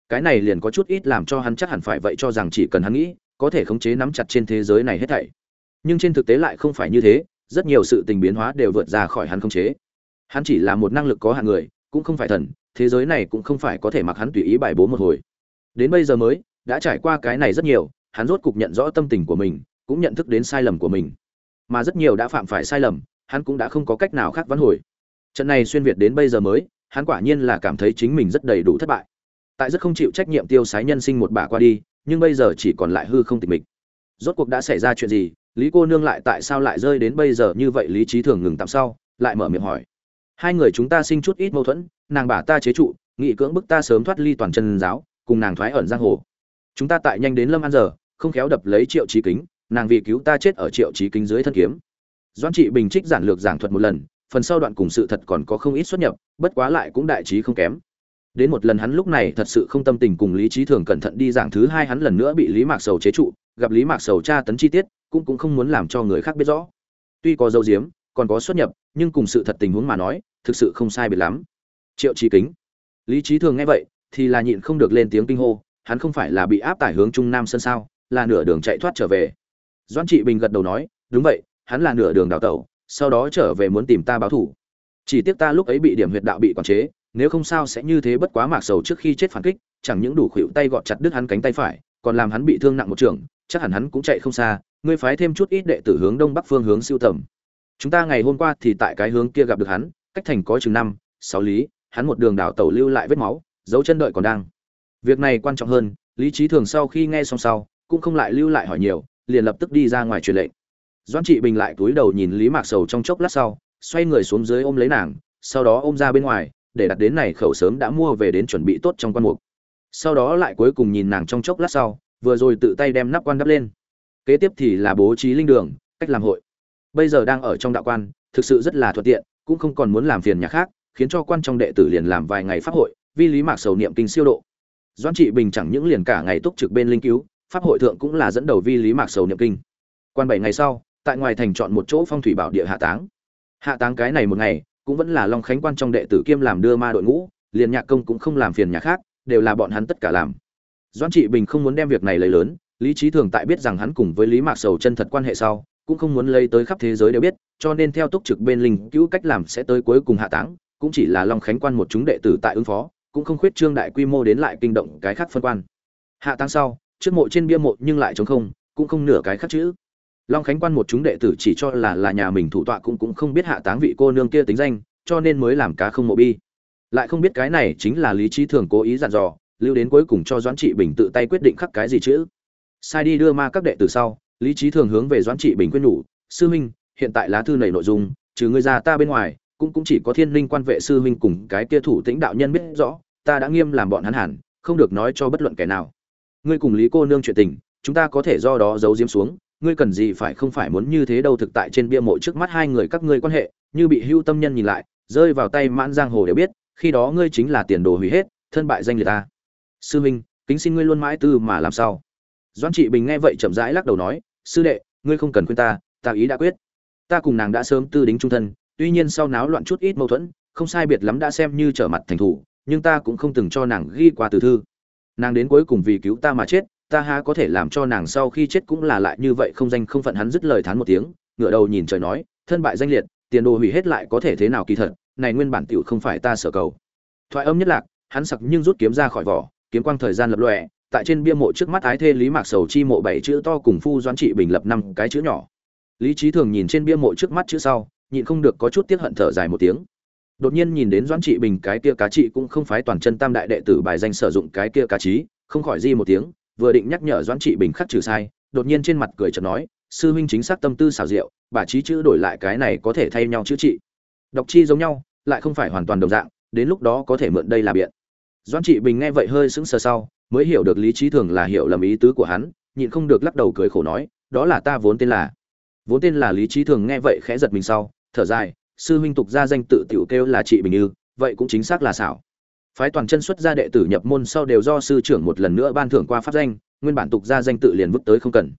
Cái này liền có chút ít làm cho hắn chắc hẳn phải vậy cho rằng chỉ cần hắn nghĩ, có thể khống chế nắm chặt trên thế giới này hết thảy. Nhưng trên thực tế lại không phải như thế, rất nhiều sự tình biến hóa đều vượt ra khỏi hắn khống chế hắn chỉ là một năng lực có hạn người, cũng không phải thần, thế giới này cũng không phải có thể mặc hắn tùy ý bài bố một hồi. Đến bây giờ mới, đã trải qua cái này rất nhiều, hắn rốt cục nhận rõ tâm tình của mình, cũng nhận thức đến sai lầm của mình. Mà rất nhiều đã phạm phải sai lầm, hắn cũng đã không có cách nào khác vãn hồi. Trận này xuyên việt đến bây giờ mới, hắn quả nhiên là cảm thấy chính mình rất đầy đủ thất bại. Tại rất không chịu trách nhiệm tiêu sái nhân sinh một bà qua đi, nhưng bây giờ chỉ còn lại hư không tịch mịch. Rốt cuộc đã xảy ra chuyện gì? Lý cô nương lại tại sao lại rơi đến bây giờ như vậy? Lý trí thường ngừng tạm sau, lại mở miệng hỏi hai người chúng ta sinh chút ít mâu thuẫn, nàng bả ta chế trụ, nghị cưỡng bức ta sớm thoát ly toàn chân giáo, cùng nàng thoái ẩn giang hồ. Chúng ta tại nhanh đến lâm an giờ, không khéo đập lấy triệu trí kính, nàng vì cứu ta chết ở triệu trí kính dưới thân kiếm. Doan trị bình trích giản lược giảng thuật một lần, phần sau đoạn cùng sự thật còn có không ít xuất nhập, bất quá lại cũng đại trí không kém. Đến một lần hắn lúc này thật sự không tâm tình cùng lý trí thường cẩn thận đi giảng thứ hai hắn lần nữa bị lý mạc sầu chế trụ, gặp lý mạc sầu tra tấn chi tiết, cũng cũng không muốn làm cho người khác biết rõ. Tuy có dấu diếm, còn có xuất nhập, nhưng cùng sự thật tình huống mà nói thực sự không sai biệt lắm. Triệu trí kính. Lý trí thường nghe vậy, thì là nhịn không được lên tiếng kinh hô, hắn không phải là bị áp tải hướng trung nam sân sao, là nửa đường chạy thoát trở về. Doan trị bình gật đầu nói, đúng vậy, hắn là nửa đường đào tẩu, sau đó trở về muốn tìm ta báo thủ. Chỉ tiếc ta lúc ấy bị điểm huyệt đạo bị quản chế, nếu không sao sẽ như thế bất quá mạc sầu trước khi chết phản kích, chẳng những đủ khuỵu tay gọt chặt đứt hắn cánh tay phải, còn làm hắn bị thương nặng một trường, chắc hẳn hắn cũng chạy không xa, ngươi phái thêm chút ít đệ tử hướng đông bắc phương hướng siêu tầm. Chúng ta ngày hôm qua thì tại cái hướng kia gặp được hắn cách thành có chừng năm, sáu lý, hắn một đường đảo tẩu lưu lại vết máu, dấu chân đợi còn đang. Việc này quan trọng hơn, lý trí thường sau khi nghe xong sau, cũng không lại lưu lại hỏi nhiều, liền lập tức đi ra ngoài truyền lệnh. Doan trị bình lại cúi đầu nhìn lý mạc sầu trong chốc lát sau, xoay người xuống dưới ôm lấy nàng, sau đó ôm ra bên ngoài, để đặt đến này khẩu sớm đã mua về đến chuẩn bị tốt trong quan mục. Sau đó lại cuối cùng nhìn nàng trong chốc lát sau, vừa rồi tự tay đem nắp quan đắp lên. Kế tiếp thì là bố trí linh đường, cách làm hội. Bây giờ đang ở trong đạo quan, thực sự rất là thuận tiện cũng không còn muốn làm phiền nhà khác, khiến cho quan trong đệ tử liền làm vài ngày pháp hội, vi lý mạc sầu niệm kinh siêu độ. Doan trị bình chẳng những liền cả ngày túc trực bên linh cứu, pháp hội thượng cũng là dẫn đầu vi lý mạc sầu niệm kinh. Quan bảy ngày sau, tại ngoài thành chọn một chỗ phong thủy bảo địa hạ táng. Hạ táng cái này một ngày, cũng vẫn là long khánh quan trong đệ tử kiêm làm đưa ma đội ngũ, liền nhạc công cũng không làm phiền nhà khác, đều là bọn hắn tất cả làm. Doan trị bình không muốn đem việc này lấy lớn, lý trí thường tại biết rằng hắn cùng với lý mạc sầu chân thật quan hệ sau cũng không muốn lấy tới khắp thế giới đều biết, cho nên theo túc trực bên linh cứu cách làm sẽ tới cuối cùng hạ táng, cũng chỉ là long khánh quan một chúng đệ tử tại ứng phó, cũng không khuyết trương đại quy mô đến lại kinh động cái khác phân quan. Hạ táng sau, trước mộ trên bia mộ nhưng lại trống không, cũng không nửa cái khác chữ. Long khánh quan một chúng đệ tử chỉ cho là là nhà mình thủ tọa cũng cũng không biết hạ táng vị cô nương kia tính danh, cho nên mới làm cá không mộ bi. Lại không biết cái này chính là lý trí thường cố ý dặn dò, lưu đến cuối cùng cho doãn trị bình tự tay quyết định khắc cái gì chữ. Sai đi đưa ma các đệ tử sau lý trí thường hướng về doãn trị bình quyết nhủ, sư huynh, hiện tại lá thư này nội dung, trừ ngươi ra ta bên ngoài, cũng cũng chỉ có thiên linh quan vệ sư huynh cùng cái kia thủ tĩnh đạo nhân biết rõ, ta đã nghiêm làm bọn hắn hẳn, không được nói cho bất luận kẻ nào. Ngươi cùng lý cô nương chuyện tình, chúng ta có thể do đó giấu diếm xuống, ngươi cần gì phải không phải muốn như thế đâu thực tại trên bia mộ trước mắt hai người các ngươi quan hệ, như bị hưu tâm nhân nhìn lại, rơi vào tay mãn giang hồ đều biết, khi đó ngươi chính là tiền đồ hủy hết, thân bại danh liệt ta. Sư minh kính xin ngươi luôn mãi tư mà làm sao. Doãn trị bình nghe vậy chậm rãi lắc đầu nói sư đệ, ngươi không cần khuyên ta ta ý đã quyết. Ta cùng nàng đã sớm tư đính trung thân, tuy nhiên sau náo loạn chút ít mâu thuẫn, không sai biệt lắm đã xem như trở mặt thành thủ, nhưng ta cũng không từng cho nàng ghi qua từ thư. Nàng đến cuối cùng vì cứu ta mà chết, ta há có thể làm cho nàng sau khi chết cũng là lại như vậy không danh không phận. Hắn dứt lời thán một tiếng, ngửa đầu nhìn trời nói, thân bại danh liệt, tiền đồ hủy hết lại có thể thế nào kỳ thật, này nguyên bản tiểu không phải ta sở cầu. Thoại âm nhất lạc, hắn sặc nhưng rút kiếm ra khỏi vỏ, kiếm quang thời gian lập lòe tại trên bia mộ trước mắt ái thê lý mạc sầu chi mộ bảy chữ to cùng phu doãn trị bình lập năm cái chữ nhỏ. Lý trí thường nhìn trên bia mộ trước mắt chữ sau, nhịn không được có chút tiếc hận thở dài một tiếng. Đột nhiên nhìn đến doãn trị bình cái kia cá trị cũng không phải toàn chân tam đại đệ tử bài danh sử dụng cái kia cá trí không khỏi di một tiếng, vừa định nhắc nhở doãn trị bình khắc trừ sai, đột nhiên trên mặt cười chợt nói, sư huynh chính xác tâm tư xảo diệu, bà trí chữ đổi lại cái này có thể thay nhau chữ trị. Đọc chi giống nhau, lại không phải hoàn toàn đồng dạng, đến lúc đó có thể mượn đây là biện. Doãn trị bình nghe vậy hơi sững sờ sau mới hiểu được lý trí thường là hiểu lầm ý tứ của hắn, nhịn không được lắc đầu cười khổ nói, đó là ta vốn tên là. Vốn tên là lý trí thường nghe vậy khẽ giật mình sau, thở dài, sư huynh tục ra danh tự tiểu kêu là trị bình như vậy cũng chính xác là xảo. Phái toàn chân xuất gia đệ tử nhập môn sau đều do sư trưởng một lần nữa ban thưởng qua pháp danh, nguyên bản tục ra danh tự liền vứt tới không cần.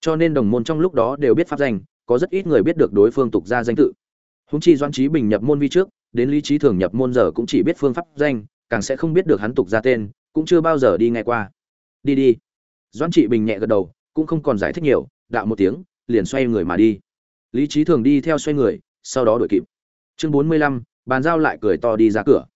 Cho nên đồng môn trong lúc đó đều biết pháp danh, có rất ít người biết được đối phương tục ra danh tự. Húng chi doan trí bình nhập môn vi trước, đến lý trí thường nhập môn giờ cũng chỉ biết phương pháp danh, càng sẽ không biết được hắn tục ra tên cũng chưa bao giờ đi nghe qua. Đi đi. Doãn trị bình nhẹ gật đầu, cũng không còn giải thích nhiều, đạo một tiếng, liền xoay người mà đi. Lý trí thường đi theo xoay người, sau đó đuổi kịp. Chương bốn mươi lăm, bàn giao lại cười to đi ra cửa.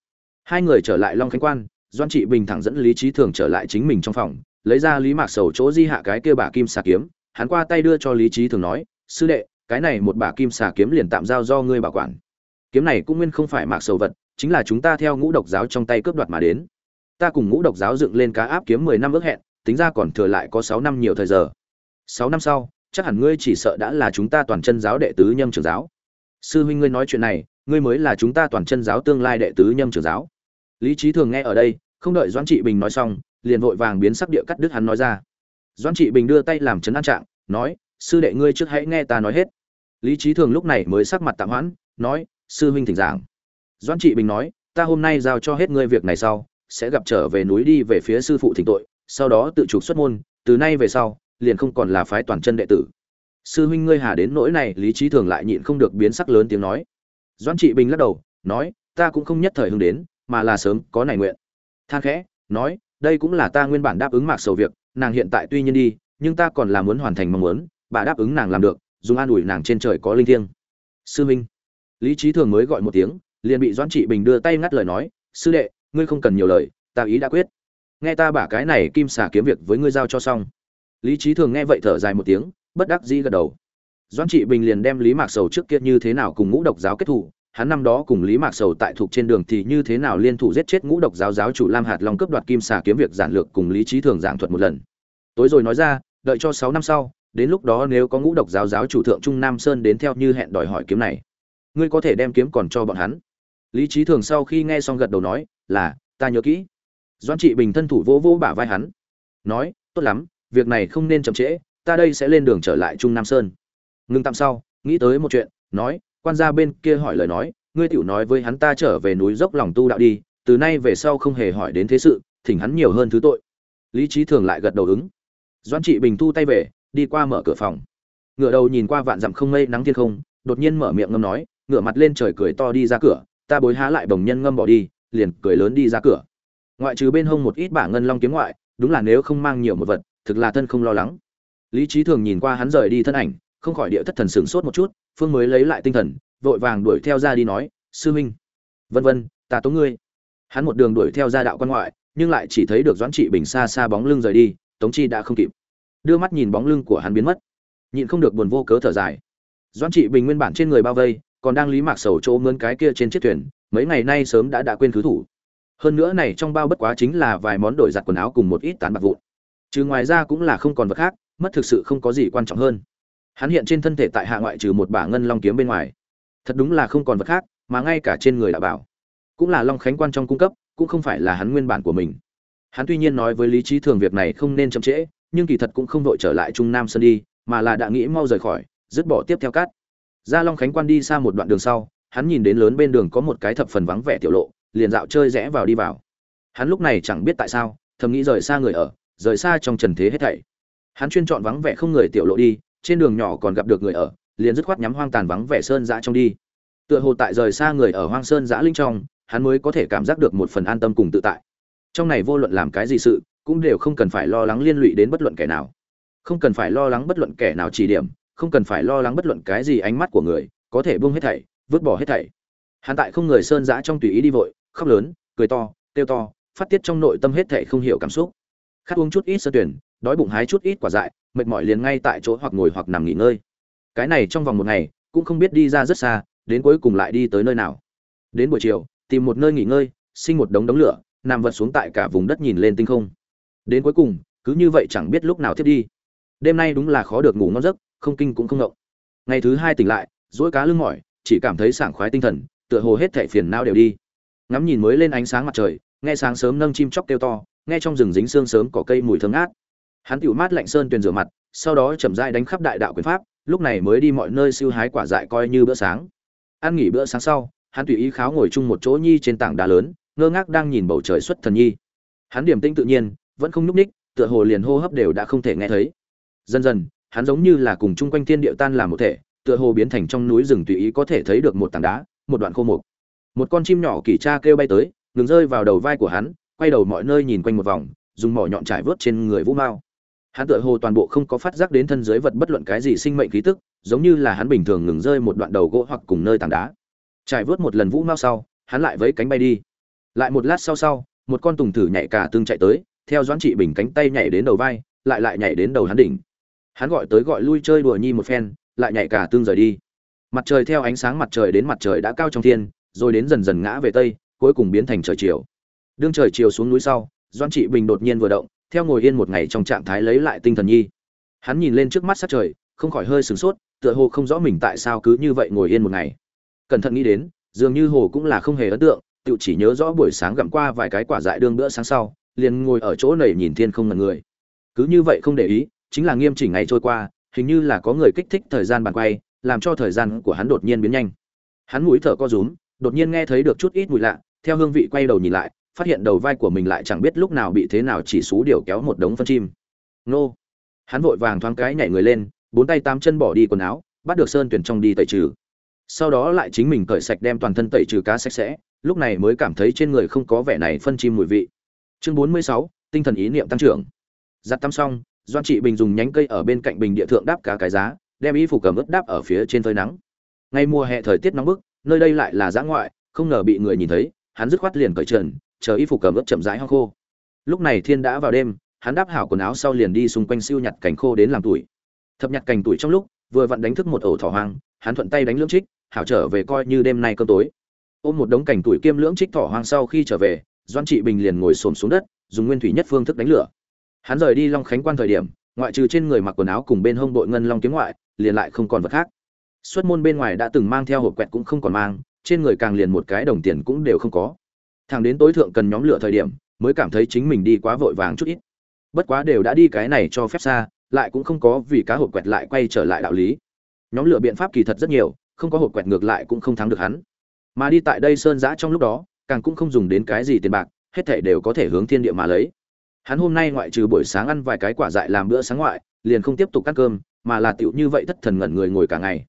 Hai người trở lại long khánh quan doan trị bình thẳng dẫn lý trí thường trở lại chính mình trong phòng, lấy ra lý mạc sầu chỗ di hạ cái kia bà kim xà kiếm, hắn qua tay đưa cho lý trí thường nói, sư đệ, cái này một bà kim xà kiếm liền tạm giao do ngươi bảo quản. Kiếm này cũng nguyên không phải mạc sầu vật, chính là chúng ta theo ngũ độc giáo trong tay cướp đoạt mà đến ta cùng ngũ độc giáo dựng lên cá áp kiếm mười năm ước hẹn, tính ra còn thừa lại có sáu năm nhiều thời giờ. Sáu năm sau, chắc hẳn ngươi chỉ sợ đã là chúng ta toàn chân giáo đệ tứ nhâm trưởng giáo. Sư huynh ngươi nói chuyện này, ngươi mới là chúng ta toàn chân giáo tương lai đệ tứ nhâm trưởng giáo. Lý trí thường nghe ở đây, không đợi doãn trị bình nói xong, liền vội vàng biến sắc địa cắt đứt hắn nói ra. Doãn trị bình đưa tay làm chấn an trạng, nói, sư đệ ngươi trước hãy nghe ta nói hết. Lý trí thường lúc này mới sắc mặt tạm hoãn, nói, sư huynh thỉnh giảng. Doãn trị bình nói, ta hôm nay giao cho hết ngươi việc này sau sẽ gặp trở về núi đi về phía sư phụ thỉnh tội sau đó tự trục xuất môn từ nay về sau liền không còn là phái toàn chân đệ tử. Sư huynh ngươi hà đến nỗi này lý trí thường lại nhịn không được biến sắc lớn tiếng nói. Doãn trị bình lắc đầu nói ta cũng không nhất thời hưng đến mà là sớm có này nguyện. Than khẽ nói đây cũng là ta nguyên bản đáp ứng mạc sầu việc nàng hiện tại tuy nhiên đi nhưng ta còn là muốn hoàn thành mong muốn bà đáp ứng nàng làm được dùng an ủi nàng trên trời có linh thiêng. Sư huynh, lý trí thường mới gọi một tiếng liền bị doãn trị bình đưa tay ngắt lời nói sư đệ ngươi không cần nhiều lời, ta ý đã quyết. Nghe ta bả cái này kim xà kiếm việc với ngươi giao cho xong. Lý trí thường nghe vậy thở dài một tiếng, bất đắc dĩ gật đầu. Doãn trị bình liền đem lý mạc sầu trước kia như thế nào cùng ngũ độc giáo kết thủ hắn năm đó cùng lý mạc sầu tại thuộc trên đường thì như thế nào liên thủ giết chết ngũ độc giáo giáo chủ lam hạt long cướp đoạt kim xà kiếm việc giản lược cùng lý trí thường giảng thuật một lần. Tối rồi nói ra, đợi cho sáu năm sau, đến lúc đó nếu có ngũ độc giáo giáo chủ thượng trung nam sơn đến theo như hẹn đòi hỏi kiếm này, ngươi có thể đem kiếm còn cho bọn hắn. Lý trí thường sau khi nghe xong gật đầu nói là, ta nhớ kỹ. Doãn trị bình thân thủ vỗ vỗ bả vai hắn. Nói, tốt lắm, việc này không nên chậm trễ, ta đây sẽ lên đường trở lại trung nam sơn. Ngưng tạm sau, nghĩ tới một chuyện, nói, quan gia bên kia hỏi lời nói, ngươi tiểu nói với hắn ta trở về núi dốc lòng tu đạo đi, từ nay về sau không hề hỏi đến thế sự, thỉnh hắn nhiều hơn thứ tội. Lý trí thường lại gật đầu ứng. Doan trị bình thu tay về, đi qua mở cửa phòng. Ngựa đầu nhìn qua vạn dặm không mây nắng thiên không, đột nhiên mở miệng ngâm nói ngựa mặt lên trời cười to đi ra cửa, ta bối há lại bồng nhân ngâm bỏ đi liền cười lớn đi ra cửa. Ngoại trừ bên hông một ít bả ngân long kiếm ngoại, đúng là nếu không mang nhiều một vật, thực là thân không lo lắng. Lý trí thường nhìn qua hắn rời đi thân ảnh, không khỏi địa thất thần sửng sốt một chút, phương mới lấy lại tinh thần, vội vàng đuổi theo ra đi nói, sư huynh. Vân vân, ta tống ngươi. Hắn một đường đuổi theo ra đạo quan ngoại, nhưng lại chỉ thấy được doãn trị bình xa xa bóng lưng rời đi, tống chi đã không kịp. Đưa mắt nhìn bóng lưng của hắn biến mất. Nhịn không được buồn vô cớ thở dài. Doãn trị bình nguyên bản trên người bao vây, còn đang lý mạc sầu chỗ mướn cái kia trên chiếc thuyền mấy ngày nay sớm đã đã quên thứ thủ. Hơn nữa này trong bao bất quá chính là vài món đổi giặt quần áo cùng một ít tán bạc vụn. Chứ ngoài ra cũng là không còn vật khác, mất thực sự không có gì quan trọng hơn. Hắn hiện trên thân thể tại hạ ngoại trừ một bả ngân long kiếm bên ngoài. Thật đúng là không còn vật khác, mà ngay cả trên người đã bảo. Cũng là long khánh quan trong cung cấp, cũng không phải là hắn nguyên bản của mình. Hắn tuy nhiên nói với lý trí thường việc này không nên chậm trễ, nhưng kỳ thật cũng không vội trở lại trung nam sơn đi, mà là đã nghĩ mau rời khỏi, dứt bỏ tiếp theo cát. Ra long khánh quan đi xa một đoạn đường sau hắn nhìn đến lớn bên đường có một cái thập phần vắng vẻ tiểu lộ, liền dạo chơi rẽ vào đi vào. Hắn lúc này chẳng biết tại sao, thầm nghĩ rời xa người ở, rời xa trong trần thế hết thảy. Hắn chuyên chọn vắng vẻ không người tiểu lộ đi, trên đường nhỏ còn gặp được người ở, liền dứt khoát nhắm hoang tàn vắng vẻ sơn dã trong đi. Tựa hồ tại rời xa người ở hoang sơn dã linh trong, hắn mới có thể cảm giác được một phần an tâm cùng tự tại. Trong này vô luận làm cái gì sự, cũng đều không cần phải lo lắng liên lụy đến bất luận kẻ nào. Không cần phải lo lắng bất luận kẻ nào chỉ điểm, không cần phải lo lắng bất luận cái gì ánh mắt của người, có thể buông hết thảy vứt bỏ hết thảy. Hắn tại không người sơn dã trong tùy ý đi vội, khóc lớn, cười to, kêu to, phát tiết trong nội tâm hết thảy không hiểu cảm xúc. Khát uống chút ít sơ tuyển, đói bụng hái chút ít quả dại, mệt mỏi liền ngay tại chỗ hoặc ngồi hoặc nằm nghỉ ngơi. Cái này trong vòng một ngày, cũng không biết đi ra rất xa, đến cuối cùng lại đi tới nơi nào. Đến buổi chiều, tìm một nơi nghỉ ngơi, sinh một đống đống lửa, nằm vật xuống tại cả vùng đất nhìn lên tinh không. Đến cuối cùng, cứ như vậy chẳng biết lúc nào thiết đi. Đêm nay đúng là khó được ngủ ngon giấc, không kinh cũng không ngộng. Ngày thứ hai tỉnh lại dỗi cá lưng mỏi chỉ cảm thấy sảng khoái tinh thần, tựa hồ hết thảy phiền não đều đi. Ngắm nhìn mới lên ánh sáng mặt trời, nghe sáng sớm nâng chim chóc kêu to, nghe trong rừng dính sương sớm cỏ cây mùi thơm ngát. Hắn tiểu mát lạnh sơn tuyền rửa mặt, sau đó chậm rãi đánh khắp đại đạo quyền pháp, lúc này mới đi mọi nơi siêu hái quả dại coi như bữa sáng. Ăn nghỉ bữa sáng sau, hắn tùy ý kháo ngồi chung một chỗ nhi trên tảng đá lớn, ngơ ngác đang nhìn bầu trời xuất thần nhi. Hắn điểm tinh tự nhiên, vẫn không nhúc ních tựa hồ liền hô hấp đều đã không thể nghe thấy. Dần dần, hắn giống như là cùng chung quanh thiên địa tan làm một thể tựa hồ biến thành trong núi rừng tùy ý có thể thấy được một tảng đá, một đoạn khô mục. Một con chim nhỏ kỳ tra kêu bay tới, ngừng rơi vào đầu vai của hắn, quay đầu mọi nơi nhìn quanh một vòng, dùng mỏ nhọn trải vớt trên người vũ mao. Hắn tựa hồ toàn bộ không có phát giác đến thân dưới vật bất luận cái gì sinh mệnh khí tức, giống như là hắn bình thường ngừng rơi một đoạn đầu gỗ hoặc cùng nơi tảng đá. Trải vớt một lần vũ mao sau, hắn lại vẫy cánh bay đi. Lại một lát sau sau, một con tùng thử nhảy cả tương chạy tới, theo doãn trị bình cánh tay nhảy đến đầu vai, lại lại nhảy đến đầu hắn đỉnh. Hắn gọi tới gọi lui chơi đùa nhi một phen lại nhảy cả tương rời đi. Mặt trời theo ánh sáng mặt trời đến mặt trời đã cao trong thiên, rồi đến dần dần ngã về tây, cuối cùng biến thành trời chiều. Đương trời chiều xuống núi sau doan trị bình đột nhiên vừa động, theo ngồi yên một ngày trong trạng thái lấy lại tinh thần nhi. Hắn nhìn lên trước mắt sát trời, không khỏi hơi sửng sốt, tựa hồ không rõ mình tại sao cứ như vậy ngồi yên một ngày. Cẩn thận nghĩ đến, dường như hồ cũng là không hề ấn tượng tự chỉ nhớ rõ buổi sáng gặm qua vài cái quả dại đương bữa sáng sau, liền ngồi ở chỗ này nhìn thiên không ngần người. Cứ như vậy không để ý, chính là nghiêm chỉnh ngày trôi qua hình như là có người kích thích thời gian bàn quay, làm cho thời gian của hắn đột nhiên biến nhanh. Hắn mũi thở co rúm, đột nhiên nghe thấy được chút ít mùi lạ, theo hương vị quay đầu nhìn lại, phát hiện đầu vai của mình lại chẳng biết lúc nào bị thế nào chỉ xú điều kéo một đống phân chim. Nô! Hắn vội vàng thoáng cái nhảy người lên, bốn tay tám chân bỏ đi quần áo, bắt được sơn tuyển trong đi tẩy trừ. Sau đó lại chính mình cởi sạch đem toàn thân tẩy trừ cá sạch sẽ, lúc này mới cảm thấy trên người không có vẻ này phân chim mùi vị. Chương bốn mươi sáu, tinh thần ý niệm tăng trưởng. Giặt tắm xong doan trị bình dùng nhánh cây ở bên cạnh bình địa thượng đáp cá cái giá, đem y phục cầm ướt đáp ở phía trên phơi nắng. Ngay mùa hè thời tiết nóng bức, nơi đây lại là giã ngoại, không ngờ bị người nhìn thấy, hắn dứt khoát liền cởi trần, chờ y phục cầm ướt chậm rãi ho khô. Lúc này thiên đã vào đêm, hắn đáp hảo quần áo sau liền đi xung quanh siêu nhặt cành khô đến làm tuổi. Thập nhặt cành tuổi trong lúc, vừa vặn đánh thức một ổ thỏ hoang, hắn thuận tay đánh lưỡng trích, hảo trở về coi như đêm nay cơm tối. Ôm một đống cành tuổi kiêm lưỡng trích thỏ hoang sau khi trở về, doan trị bình liền ngồi xổm xuống đất, dùng nguyên thủy nhất phương thức đánh lửa hắn rời đi long khánh quan thời điểm, ngoại trừ trên người mặc quần áo cùng bên hông đội ngân long kiếm ngoại, liền lại không còn vật khác. Xuất môn bên ngoài đã từng mang theo hộp quẹt cũng không còn mang, trên người càng liền một cái đồng tiền cũng đều không có. Thằng đến tối thượng cần nhóm lửa thời điểm, mới cảm thấy chính mình đi quá vội vàng chút ít. Bất quá đều đã đi cái này cho phép xa, lại cũng không có vì cá hộp quẹt lại quay trở lại đạo lý. Nhóm lửa biện pháp kỳ thật rất nhiều, không có hộp quẹt ngược lại cũng không thắng được hắn. Mà đi tại đây sơn giã trong lúc đó, càng cũng không dùng đến cái gì tiền bạc, hết thể đều có thể hướng thiên địa mà lấy hắn hôm nay ngoại trừ buổi sáng ăn vài cái quả dại làm bữa sáng ngoại, liền không tiếp tục ăn cơm, mà là tiểu như vậy thất thần ngẩn người ngồi cả ngày.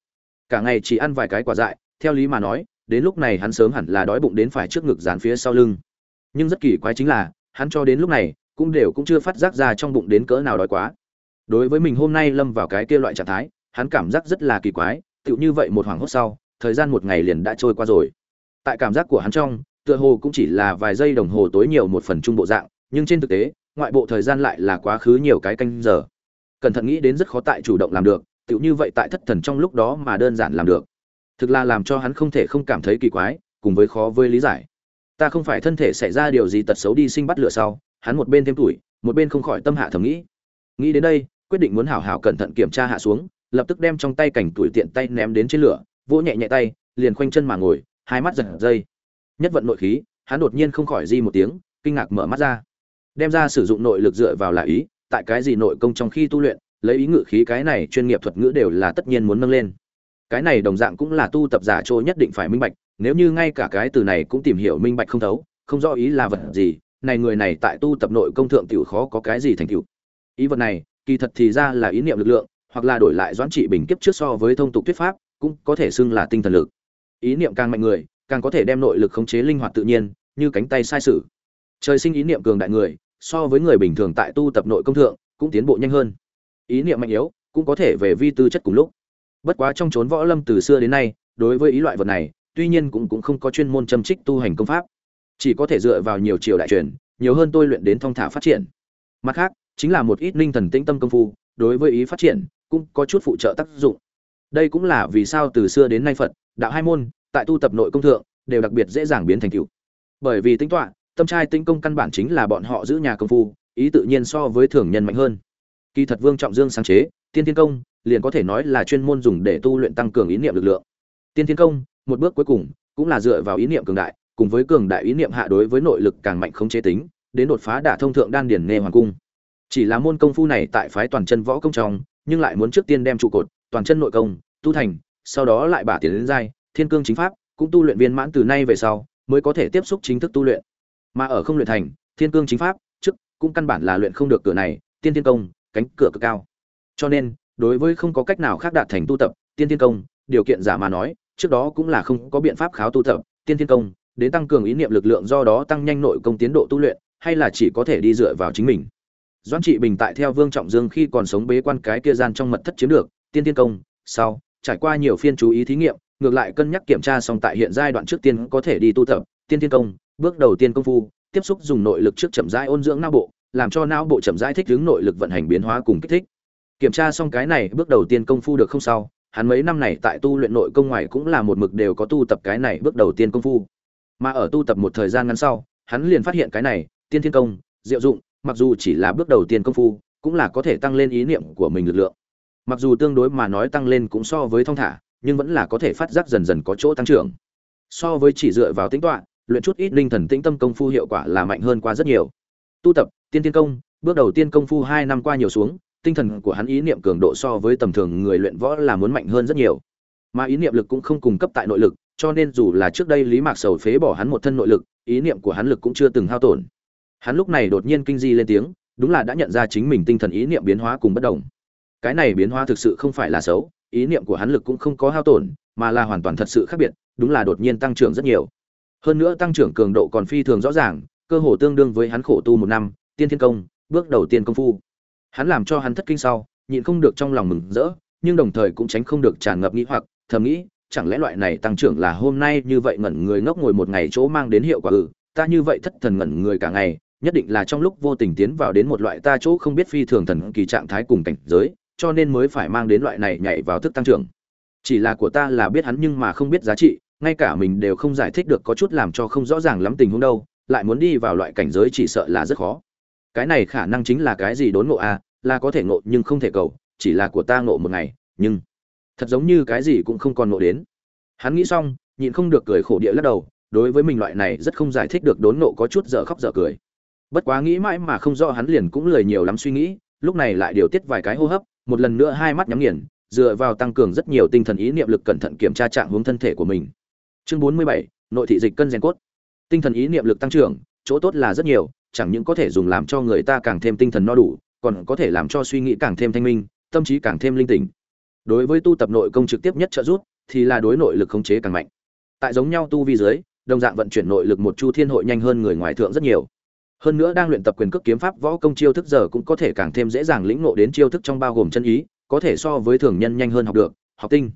Cả ngày chỉ ăn vài cái quả dại, theo lý mà nói, đến lúc này hắn sớm hẳn là đói bụng đến phải trước ngực dán phía sau lưng. Nhưng rất kỳ quái chính là, hắn cho đến lúc này, cũng đều cũng chưa phát giác ra trong bụng đến cỡ nào đói quá. Đối với mình hôm nay lâm vào cái kia loại trạng thái, hắn cảm giác rất là kỳ quái tựu như vậy một hoàng hốt sau, thời gian một ngày liền đã trôi qua rồi. Tại cảm giác của hắn trong, tựa hồ cũng chỉ là vài giây đồng hồ tối nhiều một phần trung bộ dạng, nhưng trên thực tế ngoại bộ thời gian lại là quá khứ nhiều cái canh giờ. Cẩn thận nghĩ đến rất khó tại chủ động làm được, tựu như vậy tại thất thần trong lúc đó mà đơn giản làm được. Thực là làm cho hắn không thể không cảm thấy kỳ quái, cùng với khó với lý giải. Ta không phải thân thể xảy ra điều gì tật xấu đi sinh bắt lửa sau, hắn một bên thêm tuổi, một bên không khỏi tâm hạ thầm nghĩ. Nghĩ đến đây, quyết định muốn hảo hảo cẩn thận kiểm tra hạ xuống, lập tức đem trong tay cảnh tuổi tiện tay ném đến trên lửa, vỗ nhẹ nhẹ tay, liền khoanh chân mà ngồi, hai mắt giật dây. Nhất vận nội khí, hắn đột nhiên không khỏi di một tiếng, kinh ngạc mở mắt ra đem ra sử dụng nội lực dựa vào là ý, tại cái gì nội công trong khi tu luyện, lấy ý ngự khí cái này chuyên nghiệp thuật ngữ đều là tất nhiên muốn nâng lên. Cái này đồng dạng cũng là tu tập giả trôi nhất định phải minh bạch, nếu như ngay cả cái từ này cũng tìm hiểu minh bạch không thấu, không rõ ý là vật gì, này người này tại tu tập nội công thượng tiểu khó có cái gì thành tựu. Ý vật này, kỳ thật thì ra là ý niệm lực lượng, hoặc là đổi lại doãn trị bình kiếp trước so với thông tục thuyết pháp, cũng có thể xưng là tinh thần lực. Ý niệm càng mạnh người, càng có thể đem nội lực khống chế linh hoạt tự nhiên, như cánh tay sai sử trời sinh ý niệm cường đại người, so với người bình thường tại tu tập nội công thượng, cũng tiến bộ nhanh hơn. Ý niệm mạnh yếu, cũng có thể về vi tư chất cùng lúc. Bất quá trong chốn võ lâm từ xưa đến nay, đối với ý loại vật này, tuy nhiên cũng cũng không có chuyên môn châm trích tu hành công pháp. Chỉ có thể dựa vào nhiều triều đại truyền, nhiều hơn tôi luyện đến thong thả phát triển. Mặt khác, chính là một ít linh thần tĩnh tâm công phu, đối với ý phát triển, cũng có chút phụ trợ tác dụng. Đây cũng là vì sao từ xưa đến nay phật, đạo hai môn, tại tu tập nội công thượng, đều đặc biệt dễ dàng biến thành cựu bởi vì tính toán tâm trai tinh công căn bản chính là bọn họ giữ nhà công phu, ý tự nhiên so với thường nhân mạnh hơn. Kỳ thật vương trọng dương sáng chế, tiên thiên công, liền có thể nói là chuyên môn dùng để tu luyện tăng cường ý niệm lực lượng. Tiên thiên công, một bước cuối cùng, cũng là dựa vào ý niệm cường đại, cùng với cường đại ý niệm hạ đối với nội lực càng mạnh không chế tính, đến đột phá đả thông thượng đan điển nghề hoàng cung. Chỉ là môn công phu này tại phái toàn chân võ công trong, nhưng lại muốn trước tiên đem trụ cột, toàn chân nội công, tu thành, sau đó lại bả tiền đến giai, thiên cương chính pháp, cũng tu luyện viên mãn từ nay về sau, mới có thể tiếp xúc chính thức tu luyện mà ở không luyện thành, thiên cương chính pháp trước cũng căn bản là luyện không được cửa này, tiên thiên công, cánh cửa cực cao. Cho nên, đối với không có cách nào khác đạt thành tu tập, tiên thiên công, điều kiện giả mà nói, trước đó cũng là không có biện pháp kháo tu tập, tiên thiên công, đến tăng cường ý niệm lực lượng do đó tăng nhanh nội công tiến độ tu luyện, hay là chỉ có thể đi dựa vào chính mình. Doãn trị bình tại theo vương trọng dương khi còn sống bế quan cái kia gian trong mật thất chiếm được, tiên thiên công, sau, trải qua nhiều phiên chú ý thí nghiệm, ngược lại cân nhắc kiểm tra xong tại hiện giai đoạn trước tiên có thể đi tu tập, tiên thiên công bước đầu tiên công phu, tiếp xúc dùng nội lực trước chậm rãi ôn dưỡng não bộ, làm cho não bộ chậm rãi thích ứng nội lực vận hành biến hóa cùng kích thích. Kiểm tra xong cái này, bước đầu tiên công phu được không sau hắn mấy năm này tại tu luyện nội công ngoài cũng là một mực đều có tu tập cái này bước đầu tiên công phu. Mà ở tu tập một thời gian ngắn sau, hắn liền phát hiện cái này, tiên thiên công, diệu dụng, mặc dù chỉ là bước đầu tiên công phu, cũng là có thể tăng lên ý niệm của mình lực lượng. Mặc dù tương đối mà nói tăng lên cũng so với thong thả, nhưng vẫn là có thể phát giác dần dần có chỗ tăng trưởng. So với chỉ dựa vào tính toán luyện chút ít linh thần tĩnh tâm công phu hiệu quả là mạnh hơn qua rất nhiều. Tu tập, tiên tiên công, bước đầu tiên công phu hai năm qua nhiều xuống, tinh thần của hắn ý niệm cường độ so với tầm thường người luyện võ là muốn mạnh hơn rất nhiều. Mà ý niệm lực cũng không cung cấp tại nội lực, cho nên dù là trước đây lý mạc sầu phế bỏ hắn một thân nội lực, ý niệm của hắn lực cũng chưa từng hao tổn. Hắn lúc này đột nhiên kinh di lên tiếng, đúng là đã nhận ra chính mình tinh thần ý niệm biến hóa cùng bất động. cái này biến hóa thực sự không phải là xấu, ý niệm của hắn lực cũng không có hao tổn, mà là hoàn toàn thật sự khác biệt, đúng là đột nhiên tăng trưởng rất nhiều hơn nữa tăng trưởng cường độ còn phi thường rõ ràng, cơ hồ tương đương với hắn khổ tu một năm, tiên thiên công, bước đầu tiên công phu. Hắn làm cho hắn thất kinh sau, nhịn không được trong lòng mừng rỡ, nhưng đồng thời cũng tránh không được tràn ngập nghĩ hoặc, thầm nghĩ, chẳng lẽ loại này tăng trưởng là hôm nay như vậy ngẩn người ngốc ngồi một ngày chỗ mang đến hiệu quả ừ ta như vậy thất thần ngẩn người cả ngày, nhất định là trong lúc vô tình tiến vào đến một loại ta chỗ không biết phi thường thần kỳ trạng thái cùng cảnh giới, cho nên mới phải mang đến loại này nhảy vào thức tăng trưởng. Chỉ là của ta là biết hắn nhưng mà không biết giá trị ngay cả mình đều không giải thích được có chút làm cho không rõ ràng lắm tình huống đâu, lại muốn đi vào loại cảnh giới chỉ sợ là rất khó. Cái này khả năng chính là cái gì đốn ngộ à là có thể ngộ nhưng không thể cầu, chỉ là của ta ngộ một ngày, nhưng thật giống như cái gì cũng không còn ngộ đến. Hắn nghĩ xong, nhịn không được cười khổ địa lắc đầu, đối với mình loại này rất không giải thích được đốn ngộ có chút dở khóc dở cười. Bất quá nghĩ mãi mà không rõ hắn liền cũng lười nhiều lắm suy nghĩ, lúc này lại điều tiết vài cái hô hấp, một lần nữa hai mắt nhắm nghiền, dựa vào tăng cường rất nhiều tinh thần ý niệm lực cẩn thận kiểm tra trạng hướng thân thể của mình chương bốn mươi bảy, nội thị dịch cân rèn cốt. Tinh thần ý niệm lực tăng trưởng, chỗ tốt là rất nhiều, chẳng những có thể dùng làm cho người ta càng thêm tinh thần no đủ, còn có thể làm cho suy nghĩ càng thêm thanh minh, tâm trí càng thêm linh tỉnh. Đối với tu tập nội công trực tiếp nhất trợ giúp, thì là đối nội lực khống chế càng mạnh. Tại giống nhau tu vi dưới, đồng dạng vận chuyển nội lực một chu thiên hội nhanh hơn người ngoài thượng rất nhiều. Hơn nữa đang luyện tập quyền cước kiếm pháp võ công chiêu thức giờ cũng có thể càng thêm dễ dàng lĩnh ngộ đến chiêu thức trong bao gồm chân ý, có thể so với thường nhân nhanh hơn học được, học tinh.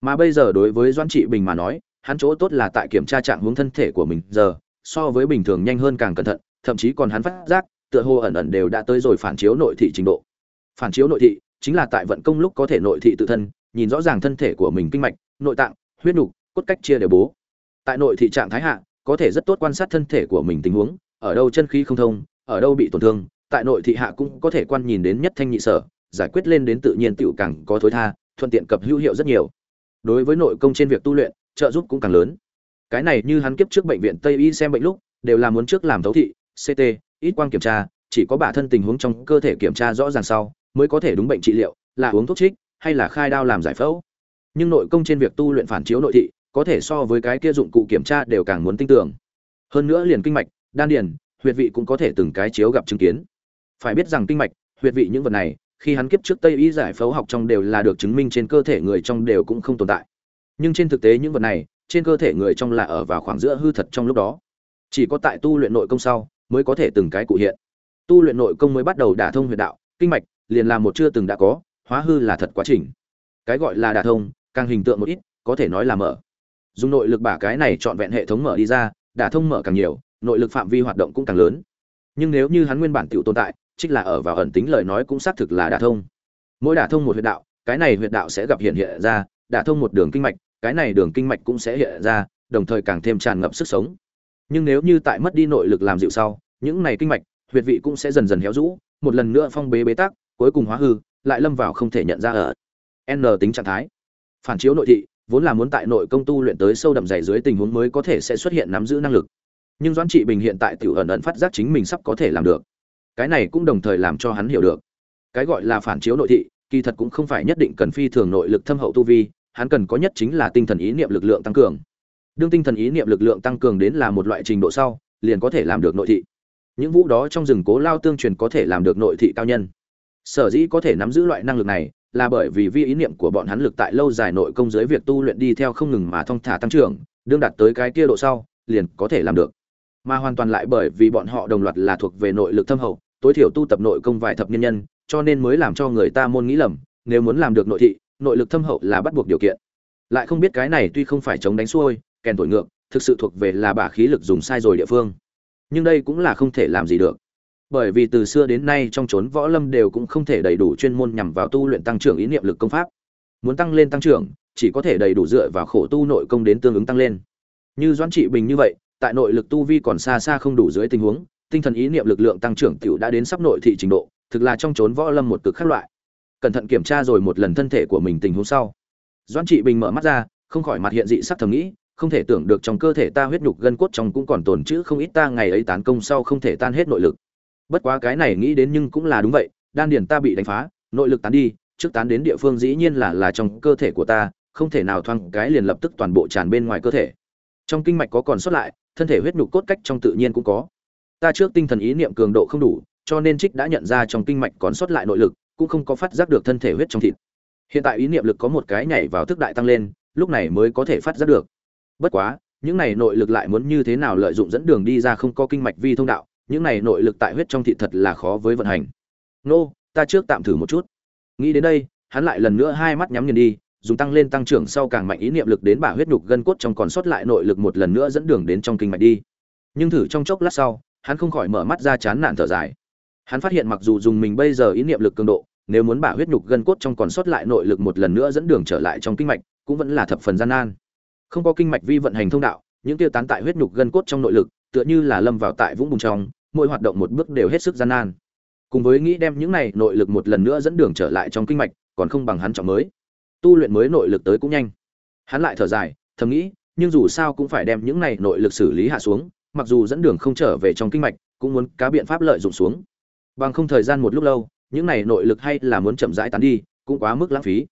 Mà bây giờ đối với doãn trị bình mà nói hắn chỗ tốt là tại kiểm tra trạng hướng thân thể của mình, giờ, so với bình thường nhanh hơn càng cẩn thận, thậm chí còn hắn phát giác, tựa hồ ẩn ẩn đều đã tới rồi phản chiếu nội thị trình độ. Phản chiếu nội thị chính là tại vận công lúc có thể nội thị tự thân, nhìn rõ ràng thân thể của mình kinh mạch, nội tạng, huyết nhục cốt cách chia đều bố. Tại nội thị trạng thái hạ, có thể rất tốt quan sát thân thể của mình tình huống, ở đâu chân khí không thông, ở đâu bị tổn thương, tại nội thị hạ cũng có thể quan nhìn đến nhất thanh nhị sở, giải quyết lên đến tự nhiên tựu càng có thối tha, thuận tiện cập hữu hiệu rất nhiều. Đối với nội công trên việc tu luyện trợ giúp cũng càng lớn. Cái này như hắn kiếp trước bệnh viện tây y xem bệnh lúc, đều là muốn trước làm thấu thị ct ít quang kiểm tra, chỉ có bản thân tình huống trong cơ thể kiểm tra rõ ràng sau, mới có thể đúng bệnh trị liệu, là uống thuốc trích, hay là khai đao làm giải phẫu. Nhưng nội công trên việc tu luyện phản chiếu nội thị, có thể so với cái kia dụng cụ kiểm tra đều càng muốn tin tưởng hơn nữa liền kinh mạch, đan điền, huyệt vị cũng có thể từng cái chiếu gặp chứng kiến. Phải biết rằng kinh mạch, huyệt vị những vật này, khi hắn kiếp trước tây y giải phẫu học trong đều là được chứng minh trên cơ thể người trong đều cũng không tồn tại nhưng trên thực tế những vật này, trên cơ thể người trong là ở vào khoảng giữa hư thật trong lúc đó. Chỉ có tại tu luyện nội công sau, mới có thể từng cái cụ hiện. Tu luyện nội công mới bắt đầu đả thông huyệt đạo, kinh mạch, liền là một chưa từng đã có, hóa hư là thật quá trình. Cái gọi là đả thông, càng hình tượng một ít, có thể nói là mở. Dùng nội lực bả cái này trọn vẹn hệ thống mở đi ra, đả thông mở càng nhiều, nội lực phạm vi hoạt động cũng càng lớn. Nhưng nếu như hắn nguyên bản tự tồn tại, trích là ở vào ẩn tính lời nói cũng xác thực là đả thông. Mỗi đả thông một huyệt đạo, cái này huyệt đạo sẽ gặp hiện hiện ra đã thông một đường kinh mạch, cái này đường kinh mạch cũng sẽ hiện ra, đồng thời càng thêm tràn ngập sức sống. Nhưng nếu như tại mất đi nội lực làm dịu sau, những này kinh mạch, huyệt vị cũng sẽ dần dần héo rũ, một lần nữa phong bế bế tắc, cuối cùng hóa hư, lại lâm vào không thể nhận ra ở n tính trạng thái. Phản chiếu nội thị, vốn là muốn tại nội công tu luyện tới sâu đậm dày dưới tình huống mới có thể sẽ xuất hiện nắm giữ năng lực. Nhưng doãn trị bình hiện tại tiểu ẩn ẩn phát giác chính mình sắp có thể làm được. Cái này cũng đồng thời làm cho hắn hiểu được. Cái gọi là phản chiếu nội thị kỳ thật cũng không phải nhất định cần phi thường nội lực thâm hậu tu vi, hắn cần có nhất chính là tinh thần ý niệm lực lượng tăng cường. Đương tinh thần ý niệm lực lượng tăng cường đến là một loại trình độ sau, liền có thể làm được nội thị. Những vũ đó trong rừng cố lao tương truyền có thể làm được nội thị cao nhân. Sở dĩ có thể nắm giữ loại năng lực này, là bởi vì vi ý niệm của bọn hắn lực tại lâu dài nội công dưới việc tu luyện đi theo không ngừng mà thông thả tăng trưởng, đương đạt tới cái kia độ sau, liền có thể làm được. Mà hoàn toàn lại bởi vì bọn họ đồng loạt là thuộc về nội lực thâm hậu, tối thiểu tu tập nội công vài thập niên nhân cho nên mới làm cho người ta môn nghĩ lầm, nếu muốn làm được nội thị, nội lực thâm hậu là bắt buộc điều kiện. Lại không biết cái này tuy không phải chống đánh xuôi, kèn thổi ngược, thực sự thuộc về là bả khí lực dùng sai rồi địa phương. Nhưng đây cũng là không thể làm gì được. Bởi vì từ xưa đến nay trong chốn võ lâm đều cũng không thể đầy đủ chuyên môn nhằm vào tu luyện tăng trưởng ý niệm lực công pháp. Muốn tăng lên tăng trưởng, chỉ có thể đầy đủ dựa vào khổ tu nội công đến tương ứng tăng lên. Như doãn trị bình như vậy, tại nội lực tu vi còn xa xa không đủ dưới tình huống, tinh thần ý niệm lực lượng tăng trưởng tiểu đã đến sắp nội thị trình độ thực là trong trốn võ lâm một cực khác loại. Cẩn thận kiểm tra rồi một lần thân thể của mình tình huống sau. Doãn trị bình mở mắt ra, không khỏi mặt hiện dị sắc thầm nghĩ, không thể tưởng được trong cơ thể ta huyết nhục gân cốt trong cũng còn tồn chữ không ít ta ngày ấy tán công sau không thể tan hết nội lực. Bất quá cái này nghĩ đến nhưng cũng là đúng vậy, đan điền ta bị đánh phá, nội lực tán đi, trước tán đến địa phương dĩ nhiên là là trong cơ thể của ta, không thể nào thoang cái liền lập tức toàn bộ tràn bên ngoài cơ thể. Trong kinh mạch có còn sót lại, thân thể huyết nhục cốt cách trong tự nhiên cũng có. Ta trước tinh thần ý niệm cường độ không đủ cho nên trích đã nhận ra trong kinh mạch còn sót lại nội lực, cũng không có phát giác được thân thể huyết trong thịt. Hiện tại ý niệm lực có một cái nhảy vào thức đại tăng lên, lúc này mới có thể phát giác được. Bất quá, những này nội lực lại muốn như thế nào lợi dụng dẫn đường đi ra không có kinh mạch vi thông đạo, những này nội lực tại huyết trong thịt thật là khó với vận hành. Nô, ta trước tạm thử một chút. Nghĩ đến đây, hắn lại lần nữa hai mắt nhắm nghiền đi, dùng tăng lên tăng trưởng sau càng mạnh ý niệm lực đến bả huyết nhục gân cốt trong còn sót lại nội lực một lần nữa dẫn đường đến trong kinh mạch đi. Nhưng thử trong chốc lát sau, hắn không khỏi mở mắt ra chán nản thở dài hắn phát hiện mặc dù dùng mình bây giờ ý niệm lực cường độ, nếu muốn bả huyết nhục gân cốt trong còn sót lại nội lực một lần nữa dẫn đường trở lại trong kinh mạch, cũng vẫn là thập phần gian nan. Không có kinh mạch vi vận hành thông đạo, những tiêu tán tại huyết nhục gân cốt trong nội lực, tựa như là lâm vào tại vũng bùn trong, mỗi hoạt động một bước đều hết sức gian nan. Cùng với nghĩ đem những này nội lực một lần nữa dẫn đường trở lại trong kinh mạch, còn không bằng hắn trọng mới. Tu luyện mới nội lực tới cũng nhanh. Hắn lại thở dài, thầm nghĩ, nhưng dù sao cũng phải đem những này nội lực xử lý hạ xuống, mặc dù dẫn đường không trở về trong kinh mạch, cũng muốn cá biện pháp lợi dụng xuống bằng không thời gian một lúc lâu, những này nội lực hay là muốn chậm rãi tán đi, cũng quá mức lãng phí.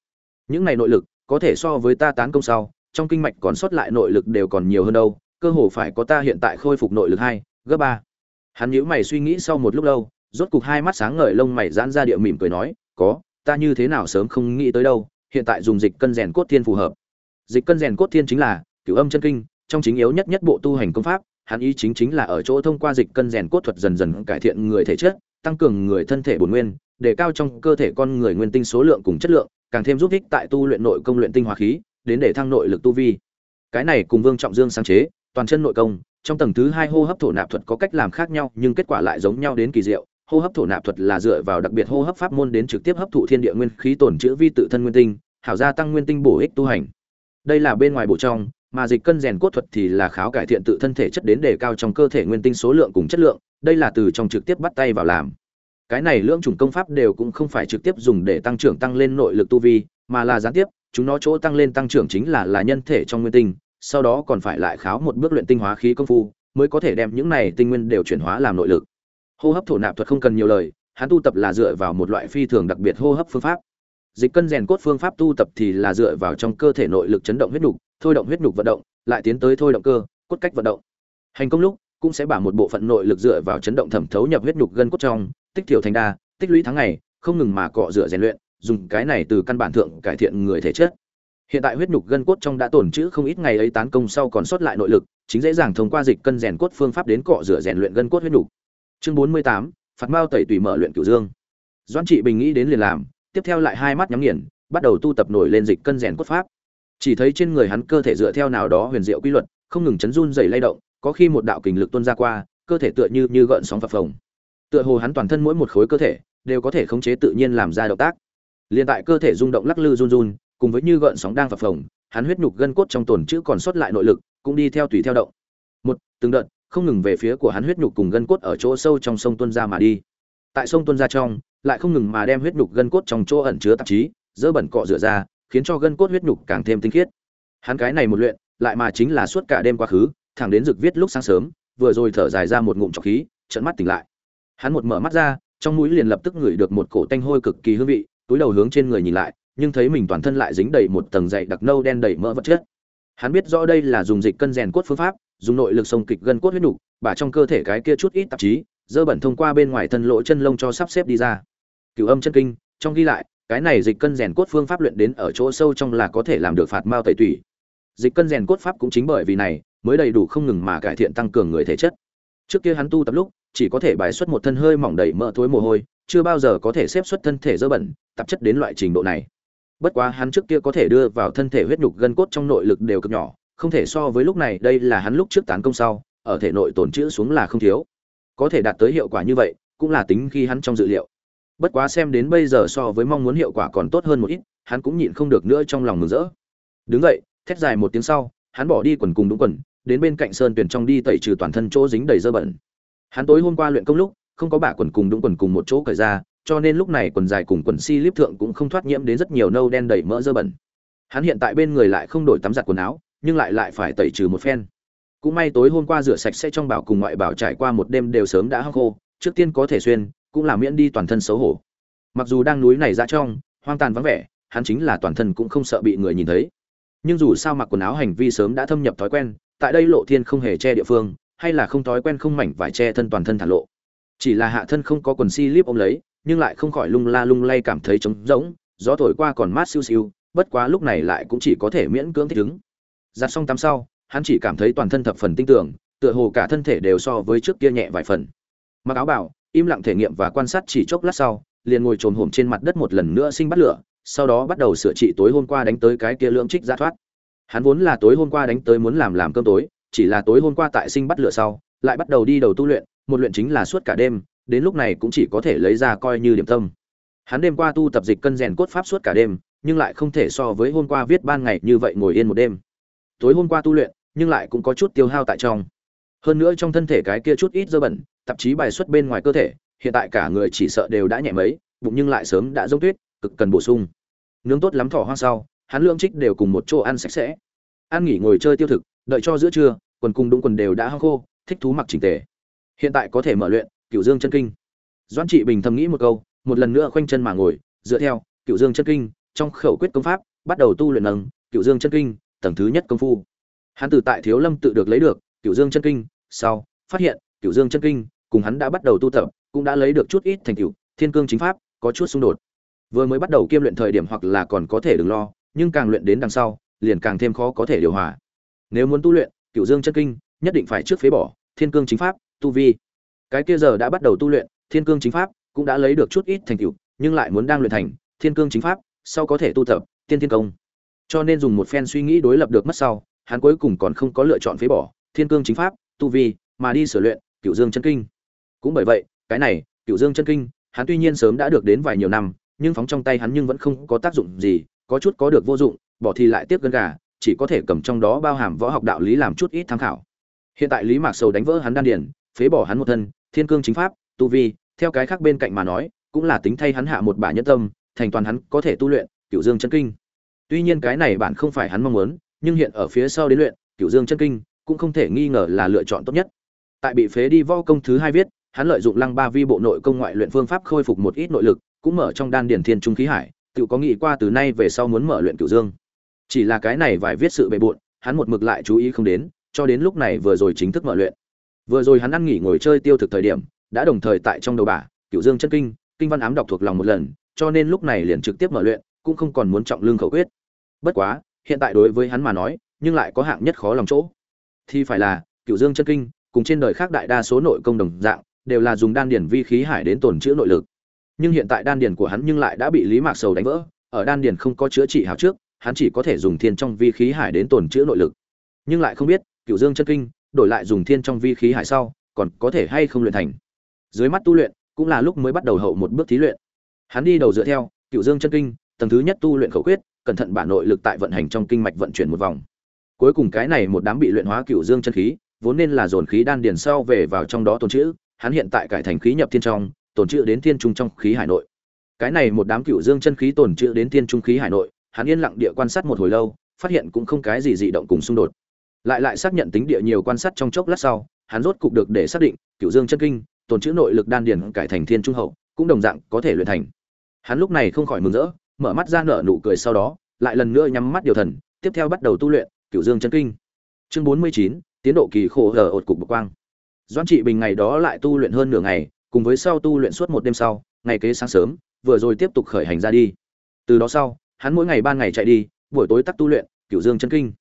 Những này nội lực, có thể so với ta tán công sau, trong kinh mạch còn sót lại nội lực đều còn nhiều hơn đâu, cơ hồ phải có ta hiện tại khôi phục nội lực hai, gấp ba. Hắn nhíu mày suy nghĩ sau một lúc lâu, rốt cục hai mắt sáng ngời lông mày giãn ra địa mỉm cười nói, có, ta như thế nào sớm không nghĩ tới đâu, hiện tại dùng dịch cân rèn cốt thiên phù hợp. Dịch cân rèn cốt thiên chính là cửu âm chân kinh, trong chính yếu nhất nhất bộ tu hành công pháp, hắn ý chính chính là ở chỗ thông qua dịch cân rèn cốt thuật dần dần cải thiện người thể chất tăng cường người thân thể bổn nguyên, để cao trong cơ thể con người nguyên tinh số lượng cùng chất lượng, càng thêm giúp ích tại tu luyện nội công luyện tinh hóa khí, đến để thăng nội lực tu vi. Cái này cùng vương trọng dương sáng chế, toàn chân nội công, trong tầng thứ hai hô hấp thổ nạp thuật có cách làm khác nhau, nhưng kết quả lại giống nhau đến kỳ diệu. Hô hấp thổ nạp thuật là dựa vào đặc biệt hô hấp pháp môn đến trực tiếp hấp thụ thiên địa nguyên khí tổn chữa vi tự thân nguyên tinh, hảo gia tăng nguyên tinh bổ ích tu hành. Đây là bên ngoài bổ trong mà dịch cân rèn cốt thuật thì là kháo cải thiện tự thân thể chất đến đề cao trong cơ thể nguyên tinh số lượng cùng chất lượng, đây là từ trong trực tiếp bắt tay vào làm. Cái này lưỡng chủng công pháp đều cũng không phải trực tiếp dùng để tăng trưởng tăng lên nội lực tu vi, mà là gián tiếp, chúng nó chỗ tăng lên tăng trưởng chính là là nhân thể trong nguyên tinh, sau đó còn phải lại kháo một bước luyện tinh hóa khí công phu, mới có thể đem những này tinh nguyên đều chuyển hóa làm nội lực. Hô hấp thổ nạp thuật không cần nhiều lời, hắn tu tập là dựa vào một loại phi thường đặc biệt hô hấp phương pháp dịch cân rèn cốt phương pháp tu tập thì là dựa vào trong cơ thể nội lực chấn động huyết nhục, thôi động huyết nhục vận động, lại tiến tới thôi động cơ, cốt cách vận động. Hành công lúc, cũng sẽ bằng một bộ phận nội lực dựa vào chấn động thẩm thấu nhập huyết nhục gân cốt trong, tích tiểu thành đa, tích lũy tháng ngày, không ngừng mà cọ rửa rèn luyện, dùng cái này từ căn bản thượng cải thiện người thể chất. Hiện tại huyết nhục gân cốt trong đã tổn trữ không ít ngày ấy tán công sau còn sót lại nội lực, chính dễ dàng thông qua dịch cân rèn cốt phương pháp đến cọ rửa rèn luyện gân cốt huyết nhục. Chương bốn mươi tám, phạt mao tẩy tùy mở luyện cửu dương. Doãn trị bình nghĩ đến liền làm tiếp theo lại hai mắt nhắm nghiền, bắt đầu tu tập nổi lên dịch cân rèn cốt pháp. Chỉ thấy trên người hắn cơ thể dựa theo nào đó huyền diệu quy luật, không ngừng chấn run dày lay động, có khi một đạo kình lực tuôn ra qua, cơ thể tựa như như gợn sóng phập phồng. Tựa hồ hắn toàn thân mỗi một khối cơ thể đều có thể khống chế tự nhiên làm ra động tác. Liền tại cơ thể rung động lắc lư run run, cùng với như gợn sóng đang phập phồng, hắn huyết nhục gân cốt trong tổn chữ còn sót lại nội lực, cũng đi theo tùy theo động. Một, từng đợt, không ngừng về phía của hắn huyết nhục cùng gân cốt ở chỗ sâu trong sông tuân ra mà đi. Tại sông tuân ra trong lại không ngừng mà đem huyết nhục gân cốt trong chỗ ẩn chứa tạp chí, dơ bẩn cọ rửa ra, khiến cho gân cốt huyết nhục càng thêm tinh khiết. Hắn cái này một luyện, lại mà chính là suốt cả đêm quá khứ, thẳng đến rực viết lúc sáng sớm, vừa rồi thở dài ra một ngụm trọc khí chợt mắt tỉnh lại. Hắn một mở mắt ra, trong mũi liền lập tức ngửi được một cổ tanh hôi cực kỳ hương vị, túi đầu hướng trên người nhìn lại, nhưng thấy mình toàn thân lại dính đầy một tầng dày đặc nâu đen đầy mỡ vật chất. Hắn biết rõ đây là dùng dịch cân rèn cốt phương pháp, dùng nội lực sông kịch gân cốt huyết nhục, bả trong cơ thể cái kia chút ít tạp chí, dơ bẩn thông qua bên ngoài thân lỗ chân lông cho sắp xếp đi ra cửu âm chân kinh, trong ghi lại, cái này dịch cân rèn cốt phương pháp luyện đến ở chỗ sâu trong là có thể làm được phạt mao tẩy tủy. Dịch cân rèn cốt pháp cũng chính bởi vì này, mới đầy đủ không ngừng mà cải thiện tăng cường người thể chất. Trước kia hắn tu tập lúc, chỉ có thể bài xuất một thân hơi mỏng đầy mỡ thối mồ hôi, chưa bao giờ có thể xếp xuất thân thể dơ bẩn tạp chất đến loại trình độ này. Bất quá hắn trước kia có thể đưa vào thân thể huyết nhục gân cốt trong nội lực đều cực nhỏ, không thể so với lúc này, đây là hắn lúc trước tán công sau, ở thể nội tổn chữ xuống là không thiếu. Có thể đạt tới hiệu quả như vậy, cũng là tính khi hắn trong dự liệu bất quá xem đến bây giờ so với mong muốn hiệu quả còn tốt hơn một ít, hắn cũng nhịn không được nữa trong lòng mừng rỡ. Đứng vậy thét dài một tiếng sau, hắn bỏ đi quần cùng đúng quần, đến bên cạnh sơn tuyển trong đi tẩy trừ toàn thân chỗ dính đầy dơ bẩn. Hắn tối hôm qua luyện công lúc, không có bả quần cùng đúng quần cùng một chỗ cởi ra, cho nên lúc này quần dài cùng quần si líp thượng cũng không thoát nhiễm đến rất nhiều nâu đen đầy mỡ dơ bẩn. Hắn hiện tại bên người lại không đổi tắm giặt quần áo, nhưng lại lại phải tẩy trừ một phen. Cũng may tối hôm qua rửa sạch sẽ trong bảo cùng ngoại bảo trải qua một đêm đều sớm đã hắc khô, trước tiên có thể xuyên cũng là miễn đi toàn thân xấu hổ. Mặc dù đang núi này ra trong, hoang tàn vắng vẻ, hắn chính là toàn thân cũng không sợ bị người nhìn thấy. Nhưng dù sao mặc quần áo hành vi sớm đã thâm nhập thói quen, tại đây lộ thiên không hề che địa phương, hay là không thói quen không mảnh vải che thân toàn thân thả lộ. Chỉ là hạ thân không có quần si líp ôm lấy, nhưng lại không khỏi lung la lung lay cảm thấy trống rỗng, gió thổi qua còn mát siêu siêu, bất quá lúc này lại cũng chỉ có thể miễn cưỡng thích ứng. Giặt xong tắm sau, hắn chỉ cảm thấy toàn thân thập phần tinh tưởng tựa hồ cả thân thể đều so với trước kia nhẹ vài phần. Mặc áo bảo im lặng thể nghiệm và quan sát chỉ chốc lát sau, liền ngồi trồm hổm trên mặt đất một lần nữa sinh bắt lửa, sau đó bắt đầu sửa trị tối hôm qua đánh tới cái kia lưỡng trích ra thoát. Hắn vốn là tối hôm qua đánh tới muốn làm làm cơm tối, chỉ là tối hôm qua tại sinh bắt lửa sau, lại bắt đầu đi đầu tu luyện, một luyện chính là suốt cả đêm, đến lúc này cũng chỉ có thể lấy ra coi như điểm tâm. Hắn đêm qua tu tập dịch cân rèn cốt pháp suốt cả đêm, nhưng lại không thể so với hôm qua viết ban ngày như vậy ngồi yên một đêm. Tối hôm qua tu luyện, nhưng lại cũng có chút tiêu hao tại trong hơn nữa trong thân thể cái kia chút ít dơ bẩn, tạp chí bài xuất bên ngoài cơ thể, hiện tại cả người chỉ sợ đều đã nhẹ mấy, bụng nhưng lại sớm đã giống tuyết, cực cần bổ sung. Nướng tốt lắm thỏ hoang sau, hắn lương trích đều cùng một chỗ ăn sạch sẽ. Ăn nghỉ ngồi chơi tiêu thực, đợi cho giữa trưa, quần cung đúng quần đều đã hăng khô, thích thú mặc chỉnh tề. Hiện tại có thể mở luyện cựu dương chân kinh. Doãn trị bình thầm nghĩ một câu, một lần nữa khoanh chân mà ngồi, dựa theo cựu dương chân kinh, trong khẩu quyết công pháp, bắt đầu tu luyện nâng cựu dương chân kinh, tầng thứ nhất công phu. Hắn từ tại thiếu lâm tự được lấy được cựu dương chân kinh sau, phát hiện cựu dương chân kinh, cùng hắn đã bắt đầu tu tập, cũng đã lấy được chút ít thành cựu thiên cương chính pháp, có chút xung đột. Vừa mới bắt đầu kiêm luyện thời điểm hoặc là còn có thể đừng lo, nhưng càng luyện đến đằng sau, liền càng thêm khó có thể điều hòa. Nếu muốn tu luyện cựu dương chân kinh, nhất định phải trước phế bỏ, thiên cương chính pháp, tu vi. Cái kia giờ đã bắt đầu tu luyện, thiên cương chính pháp, cũng đã lấy được chút ít thành tựu, nhưng lại muốn đang luyện thành, thiên cương chính pháp, sau có thể tu tập, tiên thiên công. Cho nên dùng một phen suy nghĩ đối lập được mất sau, hắn cuối cùng còn không có lựa chọn phế bỏ, thiên cương chính pháp tu vi, mà đi sửa luyện cựu dương chân kinh. Cũng bởi vậy, cái này cựu dương chân kinh, hắn tuy nhiên sớm đã được đến vài nhiều năm, nhưng phóng trong tay hắn nhưng vẫn không có tác dụng gì, có chút có được vô dụng, bỏ thì lại tiếp gần gà, chỉ có thể cầm trong đó bao hàm võ học đạo lý làm chút ít tham khảo. Hiện tại lý mạc sầu đánh vỡ hắn đan điển phế bỏ hắn một thân, thiên cương chính pháp, tu vi, theo cái khác bên cạnh mà nói, cũng là tính thay hắn hạ một bả nhân tâm, thành toàn hắn có thể tu luyện cựu dương chân kinh. Tuy nhiên cái này bạn không phải hắn mong muốn, nhưng hiện ở phía sau đến luyện cựu dương chân kinh cũng không thể nghi ngờ là lựa chọn tốt nhất. Tại bị phế đi võ công thứ hai viết, hắn lợi dụng lăng ba vi bộ nội công ngoại luyện phương pháp khôi phục một ít nội lực, cũng mở trong đan điển thiên trung khí hải, tự có nghĩ qua từ nay về sau muốn mở luyện cửu dương. Chỉ là cái này vài viết sự bề bộn, hắn một mực lại chú ý không đến, cho đến lúc này vừa rồi chính thức mở luyện. Vừa rồi hắn ăn nghỉ ngồi chơi tiêu thực thời điểm, đã đồng thời tại trong đầu bả, cửu dương chân kinh kinh văn ám đọc thuộc lòng một lần, cho nên lúc này liền trực tiếp mở luyện, cũng không còn muốn trọng lương khẩu quyết. Bất quá, hiện tại đối với hắn mà nói, nhưng lại có hạng nhất khó lòng chỗ thì phải là cựu dương chân kinh, cùng trên đời khác đại đa số nội công đồng dạng, đều là dùng đan điển vi khí hải đến tổn chữa nội lực. Nhưng hiện tại đan điển của hắn nhưng lại đã bị lý mạc sầu đánh vỡ, ở đan điển không có chữa trị hào trước, hắn chỉ có thể dùng thiên trong vi khí hải đến tổn chữa nội lực. Nhưng lại không biết cựu dương chân kinh, đổi lại dùng thiên trong vi khí hải sau, còn có thể hay không luyện thành. Dưới mắt tu luyện, cũng là lúc mới bắt đầu hậu một bước thí luyện. Hắn đi đầu dựa theo cựu dương chân kinh, tầng thứ nhất tu luyện khẩu quyết, cẩn thận bản nội lực tại vận hành trong kinh mạch vận chuyển một vòng cuối cùng cái này một đám bị luyện hóa cựu dương chân khí, vốn nên là dồn khí đan điền sau về vào trong đó tồn trữ, hắn hiện tại cải thành khí nhập thiên trong, tồn trữ đến thiên trung trong khí hải nội. Cái này một đám cựu dương chân khí tồn trữ đến thiên trung khí hải nội, hắn yên lặng địa quan sát một hồi lâu, phát hiện cũng không cái gì dị động cùng xung đột. Lại lại xác nhận tính địa nhiều quan sát trong chốc lát sau, hắn rốt cục được để xác định, cựu dương chân kinh, tồn trữ nội lực đan điền cải thành thiên trung hậu, cũng đồng dạng có thể luyện thành. Hắn lúc này không khỏi mừng rỡ, mở mắt ra nở nụ cười sau đó, lại lần nữa nhắm mắt điều thần, tiếp theo bắt đầu tu luyện cựu dương chân kinh. Chương bốn mươi chín, tiến độ kỳ khổ hở ột cục bậc quang. Doan trị bình ngày đó lại tu luyện hơn nửa ngày, cùng với sau tu luyện suốt một đêm sau, ngày kế sáng sớm, vừa rồi tiếp tục khởi hành ra đi. Từ đó sau, hắn mỗi ngày ban ngày chạy đi, buổi tối tắt tu luyện cựu dương chân kinh.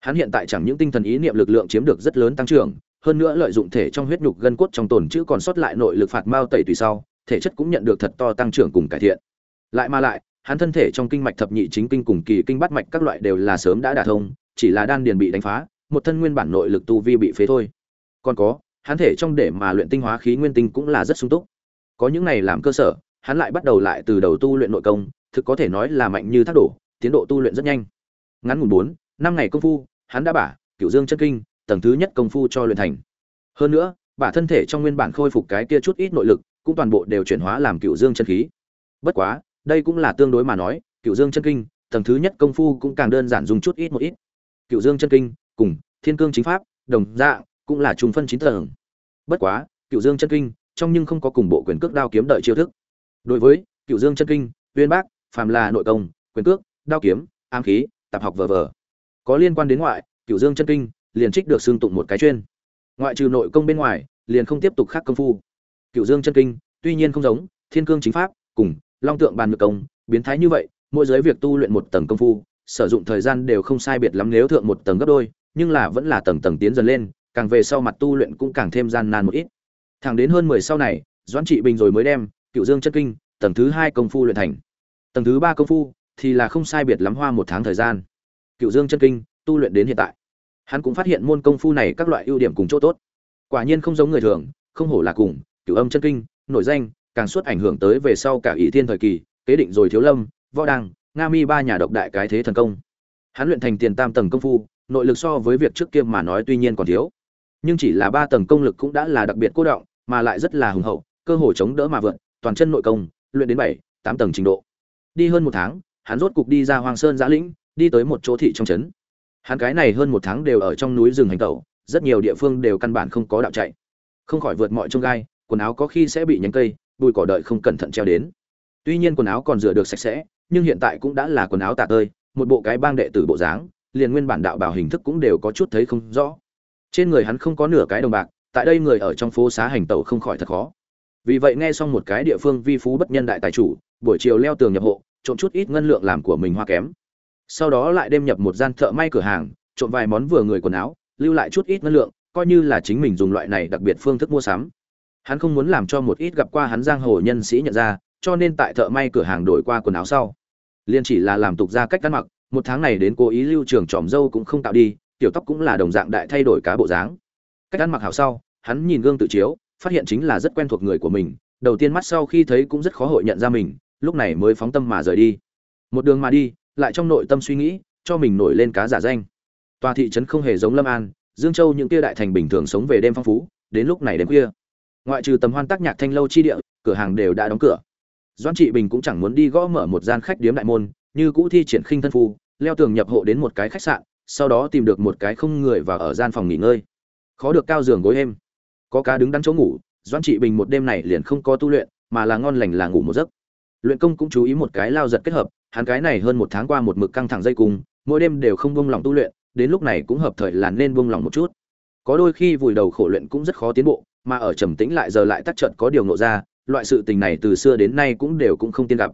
Hắn hiện tại chẳng những tinh thần ý niệm lực lượng chiếm được rất lớn tăng trưởng, hơn nữa lợi dụng thể trong huyết nhục gân cốt trong tồn chữ còn sót lại nội lực phạt mao tẩy tùy sau, thể chất cũng nhận được thật to tăng trưởng cùng cải thiện. Lại mà lại, hắn thân thể trong kinh mạch thập nhị chính kinh cùng kỳ kinh bát mạch các loại đều là sớm đã đả thông chỉ là đan điền bị đánh phá, một thân nguyên bản nội lực tu vi bị phế thôi. Còn có, hắn thể trong để mà luyện tinh hóa khí nguyên tinh cũng là rất sung túc. Có những này làm cơ sở, hắn lại bắt đầu lại từ đầu tu luyện nội công, thực có thể nói là mạnh như thác đổ, tiến độ tu luyện rất nhanh. Ngắn ngủn bốn, năm ngày công phu, hắn đã bả cựu dương chân kinh, tầng thứ nhất công phu cho luyện thành. Hơn nữa, bả thân thể trong nguyên bản khôi phục cái kia chút ít nội lực, cũng toàn bộ đều chuyển hóa làm cựu dương chân khí. Bất quá, đây cũng là tương đối mà nói cựu dương chân kinh, tầng thứ nhất công phu cũng càng đơn giản dùng chút ít một ít cựu dương chân kinh, cùng thiên cương chính pháp, đồng dạng, cũng là trùng phân chín tầng. Bất quá, cựu dương chân kinh, trong nhưng không có cùng bộ quyền cước đao kiếm đợi chiêu thức. Đối với cựu dương chân kinh, uyên bác, phàm là nội công, quyền cước, đao kiếm, ám khí, tạp học vờ vờ. Có liên quan đến ngoại, cựu dương chân kinh liền trích được xương tụng một cái chuyên. Ngoại trừ nội công bên ngoài, liền không tiếp tục khác công phu. Cựu dương chân kinh, tuy nhiên không giống thiên cương chính pháp cùng long tượng bàn ngược công, biến thái như vậy, mỗi giới việc tu luyện một tầng công phu sử dụng thời gian đều không sai biệt lắm nếu thượng một tầng gấp đôi, nhưng là vẫn là tầng tầng tiến dần lên, càng về sau mặt tu luyện cũng càng thêm gian nan một ít. Thẳng đến hơn mười sau này, doãn trị bình rồi mới đem cựu dương chân kinh, tầng thứ hai công phu luyện thành. Tầng thứ ba công phu thì là không sai biệt lắm hoa một tháng thời gian. Cựu dương chân kinh tu luyện đến hiện tại, hắn cũng phát hiện môn công phu này các loại ưu điểm cùng chỗ tốt. Quả nhiên không giống người thường, không hổ là cùng cựu âm chân kinh, nổi danh, càng suốt ảnh hưởng tới về sau cả ỷ thiên thời kỳ, kế định rồi thiếu lâm, võ đăng nga mi ba nhà độc đại cái thế thần công. Hắn luyện thành tiền tam tầng công phu, nội lực so với việc trước kia mà nói tuy nhiên còn thiếu. Nhưng chỉ là ba tầng công lực cũng đã là đặc biệt cố động, mà lại rất là hùng hậu, cơ hồ chống đỡ mà vượn toàn chân nội công, luyện đến bảy, tám tầng trình độ. Đi hơn một tháng, hắn rốt cục đi ra hoàng sơn giã lĩnh, đi tới một chỗ thị trong trấn. Hắn cái này hơn một tháng đều ở trong núi rừng hành tẩu, rất nhiều địa phương đều căn bản không có đạo chạy. Không khỏi vượt mọi trông gai, quần áo có khi sẽ bị nhánh cây, bụi cỏ đợi không cẩn thận treo đến. Tuy nhiên quần áo còn rửa được sạch sẽ nhưng hiện tại cũng đã là quần áo tả tơi, một bộ cái bang đệ tử bộ dáng, liền nguyên bản đạo bảo hình thức cũng đều có chút thấy không rõ. Trên người hắn không có nửa cái đồng bạc, tại đây người ở trong phố xá hành tẩu không khỏi thật khó. Vì vậy nghe xong một cái địa phương vi phú bất nhân đại tài chủ, buổi chiều leo tường nhập hộ, trộm chút ít ngân lượng làm của mình hoa kém. Sau đó lại đem nhập một gian thợ may cửa hàng, trộm vài món vừa người quần áo, lưu lại chút ít ngân lượng, coi như là chính mình dùng loại này đặc biệt phương thức mua sắm. Hắn không muốn làm cho một ít gặp qua hắn giang hồ nhân sĩ nhận ra cho nên tại thợ may cửa hàng đổi qua quần áo sau. Liên chỉ là làm tục ra cách ăn mặc, một tháng này đến cố ý lưu trường tròm dâu cũng không tạo đi, tiểu tóc cũng là đồng dạng đại thay đổi cá bộ dáng. Cách ăn mặc hảo sau, hắn nhìn gương tự chiếu, phát hiện chính là rất quen thuộc người của mình, đầu tiên mắt sau khi thấy cũng rất khó hội nhận ra mình, lúc này mới phóng tâm mà rời đi. Một đường mà đi, lại trong nội tâm suy nghĩ, cho mình nổi lên cá giả danh. Tòa thị trấn không hề giống lâm an, dương châu những kia đại thành bình thường sống về đêm phong phú, đến lúc này đêm khuya. Ngoại trừ tầm hoan tác nhạc thanh lâu chi địa, cửa hàng đều đã đóng cửa doan trị bình cũng chẳng muốn đi gõ mở một gian khách điếm đại môn, như cũ thi triển khinh thân phu, leo tường nhập hộ đến một cái khách sạn, sau đó tìm được một cái không người và ở gian phòng nghỉ ngơi. Khó được cao giường gối êm. Có cá đứng đắn chỗ ngủ doan trị bình một đêm này liền không có tu luyện, mà là ngon lành là ngủ một giấc. Luyện công cũng chú ý một cái lao giật kết hợp, hắn cái này hơn một tháng qua một mực căng thẳng dây cùng, mỗi đêm đều không buông lòng tu luyện, đến lúc này cũng hợp thời là nên buông lòng một chút. Có đôi khi vùi đầu khổ luyện cũng rất khó tiến bộ, mà ở trầm tĩnh lại giờ lại tắc trận có điều ngộ ra loại sự tình này từ xưa đến nay cũng đều cũng không tiên gặp.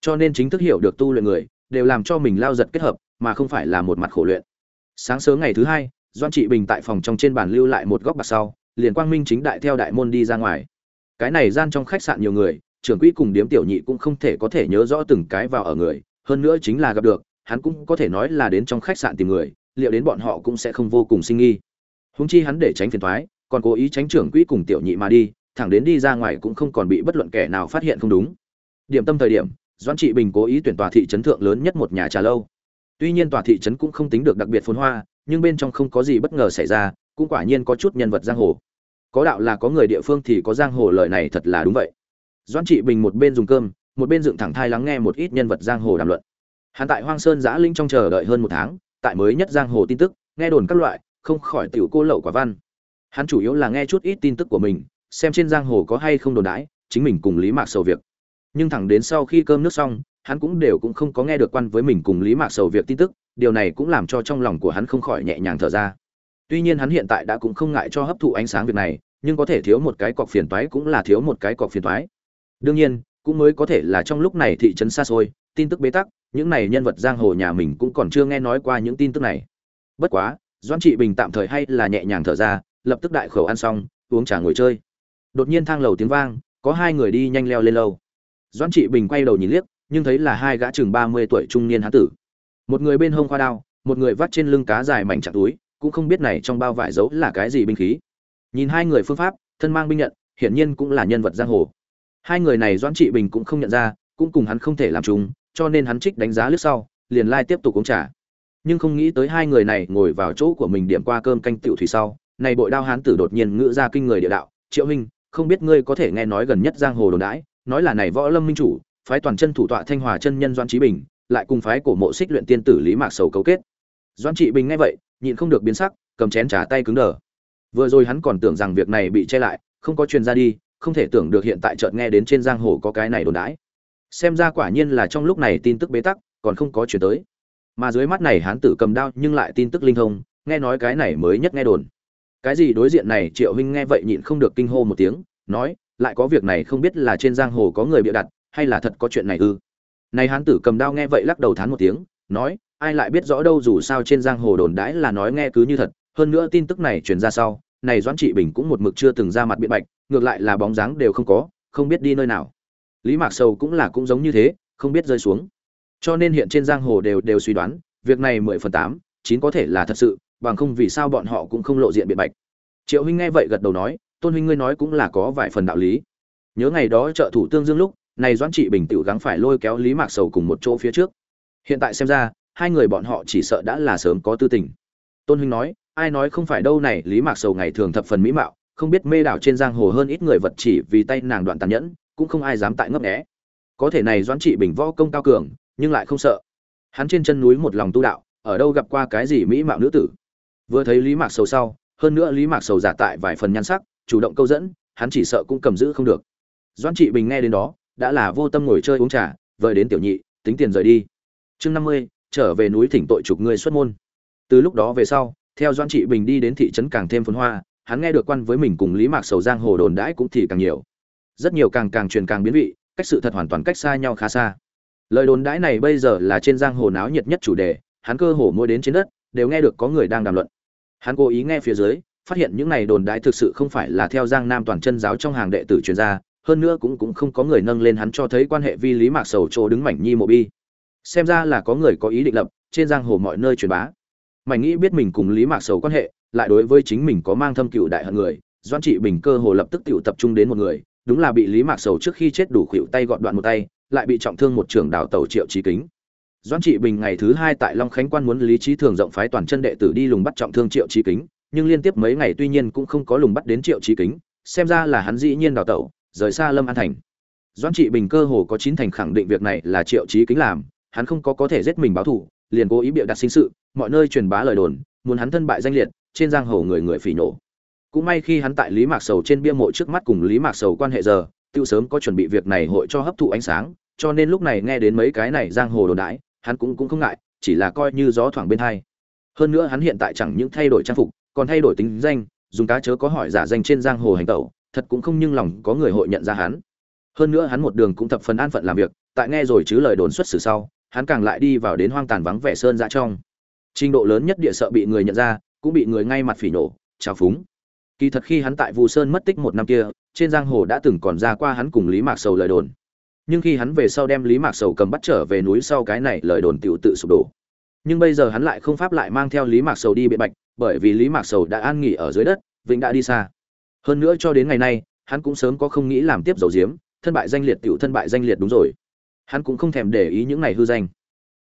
Cho nên chính thức hiểu được tu luyện người, đều làm cho mình lao giật kết hợp, mà không phải là một mặt khổ luyện. Sáng sớm ngày thứ hai doan trị bình tại phòng trong trên bàn lưu lại một góc bạc sau, liền quang minh chính đại theo đại môn đi ra ngoài. Cái này gian trong khách sạn nhiều người, trưởng quỹ cùng điếm tiểu nhị cũng không thể có thể nhớ rõ từng cái vào ở người, hơn nữa chính là gặp được, hắn cũng có thể nói là đến trong khách sạn tìm người, liệu đến bọn họ cũng sẽ không vô cùng sinh nghi. Húng chi hắn để tránh phiền thoái còn cố ý tránh trưởng quỹ cùng tiểu nhị mà đi thẳng đến đi ra ngoài cũng không còn bị bất luận kẻ nào phát hiện không đúng. Điểm tâm thời điểm, doãn trị bình cố ý tuyển tòa thị trấn thượng lớn nhất một nhà trà lâu. Tuy nhiên tòa thị trấn cũng không tính được đặc biệt phồn hoa, nhưng bên trong không có gì bất ngờ xảy ra, cũng quả nhiên có chút nhân vật giang hồ. Có đạo là có người địa phương thì có giang hồ lời này thật là đúng vậy. Doãn trị bình một bên dùng cơm, một bên dựng thẳng thai lắng nghe một ít nhân vật giang hồ đàm luận. Hắn tại hoang sơn giã linh trong chờ đợi hơn một tháng, tại mới nhất giang hồ tin tức, nghe đồn các loại, không khỏi tiểu cô lậu quả văn. Hắn chủ yếu là nghe chút ít tin tức của mình xem trên giang hồ có hay không đồn đãi, chính mình cùng lý mạc sầu việc. Nhưng thẳng đến sau khi cơm nước xong, hắn cũng đều cũng không có nghe được quan với mình cùng lý mạc sầu việc tin tức, điều này cũng làm cho trong lòng của hắn không khỏi nhẹ nhàng thở ra. Tuy nhiên hắn hiện tại đã cũng không ngại cho hấp thụ ánh sáng việc này, nhưng có thể thiếu một cái cọc phiền toái cũng là thiếu một cái cọc phiền toái. Đương nhiên, cũng mới có thể là trong lúc này thị trấn xa xôi, tin tức bế tắc, những này nhân vật giang hồ nhà mình cũng còn chưa nghe nói qua những tin tức này. Bất quá, doãn trị bình tạm thời hay là nhẹ nhàng thở ra, lập tức đại khẩu ăn xong, uống trà ngồi chơi đột nhiên thang lầu tiếng vang, có hai người đi nhanh leo lên lâu doãn trị bình quay đầu nhìn liếc, nhưng thấy là hai gã chừng ba mươi tuổi trung niên hán tử. Một người bên hông khoa đao, một người vắt trên lưng cá dài mảnh chặt túi, cũng không biết này trong bao vải giấu là cái gì binh khí. Nhìn hai người phương pháp, thân mang binh nhận, hiển nhiên cũng là nhân vật giang hồ. Hai người này doãn trị bình cũng không nhận ra, cũng cùng hắn không thể làm chung, cho nên hắn trích đánh giá lướt sau, liền lai tiếp tục uống trà. Nhưng không nghĩ tới hai người này ngồi vào chỗ của mình điểm qua cơm canh tiểu thủy sau, này bội đao hán tử đột nhiên ngữ ra kinh người địa đạo, triệu huynh không biết ngươi có thể nghe nói gần nhất giang hồ đồn đãi, nói là này võ lâm minh chủ, phái toàn chân thủ tọa thanh hòa chân nhân doan trí bình, lại cùng phái cổ mộ xích luyện tiên tử lý mạc sầu cấu kết. Doan trị bình nghe vậy, nhịn không được biến sắc, cầm chén trà tay cứng đờ. Vừa rồi hắn còn tưởng rằng việc này bị che lại, không có truyền ra đi, không thể tưởng được hiện tại chợt nghe đến trên giang hồ có cái này đồn đãi. Xem ra quả nhiên là trong lúc này tin tức bế tắc, còn không có chuyển tới. Mà dưới mắt này hán tử cầm đao nhưng lại tin tức linh thông, nghe nói cái này mới nhất nghe đồn cái gì đối diện này triệu huynh nghe vậy nhịn không được kinh hô một tiếng, nói, lại có việc này không biết là trên giang hồ có người bịa đặt, hay là thật có chuyện này ư? Này hán tử cầm đao nghe vậy lắc đầu thán một tiếng, nói, ai lại biết rõ đâu dù sao trên giang hồ đồn đãi là nói nghe cứ như thật, hơn nữa tin tức này truyền ra sau, này doãn trị bình cũng một mực chưa từng ra mặt biện bạch, ngược lại là bóng dáng đều không có, không biết đi nơi nào. Lý mạc sầu cũng là cũng giống như thế, không biết rơi xuống. Cho nên hiện trên giang hồ đều đều suy đoán, việc này mười phần tám, chín có thể là thật sự bằng không vì sao bọn họ cũng không lộ diện biện bạch. Triệu huynh nghe vậy gật đầu nói, tôn huynh ngươi nói cũng là có vài phần đạo lý. Nhớ ngày đó trợ thủ tương dương lúc, này doãn trị bình tự gắng phải lôi kéo lý mạc sầu cùng một chỗ phía trước. Hiện tại xem ra, hai người bọn họ chỉ sợ đã là sớm có tư tình. Tôn huynh nói, ai nói không phải đâu này, lý mạc sầu ngày thường thập phần mỹ mạo, không biết mê đảo trên giang hồ hơn ít người vật chỉ vì tay nàng đoạn tàn nhẫn, cũng không ai dám tại ngấp nghé. Có thể này doãn trị bình võ công cao cường, nhưng lại không sợ. Hắn trên chân núi một lòng tu đạo, ở đâu gặp qua cái gì mỹ mạo nữ tử? Vừa thấy lý mạc sầu sau, hơn nữa lý mạc sầu giả tại vài phần nhan sắc, chủ động câu dẫn, hắn chỉ sợ cũng cầm giữ không được. Doãn trị bình nghe đến đó, đã là vô tâm ngồi chơi uống trà, vời đến tiểu nhị, tính tiền rời đi. Chương năm mươi, trở về núi thỉnh tội chụp ngươi xuất môn. Từ lúc đó về sau, theo doãn trị bình đi đến thị trấn càng thêm phồn hoa, hắn nghe được quan với mình cùng lý mạc sầu giang hồ đồn đãi cũng thì càng nhiều. Rất nhiều càng càng truyền càng biến vị, cách sự thật hoàn toàn cách xa nhau khá xa. Lời đồn đãi này bây giờ là trên giang hồ náo nhiệt nhất chủ đề, hắn cơ hồ mỗi đến trên đất, đều nghe được có người đang đàm luận hắn cố ý nghe phía dưới, phát hiện những này đồn đãi thực sự không phải là theo giang nam toàn chân giáo trong hàng đệ tử chuyên gia hơn nữa cũng cũng không có người nâng lên hắn cho thấy quan hệ vi lý mạc sầu chỗ đứng mảnh nhi mộ bi. Xem ra là có người có ý định lập, trên giang hồ mọi nơi truyền bá. Mảnh nghĩ biết mình cùng lý mạc sầu quan hệ, lại đối với chính mình có mang thâm cựu đại hận người doan trị bình cơ hồ lập tức tự tập trung đến một người, đúng là bị lý mạc sầu trước khi chết đủ khuỵu tay gọn đoạn một tay, lại bị trọng thương một trường đào tàu triệu trí kính. Doãn trị bình ngày thứ hai tại long khánh quan muốn lý trí thường rộng phái toàn chân đệ tử đi lùng bắt trọng thương triệu trí kính, nhưng liên tiếp mấy ngày tuy nhiên cũng không có lùng bắt đến triệu trí kính, xem ra là hắn dĩ nhiên đào tẩu, rời xa lâm an thành. Doãn trị bình cơ hồ có chín thành khẳng định việc này là triệu trí kính làm, hắn không có có thể giết mình báo thù, liền cố ý bịa đặt sinh sự, mọi nơi truyền bá lời đồn, muốn hắn thân bại danh liệt, trên giang hồ người người phỉ nổ. Cũng may khi hắn tại lý mạc sầu trên bia mộ trước mắt cùng lý mạc sầu quan hệ giờ tự sớm có chuẩn bị việc này hội cho hấp thụ ánh sáng, cho nên lúc này nghe đến mấy cái này giang hồ đồn đãi hắn cũng cũng không ngại, chỉ là coi như gió thoảng bên hai. Hơn nữa hắn hiện tại chẳng những thay đổi trang phục, còn thay đổi tính danh, dùng cá chớ có hỏi giả danh trên giang hồ hành tẩu, thật cũng không nhưng lòng có người hội nhận ra hắn. Hơn nữa hắn một đường cũng thập phần an phận làm việc, tại nghe rồi chứ lời đồn xuất xử sau, hắn càng lại đi vào đến hoang tàn vắng vẻ sơn dã trong. Trình độ lớn nhất địa sợ bị người nhận ra, cũng bị người ngay mặt phỉ nổ, trào phúng. Kỳ thật khi hắn tại vu sơn mất tích một năm kia, trên giang hồ đã từng còn ra qua hắn cùng lý mạc sầu lời đồn nhưng khi hắn về sau đem lý mạc sầu cầm bắt trở về núi sau cái này, lời đồn tiểu tự sụp đổ. Nhưng bây giờ hắn lại không pháp lại mang theo lý mạc sầu đi biện bạch, bởi vì lý mạc sầu đã an nghỉ ở dưới đất, vĩnh đã đi xa. Hơn nữa cho đến ngày nay, hắn cũng sớm có không nghĩ làm tiếp dầu diếm, thân bại danh liệt tiểu thân bại danh liệt đúng rồi. Hắn cũng không thèm để ý những này hư danh.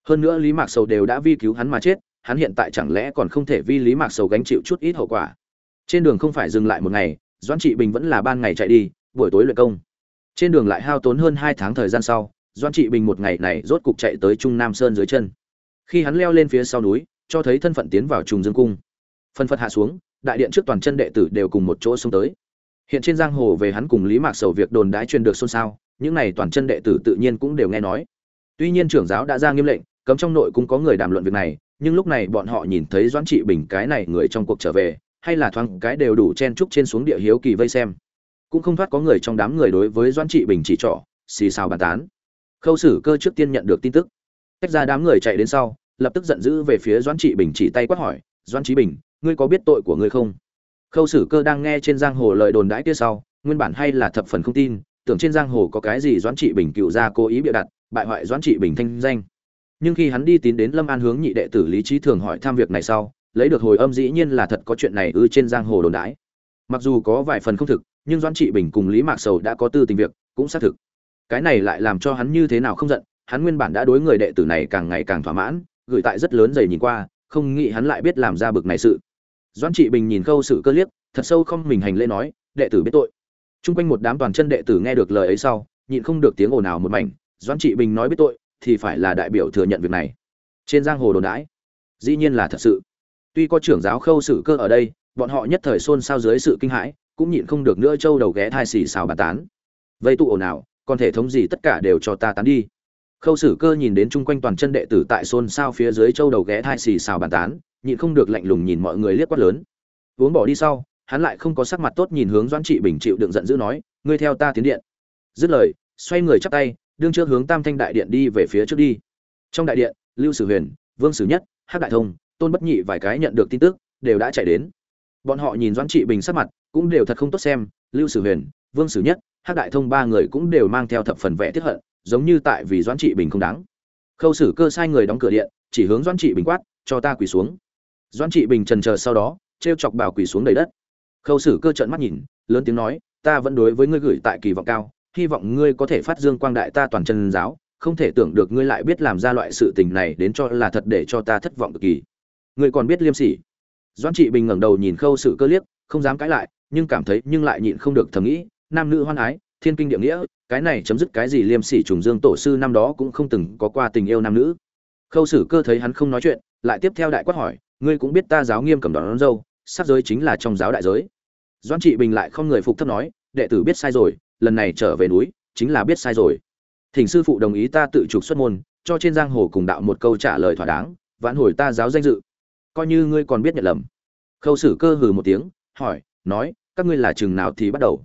Hơn nữa lý mạc sầu đều đã vi cứu hắn mà chết, hắn hiện tại chẳng lẽ còn không thể vi lý mạc sầu gánh chịu chút ít hậu quả. Trên đường không phải dừng lại một ngày, doãn trị bình vẫn là ban ngày chạy đi, buổi tối luyện công trên đường lại hao tốn hơn hai tháng thời gian sau, doãn trị bình một ngày này rốt cục chạy tới trung nam sơn dưới chân. Khi hắn leo lên phía sau núi, cho thấy thân phận tiến vào trùng dương cung. Phân phật hạ xuống, đại điện trước toàn chân đệ tử đều cùng một chỗ xông tới. Hiện trên giang hồ về hắn cùng lý mạc sầu việc đồn đãi truyền được xôn xao, những này toàn chân đệ tử tự nhiên cũng đều nghe nói. Tuy nhiên trưởng giáo đã ra nghiêm lệnh, cấm trong nội cũng có người đàm luận việc này, nhưng lúc này bọn họ nhìn thấy doãn trị bình cái này người trong cuộc trở về, hay là thoáng cái đều đủ chen trúc trên xuống địa hiếu kỳ vây xem cũng không thoát có người trong đám người đối với doãn trị bình chỉ trỏ, xì xào bàn tán. Khâu sử cơ trước tiên nhận được tin tức. Tách ra đám người chạy đến sau, lập tức giận dữ về phía doãn trị bình chỉ tay quát hỏi, doãn trí bình, ngươi có biết tội của ngươi không? Khâu sử cơ đang nghe trên giang hồ lời đồn đãi kia sau, nguyên bản hay là thập phần không tin, tưởng trên giang hồ có cái gì doãn trị bình cựu ra cố ý bịa đặt, bại hoại doãn trị bình thanh danh. Nhưng khi hắn đi tín đến lâm an hướng nhị đệ tử lý trí thường hỏi tham việc này sau, lấy được hồi âm dĩ nhiên là thật có chuyện này ư trên giang hồ đồn đãi. Mặc dù có vài phần không thực nhưng doãn trị bình cùng lý mạc sầu đã có tư tình việc, cũng xác thực. Cái này lại làm cho hắn như thế nào không giận, hắn nguyên bản đã đối người đệ tử này càng ngày càng thỏa mãn, gửi tại rất lớn dày nhìn qua, không nghĩ hắn lại biết làm ra bực này sự. Doãn trị bình nhìn khâu sự cơ liếc, thật sâu không mình hành lễ nói, đệ tử biết tội. Chung quanh một đám toàn chân đệ tử nghe được lời ấy sau, nhịn không được tiếng ồn ào một mảnh, doãn trị bình nói biết tội, thì phải là đại biểu thừa nhận việc này. Trên giang hồ đồn đãi, dĩ nhiên là thật sự. Tuy có trưởng giáo khâu sự cơ ở đây, bọn họ nhất thời xôn xao dưới sự kinh hãi cũng nhịn không được nữa châu đầu ghé thai xì xào bàn tán. Vây tụ ồn ào, còn thể thống gì tất cả đều cho ta tán đi. Khâu sử cơ nhìn đến chung quanh toàn chân đệ tử tại xôn xao phía dưới châu đầu ghé thai xì xào bàn tán, nhịn không được lạnh lùng nhìn mọi người liếc quát lớn. Uống bỏ đi sau, hắn lại không có sắc mặt tốt nhìn hướng doãn trị bình chịu đựng giận dữ nói, ngươi theo ta tiến điện. Dứt lời, xoay người chắp tay, đương trước hướng tam thanh đại điện đi về phía trước đi. Trong đại điện, lưu sử huyền, vương sử nhất hát đại thông, tôn bất nhị vài cái nhận được tin tức, đều đã chạy đến bọn họ nhìn doãn trị bình sắc mặt, cũng đều thật không tốt xem, lưu sử huyền, vương sử nhất, Hắc đại thông ba người cũng đều mang theo thập phần vẽ thiết hận, giống như tại vì doãn trị bình không đáng. Khâu sử cơ sai người đóng cửa điện, chỉ hướng doãn trị bình quát, cho ta quỳ xuống. Doãn trị bình trần chờ sau đó, trêu chọc bảo quỳ xuống đầy đất. Khâu sử cơ trợn mắt nhìn, lớn tiếng nói, ta vẫn đối với ngươi gửi tại kỳ vọng cao, hy vọng ngươi có thể phát dương quang đại ta toàn chân giáo, không thể tưởng được ngươi lại biết làm ra loại sự tình này đến cho là thật để cho ta thất vọng cực kỳ. Ngươi còn biết liêm sỉ? Doãn trị bình ngẩng đầu nhìn khâu sử cơ liếc không dám cãi lại nhưng cảm thấy nhưng lại nhịn không được thầm nghĩ nam nữ hoan ái thiên kinh địa nghĩa cái này chấm dứt cái gì liêm sỉ trùng dương tổ sư năm đó cũng không từng có qua tình yêu nam nữ. Khâu sử cơ thấy hắn không nói chuyện lại tiếp theo đại quát hỏi ngươi cũng biết ta giáo nghiêm cầm đón, đón dâu sắc giới chính là trong giáo đại giới. Doãn trị bình lại không người phục thấp nói đệ tử biết sai rồi lần này trở về núi chính là biết sai rồi. Thỉnh sư phụ đồng ý ta tự trục xuất môn cho trên giang hồ cùng đạo một câu trả lời thỏa đáng vãn hồi ta giáo danh dự coi như ngươi còn biết nhận lầm. Khâu sử cơ hừ một tiếng, hỏi, nói, các ngươi là chừng nào thì bắt đầu?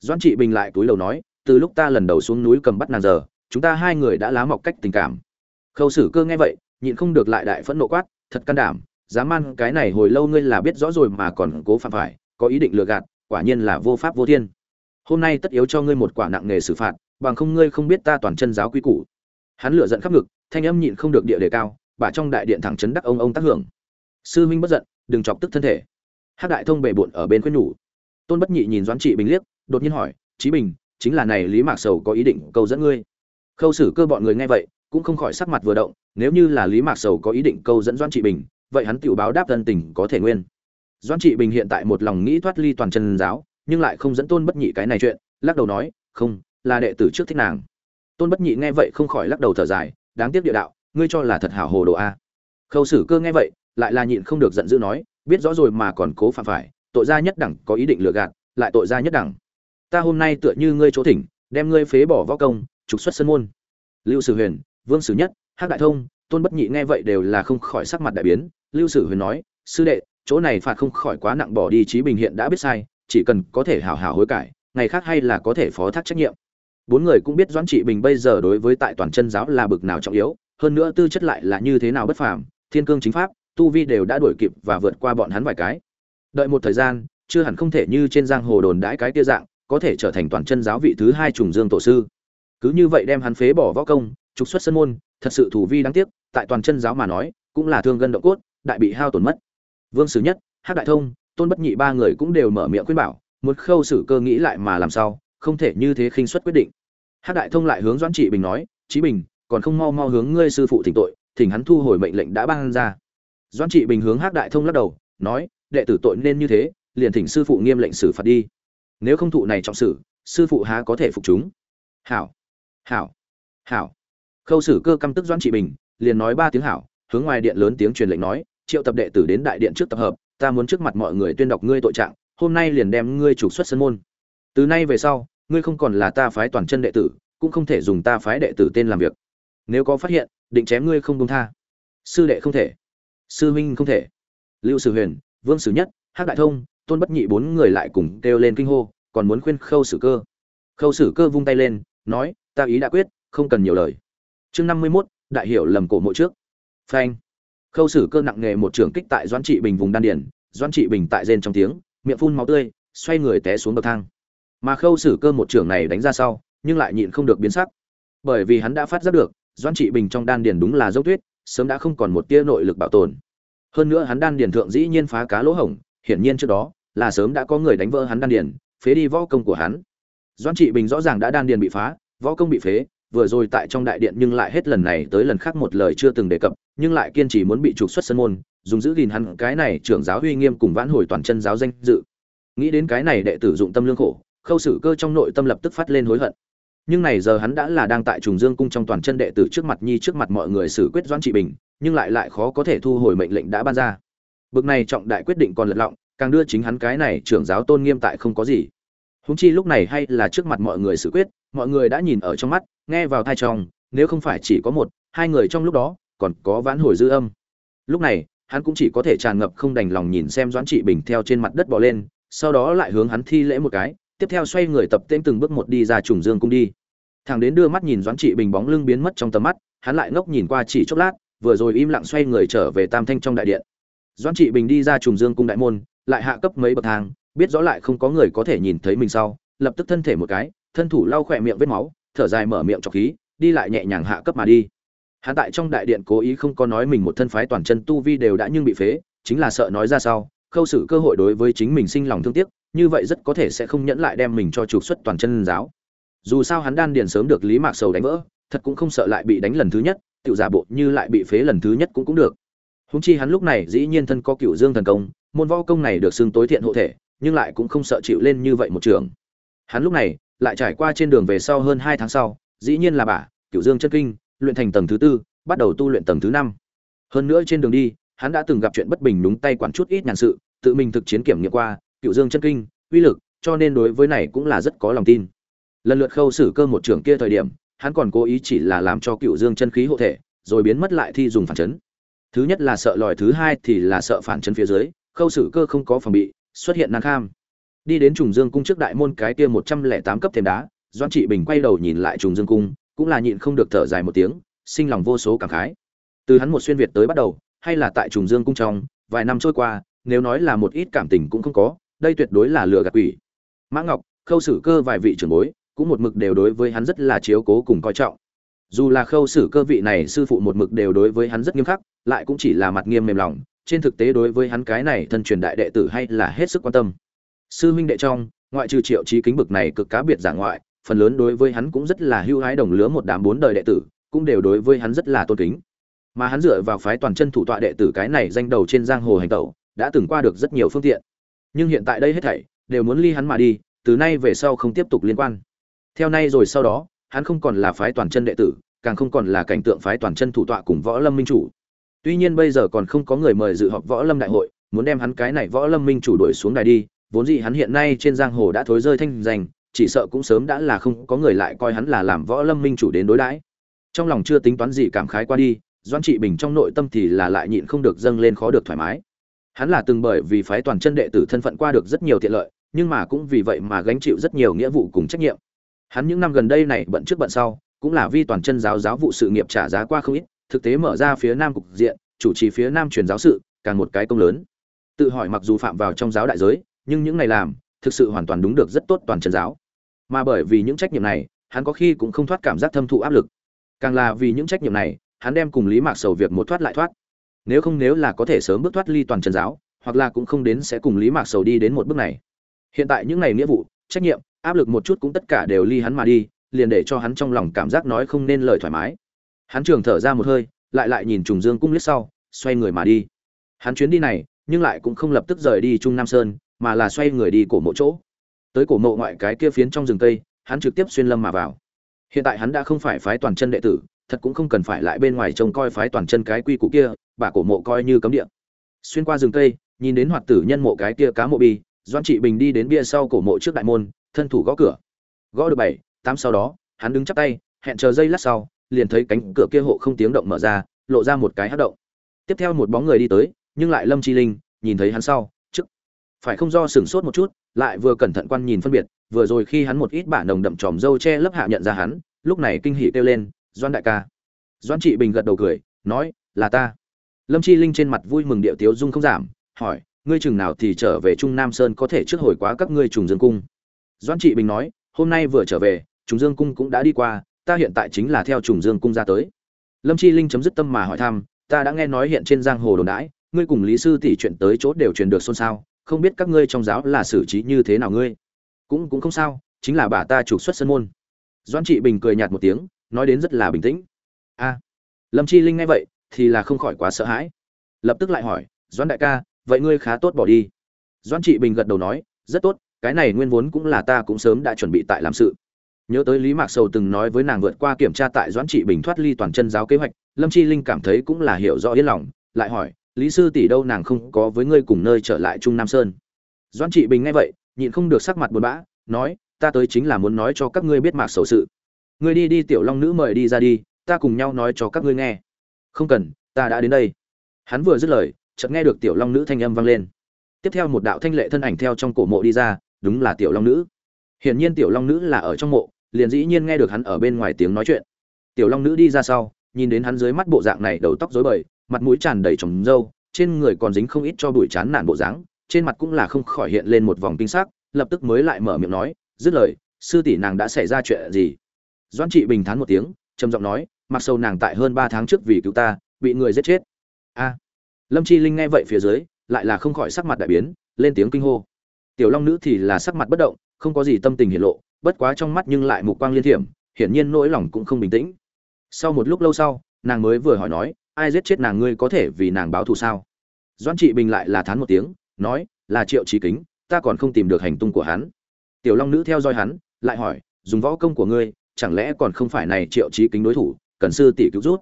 Doãn trị bình lại túi lầu nói, từ lúc ta lần đầu xuống núi cầm bắt nàng giờ, chúng ta hai người đã lá mọc cách tình cảm. Khâu sử cơ nghe vậy, nhịn không được lại đại phẫn nộ quát, thật can đảm, dám man cái này hồi lâu ngươi là biết rõ rồi mà còn cố phạm phải, có ý định lừa gạt, quả nhiên là vô pháp vô thiên. Hôm nay tất yếu cho ngươi một quả nặng nghề xử phạt, bằng không ngươi không biết ta toàn chân giáo quy củ. Hắn lửa giận khắp ngực, thanh âm nhịn không được địa đề cao bả trong đại điện thẳng chấn đắc ông ông tác hưởng sư huynh bất giận, đừng chọc tức thân thể. Hát đại thông bề bộn ở bên khuyên nhủ. Tôn bất nhị nhìn doãn trị bình liếc, đột nhiên hỏi, Chí bình, chính là này lý mạc sầu có ý định câu dẫn ngươi? Khâu xử cơ bọn người nghe vậy, cũng không khỏi sắc mặt vừa động, nếu như là lý mạc sầu có ý định câu dẫn doãn trị bình, vậy hắn tự báo đáp thân tình có thể nguyên. Doãn trị bình hiện tại một lòng nghĩ thoát ly toàn chân giáo, nhưng lại không dẫn tôn bất nhị cái này chuyện, lắc đầu nói, không, là đệ tử trước thích nàng. Tôn bất nhị nghe vậy không khỏi lắc đầu thở dài, đáng tiếc địa đạo, ngươi cho là thật hảo hồ đồ a. Khâu sử cơ nghe vậy lại là nhịn không được giận dữ nói, biết rõ rồi mà còn cố phạm phải, tội gia nhất đẳng có ý định lừa gạt, lại tội gia nhất đẳng. Ta hôm nay tựa như ngươi chỗ thỉnh, đem ngươi phế bỏ võ công, trục xuất sân môn. Lưu sử huyền, vương sử nhất, hắc đại thông, tôn bất nhị nghe vậy đều là không khỏi sắc mặt đại biến. Lưu sử huyền nói, sư đệ, chỗ này phạt không khỏi quá nặng, bỏ đi trí bình hiện đã biết sai, chỉ cần có thể hảo hảo hối cải, ngày khác hay là có thể phó thác trách nhiệm. Bốn người cũng biết doãn trị bình bây giờ đối với tại toàn chân giáo là bực nào trọng yếu, hơn nữa tư chất lại là như thế nào bất phàm, thiên cương chính pháp tu vi đều đã đuổi kịp và vượt qua bọn hắn vài cái. Đợi một thời gian, chưa hẳn không thể như trên giang hồ đồn đãi cái kia dạng, có thể trở thành toàn chân giáo vị thứ hai trùng dương tổ sư. Cứ như vậy đem hắn phế bỏ võ công, trục xuất sân môn, thật sự thủ vi đáng tiếc, tại toàn chân giáo mà nói, cũng là thương gân động cốt, đại bị hao tổn mất. Vương sử nhất hát đại thông, tôn bất nhị ba người cũng đều mở miệng khuyên bảo một khâu xử cơ nghĩ lại mà làm sao, không thể như thế khinh suất quyết định. Hát đại thông lại hướng doãn trị bình nói trí bình, còn không mau mau hướng ngươi sư phụ thỉnh tội, thỉnh hắn thu hồi mệnh lệnh đã ban ra doãn trị bình hướng hắc đại thông lắc đầu, nói, đệ tử tội nên như thế, liền thỉnh sư phụ nghiêm lệnh xử phạt đi. Nếu không thụ này trọng xử, sư phụ há có thể phục chúng? Hảo hảo hảo. Khâu sử cơ căm tức doãn trị bình, liền nói ba tiếng hảo, hướng ngoài điện lớn tiếng truyền lệnh nói, triệu tập đệ tử đến đại điện trước tập hợp, ta muốn trước mặt mọi người tuyên đọc ngươi tội trạng, hôm nay liền đem ngươi trục xuất sân môn. Từ nay về sau, ngươi không còn là ta phái toàn chân đệ tử, cũng không thể dùng ta phái đệ tử tên làm việc. Nếu có phát hiện, định chém ngươi không công tha. Sư đệ không thể sư huynh không thể. Lưu sử huyền, vương sử nhất, hắc đại thông, tôn bất nhị bốn người lại cùng kêu lên kinh hô, còn muốn khuyên khâu sử cơ. Khâu sử cơ vung tay lên, nói, ta ý đã quyết, không cần nhiều lời. Chương năm mươi mốt, đại hiểu lầm cổ mộ trước. Phanh. Khâu sử cơ nặng nghề một trưởng kích tại doãn trị bình vùng đan điển doãn trị bình tại rên trong tiếng, miệng phun máu tươi, xoay người té xuống bậc thang. Mà khâu sử cơ một trưởng này đánh ra sau, nhưng lại nhịn không được biến sắc. Bởi vì hắn đã phát giác được, doãn trị bình trong đan điển đúng là dốc tuyết sớm đã không còn một tia nội lực bảo tồn. Hơn nữa hắn đan điền thượng dĩ nhiên phá cá lỗ hổng hiển nhiên trước đó là sớm đã có người đánh vỡ hắn đan điền, phế đi võ công của hắn. Doãn trị bình rõ ràng đã đan điền bị phá võ công bị phế vừa rồi tại trong đại điện nhưng lại hết lần này tới lần khác một lời chưa từng đề cập nhưng lại kiên trì muốn bị trục xuất sân môn dùng giữ gìn hắn cái này trưởng giáo uy nghiêm cùng vãn hồi toàn chân giáo danh dự. Nghĩ đến cái này đệ tử dụng tâm lương khổ khâu sử cơ trong nội tâm lập tức phát lên hối hận nhưng này giờ hắn đã là đang tại trùng dương cung trong toàn chân đệ tử trước mặt nhi trước mặt mọi người xử quyết doãn trị bình, nhưng lại lại khó có thể thu hồi mệnh lệnh đã ban ra. Bực này trọng đại quyết định còn lật lọng, càng đưa chính hắn cái này trưởng giáo tôn nghiêm tại không có gì. Húng chi lúc này hay là trước mặt mọi người xử quyết, mọi người đã nhìn ở trong mắt, nghe vào thai trong, nếu không phải chỉ có một, hai người trong lúc đó, còn có vãn hồi dư âm. Lúc này, hắn cũng chỉ có thể tràn ngập không đành lòng nhìn xem doãn trị bình theo trên mặt đất bỏ lên, sau đó lại hướng hắn thi lễ một cái tiếp theo xoay người tập tên từng bước một đi ra trùng dương cung đi. Thằng đến đưa mắt nhìn doãn trị bình bóng lưng biến mất trong tầm mắt, hắn lại ngốc nhìn qua chỉ chốc lát, vừa rồi im lặng xoay người trở về tam thanh trong đại điện. Doãn trị bình đi ra trùng dương cung đại môn, lại hạ cấp mấy bậc thang, biết rõ lại không có người có thể nhìn thấy mình sau, lập tức thân thể một cái, thân thủ lau khỏe miệng vết máu, thở dài mở miệng trọc khí, đi lại nhẹ nhàng hạ cấp mà đi. Hắn tại trong đại điện cố ý không có nói mình một thân phái toàn chân tu vi đều đã nhưng bị phế, chính là sợ nói ra sau, khâu xử cơ hội đối với chính mình sinh lòng thương tiếc như vậy rất có thể sẽ không nhẫn lại đem mình cho trục xuất toàn chân giáo. Dù sao hắn đan điền sớm được lý mạc sầu đánh vỡ, thật cũng không sợ lại bị đánh lần thứ nhất tự giả bộ như lại bị phế lần thứ nhất cũng cũng được. Húng chi hắn lúc này dĩ nhiên thân có cựu dương thần công, môn võ công này được xưng tối thiện hộ thể, nhưng lại cũng không sợ chịu lên như vậy một trường. Hắn lúc này lại trải qua trên đường về sau hơn hai tháng sau, dĩ nhiên là bà, cựu dương chân kinh, luyện thành tầng thứ tư, bắt đầu tu luyện tầng thứ năm. Hơn nữa trên đường đi, hắn đã từng gặp chuyện bất bình đúng tay quản chút ít nhàn sự, tự mình thực chiến kiểm nghiệm qua cựu dương chân kinh, uy lực, cho nên đối với này cũng là rất có lòng tin. Lần lượt khâu xử cơ một trưởng kia thời điểm, hắn còn cố ý chỉ là làm cho cựu dương chân khí hộ thể, rồi biến mất lại thi dùng phản chấn. Thứ nhất là sợ lòi, thứ hai thì là sợ phản chấn phía dưới, khâu xử cơ không có phòng bị, xuất hiện nan kham. Đi đến trùng dương cung trước đại môn cái kia một trăm lẻ tám cấp thềm đá doan trị bình quay đầu nhìn lại trùng dương cung, cũng là nhịn không được thở dài một tiếng, sinh lòng vô số cảm khái. Từ hắn một xuyên việt tới bắt đầu, hay là tại trùng dương cung trong, vài năm trôi qua, nếu nói là một ít cảm tình cũng không có đây tuyệt đối là lừa gạt quỷ. Mã ngọc, khâu sử cơ vài vị trưởng bối, cũng một mực đều đối với hắn rất là chiếu cố cùng coi trọng. Dù là khâu sử cơ vị này sư phụ một mực đều đối với hắn rất nghiêm khắc, lại cũng chỉ là mặt nghiêm mềm lòng, trên thực tế đối với hắn cái này thân truyền đại đệ tử hay là hết sức quan tâm. Sư huynh đệ trong, ngoại trừ triệu trí kính bực này cực cá biệt giả ngoại, phần lớn đối với hắn cũng rất là hưu hái đồng lứa một đám bốn đời đệ tử, cũng đều đối với hắn rất là tôn kính. Mà hắn dựa vào phái toàn chân thủ tọa đệ tử cái này danh đầu trên giang hồ hành tẩu, đã từng qua được rất nhiều phương tiện nhưng hiện tại đây hết thảy đều muốn ly hắn mà đi, từ nay về sau không tiếp tục liên quan. Theo nay rồi sau đó, hắn không còn là phái toàn chân đệ tử, càng không còn là cảnh tượng phái toàn chân thủ tọa cùng võ lâm minh chủ. Tuy nhiên bây giờ còn không có người mời dự họp võ lâm đại hội, muốn đem hắn cái này võ lâm minh chủ đuổi xuống đài đi, vốn dĩ hắn hiện nay trên giang hồ đã thối rơi thanh danh, chỉ sợ cũng sớm đã là không có người lại coi hắn là làm võ lâm minh chủ đến đối đãi. Trong lòng chưa tính toán gì cảm khái qua đi doan trị bình trong nội tâm thì là lại nhịn không được dâng lên khó được thoải mái hắn là từng bởi vì phái toàn chân đệ tử thân phận qua được rất nhiều tiện lợi, nhưng mà cũng vì vậy mà gánh chịu rất nhiều nghĩa vụ cùng trách nhiệm. Hắn những năm gần đây này bận trước bận sau, cũng là vi toàn chân giáo giáo vụ sự nghiệp trả giá qua không ít, thực tế mở ra phía nam cục diện, chủ trì phía nam truyền giáo sự, càng một cái công lớn. Tự hỏi mặc dù phạm vào trong giáo đại giới, nhưng những này làm, thực sự hoàn toàn đúng được rất tốt toàn chân giáo. Mà bởi vì những trách nhiệm này, hắn có khi cũng không thoát cảm giác thâm thụ áp lực. Càng là vì những trách nhiệm này, hắn đem cùng lý mạc sầu việc một thoát lại thoát nếu không nếu là có thể sớm bước thoát ly toàn chân giáo, hoặc là cũng không đến sẽ cùng lý mạc sầu đi đến một bước này. Hiện tại những ngày nghĩa vụ, trách nhiệm, áp lực một chút cũng tất cả đều ly hắn mà đi, liền để cho hắn trong lòng cảm giác nói không nên lời thoải mái. Hắn trường thở ra một hơi, lại lại nhìn trùng dương cung liếc sau, xoay người mà đi. Hắn chuyến đi này, nhưng lại cũng không lập tức rời đi trung nam sơn, mà là xoay người đi cổ mộ chỗ. Tới cổ mộ ngoại cái kia phiến trong rừng tây hắn trực tiếp xuyên lâm mà vào. Hiện tại hắn đã không phải phái toàn chân đệ tử thật cũng không cần phải lại bên ngoài trông coi phái toàn chân cái quy củ kia, bà cổ mộ coi như cấm địa. Xuyên qua rừng tây nhìn đến hoạt tử nhân mộ cái kia cá mộ bi doan trị bình đi đến bia sau cổ mộ trước đại môn, thân thủ gõ cửa. Gõ được bảy, tám sau đó, hắn đứng chắp tay, hẹn chờ giây lát sau, liền thấy cánh cửa kia hộ không tiếng động mở ra, lộ ra một cái hát động. Tiếp theo một bóng người đi tới, nhưng lại lâm chi linh, nhìn thấy hắn sau, trước. Phải không do sửng sốt một chút, lại vừa cẩn thận quan nhìn phân biệt, vừa rồi khi hắn một ít bả nồng đậm tròm dâu che lấp hạ nhận ra hắn, lúc này kinh hỉ kêu lên doan đại ca. Doan trị bình gật đầu cười, nói, là ta. Lâm chi linh trên mặt vui mừng điệu tiếu dung không giảm, hỏi, ngươi chừng nào thì trở về trung nam sơn có thể trước hồi quá các ngươi trùng dương cung? Doan trị bình nói, hôm nay vừa trở về, trùng dương cung cũng đã đi qua, ta hiện tại chính là theo trùng dương cung ra tới. Lâm chi linh chấm dứt tâm mà hỏi thăm, ta đã nghe nói hiện trên giang hồ đồn đãi, ngươi cùng lý sư tỷ chuyện tới chỗ đều truyền được xôn xao, không biết các ngươi trong giáo là xử trí như thế nào ngươi? Cũng cũng không sao, chính là bà ta trục xuất sân môn. Doan trị bình cười nhạt một tiếng nói đến rất là bình tĩnh. A, lâm chi linh nghe vậy thì là không khỏi quá sợ hãi. Lập tức lại hỏi, doãn đại ca, vậy ngươi khá tốt bỏ đi. Doãn trị bình gật đầu nói, rất tốt, cái này nguyên vốn cũng là ta cũng sớm đã chuẩn bị tại làm sự. Nhớ tới lý mạc sầu từng nói với nàng vượt qua kiểm tra tại doãn trị bình thoát ly toàn chân giáo kế hoạch, lâm chi linh cảm thấy cũng là hiểu rõ yên lòng, lại hỏi, lý sư tỷ đâu nàng không có với ngươi cùng nơi trở lại trung nam sơn? Doãn trị bình nghe vậy, nhịn không được sắc mặt buồn bã, nói, ta tới chính là muốn nói cho các ngươi biết mạc sầu sự ngươi đi đi, tiểu long nữ mời đi ra đi, ta cùng nhau nói cho các ngươi nghe. Không cần, ta đã đến đây. Hắn vừa dứt lời, chợt nghe được tiểu long nữ thanh âm vang lên. Tiếp theo một đạo thanh lệ thân ảnh theo trong cổ mộ đi ra, đúng là tiểu long nữ. Hiển nhiên tiểu long nữ là ở trong mộ, liền dĩ nhiên nghe được hắn ở bên ngoài tiếng nói chuyện. Tiểu long nữ đi ra sau, nhìn đến hắn dưới mắt bộ dạng này, đầu tóc rối bời, mặt mũi tràn đầy trồng râu, trên người còn dính không ít cho bụi chán nản bộ dáng, trên mặt cũng là không khỏi hiện lên một vòng kinh sắc, lập tức mới lại mở miệng nói, dứt lời, sư tỷ nàng đã xảy ra chuyện gì? Doãn trị bình thán một tiếng, trầm giọng nói, mặc sâu nàng tại hơn ba tháng trước vì cứu ta, bị người giết chết. A. Lâm chi linh nghe vậy phía dưới, lại là không khỏi sắc mặt đại biến, lên tiếng kinh hô. Tiểu long nữ thì là sắc mặt bất động, không có gì tâm tình hiển lộ, bất quá trong mắt nhưng lại mục quang liên thiểm, hiển nhiên nỗi lòng cũng không bình tĩnh. Sau một lúc lâu sau, nàng mới vừa hỏi nói, ai giết chết nàng ngươi có thể vì nàng báo thù sao? Doan trị bình lại là thán một tiếng, nói, là triệu trí kính, ta còn không tìm được hành tung của hắn. Tiểu long nữ theo dõi hắn, lại hỏi, dùng võ công của ngươi chẳng lẽ còn không phải này triệu trí kính đối thủ, cần sư tỷ cứu rút?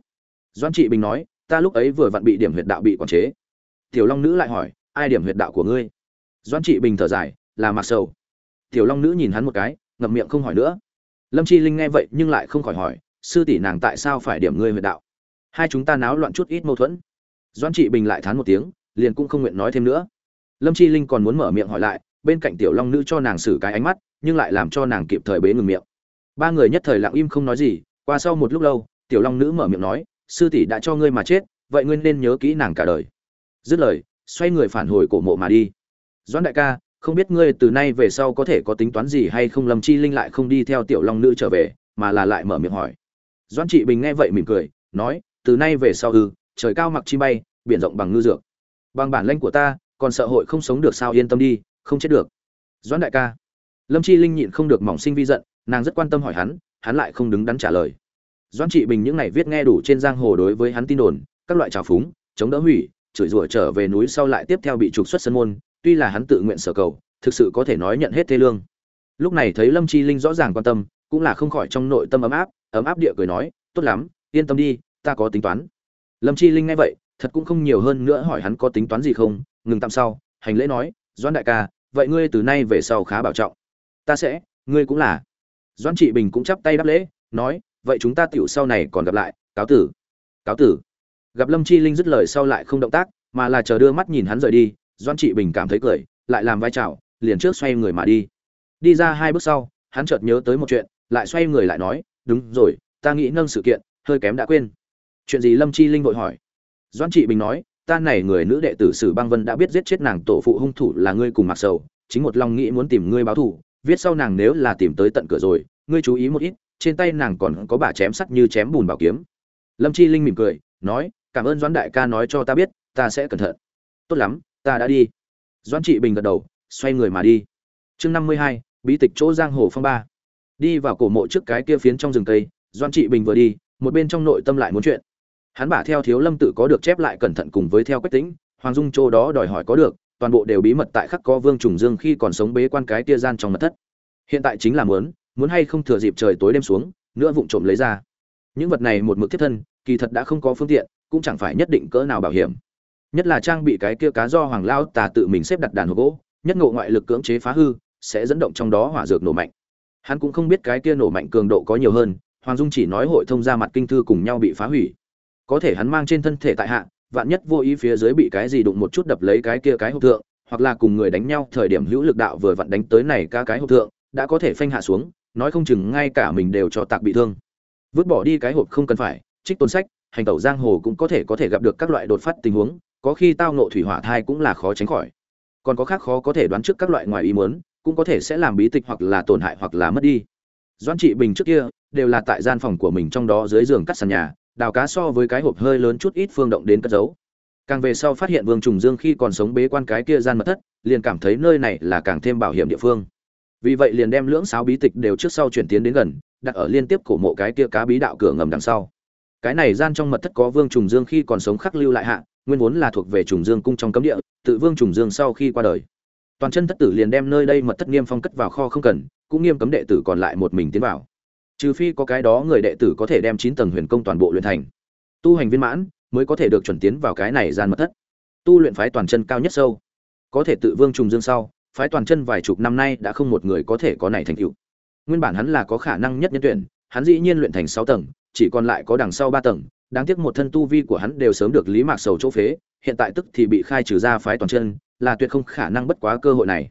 Doan trị bình nói, ta lúc ấy vừa vặn bị điểm huyệt đạo bị quản chế. Tiểu long nữ lại hỏi, ai điểm huyệt đạo của ngươi? Doan trị bình thở dài, là mặc sầu. Tiểu long nữ nhìn hắn một cái, ngậm miệng không hỏi nữa. Lâm chi linh nghe vậy nhưng lại không khỏi hỏi, sư tỷ nàng tại sao phải điểm ngươi huyệt đạo? Hai chúng ta náo loạn chút ít mâu thuẫn. Doan trị bình lại thán một tiếng, liền cũng không nguyện nói thêm nữa. Lâm chi linh còn muốn mở miệng hỏi lại, bên cạnh tiểu long nữ cho nàng xử cái ánh mắt, nhưng lại làm cho nàng kịp thời bế ngừng miệng ba người nhất thời lặng im không nói gì, qua sau một lúc lâu, tiểu long nữ mở miệng nói, sư tỷ đã cho ngươi mà chết, vậy ngươi nên nhớ kỹ nàng cả đời. Dứt lời, xoay người phản hồi cổ mộ mà đi. Doãn đại ca, không biết ngươi từ nay về sau có thể có tính toán gì hay không? Lâm chi linh lại không đi theo tiểu long nữ trở về, mà là lại mở miệng hỏi. Doãn trị bình nghe vậy mỉm cười, nói, từ nay về sau ư, trời cao mặc chi bay, biển rộng bằng ngư dược. Bằng bản lãnh của ta, còn sợ hội không sống được sao yên tâm đi, không chết được. Doãn đại ca. Lâm chi linh nhịn không được mỏng sinh vi giận nàng rất quan tâm hỏi hắn hắn lại không đứng đắn trả lời. Doãn trị bình những ngày viết nghe đủ trên giang hồ đối với hắn tin đồn, các loại trào phúng, chống đỡ hủy, chửi rủa trở về núi sau lại tiếp theo bị trục xuất sân môn, tuy là hắn tự nguyện sở cầu, thực sự có thể nói nhận hết thê lương. Lúc này thấy lâm chi linh rõ ràng quan tâm, cũng là không khỏi trong nội tâm ấm áp ấm áp địa cười nói, tốt lắm, yên tâm đi, ta có tính toán. Lâm chi linh nghe vậy, thật cũng không nhiều hơn nữa hỏi hắn có tính toán gì không, ngừng tạm sau, hành lễ nói, doãn đại ca, vậy ngươi từ nay về sau khá bảo trọng. Ta sẽ, ngươi cũng là doãn trị bình cũng chắp tay đáp lễ, nói, vậy chúng ta tiểu sau này còn gặp lại, cáo tử. Cáo tử. Gặp lâm chi linh dứt lời sau lại không động tác, mà là chờ đưa mắt nhìn hắn rời đi doan trị bình cảm thấy cười, lại làm vai trào liền trước xoay người mà đi. Đi ra hai bước sau, hắn chợt nhớ tới một chuyện, lại xoay người lại nói, đúng rồi, ta nghĩ nâng sự kiện, hơi kém đã quên. Chuyện gì lâm chi linh vội hỏi. Doan trị bình nói, ta này người nữ đệ tử sử băng vân đã biết giết chết nàng tổ phụ hung thủ là ngươi cùng mặc sầu, chính một lòng nghĩ muốn tìm ngươi báo thù viết sau nàng nếu là tìm tới tận cửa rồi, ngươi chú ý một ít, trên tay nàng còn có bả chém sắt như chém bùn bảo kiếm. Lâm chi linh mỉm cười, nói, cảm ơn doãn đại ca nói cho ta biết, ta sẽ cẩn thận. Tốt lắm, ta đã đi. Doãn trị bình gật đầu, xoay người mà đi. Chương năm mươi hai, bí tịch chỗ giang hồ phong ba. Đi vào cổ mộ trước cái kia phiến trong rừng cây, doãn trị bình vừa đi, một bên trong nội tâm lại muốn chuyện. Hắn bả theo thiếu lâm tự có được chép lại cẩn thận cùng với theo quách tính hoàng dung chỗ đó đòi hỏi có được toàn bộ đều bí mật tại khắc có vương trùng dương khi còn sống bế quan cái tia gian trong mật thất. Hiện tại chính là muốn muốn hay không thừa dịp trời tối đêm xuống, nữa vụng trộm lấy ra. Những vật này một mực thiết thân, kỳ thật đã không có phương tiện, cũng chẳng phải nhất định cỡ nào bảo hiểm. Nhất là trang bị cái kia cá do hoàng lao tà tự mình xếp đặt đàn hộp gỗ, nhất ngộ ngoại lực cưỡng chế phá hư, sẽ dẫn động trong đó hỏa dược nổ mạnh. Hắn cũng không biết cái kia nổ mạnh cường độ có nhiều hơn, hoàng dung chỉ nói hội thông ra mặt kinh thư cùng nhau bị phá hủy. Có thể hắn mang trên thân thể tại hạ vạn nhất vô ý phía dưới bị cái gì đụng một chút đập lấy cái kia cái hộp thượng, hoặc là cùng người đánh nhau, thời điểm hữu lực đạo vừa vặn đánh tới này ca cái hộp thượng, đã có thể phanh hạ xuống, nói không chừng ngay cả mình đều cho tạc bị thương. Vứt bỏ đi cái hộp không cần phải, trích tôn sách, hành tẩu giang hồ cũng có thể có thể gặp được các loại đột phát tình huống, có khi tao nộ thủy hỏa thai cũng là khó tránh khỏi. Còn có khác khó có thể đoán trước các loại ngoài ý muốn, cũng có thể sẽ làm bí tịch hoặc là tổn hại hoặc là mất đi. Doan trị bình trước kia, đều là tại gian phòng của mình trong đó dưới giường cắt sàn nhà đào cá so với cái hộp hơi lớn chút ít phương động đến cất giấu. Càng về sau phát hiện vương trùng dương khi còn sống bế quan cái kia gian mật thất, liền cảm thấy nơi này là càng thêm bảo hiểm địa phương. Vì vậy liền đem lưỡng sáo bí tịch đều trước sau chuyển tiến đến gần, đặt ở liên tiếp cổ mộ cái kia cá bí đạo cửa ngầm đằng sau. Cái này gian trong mật thất có vương trùng dương khi còn sống khắc lưu lại hạ, nguyên vốn là thuộc về trùng dương cung trong cấm địa, tự vương trùng dương sau khi qua đời. Toàn chân thất tử liền đem nơi đây mật thất nghiêm phong cất vào kho không cần, cũng nghiêm cấm đệ tử còn lại một mình tiến vào trừ phi có cái đó người đệ tử có thể đem chín tầng huyền công toàn bộ luyện thành. Tu hành viên mãn mới có thể được chuẩn tiến vào cái này gian mật thất. Tu luyện phái toàn chân cao nhất sâu. Có thể tự vương trùng dương sau, phái toàn chân vài chục năm nay đã không một người có thể có này thành tựu. Nguyên bản hắn là có khả năng nhất nhân tuyển, hắn dĩ nhiên luyện thành sáu tầng, chỉ còn lại có đằng sau ba tầng. Đáng tiếc một thân tu vi của hắn đều sớm được lý mạc sầu chỗ phế, hiện tại tức thì bị khai trừ ra phái toàn chân, là tuyệt không khả năng bất quá cơ hội này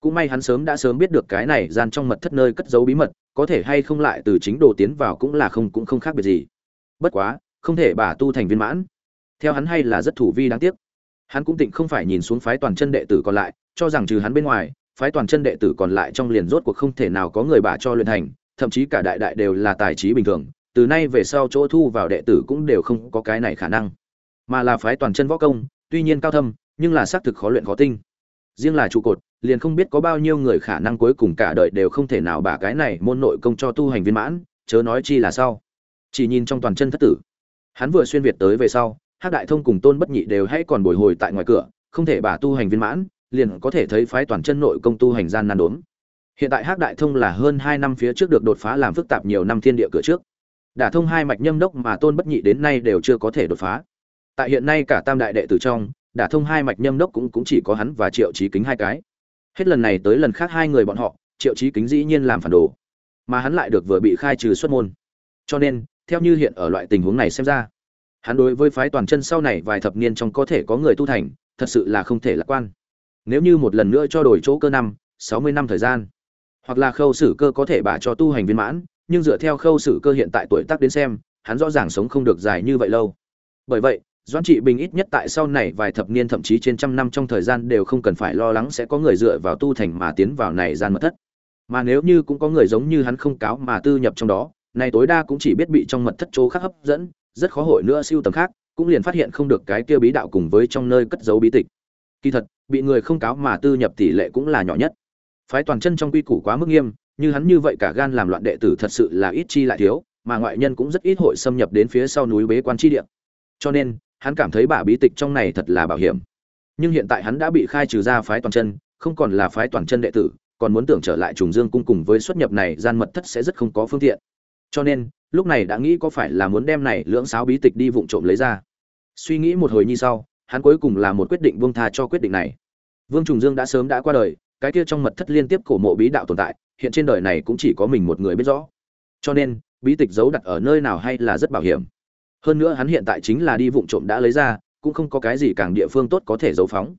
cũng may hắn sớm đã sớm biết được cái này gian trong mật thất nơi cất giấu bí mật, có thể hay không lại từ chính đồ tiến vào cũng là không, cũng không khác biệt gì. Bất quá, không thể bà tu thành viên mãn. Theo hắn hay là rất thủ vi đáng tiếc. Hắn cũng tịnh không phải nhìn xuống phái toàn chân đệ tử còn lại, cho rằng trừ hắn bên ngoài, phái toàn chân đệ tử còn lại trong liền rốt cuộc không thể nào có người bà cho luyện thành thậm chí cả đại đại đều là tài trí bình thường, từ nay về sau chỗ thu vào đệ tử cũng đều không có cái này khả năng. Mà là phái toàn chân võ công, tuy nhiên cao thâm, nhưng là xác thực khó luyện khó tinh riêng là trụ cột, liền không biết có bao nhiêu người khả năng cuối cùng cả đời đều không thể nào bả cái này môn nội công cho tu hành viên mãn, chớ nói chi là sau. Chỉ nhìn trong toàn chân thất tử. Hắn vừa xuyên việt tới về sau, hắc đại thông cùng tôn bất nhị đều hãy còn bồi hồi tại ngoài cửa, không thể bả tu hành viên mãn, liền có thể thấy phái toàn chân nội công tu hành gian nan đốn. Hiện tại hắc đại thông là hơn hai năm phía trước được đột phá làm phức tạp nhiều năm thiên địa cửa trước. Đả thông hai mạch nhâm đốc mà tôn bất nhị đến nay đều chưa có thể đột phá. Tại hiện nay cả tam đại đệ tử trong đã thông hai mạch nhâm đốc cũng cũng chỉ có hắn và triệu trí kính hai cái. Hết lần này tới lần khác hai người bọn họ, triệu trí kính dĩ nhiên làm phản đồ, mà hắn lại được vừa bị khai trừ xuất môn. Cho nên, theo như hiện ở loại tình huống này xem ra, hắn đối với phái toàn chân sau này vài thập niên trong có thể có người tu thành, thật sự là không thể lạc quan. Nếu như một lần nữa cho đổi chỗ cơ năm, sáu mươi năm thời gian, hoặc là khâu sử cơ có thể bả cho tu hành viên mãn, nhưng dựa theo khâu sử cơ hiện tại tuổi tác đến xem, hắn rõ ràng sống không được dài như vậy lâu. Bởi vậy doãn trị bình ít nhất tại sau này vài thập niên thậm chí trên trăm năm trong thời gian đều không cần phải lo lắng sẽ có người dựa vào tu thành mà tiến vào này gian mật thất. Mà nếu như cũng có người giống như hắn không cáo mà tư nhập trong đó, này tối đa cũng chỉ biết bị trong mật thất chỗ khác hấp dẫn, rất khó hội nữa siêu tầm khác, cũng liền phát hiện không được cái kia bí đạo cùng với trong nơi cất giấu bí tịch. Kỳ thật, bị người không cáo mà tư nhập tỷ lệ cũng là nhỏ nhất. Phái toàn chân trong quy củ quá mức nghiêm, như hắn như vậy cả gan làm loạn đệ tử thật sự là ít chi lại thiếu, mà ngoại nhân cũng rất ít hội xâm nhập đến phía sau núi bế quan chi địa. Cho nên hắn cảm thấy bả bí tịch trong này thật là bảo hiểm. Nhưng hiện tại hắn đã bị khai trừ ra phái toàn chân, không còn là phái toàn chân đệ tử, còn muốn tưởng trở lại trùng dương cung cùng với xuất nhập này, gian mật thất sẽ rất không có phương tiện. Cho nên, lúc này đã nghĩ có phải là muốn đem này lưỡng sáo bí tịch đi vụng trộm lấy ra. Suy nghĩ một hồi như sau, hắn cuối cùng là một quyết định buông tha cho quyết định này. Vương trùng dương đã sớm đã qua đời, cái kia trong mật thất liên tiếp cổ mộ bí đạo tồn tại, hiện trên đời này cũng chỉ có mình một người biết rõ. Cho nên, bí tịch giấu đặt ở nơi nào hay là rất bảo hiểm hơn nữa hắn hiện tại chính là đi vụng trộm đã lấy ra, cũng không có cái gì càng địa phương tốt có thể giấu phóng.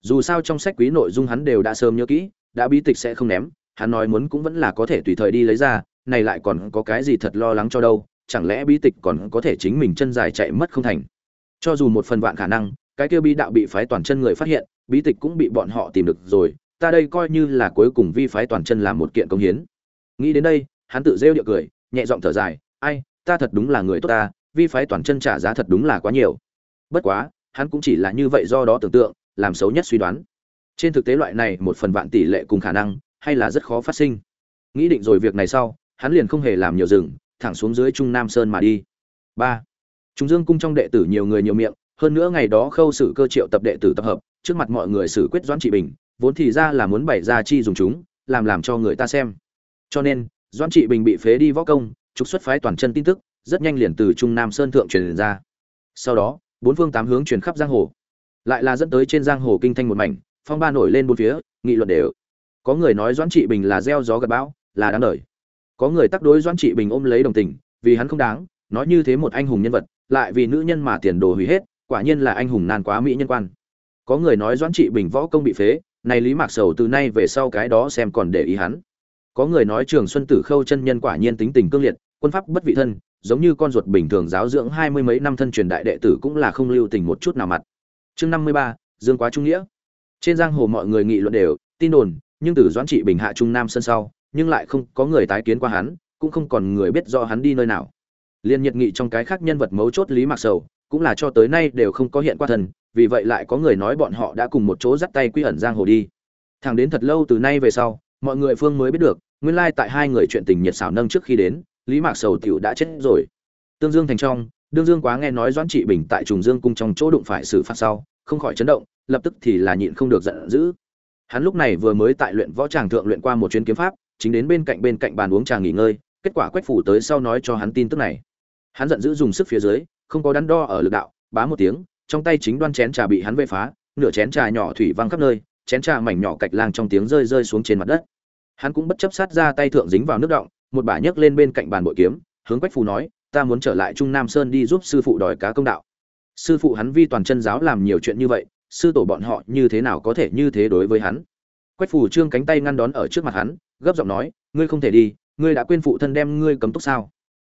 Dù sao trong sách quý nội dung hắn đều đã sớm nhớ kỹ, đã bí tịch sẽ không ném, hắn nói muốn cũng vẫn là có thể tùy thời đi lấy ra, này lại còn có cái gì thật lo lắng cho đâu, chẳng lẽ bí tịch còn có thể chính mình chân dài chạy mất không thành. Cho dù một phần vạn khả năng, cái kia bí đạo bị phái toàn chân người phát hiện, bí tịch cũng bị bọn họ tìm được rồi, ta đây coi như là cuối cùng vi phái toàn chân làm một kiện công hiến. Nghĩ đến đây, hắn tự rêu địa cười, nhẹ giọng thở dài, ai, ta thật đúng là người tốt ta vi phái toàn chân trả giá thật đúng là quá nhiều. Bất quá, hắn cũng chỉ là như vậy do đó tưởng tượng, làm xấu nhất suy đoán. Trên thực tế loại này một phần vạn tỷ lệ cùng khả năng, hay là rất khó phát sinh. Nghĩ định rồi việc này sau, hắn liền không hề làm nhiều rừng thẳng xuống dưới trung nam sơn mà đi. Ba. Chúng dương cung trong đệ tử nhiều người nhiều miệng, hơn nữa ngày đó khâu xử cơ triệu tập đệ tử tập hợp, trước mặt mọi người xử quyết doãn trị bình, vốn thì ra là muốn bày ra chi dùng chúng, làm làm cho người ta xem. Cho nên, doãn trị bình bị phế đi võ công, trục xuất phái toàn chân tin tức rất nhanh liền từ trung nam sơn thượng truyền ra. Sau đó, bốn phương tám hướng truyền khắp giang hồ. Lại là dẫn tới trên giang hồ kinh thanh một mảnh, phong ba nổi lên bốn phía, nghị luận đều. Có người nói doãn trị bình là gieo gió gặp bão, là đáng đời. Có người tác đối doãn trị bình ôm lấy đồng tình, vì hắn không đáng, nói như thế một anh hùng nhân vật, lại vì nữ nhân mà tiền đồ hủy hết, quả nhiên là anh hùng nan quá mỹ nhân quan. Có người nói doãn trị bình võ công bị phế này lý mạc sầu từ nay về sau cái đó xem còn để ý hắn. Có người nói trường xuân tử khâu chân nhân quả nhiên tính tình cương liệt, quân pháp bất vị thân giống như con ruột bình thường giáo dưỡng hai mươi mấy năm thân truyền đại đệ tử cũng là không lưu tình một chút nào mặt. Chương năm mươi ba, dương quá trung nghĩa. Trên giang hồ mọi người nghị luận đều tin đồn, nhưng từ doãn trị bình hạ trung nam sân sau, nhưng lại không có người tái kiến qua hắn, cũng không còn người biết do hắn đi nơi nào. Liên nhiệt nghị trong cái khác nhân vật mấu chốt lý mạc sầu, cũng là cho tới nay đều không có hiện qua thần, vì vậy lại có người nói bọn họ đã cùng một chỗ dắt tay quy ẩn giang hồ đi. Thẳng đến thật lâu từ nay về sau, mọi người phương mới biết được, nguyên lai tại hai người chuyện tình nhiệt xảo nâng trước khi đến lý mạc sầu tiểu đã chết rồi. Tương dương thành trong, đương dương quá nghe nói doãn trị bình tại trùng dương cung trong chỗ đụng phải xử phạt sau, không khỏi chấn động, lập tức thì là nhịn không được giận dữ. Hắn lúc này vừa mới tại luyện võ tràng thượng luyện qua một chuyến kiếm pháp, chính đến bên cạnh bên cạnh bàn uống trà nghỉ ngơi, kết quả quách phủ tới sau nói cho hắn tin tức này. Hắn giận dữ dùng sức phía dưới, không có đắn đo ở lực đạo, bá một tiếng, trong tay chính đoan chén trà bị hắn vây phá, nửa chén trà nhỏ thủy văng khắp nơi, chén trà mảnh nhỏ cạch lang trong tiếng rơi rơi xuống trên mặt đất. Hắn cũng bất chấp sát ra tay thượng dính vào nước động một bả nhấc lên bên cạnh bàn bội kiếm, hướng quách phù nói, ta muốn trở lại trung nam sơn đi giúp sư phụ đòi cá công đạo. Sư phụ hắn vi toàn chân giáo làm nhiều chuyện như vậy, sư tổ bọn họ như thế nào có thể như thế đối với hắn? Quách phù trương cánh tay ngăn đón ở trước mặt hắn, gấp giọng nói, ngươi không thể đi, ngươi đã quên phụ thân đem ngươi cấm túc sao?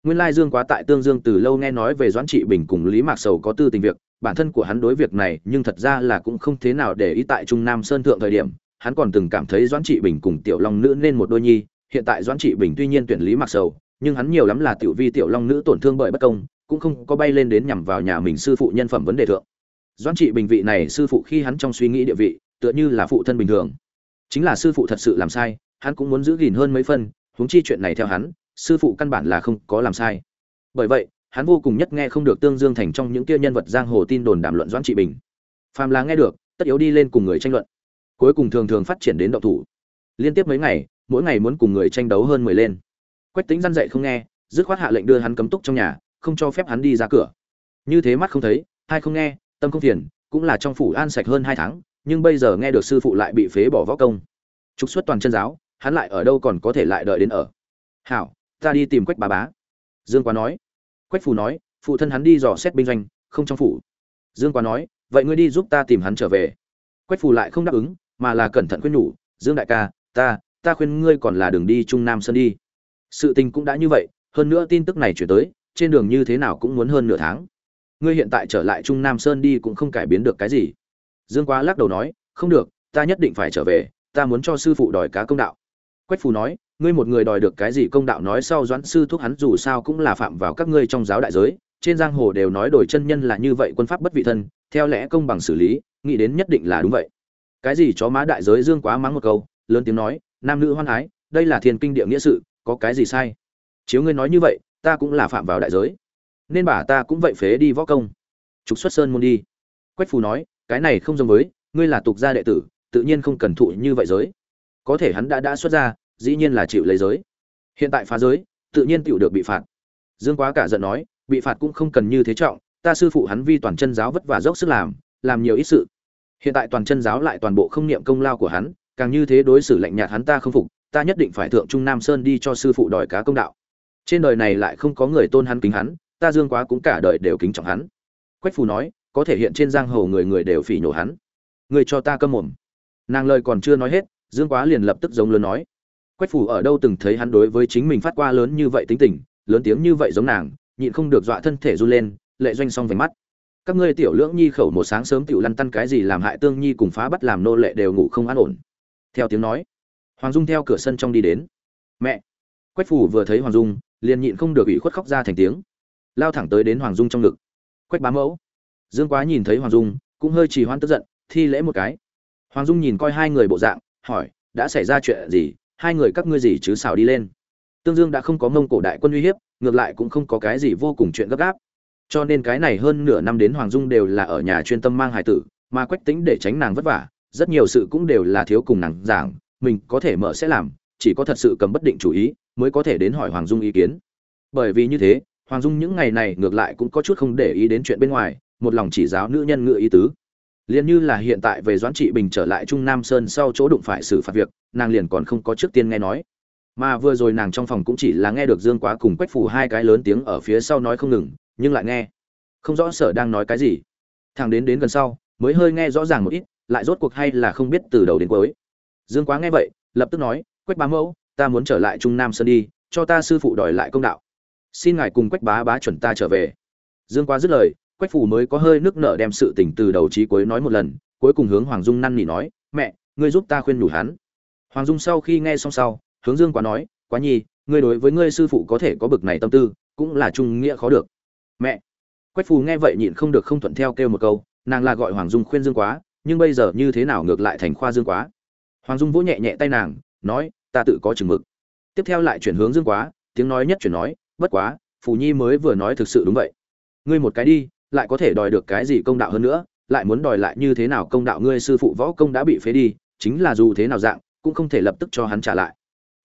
Nguyên lai dương quá tại tương dương từ lâu nghe nói về doãn trị bình cùng lý mạc sầu có tư tình việc, bản thân của hắn đối việc này nhưng thật ra là cũng không thế nào để ý tại trung nam sơn thượng thời điểm, hắn còn từng cảm thấy doãn trị bình cùng tiểu long nữ nên một đôi nhi hiện tại doãn trị bình tuy nhiên tuyển lý mạc sầu, nhưng hắn nhiều lắm là tiểu vi tiểu long nữ tổn thương bởi bất công, cũng không có bay lên đến nhằm vào nhà mình sư phụ nhân phẩm vấn đề thượng. Doãn trị bình vị này sư phụ khi hắn trong suy nghĩ địa vị, tựa như là phụ thân bình thường. Chính là sư phụ thật sự làm sai, hắn cũng muốn giữ gìn hơn mấy phân huống chi chuyện này theo hắn, sư phụ căn bản là không có làm sai. Bởi vậy, hắn vô cùng nhất nghe không được tương dương thành trong những kia nhân vật giang hồ tin đồn đàm luận doãn trị bình. Phàm là nghe được, tất yếu đi lên cùng người tranh luận. Cuối cùng thường thường phát triển đến động thủ. Liên tiếp mấy ngày mỗi ngày muốn cùng người tranh đấu hơn mười lên. Quách tính răn dậy không nghe, dứt khoát hạ lệnh đưa hắn cấm túc trong nhà, không cho phép hắn đi ra cửa. Như thế mắt không thấy, hai không nghe, tâm không phiền, cũng là trong phủ an sạch hơn hai tháng, nhưng bây giờ nghe được sư phụ lại bị phế bỏ võ công. Trục xuất toàn chân giáo, hắn lại ở đâu còn có thể lại đợi đến ở? Hảo, ta đi tìm quách bà bá. Dương quá nói. Quách phù nói, phụ thân hắn đi dò xét binh doanh, không trong phủ. Dương quá nói, vậy ngươi đi giúp ta tìm hắn trở về. Quách phù lại không đáp ứng, mà là cẩn thận khuyên nhủ, dương đại ca, ta ta khuyên ngươi còn là đường đi trung nam sơn đi. Sự tình cũng đã như vậy, hơn nữa tin tức này chuyển tới, trên đường như thế nào cũng muốn hơn nửa tháng. Ngươi hiện tại trở lại trung nam sơn đi cũng không cải biến được cái gì. Dương quá lắc đầu nói, không được, ta nhất định phải trở về, ta muốn cho sư phụ đòi cá công đạo. Quách phù nói, ngươi một người đòi được cái gì công đạo nói sau doãn sư thúc hắn dù sao cũng là phạm vào các ngươi trong giáo đại giới, trên giang hồ đều nói đổi chân nhân là như vậy quân pháp bất vị thân, theo lẽ công bằng xử lý, nghĩ đến nhất định là đúng vậy. Cái gì chó má đại giới dương quá mắng một câu, lớn tiếng nói nam nữ hoan ái, đây là thiên kinh địa nghĩa sự, có cái gì sai? Chiếu ngươi nói như vậy, ta cũng là phạm vào đại giới. Nên bà ta cũng vậy phế đi võ công. Trục xuất sơn môn đi. Quách phù nói, cái này không giống với, ngươi là tục gia đệ tử, tự nhiên không cần thụ như vậy giới. Có thể hắn đã đã xuất ra dĩ nhiên là chịu lấy giới. Hiện tại phá giới, tự nhiên tựu được bị phạt. Dương quá cả giận nói, bị phạt cũng không cần như thế trọng, ta sư phụ hắn vi toàn chân giáo vất vả dốc sức làm làm nhiều ít sự. Hiện tại toàn chân giáo lại toàn bộ không niệm công lao của hắn càng như thế đối xử lạnh nhạt hắn ta không phục, ta nhất định phải thượng trung nam sơn đi cho sư phụ đòi cá công đạo. Trên đời này lại không có người tôn hắn kính hắn, ta dương quá cũng cả đời đều kính trọng hắn. Quách phù nói, có thể hiện trên giang hồ người người đều phỉ nhổ hắn. Người cho ta câm mồm. Nàng lời còn chưa nói hết, dương quá liền lập tức giống lớn nói. Quách phù ở đâu từng thấy hắn đối với chính mình phát qua lớn như vậy tính tình, lớn tiếng như vậy giống nàng, nhịn không được dọa thân thể run lên, lệ doanh xong vành mắt. Các ngươi tiểu lưỡng nhi khẩu một sáng sớm tiểu lăn tăn cái gì làm hại tương nhi cùng phá bắt làm nô lệ đều ngủ không an ổn theo tiếng nói, hoàng dung theo cửa sân trong đi đến. Mẹ! Quách phủ vừa thấy hoàng dung, liền nhịn không được ủy khuất khóc ra thành tiếng. Lao thẳng tới đến hoàng dung trong ngực. Quách bá mẫu. Dương quá nhìn thấy hoàng dung, cũng hơi trì hoãn tức giận, thi lễ một cái. Hoàng dung nhìn coi hai người bộ dạng, hỏi, đã xảy ra chuyện gì? Hai người các ngươi gì chứ xảo đi lên? Tương dương đã không có mông cổ đại quân uy hiếp, ngược lại cũng không có cái gì vô cùng chuyện gấp gáp. Cho nên cái này hơn nửa năm đến hoàng dung đều là ở nhà chuyên tâm mang hải tử, mà quách tính để tránh nàng vất vả rất nhiều sự cũng đều là thiếu cùng nàng giảng, mình có thể mở sẽ làm, chỉ có thật sự cầm bất định chủ ý, mới có thể đến hỏi hoàng dung ý kiến. Bởi vì như thế, hoàng dung những ngày này ngược lại cũng có chút không để ý đến chuyện bên ngoài, một lòng chỉ giáo nữ nhân ngựa ý tứ. Liền như là hiện tại về doãn trị bình trở lại trung nam sơn sau chỗ đụng phải xử phạt việc, nàng liền còn không có trước tiên nghe nói. Mà vừa rồi nàng trong phòng cũng chỉ là nghe được dương quá cùng quách phủ hai cái lớn tiếng ở phía sau nói không ngừng, nhưng lại nghe. Không rõ sở đang nói cái gì. Thằng đến đến gần sau, mới hơi nghe rõ ràng một ít lại rốt cuộc hay là không biết từ đầu đến cuối. Dương quá nghe vậy, lập tức nói, quách bá mẫu, ta muốn trở lại trung nam sơn đi, cho ta sư phụ đòi lại công đạo. Xin ngài cùng quách bá bá chuẩn ta trở về. Dương quá dứt lời, quách phủ mới có hơi nước nở đem sự tình từ đầu chí cuối nói một lần, cuối cùng hướng hoàng dung năn nỉ nói, mẹ, ngươi giúp ta khuyên nhủ hắn. Hoàng dung sau khi nghe xong sau, hướng dương quá nói, quá nhi, ngươi đối với ngươi sư phụ có thể có bực này tâm tư, cũng là trung nghĩa khó được. Mẹ. Quách phù nghe vậy nhịn không được không thuận theo kêu một câu, nàng là gọi hoàng dung khuyên dương quá nhưng bây giờ như thế nào ngược lại thành khoa dương quá? Hoàng dung vỗ nhẹ nhẹ tay nàng, nói, ta tự có chừng mực. Tiếp theo lại chuyển hướng dương quá, tiếng nói nhất chuyển nói, bất quá, phù nhi mới vừa nói thực sự đúng vậy. Ngươi một cái đi, lại có thể đòi được cái gì công đạo hơn nữa, lại muốn đòi lại như thế nào công đạo ngươi sư phụ võ công đã bị phế đi, chính là dù thế nào dạng, cũng không thể lập tức cho hắn trả lại.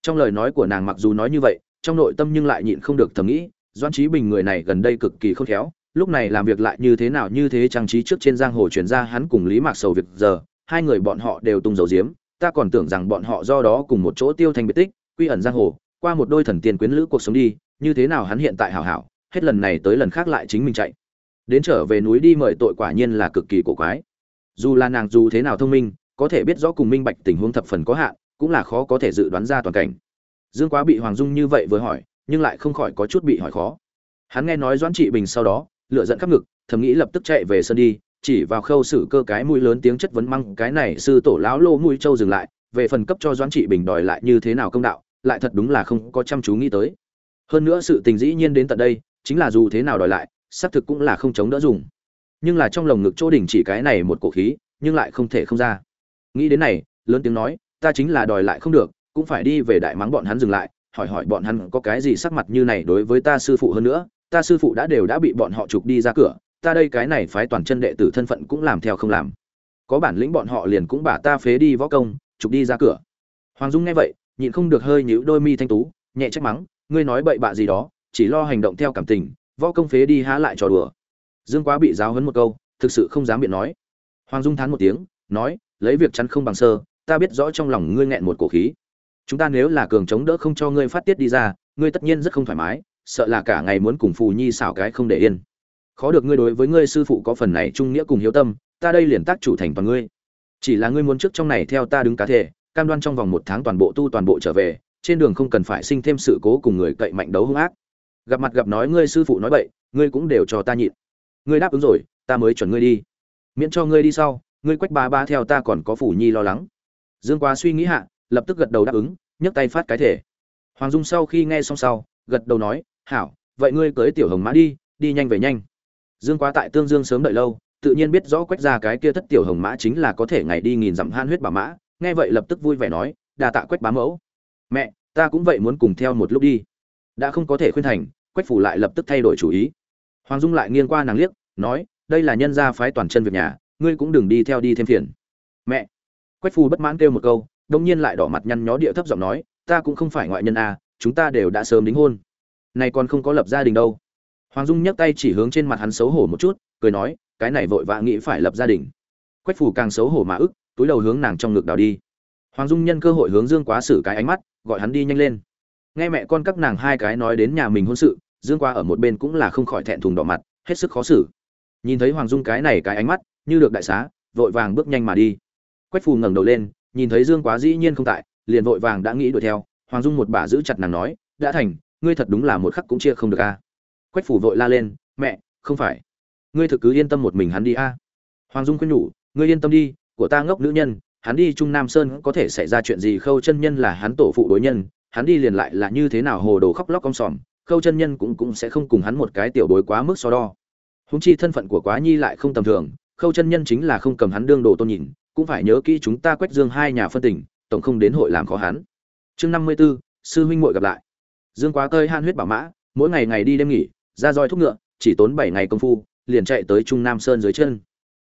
Trong lời nói của nàng mặc dù nói như vậy, trong nội tâm nhưng lại nhịn không được thầm nghĩ doan trí bình người này gần đây cực kỳ khôn khéo lúc này làm việc lại như thế nào như thế trang trí trước trên giang hồ chuyển ra hắn cùng lý mạc sầu việc giờ, hai người bọn họ đều tung dầu diếm ta còn tưởng rằng bọn họ do đó cùng một chỗ tiêu thành biệt tích, quy ẩn giang hồ, qua một đôi thần tiền quyến lữ cuộc sống đi, như thế nào hắn hiện tại hảo hảo, hết lần này tới lần khác lại chính mình chạy. Đến trở về núi đi mời tội quả nhiên là cực kỳ cổ quái. Dù là nàng dù thế nào thông minh, có thể biết rõ cùng minh bạch tình huống thập phần có hạn, cũng là khó có thể dự đoán ra toàn cảnh. Dương quá bị hoàng dung như vậy vừa hỏi, nhưng lại không khỏi có chút bị hỏi khó. Hắn nghe nói doãn trị bình sau đó lựa giận khắp ngực, thầm nghĩ lập tức chạy về sân đi, chỉ vào khâu xử cơ cái mũi lớn tiếng chất vấn măng, cái này sư tổ lão lô mũi châu dừng lại, về phần cấp cho doãn trị bình đòi lại như thế nào công đạo, lại thật đúng là không có chăm chú nghĩ tới. Hơn nữa sự tình dĩ nhiên đến tận đây, chính là dù thế nào đòi lại, xác thực cũng là không chống đỡ dùng. Nhưng là trong lồng ngực chỗ đỉnh chỉ cái này một cổ khí, nhưng lại không thể không ra. Nghĩ đến này, lớn tiếng nói, ta chính là đòi lại không được, cũng phải đi về đại mắng bọn hắn dừng lại, hỏi hỏi bọn hắn có cái gì sắc mặt như này đối với ta sư phụ hơn nữa ta sư phụ đã đều đã bị bọn họ trục đi ra cửa, ta đây cái này phái toàn chân đệ tử thân phận cũng làm theo không làm. Có bản lĩnh bọn họ liền cũng bả ta phế đi võ công trục đi ra cửa. Hoàng dung nghe vậy, nhịn không được hơi nhíu đôi mi thanh tú, nhẹ trách mắng, ngươi nói bậy bạ gì đó, chỉ lo hành động theo cảm tình, võ công phế đi há lại trò đùa. Dương quá bị giáo hấn một câu, thực sự không dám biện nói. Hoàng dung thán một tiếng, nói, lấy việc chắn không bằng sơ, ta biết rõ trong lòng ngươi nghẹn một cổ khí. Chúng ta nếu là cường chống đỡ không cho ngươi phát tiết đi ra, ngươi tất nhiên rất không thoải mái sợ là cả ngày muốn cùng phù nhi xảo cái không để yên. Khó được ngươi đối với ngươi sư phụ có phần này trung nghĩa cùng hiếu tâm, ta đây liền tác chủ thành toàn ngươi. Chỉ là ngươi muốn trước trong này theo ta đứng cá thể, cam đoan trong vòng một tháng toàn bộ tu toàn bộ trở về, trên đường không cần phải sinh thêm sự cố cùng người cậy mạnh đấu hung ác. Gặp mặt gặp nói ngươi sư phụ nói bậy, ngươi cũng đều cho ta nhịn. Ngươi đáp ứng rồi, ta mới chuẩn ngươi đi. Miễn cho ngươi đi sau, ngươi quách ba ba theo ta còn có phủ nhi lo lắng. Dương quá suy nghĩ hạ, lập tức gật đầu đáp ứng, nhấc tay phát cái thể. Hoàng dung sau khi nghe xong sau, gật đầu nói hảo, vậy ngươi cưới tiểu hồng mã đi đi nhanh về nhanh. Dương quá tại tương dương sớm đợi lâu, tự nhiên biết rõ quách ra cái kia thất tiểu hồng mã chính là có thể ngày đi nghìn dặm han huyết bà mã, nghe vậy lập tức vui vẻ nói đà tạ quách bá mẫu. Mẹ, ta cũng vậy muốn cùng theo một lúc đi. Đã không có thể khuyên thành, quách phủ lại lập tức thay đổi chủ ý. Hoàng dung lại nghiêng qua nàng liếc, nói, đây là nhân gia phái toàn chân việc nhà, ngươi cũng đừng đi theo đi thêm phiền. Mẹ. Quách phù bất mãn kêu một câu đông nhiên lại đỏ mặt nhăn nhó địa thấp giọng nói, ta cũng không phải ngoại nhân à chúng ta đều đã sớm đính hôn này còn không có lập gia đình đâu. Hoàng dung nhấc tay chỉ hướng trên mặt hắn xấu hổ một chút, cười nói, cái này vội vã nghĩ phải lập gia đình. Quách phủ càng xấu hổ mà ức, túi đầu hướng nàng trong ngực đào đi. Hoàng dung nhân cơ hội hướng dương quá xử cái ánh mắt, gọi hắn đi nhanh lên. Nghe mẹ con các nàng hai cái nói đến nhà mình hôn sự, dương quá ở một bên cũng là không khỏi thẹn thùng đỏ mặt, hết sức khó xử. Nhìn thấy hoàng dung cái này cái ánh mắt, như được đại xá, vội vàng bước nhanh mà đi. Quách phù ngẩng đầu lên, nhìn thấy dương quá dĩ nhiên không tại, liền vội vàng đã nghĩ đuổi theo. Hoàng dung một bà giữ chặt nàng nói, đã thành ngươi thật đúng là một khắc cũng chia không được a. Quách phủ vội la lên, mẹ, không phải. Ngươi thực cứ yên tâm một mình hắn đi a. Hoàng dung khuyên nhủ, ngươi yên tâm đi, của ta ngốc nữ nhân, hắn đi trung nam sơn có thể xảy ra chuyện gì, khâu chân nhân là hắn tổ phụ đối nhân, hắn đi liền lại là như thế nào hồ đồ khóc lóc cong sòm, khâu chân nhân cũng cũng sẽ không cùng hắn một cái tiểu bối quá mức so đo. Húng chi thân phận của quá nhi lại không tầm thường, khâu chân nhân chính là không cầm hắn đương đồ tôn nhìn, cũng phải nhớ kỹ chúng ta quách dương hai nhà phân tình, tổng không đến hội làm khó hắn. Chương năm mươi b ố sư huynh muội gặp lại dương quá cơi han huyết bảo mã, mỗi ngày ngày đi đêm nghỉ, ra roi thúc ngựa, chỉ tốn bảy ngày công phu, liền chạy tới trung nam sơn dưới chân.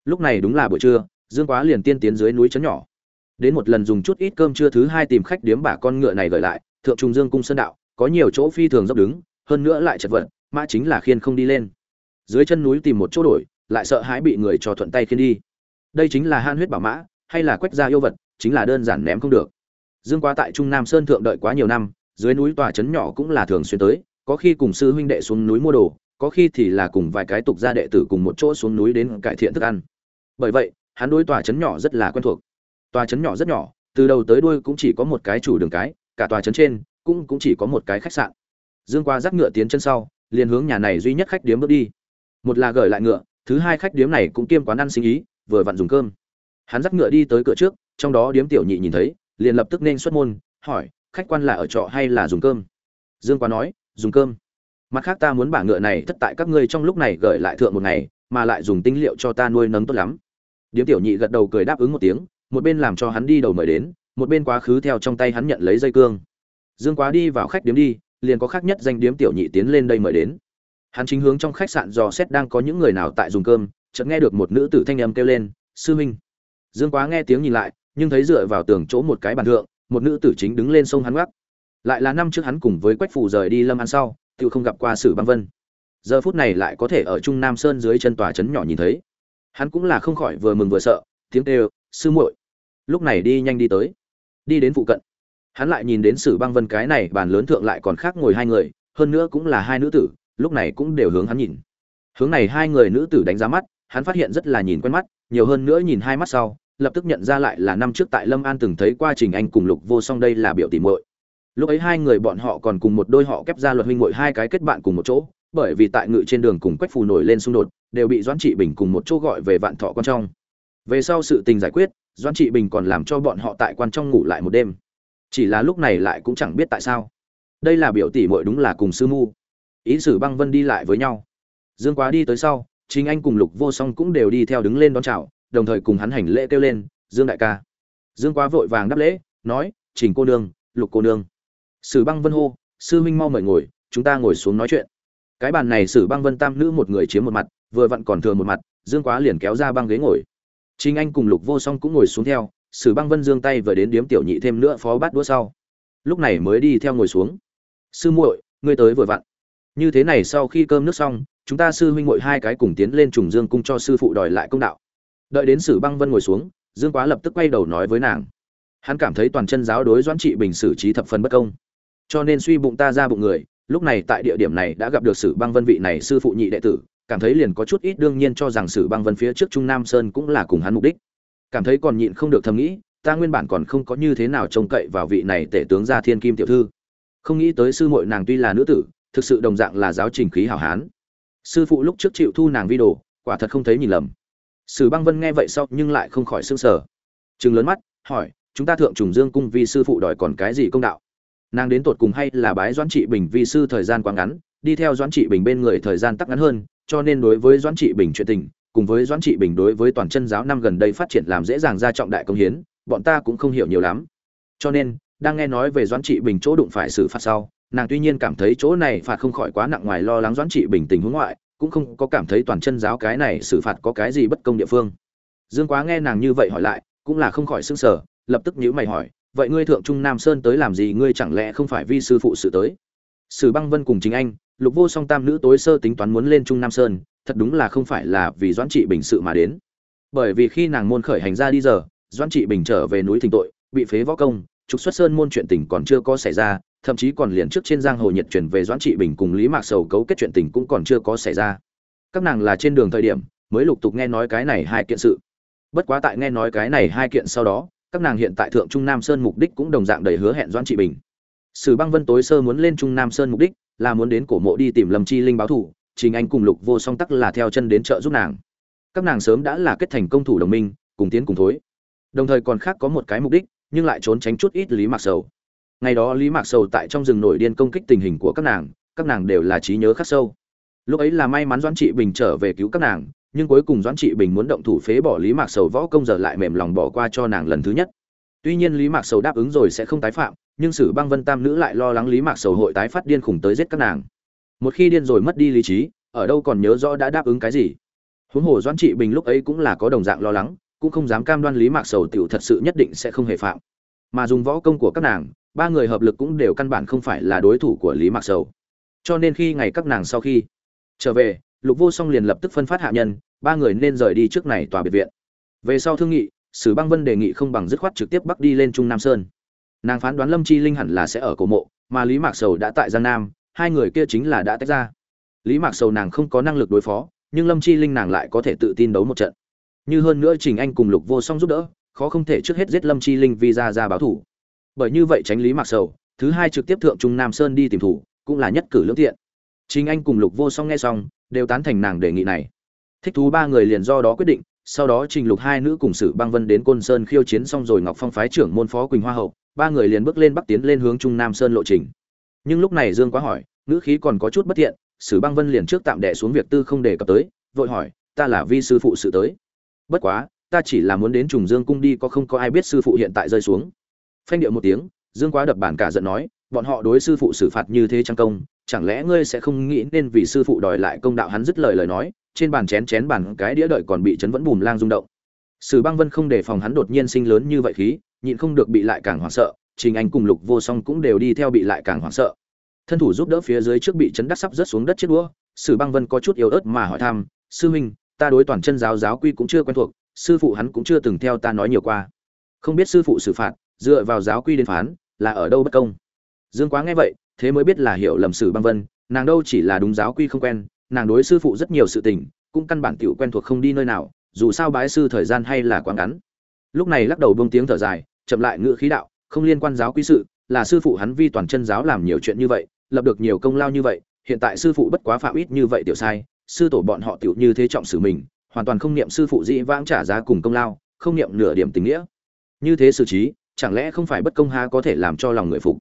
Lúc này đúng là buổi trưa, dương quá liền tiên tiến dưới núi trấn nhỏ. Đến một lần dùng chút ít cơm trưa thứ hai tìm khách điếm bả con ngựa này gửi lại, thượng trung dương cung sơn đạo, có nhiều chỗ phi thường dốc đứng, hơn nữa lại chật vật, mã chính là khiên không đi lên. Dưới chân núi tìm một chỗ đổi, lại sợ hãi bị người cho thuận tay khiên đi. Đây chính là han huyết bảo mã, hay là quét ra yêu vật, chính là đơn giản ném không được. Dương quá tại trung nam sơn thượng đợi quá nhiều năm dưới núi tòa trấn nhỏ cũng là thường xuyên tới, có khi cùng sư huynh đệ xuống núi mua đồ, có khi thì là cùng vài cái tục gia đệ tử cùng một chỗ xuống núi đến cải thiện thức ăn. Bởi vậy, hắn đối tòa trấn nhỏ rất là quen thuộc. Tòa trấn nhỏ rất nhỏ, từ đầu tới đuôi cũng chỉ có một cái chủ đường cái, cả tòa trấn trên cũng cũng chỉ có một cái khách sạn. Dương qua dắt ngựa tiến chân sau, liền hướng nhà này duy nhất khách điếm bước đi. Một là gửi lại ngựa, thứ hai khách điếm này cũng kiêm quán ăn sinh ý, vừa vặn dùng cơm. Hắn dắt ngựa đi tới cửa trước, trong đó điếm tiểu nhị nhìn thấy, liền lập tức nên xuất môn, hỏi khách quan là ở trọ hay là dùng cơm? Dương quá nói, dùng cơm. Mặt khác ta muốn bả ngựa này thất tại các ngươi trong lúc này gửi lại thượng một ngày, mà lại dùng tinh liệu cho ta nuôi nấng tốt lắm. Điếm tiểu nhị gật đầu cười đáp ứng một tiếng, một bên làm cho hắn đi đầu mời đến, một bên quá khứ theo trong tay hắn nhận lấy dây cương. Dương quá đi vào khách điếm đi, liền có khác nhất danh điếm tiểu nhị tiến lên đây mời đến. Hắn chính hướng trong khách sạn dò xét đang có những người nào tại dùng cơm, chợt nghe được một nữ tử thanh âm kêu lên, sư minh. Dương quá nghe tiếng nhìn lại, nhưng thấy dựa vào tường chỗ một cái bàn thượng một nữ tử chính đứng lên sông hắn gác. Lại là năm trước hắn cùng với quách phù rời đi lâm ăn sau, tự không gặp qua sử băng vân. Giờ phút này lại có thể ở trung nam sơn dưới chân tòa trấn nhỏ nhìn thấy. Hắn cũng là không khỏi vừa mừng vừa sợ, tiếng kêu, sư muội! Lúc này đi nhanh đi tới. Đi đến phụ cận. Hắn lại nhìn đến sử băng vân cái này bàn lớn thượng lại còn khác ngồi hai người, hơn nữa cũng là hai nữ tử, lúc này cũng đều hướng hắn nhìn. Hướng này hai người nữ tử đánh giá mắt, hắn phát hiện rất là nhìn quen mắt, nhiều hơn nữa nhìn hai mắt sau lập tức nhận ra lại là năm trước tại lâm an từng thấy qua trình anh cùng lục vô song đây là biểu tỷ muội. Lúc ấy hai người bọn họ còn cùng một đôi họ kép ra luật huynh muội hai cái kết bạn cùng một chỗ, bởi vì tại ngự trên đường cùng quách phù nổi lên xung đột, đều bị doãn trị bình cùng một chỗ gọi về vạn thọ quan trong. Về sau sự tình giải quyết, doãn trị bình còn làm cho bọn họ tại quan trong ngủ lại một đêm. Chỉ là lúc này lại cũng chẳng biết tại sao. Đây là biểu tỷ muội đúng là cùng sư mu ý sử băng vân đi lại với nhau. Dương quá đi tới sau chính anh cùng lục vô song cũng đều đi theo đứng lên đón chào đồng thời cùng hắn hành lễ kêu lên, dương đại ca. Dương quá vội vàng đáp lễ, nói, trình cô nương, lục cô nương. Sử băng vân hô, sư huynh mau mời ngồi, chúng ta ngồi xuống nói chuyện. Cái bàn này sử băng vân tam nữ một người chiếm một mặt, vừa vặn còn thừa một mặt, dương quá liền kéo ra băng ghế ngồi. Chính anh cùng lục vô song cũng ngồi xuống theo, sử băng vân dương tay vừa đến điếm tiểu nhị thêm nữa phó bát đũa sau. Lúc này mới đi theo ngồi xuống. Sư muội, ngươi tới vừa vặn. Như thế này sau khi cơm nước xong, chúng ta sư huynh muội hai cái cùng tiến lên trùng dương cung cho sư phụ đòi lại công đạo đợi đến sử băng vân ngồi xuống, dương quá lập tức quay đầu nói với nàng. Hắn cảm thấy toàn chân giáo đối doãn trị bình xử trí thập phần bất công. Cho nên suy bụng ta ra bụng người, lúc này tại địa điểm này đã gặp được sử băng vân vị này sư phụ nhị đệ tử, cảm thấy liền có chút ít đương nhiên cho rằng sử băng vân phía trước trung nam sơn cũng là cùng hắn mục đích. Cảm thấy còn nhịn không được thầm nghĩ, ta nguyên bản còn không có như thế nào trông cậy vào vị này tể tướng gia thiên kim tiểu thư. Không nghĩ tới sư muội nàng tuy là nữ tử, thực sự đồng dạng là giáo trình khí hảo hán. Sư phụ lúc trước chịu thu nàng vi đồ, quả thật không thấy nhìn lầm sử băng vân nghe vậy sau nhưng lại không khỏi sương sở chừng lớn mắt, hỏi, chúng ta thượng trùng dương cung vi sư phụ đòi còn cái gì công đạo? Nàng đến tột cùng hay là bái doãn trị bình vi sư thời gian quá ngắn, đi theo doãn trị bình bên người thời gian tắc ngắn hơn, cho nên đối với doãn trị bình chuyện tình, cùng với doãn trị bình đối với toàn chân giáo năm gần đây phát triển làm dễ dàng ra trọng đại công hiến, bọn ta cũng không hiểu nhiều lắm. Cho nên, đang nghe nói về doãn trị bình chỗ đụng phải xử phạt sau, nàng tuy nhiên cảm thấy chỗ này phạt không khỏi quá nặng ngoài lo lắng doãn trị bình tình huống ngoại cũng không có cảm thấy toàn chân giáo cái này xử phạt có cái gì bất công địa phương. Dương quá nghe nàng như vậy hỏi lại, cũng là không khỏi sững sờ, lập tức nhíu mày hỏi, vậy ngươi thượng trung nam sơn tới làm gì? Ngươi chẳng lẽ không phải vi sư phụ sự tới? Sử băng vân cùng chính anh, lục vô song tam nữ tối sơ tính toán muốn lên trung nam sơn, thật đúng là không phải là vì doãn trị bình sự mà đến. Bởi vì khi nàng môn khởi hành ra đi giờ, doãn trị bình trở về núi thình tội, bị phế võ công, trục xuất sơn môn chuyện tình còn chưa có xảy ra thậm chí còn liền trước trên giang hồ nhiệt chuyển về doãn trị bình cùng lý mạc sầu cấu kết chuyện tình cũng còn chưa có xảy ra. Các nàng là trên đường thời điểm mới lục tục nghe nói cái này hai kiện sự. Bất quá tại nghe nói cái này hai kiện sau đó, các nàng hiện tại thượng trung nam sơn mục đích cũng đồng dạng đầy hứa hẹn doãn trị bình. Sử băng vân tối sơ muốn lên trung nam sơn mục đích là muốn đến cổ mộ đi tìm lâm chi linh báo thủ trình anh cùng lục vô song tắc là theo chân đến chợ giúp nàng. Các nàng sớm đã là kết thành công thủ đồng minh, cùng tiến cùng thối. Đồng thời còn khác có một cái mục đích, nhưng lại trốn tránh chút ít lý mạc sầu ngày đó lý mạc sầu tại trong rừng nổi điên công kích tình hình của các nàng các nàng đều là trí nhớ khắc sâu. Lúc ấy là may mắn doãn trị bình trở về cứu các nàng, nhưng cuối cùng doãn trị bình muốn động thủ phế bỏ lý mạc sầu võ công giờ lại mềm lòng bỏ qua cho nàng lần thứ nhất. Tuy nhiên lý mạc sầu đáp ứng rồi sẽ không tái phạm, nhưng sử băng vân tam nữ lại lo lắng lý mạc sầu hội tái phát điên khủng tới giết các nàng. Một khi điên rồi mất đi lý trí, ở đâu còn nhớ rõ đã đáp ứng cái gì? Huống hồ doãn trị bình lúc ấy cũng là có đồng dạng lo lắng, cũng không dám cam đoan lý mạc sầu tiểu thật sự nhất định sẽ không hề phạm. Mà dùng võ công của các nàng ba người hợp lực cũng đều căn bản không phải là đối thủ của lý mạc sầu. Cho nên khi ngày các nàng sau khi trở về, lục vô song liền lập tức phân phát hạ nhân, ba người nên rời đi trước này tòa biệt viện. Về sau thương nghị, sử băng vân đề nghị không bằng dứt khoát trực tiếp bắc đi lên trung nam sơn. Nàng phán đoán lâm chi linh hẳn là sẽ ở cổ mộ, mà lý mạc sầu đã tại giang nam, hai người kia chính là đã tách ra. Lý mạc sầu nàng không có năng lực đối phó, nhưng lâm chi linh nàng lại có thể tự tin đấu một trận. Như hơn nữa trình anh cùng lục vô song giúp đỡ, khó không thể trước hết giết lâm chi linh vì ra ra báo thủ bởi như vậy tránh lý mạc sầu, thứ hai trực tiếp thượng trung nam sơn đi tìm thủ, cũng là nhất cử lương thiện trình anh cùng lục vô song nghe xong, đều tán thành nàng đề nghị này. Thích thú ba người liền do đó quyết định, sau đó trình lục hai nữ cùng sử băng vân đến côn sơn khiêu chiến xong rồi ngọc phong phái trưởng môn phó quỳnh hoa hậu, ba người liền bước lên bắc tiến lên hướng trung nam sơn lộ trình. Nhưng lúc này dương quá hỏi nữ khí còn có chút bất thiện, sử băng vân liền trước tạm đẻ xuống việc tư không đề cập tới, vội hỏi, ta là vi sư phụ sự tới. Bất quá, ta chỉ là muốn đến trùng dương cung đi, có không có ai biết sư phụ hiện tại rơi xuống phanh điệu một tiếng, dương quá đập bản cả giận nói, bọn họ đối sư phụ xử phạt như thế trang công? Chẳng lẽ ngươi sẽ không nghĩ nên vì sư phụ đòi lại công đạo hắn dứt lời lời nói, trên bàn chén chén bàn cái đĩa đợi còn bị chấn vẫn bùm lang rung động? Sử băng vân không đề phòng hắn đột nhiên sinh lớn như vậy khí, nhịn không được bị lại càng hoảng sợ, trình anh cùng lục vô song cũng đều đi theo bị lại càng hoảng sợ. Thân thủ giúp đỡ phía dưới trước bị chấn đắc sắp rớt xuống đất chết đũa, sử băng vân có chút yếu ớt mà hỏi thăm, sư huynh, ta đối toàn chân giáo giáo quy cũng chưa quen thuộc, sư phụ hắn cũng chưa từng theo ta nói nhiều qua. Không biết sư phụ xử phạt dựa vào giáo quy đến phán, là ở đâu bất công? Dương quá nghe vậy, thế mới biết là hiểu lầm sử băng vân, nàng đâu chỉ là đúng giáo quy không quen, nàng đối sư phụ rất nhiều sự tình, cũng căn bản tiểu quen thuộc không đi nơi nào, dù sao bái sư thời gian hay là quá ngắn. Lúc này lắc đầu buông tiếng thở dài, chậm lại ngựa khí đạo, không liên quan giáo quy sự, là sư phụ hắn vi toàn chân giáo làm nhiều chuyện như vậy, lập được nhiều công lao như vậy, hiện tại sư phụ bất quá phạm ít như vậy tiểu sai, sư tổ bọn họ tiểu như thế trọng xử mình, hoàn toàn không niệm sư phụ dĩ vãng trả giá cùng công lao, không niệm nửa điểm tình nghĩa. Như thế xử trí chẳng lẽ không phải bất công há có thể làm cho lòng người phục?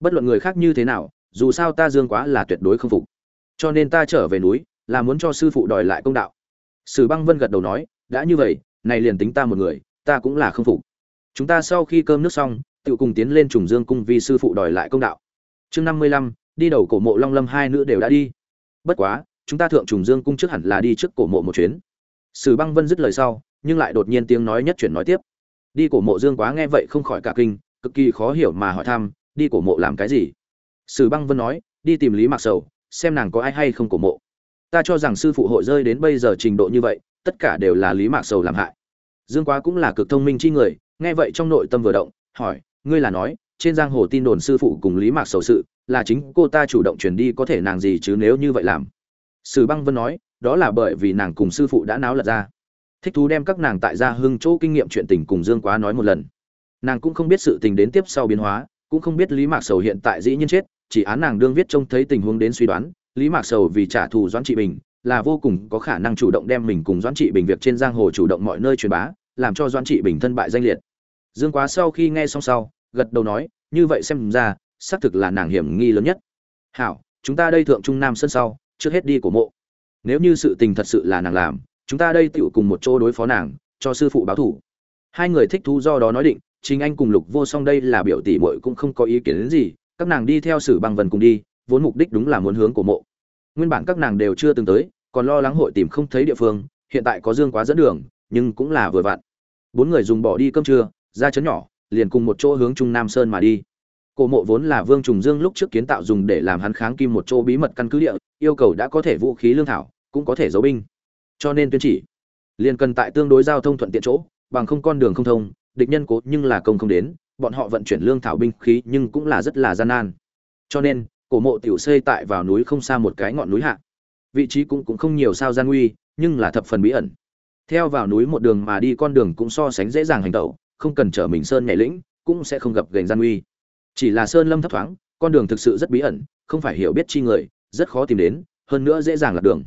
Bất luận người khác như thế nào, dù sao ta dương quá là tuyệt đối không phục. Cho nên ta trở về núi, là muốn cho sư phụ đòi lại công đạo. Sử băng vân gật đầu nói, đã như vậy, này liền tính ta một người, ta cũng là không phục. Chúng ta sau khi cơm nước xong tự cùng tiến lên trùng dương cung vì sư phụ đòi lại công đạo. Chương năm mươi lăm, đi đầu cổ mộ long lâm hai nữ đều đã đi. Bất quá, chúng ta thượng trùng dương cung trước hẳn là đi trước cổ mộ một chuyến. Sử băng vân dứt lời sau, nhưng lại đột nhiên tiếng nói nhất chuyển nói tiếp đi cổ mộ dương quá nghe vậy không khỏi cả kinh, cực kỳ khó hiểu mà hỏi thăm, đi cổ mộ làm cái gì? Sử băng vân nói, đi tìm lý mạc sầu, xem nàng có ai hay không cổ mộ. Ta cho rằng sư phụ hội rơi đến bây giờ trình độ như vậy, tất cả đều là lý mạc sầu làm hại. Dương quá cũng là cực thông minh chi người, nghe vậy trong nội tâm vừa động, hỏi, ngươi là nói, trên giang hồ tin đồn sư phụ cùng lý mạc sầu sự, là chính cô ta chủ động chuyển đi có thể nàng gì chứ nếu như vậy làm? Sử băng vân nói, đó là bởi vì nàng cùng sư phụ đã náo lật ra thích thú đem các nàng tại gia hưng chỗ kinh nghiệm chuyện tình cùng dương quá nói một lần. Nàng cũng không biết sự tình đến tiếp sau biến hóa, cũng không biết lý mạc sầu hiện tại dĩ nhiên chết, chỉ án nàng đương viết trông thấy tình huống đến suy đoán, lý mạc sầu vì trả thù doãn trị bình, là vô cùng có khả năng chủ động đem mình cùng doãn trị bình việc trên giang hồ chủ động mọi nơi truyền bá, làm cho doãn trị bình thân bại danh liệt. Dương quá sau khi nghe xong sau, gật đầu nói, như vậy xem ra, xác thực là nàng hiểm nghi lớn nhất. Hảo, chúng ta đây thượng trung nam sân sau, trước hết đi của mộ. Nếu như sự tình thật sự là nàng làm chúng ta đây tựu cùng một chỗ đối phó nàng, cho sư phụ báo thủ. Hai người thích thú do đó nói định chính anh cùng lục vô song đây là biểu tỷ muội cũng không có ý kiến đến gì, các nàng đi theo sử băng vần cùng đi, vốn mục đích đúng là muốn hướng của mộ. Nguyên bản các nàng đều chưa từng tới, còn lo lắng hội tìm không thấy địa phương, hiện tại có dương quá dẫn đường, nhưng cũng là vừa vặn. Bốn người dùng bỏ đi cơm trưa, ra chấn nhỏ, liền cùng một chỗ hướng trung nam sơn mà đi. Cổ mộ vốn là vương trùng dương lúc trước kiến tạo dùng để làm hắn kháng kim một chỗ bí mật căn cứ địa, yêu cầu đã có thể vũ khí lương thảo, cũng có thể giấu binh cho nên tuyên chỉ. Liền cần tại tương đối giao thông thuận tiện chỗ, bằng không con đường không thông, địch nhân cố nhưng là công không đến, bọn họ vận chuyển lương thảo binh khí nhưng cũng là rất là gian nan. Cho nên, cổ mộ tiểu xây tại vào núi không xa một cái ngọn núi hạ. Vị trí cũng cũng không nhiều sao gian nguy, nhưng là thập phần bí ẩn. Theo vào núi một đường mà đi con đường cũng so sánh dễ dàng hành tẩu, không cần chở mình sơn nhảy lĩnh, cũng sẽ không gặp gành gian nguy. Chỉ là sơn lâm thấp thoáng, con đường thực sự rất bí ẩn, không phải hiểu biết chi người, rất khó tìm đến, hơn nữa dễ dàng lạc đường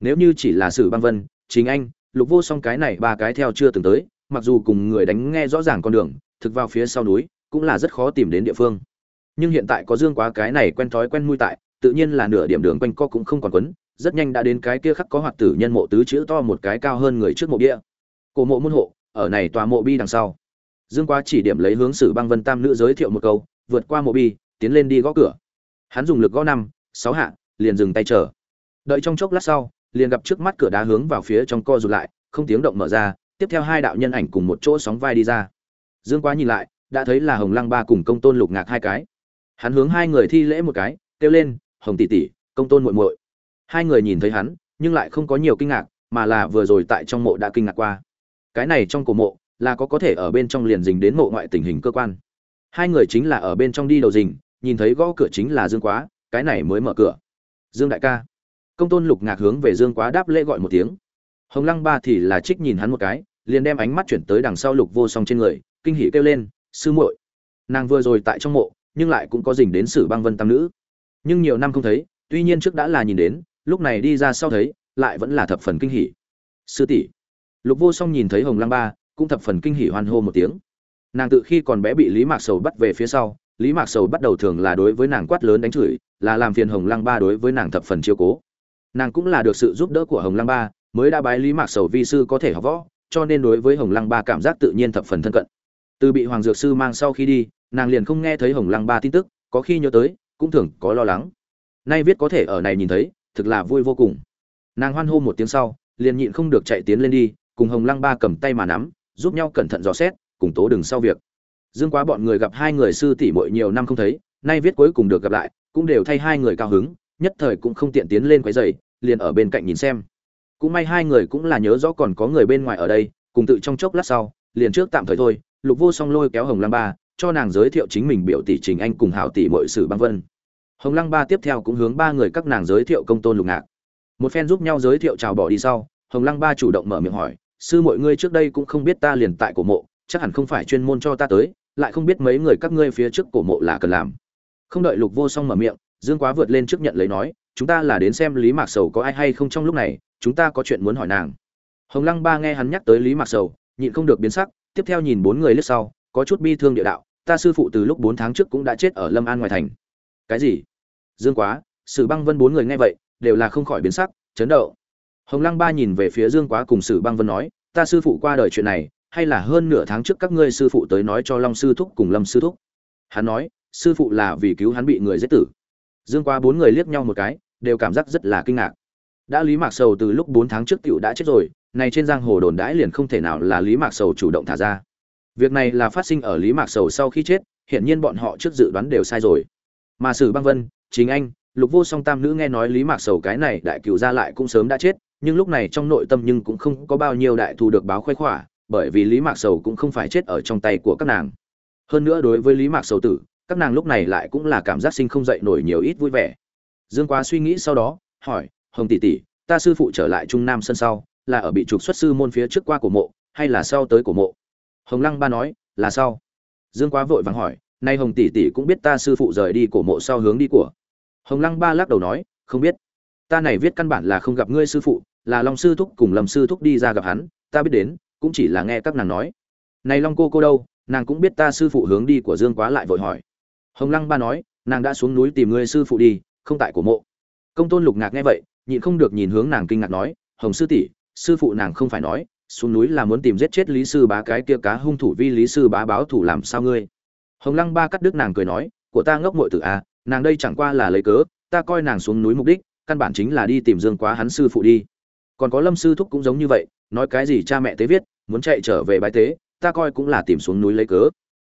nếu như chỉ là sử băng vân chính anh, lục vô song cái này ba cái theo chưa từng tới, mặc dù cùng người đánh nghe rõ ràng con đường, thực vào phía sau núi, cũng là rất khó tìm đến địa phương. Nhưng hiện tại có dương quá cái này quen thói quen nuôi tại, tự nhiên là nửa điểm đường quanh co cũng không còn quấn, rất nhanh đã đến cái kia khắc có hoạt tử nhân mộ tứ chữ to một cái cao hơn người trước mộ bia. Cổ mộ môn hộ, ở này tòa mộ bi đằng sau. Dương quá chỉ điểm lấy hướng sử băng vân tam nữ giới thiệu một câu, vượt qua mộ bi, tiến lên đi gõ cửa. Hắn dùng lực gõ năm, sáu hạ, liền dừng tay chờ. Đợi trong chốc lát sau liền gặp trước mắt cửa đá hướng vào phía trong co rụt lại, không tiếng động mở ra, tiếp theo hai đạo nhân ảnh cùng một chỗ sóng vai đi ra. Dương quá nhìn lại, đã thấy là hồng lăng ba cùng công tôn lục ngạc hai cái. Hắn hướng hai người thi lễ một cái, kêu lên, hồng tỷ tỷ, công tôn muội muội. Hai người nhìn thấy hắn, nhưng lại không có nhiều kinh ngạc, mà là vừa rồi tại trong mộ đã kinh ngạc qua. Cái này trong cổ mộ, là có có thể ở bên trong liền dình đến mộ ngoại tình hình cơ quan. Hai người chính là ở bên trong đi đầu dình, nhìn thấy gõ cửa chính là dương quá, cái này mới mở cửa. Dương đại ca công tôn lục ngạc hướng về dương quá đáp lễ gọi một tiếng. Hồng lăng ba thì là trích nhìn hắn một cái, liền đem ánh mắt chuyển tới đằng sau lục vô song trên người, kinh hỉ kêu lên, sư muội! Nàng vừa rồi tại trong mộ, nhưng lại cũng có dình đến sử băng vân tam nữ. Nhưng nhiều năm không thấy, tuy nhiên trước đã là nhìn đến, lúc này đi ra sau thấy, lại vẫn là thập phần kinh hỉ. Sư tỷ. Lục vô song nhìn thấy hồng lăng ba, cũng thập phần kinh hỉ hoan hô một tiếng. Nàng tự khi còn bé bị lý mạc sầu bắt về phía sau, lý mạc sầu bắt đầu thường là đối với nàng quát lớn đánh chửi, là làm phiền hồng lăng ba đối với nàng thập phần chiêu cố nàng cũng là được sự giúp đỡ của hồng lăng ba, mới đã bái lý mạc sầu vi sư có thể học võ, cho nên đối với hồng lăng ba cảm giác tự nhiên thập phần thân cận. Từ bị hoàng dược sư mang sau khi đi, nàng liền không nghe thấy hồng lăng ba tin tức, có khi nhớ tới, cũng thường có lo lắng. Nay viết có thể ở này nhìn thấy, thực là vui vô cùng. Nàng hoan hô một tiếng sau, liền nhịn không được chạy tiến lên đi, cùng hồng lăng ba cầm tay mà nắm, giúp nhau cẩn thận dò xét, cùng tố đừng sau việc. Dương quá bọn người gặp hai người sư tỷ muội nhiều năm không thấy, nay viết cuối cùng được gặp lại, cũng đều thay hai người cao hứng nhất thời cũng không tiện tiến lên quấy rầy, liền ở bên cạnh nhìn xem. Cũng may hai người cũng là nhớ rõ còn có người bên ngoài ở đây cùng tự trong chốc lát sau liền trước tạm thời thôi lục vô song lôi kéo hồng lăng ba cho nàng giới thiệu chính mình biểu tỷ trình anh cùng hảo tỷ mọi sử băng vân. Hồng lăng ba tiếp theo cũng hướng ba người các nàng giới thiệu công tôn lục ngạc. Một phen giúp nhau giới thiệu chào bỏ đi sau hồng lăng ba chủ động mở miệng hỏi sư mọi ngươi trước đây cũng không biết ta liền tại cổ mộ chắc hẳn không phải chuyên môn cho ta tới lại không biết mấy người các ngươi phía trước cổ mộ là cần làm. Không đợi lục vô song mở miệng dương quá vượt lên trước nhận lấy nói, chúng ta là đến xem lý mạc sầu có ai hay không trong lúc này, chúng ta có chuyện muốn hỏi nàng. Hồng lăng ba nghe hắn nhắc tới lý mạc sầu, nhịn không được biến sắc, tiếp theo nhìn bốn người lướt sau, có chút bi thương địa đạo, ta sư phụ từ lúc bốn tháng trước cũng đã chết ở lâm an ngoài thành. Cái gì? Dương quá, sử băng vân bốn người nghe vậy, đều là không khỏi biến sắc, chấn động. Hồng lăng ba nhìn về phía dương quá cùng sử băng vân nói, ta sư phụ qua đời chuyện này, hay là hơn nửa tháng trước các ngươi sư phụ tới nói cho long sư thúc cùng lâm sư thúc? Hắn nói, sư phụ là vì cứu hắn bị người giết tử dương quá bốn người liếc nhau một cái, đều cảm giác rất là kinh ngạc. Đã lý mạc sầu từ lúc bốn tháng trước t đã chết rồi, này trên giang hồ đồn đãi liền không thể nào là lý mạc sầu chủ động thả ra. Việc này là phát sinh ở lý mạc sầu sau khi chết hiện nhiên bọn họ trước dự đoán đều sai rồi. Mà sử băng vân chính anh, lục vô song tam nữ nghe nói lý mạc sầu cái này đại cựu ra lại cũng sớm đã chết, nhưng lúc này trong nội tâm nhưng cũng không có bao nhiêu đại thù được báo khoái khỏa bởi vì lý mạc sầu cũng không phải chết ở trong tay của các nàng. Hơn nữa đối với lý mạc sầu tử các nàng lúc này lại cũng là cảm giác sinh không dậy nổi nhiều ít vui vẻ. Dương quá suy nghĩ sau đó, hỏi, hồng tỷ tỷ, ta sư phụ trở lại trung nam sân sau, là ở bị trục xuất sư môn phía trước qua cổ mộ, hay là sau tới cổ mộ? Hồng lăng ba nói, là sau. Dương quá vội vàng hỏi, nay hồng tỷ tỷ cũng biết ta sư phụ rời đi cổ mộ sau hướng đi của? Hồng lăng ba lắc đầu nói, không biết. Ta này viết căn bản là không gặp ngươi sư phụ, là long sư thúc cùng lâm sư thúc đi ra gặp hắn, ta biết đến, cũng chỉ là nghe các nàng nói. Này long cô cô đâu? Nàng cũng biết ta sư phụ hướng đi của dương quá lại vội hỏi hồng lăng ba nói nàng đã xuống núi tìm ngươi sư phụ đi không tại cổ mộ. Công tôn lục ngạc nghe vậy nhịn không được nhìn hướng nàng kinh ngạc nói hồng sư tỷ sư phụ nàng không phải nói xuống núi là muốn tìm giết chết lý sư bá cái kia cá hung thủ vi lý sư bá báo thủ làm sao ngươi? Hồng lăng ba cắt đứt nàng cười nói của ta ngốc muội tử à, nàng đây chẳng qua là lấy cớ ta coi nàng xuống núi mục đích căn bản chính là đi tìm dương quá hắn sư phụ đi. Còn có lâm sư thúc cũng giống như vậy nói cái gì cha mẹ tế viết muốn chạy trở về bái tế ta coi cũng là tìm xuống núi lấy cớ.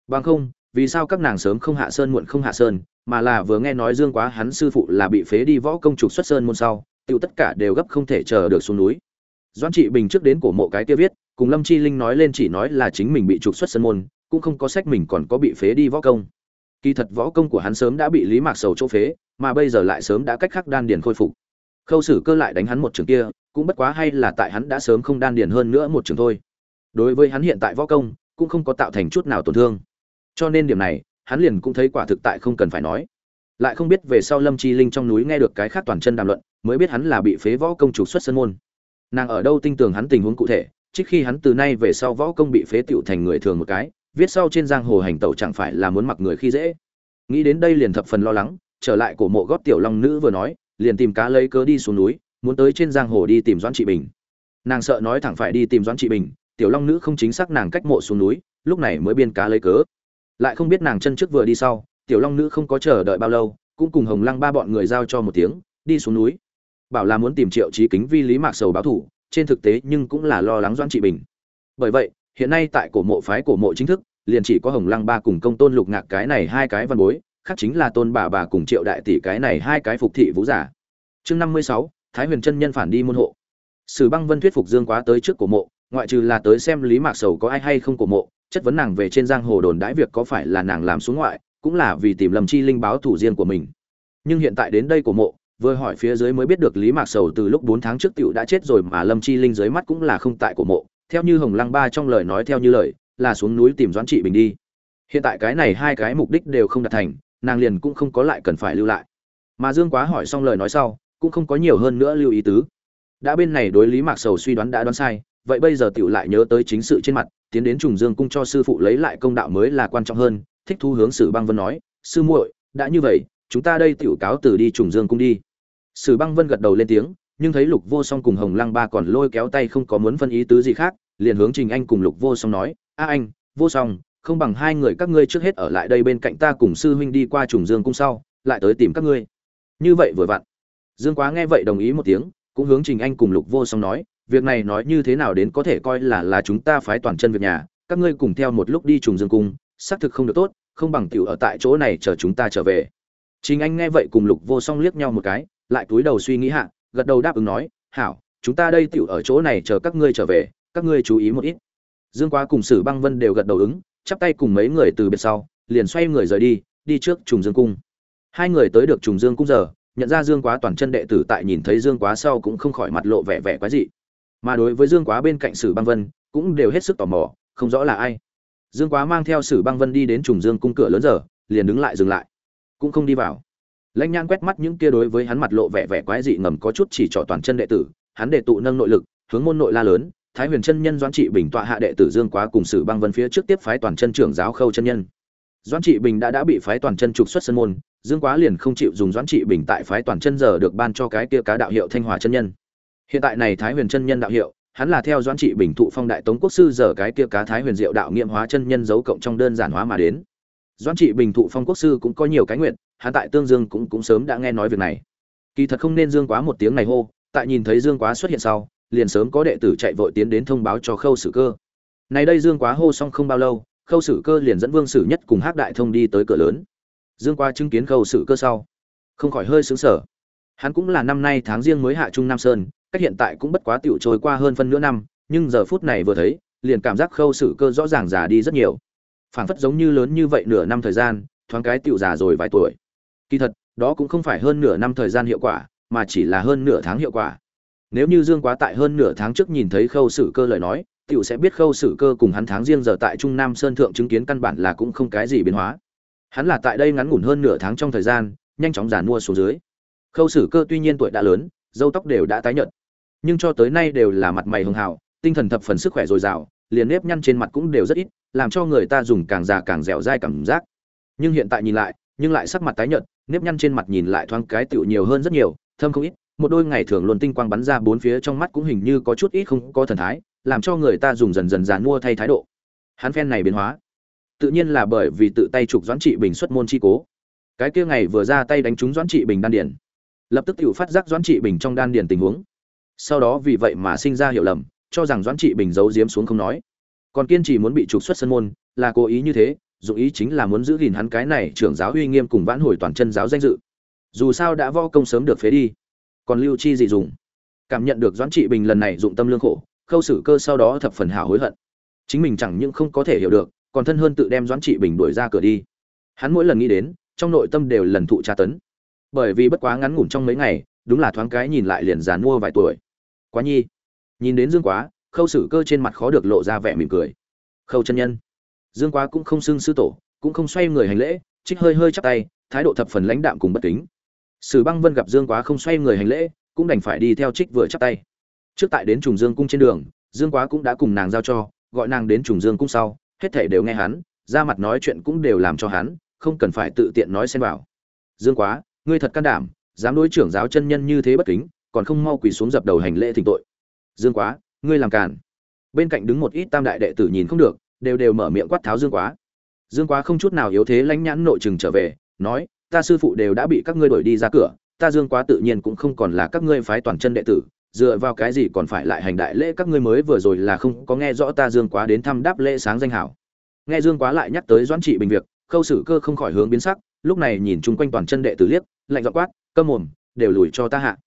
Bằng không vì sao các nàng sớm không hạ sơn muộn không hạ sơn, mà là vừa nghe nói dương quá hắn sư phụ là bị phế đi võ công trục xuất sơn môn sau tựu tất cả đều gấp không thể chờ được xuống núi. Doãn trị bình trước đến cổ mộ cái kia viết, cùng lâm chi linh nói lên chỉ nói là chính mình bị trục xuất sơn môn, cũng không có sách mình còn có bị phế đi võ công. Kỳ thật võ công của hắn sớm đã bị lý mạc sầu chỗ phế, mà bây giờ lại sớm đã cách khắc đan điền khôi phục. Khâu sử cơ lại đánh hắn một trường kia, cũng bất quá hay là tại hắn đã sớm không đan điền hơn nữa một trường thôi. Đối với hắn hiện tại võ công, cũng không có tạo thành chút nào tổn thương cho nên điểm này, hắn liền cũng thấy quả thực tại không cần phải nói. Lại không biết về sau lâm chi linh trong núi nghe được cái khác toàn chân đàm luận, mới biết hắn là bị phế võ công trục xuất sân môn. Nàng ở đâu tin tưởng hắn tình huống cụ thể, trích khi hắn từ nay về sau võ công bị phế tựu thành người thường một cái, viết sau trên giang hồ hành tẩu chẳng phải là muốn mặc người khi dễ. Nghĩ đến đây liền thập phần lo lắng, trở lại cổ mộ góp tiểu long nữ vừa nói, liền tìm cá lấy cớ đi xuống núi, muốn tới trên giang hồ đi tìm doãn trị bình. Nàng sợ nói thẳng phải đi tìm doãn trị bình, tiểu long nữ không chính xác nàng cách mộ xuống núi, lúc này mới biên cá lấy cớ lại không biết nàng chân trước vừa đi sau, tiểu long nữ không có chờ đợi bao lâu, cũng cùng hồng lăng ba bọn người giao cho một tiếng, đi xuống núi. Bảo là muốn tìm triệu trí kính vi lý mạc sầu báo thủ, trên thực tế nhưng cũng là lo lắng doãn trị bình. Bởi vậy, hiện nay tại cổ mộ phái cổ mộ chính thức, liền chỉ có hồng lăng ba cùng công tôn lục ngạc cái này hai cái văn bối, khác chính là tôn bà bà cùng triệu đại tỷ cái này hai cái phục thị vũ giả. Chương năm mươi sáu, thái huyền chân nhân phản đi môn hộ. Sử băng vân thuyết phục dương quá tới trước cổ mộ, ngoại trừ là tới xem lý mạc sầu có ai hay không cổ mộ chất vấn nàng về trên giang hồ đồn đãi việc có phải là nàng làm xuống ngoại, cũng là vì tìm lầm chi linh báo thủ riêng của mình. Nhưng hiện tại đến đây của mộ, vừa hỏi phía dưới mới biết được lý mạc sầu từ lúc bốn tháng trước tiểu đã chết rồi mà lâm chi linh dưới mắt cũng là không tại của mộ. Theo như hồng lăng ba trong lời nói theo như lời, là xuống núi tìm doãn trị bình đi. Hiện tại cái này hai cái mục đích đều không đạt thành, nàng liền cũng không có lại cần phải lưu lại. Mà dương quá hỏi xong lời nói sau, cũng không có nhiều hơn nữa lưu ý tứ. Đã bên này đối lý mạc sầu suy đoán đã đoán sai vậy bây giờ tiểu lại nhớ tới chính sự trên mặt, tiến đến trùng dương cung cho sư phụ lấy lại công đạo mới là quan trọng hơn, thích thu hướng sử băng vân nói, sư muội, đã như vậy, chúng ta đây tiểu cáo từ đi trùng dương cung đi. Sử băng vân gật đầu lên tiếng, nhưng thấy lục vô song cùng hồng lăng ba còn lôi kéo tay không có muốn phân ý tứ gì khác, liền hướng trình anh cùng lục vô song nói, a anh, vô song, không bằng hai người các ngươi trước hết ở lại đây bên cạnh ta cùng sư huynh đi qua trùng dương cung sau, lại tới tìm các ngươi. Như vậy vừa vặn. Dương quá nghe vậy đồng ý một tiếng, cũng hướng trình anh cùng lục vô song nói việc này nói như thế nào đến có thể coi là là chúng ta phái toàn chân việc nhà, các ngươi cùng theo một lúc đi trùng dương cung, xác thực không được tốt, không bằng tiểu ở tại chỗ này chờ chúng ta trở về. Trình anh nghe vậy cùng lục vô song liếc nhau một cái, lại cúi đầu suy nghĩ hạ, gật đầu đáp ứng nói, hảo, chúng ta đây tiểu ở chỗ này chờ các ngươi trở về, các ngươi chú ý một ít. Dương quá cùng sử băng vân đều gật đầu ứng, chắp tay cùng mấy người từ biệt sau, liền xoay người rời đi đi trước trùng dương cung. Hai người tới được trùng dương cung giờ, nhận ra dương quá toàn chân đệ tử tại nhìn thấy dương quá sau cũng không khỏi mặt lộ vẻ vẻ quái dị mà đối với dương quá bên cạnh sử băng vân, cũng đều hết sức tò mò, không rõ là ai. Dương quá mang theo sử băng vân đi đến trùng dương cung cửa lớn giờ, liền đứng lại dừng lại. Cũng không đi vào. Lãnh nhan quét mắt những kia đối với hắn mặt lộ vẻ vẻ quái dị ngầm có chút chỉ trỏ toàn chân đệ tử, hắn đệ tụ nâng nội lực, hướng môn nội la lớn, thái huyền chân nhân doãn trị bình tọa hạ đệ tử dương quá cùng sử băng vân phía trước tiếp phái toàn chân trưởng giáo khâu chân nhân. Doãn trị bình đã đã bị phái toàn chân trục xuất sân môn, dương quá liền không chịu dùng doãn trị bình tại phái toàn chân giờ được ban cho cái kia cá đạo hiệu thanh hòa chân nhân hiện tại này thái huyền chân nhân đạo hiệu, hắn là theo doãn trị bình thụ phong đại tống quốc sư giờ cái kia cá thái huyền diệu đạo nghiệm hóa chân nhân dấu cộng trong đơn giản hóa mà đến. Doãn trị bình thụ phong quốc sư cũng có nhiều cái nguyện, hắn tại tương dương cũng cũng sớm đã nghe nói việc này. Kỳ thật không nên dương quá một tiếng này hô, tại nhìn thấy dương quá xuất hiện sau, liền sớm có đệ tử chạy vội tiến đến thông báo cho khâu sử cơ. Này đây dương quá hô xong không bao lâu, khâu sử cơ liền dẫn vương sử nhất cùng hắc đại thông đi tới cửa lớn. Dương quá chứng kiến khâu sử cơ sau, không khỏi hơi sướng sở hắn cũng là năm nay tháng riêng mới hạ trung nam sơn cách hiện tại cũng bất quá tiểu trôi qua hơn phân nửa năm, nhưng giờ phút này vừa thấy, liền cảm giác khâu sử cơ rõ ràng già đi rất nhiều. Phảng phất giống như lớn như vậy nửa năm thời gian, thoáng cái tiểu già rồi vài tuổi. Kỳ thật, đó cũng không phải hơn nửa năm thời gian hiệu quả, mà chỉ là hơn nửa tháng hiệu quả. Nếu như dương quá tại hơn nửa tháng trước nhìn thấy khâu sử cơ lời nói, tiểu sẽ biết khâu sử cơ cùng hắn tháng riêng giờ tại trung nam sơn thượng chứng kiến căn bản là cũng không cái gì biến hóa. Hắn là tại đây ngắn ngủn hơn nửa tháng trong thời gian, nhanh chóng giàn mua xuống dưới. Khâu sử cơ tuy nhiên tuổi đã lớn râu tóc đều đã tái nhợt nhưng cho tới nay đều là mặt mày hưng hào, tinh thần thập phần sức khỏe dồi dào, liền nếp nhăn trên mặt cũng đều rất ít, làm cho người ta dùng càng già càng dẻo dai cảm giác. Nhưng hiện tại nhìn lại, nhưng lại sắc mặt tái nhợt, nếp nhăn trên mặt nhìn lại thoáng cái tựu nhiều hơn rất nhiều, thâm không ít, một đôi ngày thường luôn tinh quang bắn ra bốn phía trong mắt cũng hình như có chút ít không có thần thái, làm cho người ta dùng dần dần dàn mua thay thái độ. Hắn phen này biến hóa, tự nhiên là bởi vì tự tay trục doãn trị bình xuất môn chi cố. Cái kia ngày vừa ra tay đánh trúng doãn trị bình đan điền, lập tức tự phát giác doãn trị bình trong đan điền tình huống sau đó vì vậy mà sinh ra hiểu lầm, cho rằng doãn trị bình giấu giếm xuống không nói. Còn kiên trì muốn bị trục xuất sân môn, là cố ý như thế dụng ý chính là muốn giữ gìn hắn cái này trưởng giáo uy nghiêm cùng vãn hồi toàn chân giáo danh dự. Dù sao đã vo công sớm được phế đi, còn lưu chi gì dùng? Cảm nhận được doãn trị bình lần này dụng tâm lương khổ, khâu xử cơ sau đó thập phần hào hối hận. Chính mình chẳng những không có thể hiểu được, còn thân hơn tự đem doãn trị bình đuổi ra cửa đi. Hắn mỗi lần nghĩ đến, trong nội tâm đều lần thụ tra tấn. Bởi vì bất quá ngắn ngủn trong mấy ngày, đúng là thoáng cái nhìn lại liền giàn mua vài tuổi quá nhi. Nhìn đến dương quá, khâu sử cơ trên mặt khó được lộ ra vẻ mỉm cười. Khâu chân nhân. Dương quá cũng không xưng sư tổ, cũng không xoay người hành lễ, trích hơi hơi chắp tay, thái độ thập phần lãnh đạm cùng bất kính. Sử băng vân gặp dương quá không xoay người hành lễ, cũng đành phải đi theo trích vừa chắp tay. Trước tại đến trùng dương cung trên đường, dương quá cũng đã cùng nàng giao cho, gọi nàng đến trùng dương cung sau, hết thể đều nghe hắn, ra mặt nói chuyện cũng đều làm cho hắn, không cần phải tự tiện nói xen vào. Dương quá, ngươi thật can đảm, dám đối trưởng giáo chân nhân như thế bất kính còn không mau quỳ xuống dập đầu hành lễ thỉnh tội. Dương quá, ngươi làm càn. Bên cạnh đứng một ít tam đại đệ tử nhìn không được, đều đều mở miệng quát tháo dương quá. Dương quá không chút nào yếu thế lãnh nhãn nội chừng trở về, nói, ta sư phụ đều đã bị các ngươi đuổi đi ra cửa, ta dương quá tự nhiên cũng không còn là các ngươi phái toàn chân đệ tử, dựa vào cái gì còn phải lại hành đại lễ các ngươi mới vừa rồi là không có nghe rõ ta dương quá đến thăm đáp lễ sáng danh hảo. Nghe dương quá lại nhắc tới doãn trị bình việc, khâu sử cơ không khỏi hướng biến sắc, lúc này nhìn chung quanh toàn chân đệ tử liếc, lạnh dọ quát cơm mồm, đều lùi cho ta hạ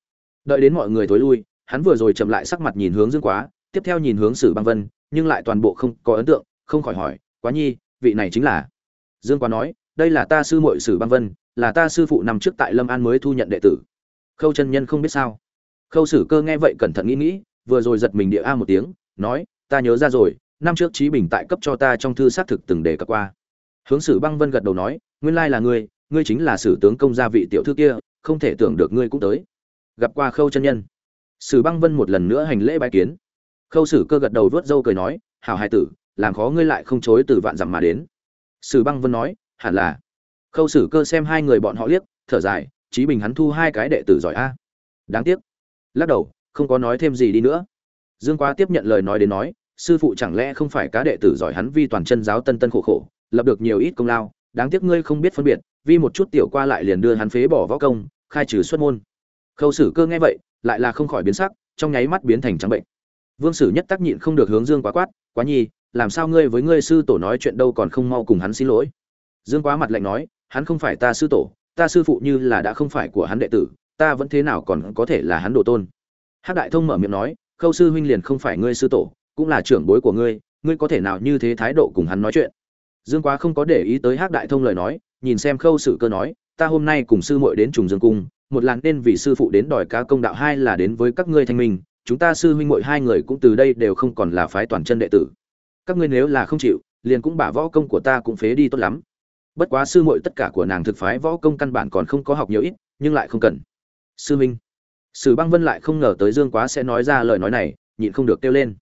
đợi đến mọi người thối lui, hắn vừa rồi chậm lại sắc mặt nhìn hướng dương quá, tiếp theo nhìn hướng sử băng vân, nhưng lại toàn bộ không có ấn tượng, không khỏi hỏi, quá nhi, vị này chính là? Dương quá nói, đây là ta sư muội sử băng vân, là ta sư phụ nằm trước tại lâm an mới thu nhận đệ tử. Khâu chân nhân không biết sao. Khâu sử cơ nghe vậy cẩn thận nghĩ nghĩ, vừa rồi giật mình địa a một tiếng, nói, ta nhớ ra rồi, năm trước trí bình tại cấp cho ta trong thư xác thực từng đề cập qua. Hướng sử băng vân gật đầu nói, nguyên lai là ngươi ngươi chính là sử tướng công gia vị tiểu thư kia, không thể tưởng được ngươi cũng tới gặp qua khâu chân nhân. Sử băng vân một lần nữa hành lễ bài kiến. Khâu sử cơ gật đầu vớt râu cười nói, hảo hai tử, làm khó ngươi lại không chối từ vạn dặm mà đến. Sử băng vân nói, hẳn là. Khâu sử cơ xem hai người bọn họ liếc, thở dài trí bình hắn thu hai cái đệ tử giỏi a. Đáng tiếc. Lắc đầu, không có nói thêm gì đi nữa. Dương quá tiếp nhận lời nói đến nói, sư phụ chẳng lẽ không phải cá đệ tử giỏi hắn vi toàn chân giáo tân tân khổ khổ, lập được nhiều ít công lao, đáng tiếc ngươi không biết phân biệt vì một chút tiểu qua lại liền đưa hắn phế bỏ võ công, khai trừ xuất môn khâu sử cơ nghe vậy, lại là không khỏi biến sắc, trong nháy mắt biến thành trắng bệnh. Vương sử nhất tác nhịn không được hướng dương quá quát, quá nhi, làm sao ngươi với ngươi sư tổ nói chuyện đâu còn không mau cùng hắn xin lỗi? Dương quá mặt lạnh nói, hắn không phải ta sư tổ, ta sư phụ như là đã không phải của hắn đệ tử, ta vẫn thế nào còn có thể là hắn đồ tôn? Hắc đại thông mở miệng nói, khâu sư huynh liền không phải ngươi sư tổ, cũng là trưởng bối của ngươi ngươi có thể nào như thế thái độ cùng hắn nói chuyện? Dương quá không có để ý tới hắc đại thông lời nói, nhìn xem khâu sử cơ nói, ta hôm nay cùng sư muội đến trùng dương cung một là nên vì sư phụ đến đòi ca công đạo hai là đến với các ngươi thanh minh, chúng ta sư huynh muội hai người cũng từ đây đều không còn là phái toàn chân đệ tử. Các ngươi nếu là không chịu, liền cũng bả võ công của ta cũng phế đi tốt lắm. Bất quá sư muội tất cả của nàng thực phái võ công căn bản còn không có học nhiều ít, nhưng lại không cần. Sư huynh. Sử băng vân lại không ngờ tới dương quá sẽ nói ra lời nói này, nhịn không được kêu lên.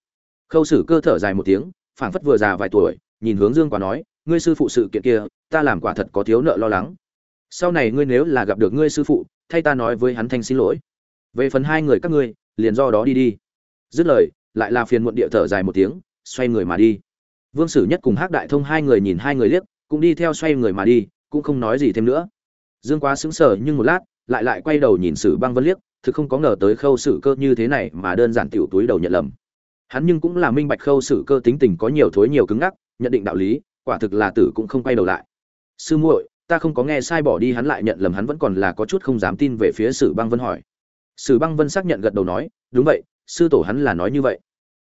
Khâu sử cơ thở dài một tiếng, phảng phất vừa già vài tuổi, nhìn hướng dương quá nói, ngươi sư phụ sự kiện kia, ta làm quả thật có thiếu nợ lo lắng. Sau này ngươi nếu là gặp được ngươi sư phụ thay ta nói với hắn thanh xin lỗi. Về phần hai người các ngươi, liền do đó đi đi. Dứt lời, lại là phiền muộn địa thở dài một tiếng, xoay người mà đi. Vương sử nhất cùng hắc đại thông hai người nhìn hai người liếc, cũng đi theo xoay người mà đi, cũng không nói gì thêm nữa. Dương quá sững sờ nhưng một lát, lại lại quay đầu nhìn sử băng vân liếc, thực không có ngờ tới khâu sử cơ như thế này mà đơn giản tiểu túi đầu nhận lầm. Hắn nhưng cũng là minh bạch khâu sử cơ tính tình có nhiều thối nhiều cứng ngắc, nhận định đạo lý, quả thực là tử cũng không quay đầu lại. Sư muội ta không có nghe sai bỏ đi, hắn lại nhận lầm, hắn vẫn còn là có chút không dám tin về phía sử băng vân hỏi. Sử băng vân xác nhận gật đầu nói, đúng vậy, sư tổ hắn là nói như vậy.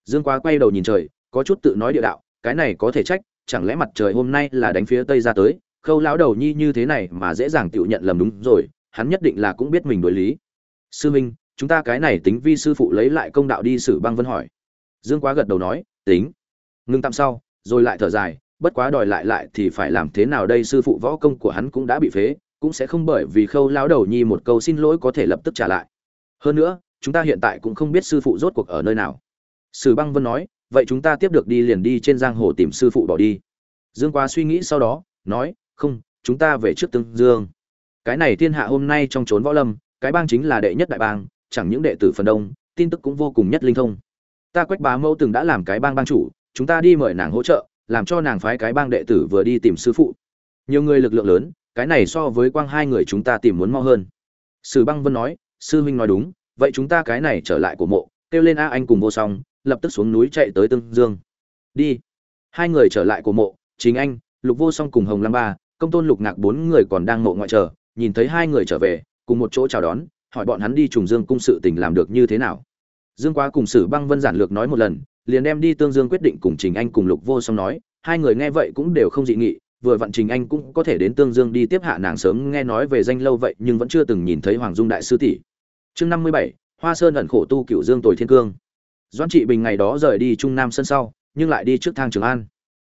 Dương quá quay đầu nhìn trời, có chút tự nói địa đạo, cái này có thể trách, chẳng lẽ mặt trời hôm nay là đánh phía tây ra tới, khâu lão đầu nhi như thế này mà dễ dàng tự nhận lầm đúng rồi, hắn nhất định là cũng biết mình đối lý. Sư minh, chúng ta cái này tính vi sư phụ lấy lại công đạo đi, sử băng vân hỏi. Dương quá gật đầu nói, tính. Ngưng tạm sau, rồi lại thở dài bất quá đòi lại lại thì phải làm thế nào đây, sư phụ võ công của hắn cũng đã bị phế, cũng sẽ không bởi vì khâu lão đầu nhi một câu xin lỗi có thể lập tức trả lại. Hơn nữa, chúng ta hiện tại cũng không biết sư phụ rốt cuộc ở nơi nào. Sử băng vân nói, vậy chúng ta tiếp được đi liền đi trên giang hồ tìm sư phụ bỏ đi. Dương quá suy nghĩ sau đó, nói, không, chúng ta về trước tương dương. Cái này thiên hạ hôm nay trong trốn võ lâm, cái bang chính là đệ nhất đại bang, chẳng những đệ tử phần đông, tin tức cũng vô cùng nhất linh thông. Ta quách bá mẫu từng đã làm cái bang bang chủ, chúng ta đi mời nàng hỗ trợ làm cho nàng phái cái bang đệ tử vừa đi tìm sư phụ. Nhiều người lực lượng lớn, cái này so với quang hai người chúng ta tìm muốn mau hơn. Sử băng vân nói, sư huynh nói đúng, vậy chúng ta cái này trở lại của mộ, kêu lên a anh cùng vô song, lập tức xuống núi chạy tới tương dương. Đi. Hai người trở lại của mộ chính anh, lục vô song cùng hồng lăng ba, công tôn lục ngạc bốn người còn đang mộ ngoại chờ, nhìn thấy hai người trở về, cùng một chỗ chào đón, hỏi bọn hắn đi trùng dương cung sự tình làm được như thế nào. Dương quá cùng sử băng vân giản lược nói một lần liền đem đi tương dương quyết định cùng trình anh cùng lục vô song nói, hai người nghe vậy cũng đều không dị nghị, vừa vặn trình anh cũng có thể đến tương dương đi tiếp hạ nàng sớm nghe nói về danh lâu vậy nhưng vẫn chưa từng nhìn thấy hoàng dung đại sư tỷ. Chương năm mươi bảy, hoa sơn ẩn khổ tu cựu dương tồi thiên cương. Doãn trị bình ngày đó rời đi trung nam sân sau, nhưng lại đi trước thang trường an.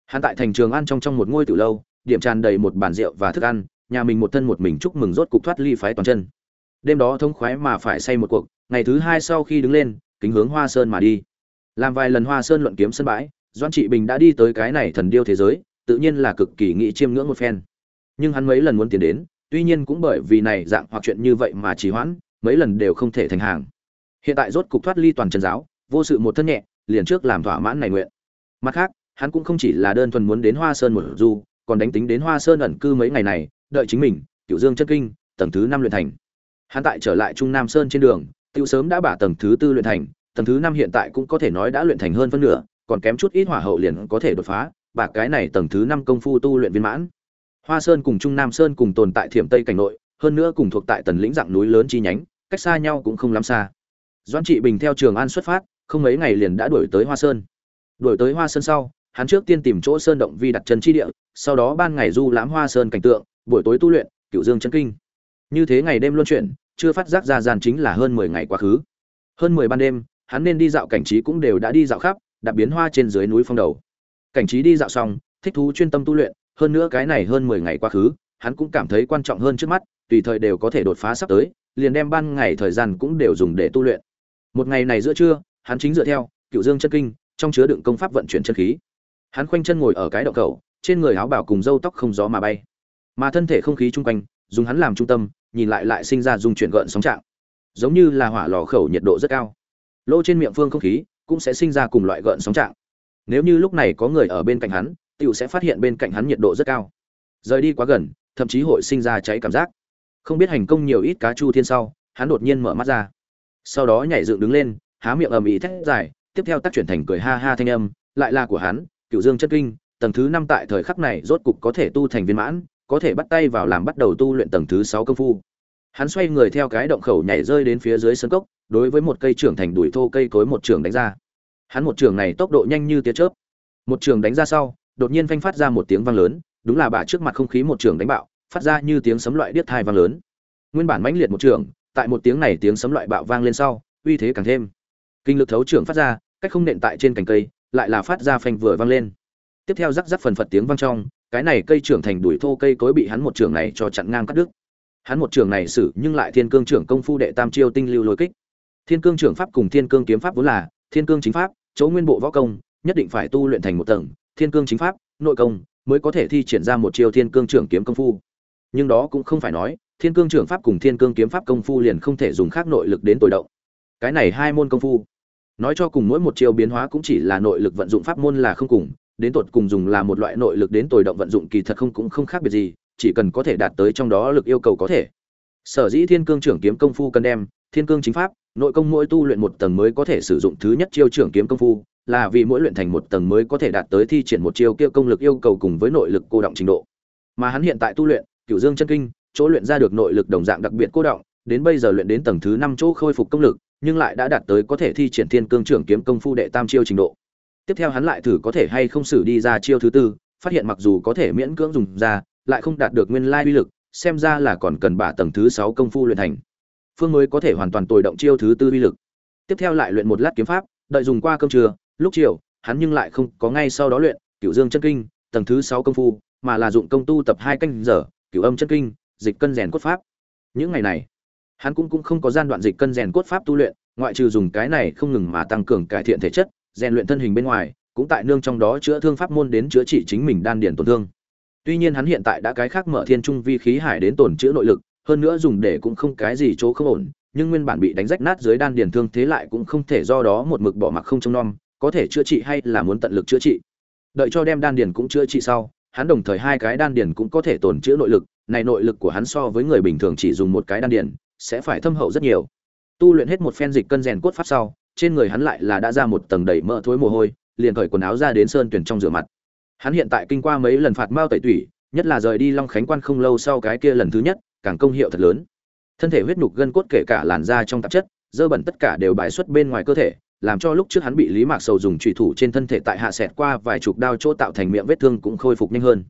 Hắn tại thành trường an trong trong một ngôi tử lâu, điểm tràn đầy một bàn rượu và thức ăn, nhà mình một thân một mình chúc mừng rốt cục thoát ly phái toàn chân. Đêm đó thông khoái mà phải say một cuộc, ngày thứ hai sau khi đứng lên, kính hướng hoa sơn mà đi làm vài lần hoa sơn luận kiếm sân bãi doan trị bình đã đi tới cái này thần điêu thế giới, tự nhiên là cực kỳ nghĩ chiêm ngưỡng một phen. Nhưng hắn mấy lần muốn tiến đến, tuy nhiên cũng bởi vì này dạng hoặc chuyện như vậy mà trì hoãn, mấy lần đều không thể thành hàng. Hiện tại rốt cục thoát ly toàn trần giáo, vô sự một thân nhẹ, liền trước làm thỏa mãn này nguyện. Mặt khác, hắn cũng không chỉ là đơn thuần muốn đến hoa sơn một du, còn đánh tính đến hoa sơn ẩn cư mấy ngày này, đợi chính mình cựu dương chân kinh, tầng thứ năm luyện thành. Hắn tại trở lại trung nam sơn trên đường, tiêu sớm đã bả tầng thứ tư luyện thành tầng thứ năm hiện tại cũng có thể nói đã luyện thành hơn phân nửa, còn kém chút ít hỏa hậu liền có thể đột phá, và cái này tầng thứ năm công phu tu luyện viên mãn. Hoa sơn cùng trung nam sơn cùng tồn tại thiểm tây cảnh nội, hơn nữa cùng thuộc tại tần lĩnh dạng núi lớn chi nhánh, cách xa nhau cũng không lắm xa. Doãn trị bình theo trường an xuất phát, không mấy ngày liền đã đuổi tới hoa sơn. Đuổi tới hoa sơn sau, hắn trước tiên tìm chỗ sơn động vi đặt chân chi địa, sau đó ban ngày du lãm hoa sơn cảnh tượng, buổi tối tu luyện cựu dương chân kinh. Như thế ngày đêm luân chuyển, chưa phát giác ra dàn chính là hơn mười ngày quá khứ. Hơn mười ban đêm hắn nên đi dạo cảnh trí cũng đều đã đi dạo khắp đạp biến hoa trên dưới núi phong đầu. Cảnh trí đi dạo xong, thích thú chuyên tâm tu luyện, hơn nữa cái này hơn mười ngày quá khứ, hắn cũng cảm thấy quan trọng hơn trước mắt, tùy thời đều có thể đột phá sắp tới, liền đem ban ngày thời gian cũng đều dùng để tu luyện. Một ngày này giữa trưa, hắn chính dựa theo, cựu dương chân kinh, trong chứa đựng công pháp vận chuyển chân khí. Hắn khoanh chân ngồi ở cái động cầu, trên người áo bảo cùng râu tóc không gió mà bay. Mà thân thể không khí chung quanh, dùng hắn làm trung tâm, nhìn lại lại sinh ra dung chuyển gợn sóng trạng. Giống như là hỏa lò khẩu nhiệt độ rất cao lỗ trên miệng phương không khí cũng sẽ sinh ra cùng loại gợn sóng trạng. Nếu như lúc này có người ở bên cạnh hắn, tiểu sẽ phát hiện bên cạnh hắn nhiệt độ rất cao. Rời đi quá gần, thậm chí hội sinh ra cháy cảm giác. Không biết hành công nhiều ít cá chu thiên sau, hắn đột nhiên mở mắt ra. Sau đó nhảy dựng đứng lên, há miệng ầm ĩ thét dài, tiếp theo tác chuyển thành cười ha ha thanh âm, lại là của hắn cựu dương chất kinh, tầng thứ năm tại thời khắc này rốt cục có thể tu thành viên mãn, có thể bắt tay vào làm bắt đầu tu luyện tầng thứ sáu công phu. Hắn xoay người theo cái động khẩu nhảy rơi đến phía dưới sân cốc đối với một cây trưởng thành đuổi thô cây cối một trường đánh ra. Hắn một trường này tốc độ nhanh như tia chớp. Một trường đánh ra sau, đột nhiên phanh phát ra một tiếng vang lớn, đúng là bà trước mặt không khí một trường đánh bạo, phát ra như tiếng sấm loại điếc tai vang lớn. Nguyên bản mãnh liệt một trường, tại một tiếng này tiếng sấm loại bạo vang lên sau, uy thế càng thêm. Kinh lực thấu trưởng phát ra, cách không nện tại trên cành cây, lại là phát ra phanh vừa vang lên. Tiếp theo rắc rắc phần phật tiếng vang trong, cái này cây trưởng thành đuổi thô cây cối bị hắn một trường này cho chặn ngang cắt đứt. Hắn một trường này sử nhưng lại thiên cương trưởng công phu đệ tam chiêu tinh lưu lôi kích thiên cương trưởng pháp cùng thiên cương kiếm pháp vốn là, thiên cương chính pháp, chỗ nguyên bộ võ công, nhất định phải tu luyện thành một tầng, thiên cương chính pháp, nội công, mới có thể thi triển ra một chiêu thiên cương trưởng kiếm công phu. Nhưng đó cũng không phải nói, thiên cương trưởng pháp cùng thiên cương kiếm pháp công phu liền không thể dùng khác nội lực đến tối động. Cái này hai môn công phu, nói cho cùng mỗi một chiêu biến hóa cũng chỉ là nội lực vận dụng pháp môn là không cùng, đến tột cùng dùng là một loại nội lực đến tồi động vận dụng kỳ thật không cũng không khác biệt gì, chỉ cần có thể đạt tới trong đó lực yêu cầu có thể. Sở dĩ thiên cương trưởng kiếm công phu cần đem thiên cương chính pháp, nội công mỗi tu luyện một tầng mới có thể sử dụng thứ nhất chiêu trưởng kiếm công phu, là vì mỗi luyện thành một tầng mới có thể đạt tới thi triển một chiêu kia công lực yêu cầu cùng với nội lực cô động trình độ. Mà hắn hiện tại tu luyện, cửu dương chân kinh, chỗ luyện ra được nội lực đồng dạng đặc biệt cô động, đến bây giờ luyện đến tầng thứ năm chỗ khôi phục công lực, nhưng lại đã đạt tới có thể thi triển thiên cương trưởng kiếm công phu đệ tam chiêu trình độ. Tiếp theo hắn lại thử có thể hay không xử đi ra chiêu thứ tư, phát hiện mặc dù có thể miễn cưỡng dùng ra, lại không đạt được nguyên lai uy lực, xem ra là còn cần bả tầng thứ sáu công phu luyện thành phương mới có thể hoàn toàn tồi động chiêu thứ tư uy lực. Tiếp theo lại luyện một lát kiếm pháp, đợi dùng qua cơm trưa, lúc chiều, hắn nhưng lại không có ngay sau đó luyện, cửu dương chân kinh, tầng thứ sáu công phu, mà là dụng công tu tập hai canh giờ, cửu âm chân kinh, dịch cân rèn cốt pháp. Những ngày này, hắn cũng cũng không có gian đoạn dịch cân rèn cốt pháp tu luyện, ngoại trừ dùng cái này không ngừng mà tăng cường cải thiện thể chất, rèn luyện thân hình bên ngoài, cũng tại nương trong đó chữa thương pháp môn đến chữa trị chính mình đan điền tổn thương. Tuy nhiên hắn hiện tại đã cái khác mở thiên trung vi khí hải đến tổn chữa nội lực hơn nữa dùng để cũng không cái gì chỗ không ổn, nhưng nguyên bản bị đánh rách nát dưới đan điền thương thế lại cũng không thể do đó một mực bỏ mặc không trông nom, có thể chữa trị hay là muốn tận lực chữa trị. Đợi cho đem đan điền cũng chữa trị sau, hắn đồng thời hai cái đan điền cũng có thể tổn chữa nội lực, này nội lực của hắn so với người bình thường chỉ dùng một cái đan điền, sẽ phải thâm hậu rất nhiều. Tu luyện hết một phen dịch cân rèn cốt pháp sau, trên người hắn lại là đã ra một tầng đầy mỡ thối mồ hôi, liền cởi quần áo ra đến sơn tuyển trong rửa mặt. Hắn hiện tại kinh qua mấy lần phạt mao tẩy tủy, nhất là rời đi long khánh quan không lâu sau cái kia lần thứ nhất càng công hiệu thật lớn. Thân thể huyết nhục gân cốt kể cả làn da trong tạp chất, dơ bẩn tất cả đều bài xuất bên ngoài cơ thể, làm cho lúc trước hắn bị lý mạc sầu dùng trùy thủ trên thân thể tại hạ sẹt qua vài chục đao chỗ tạo thành miệng vết thương cũng khôi phục nhanh hơn.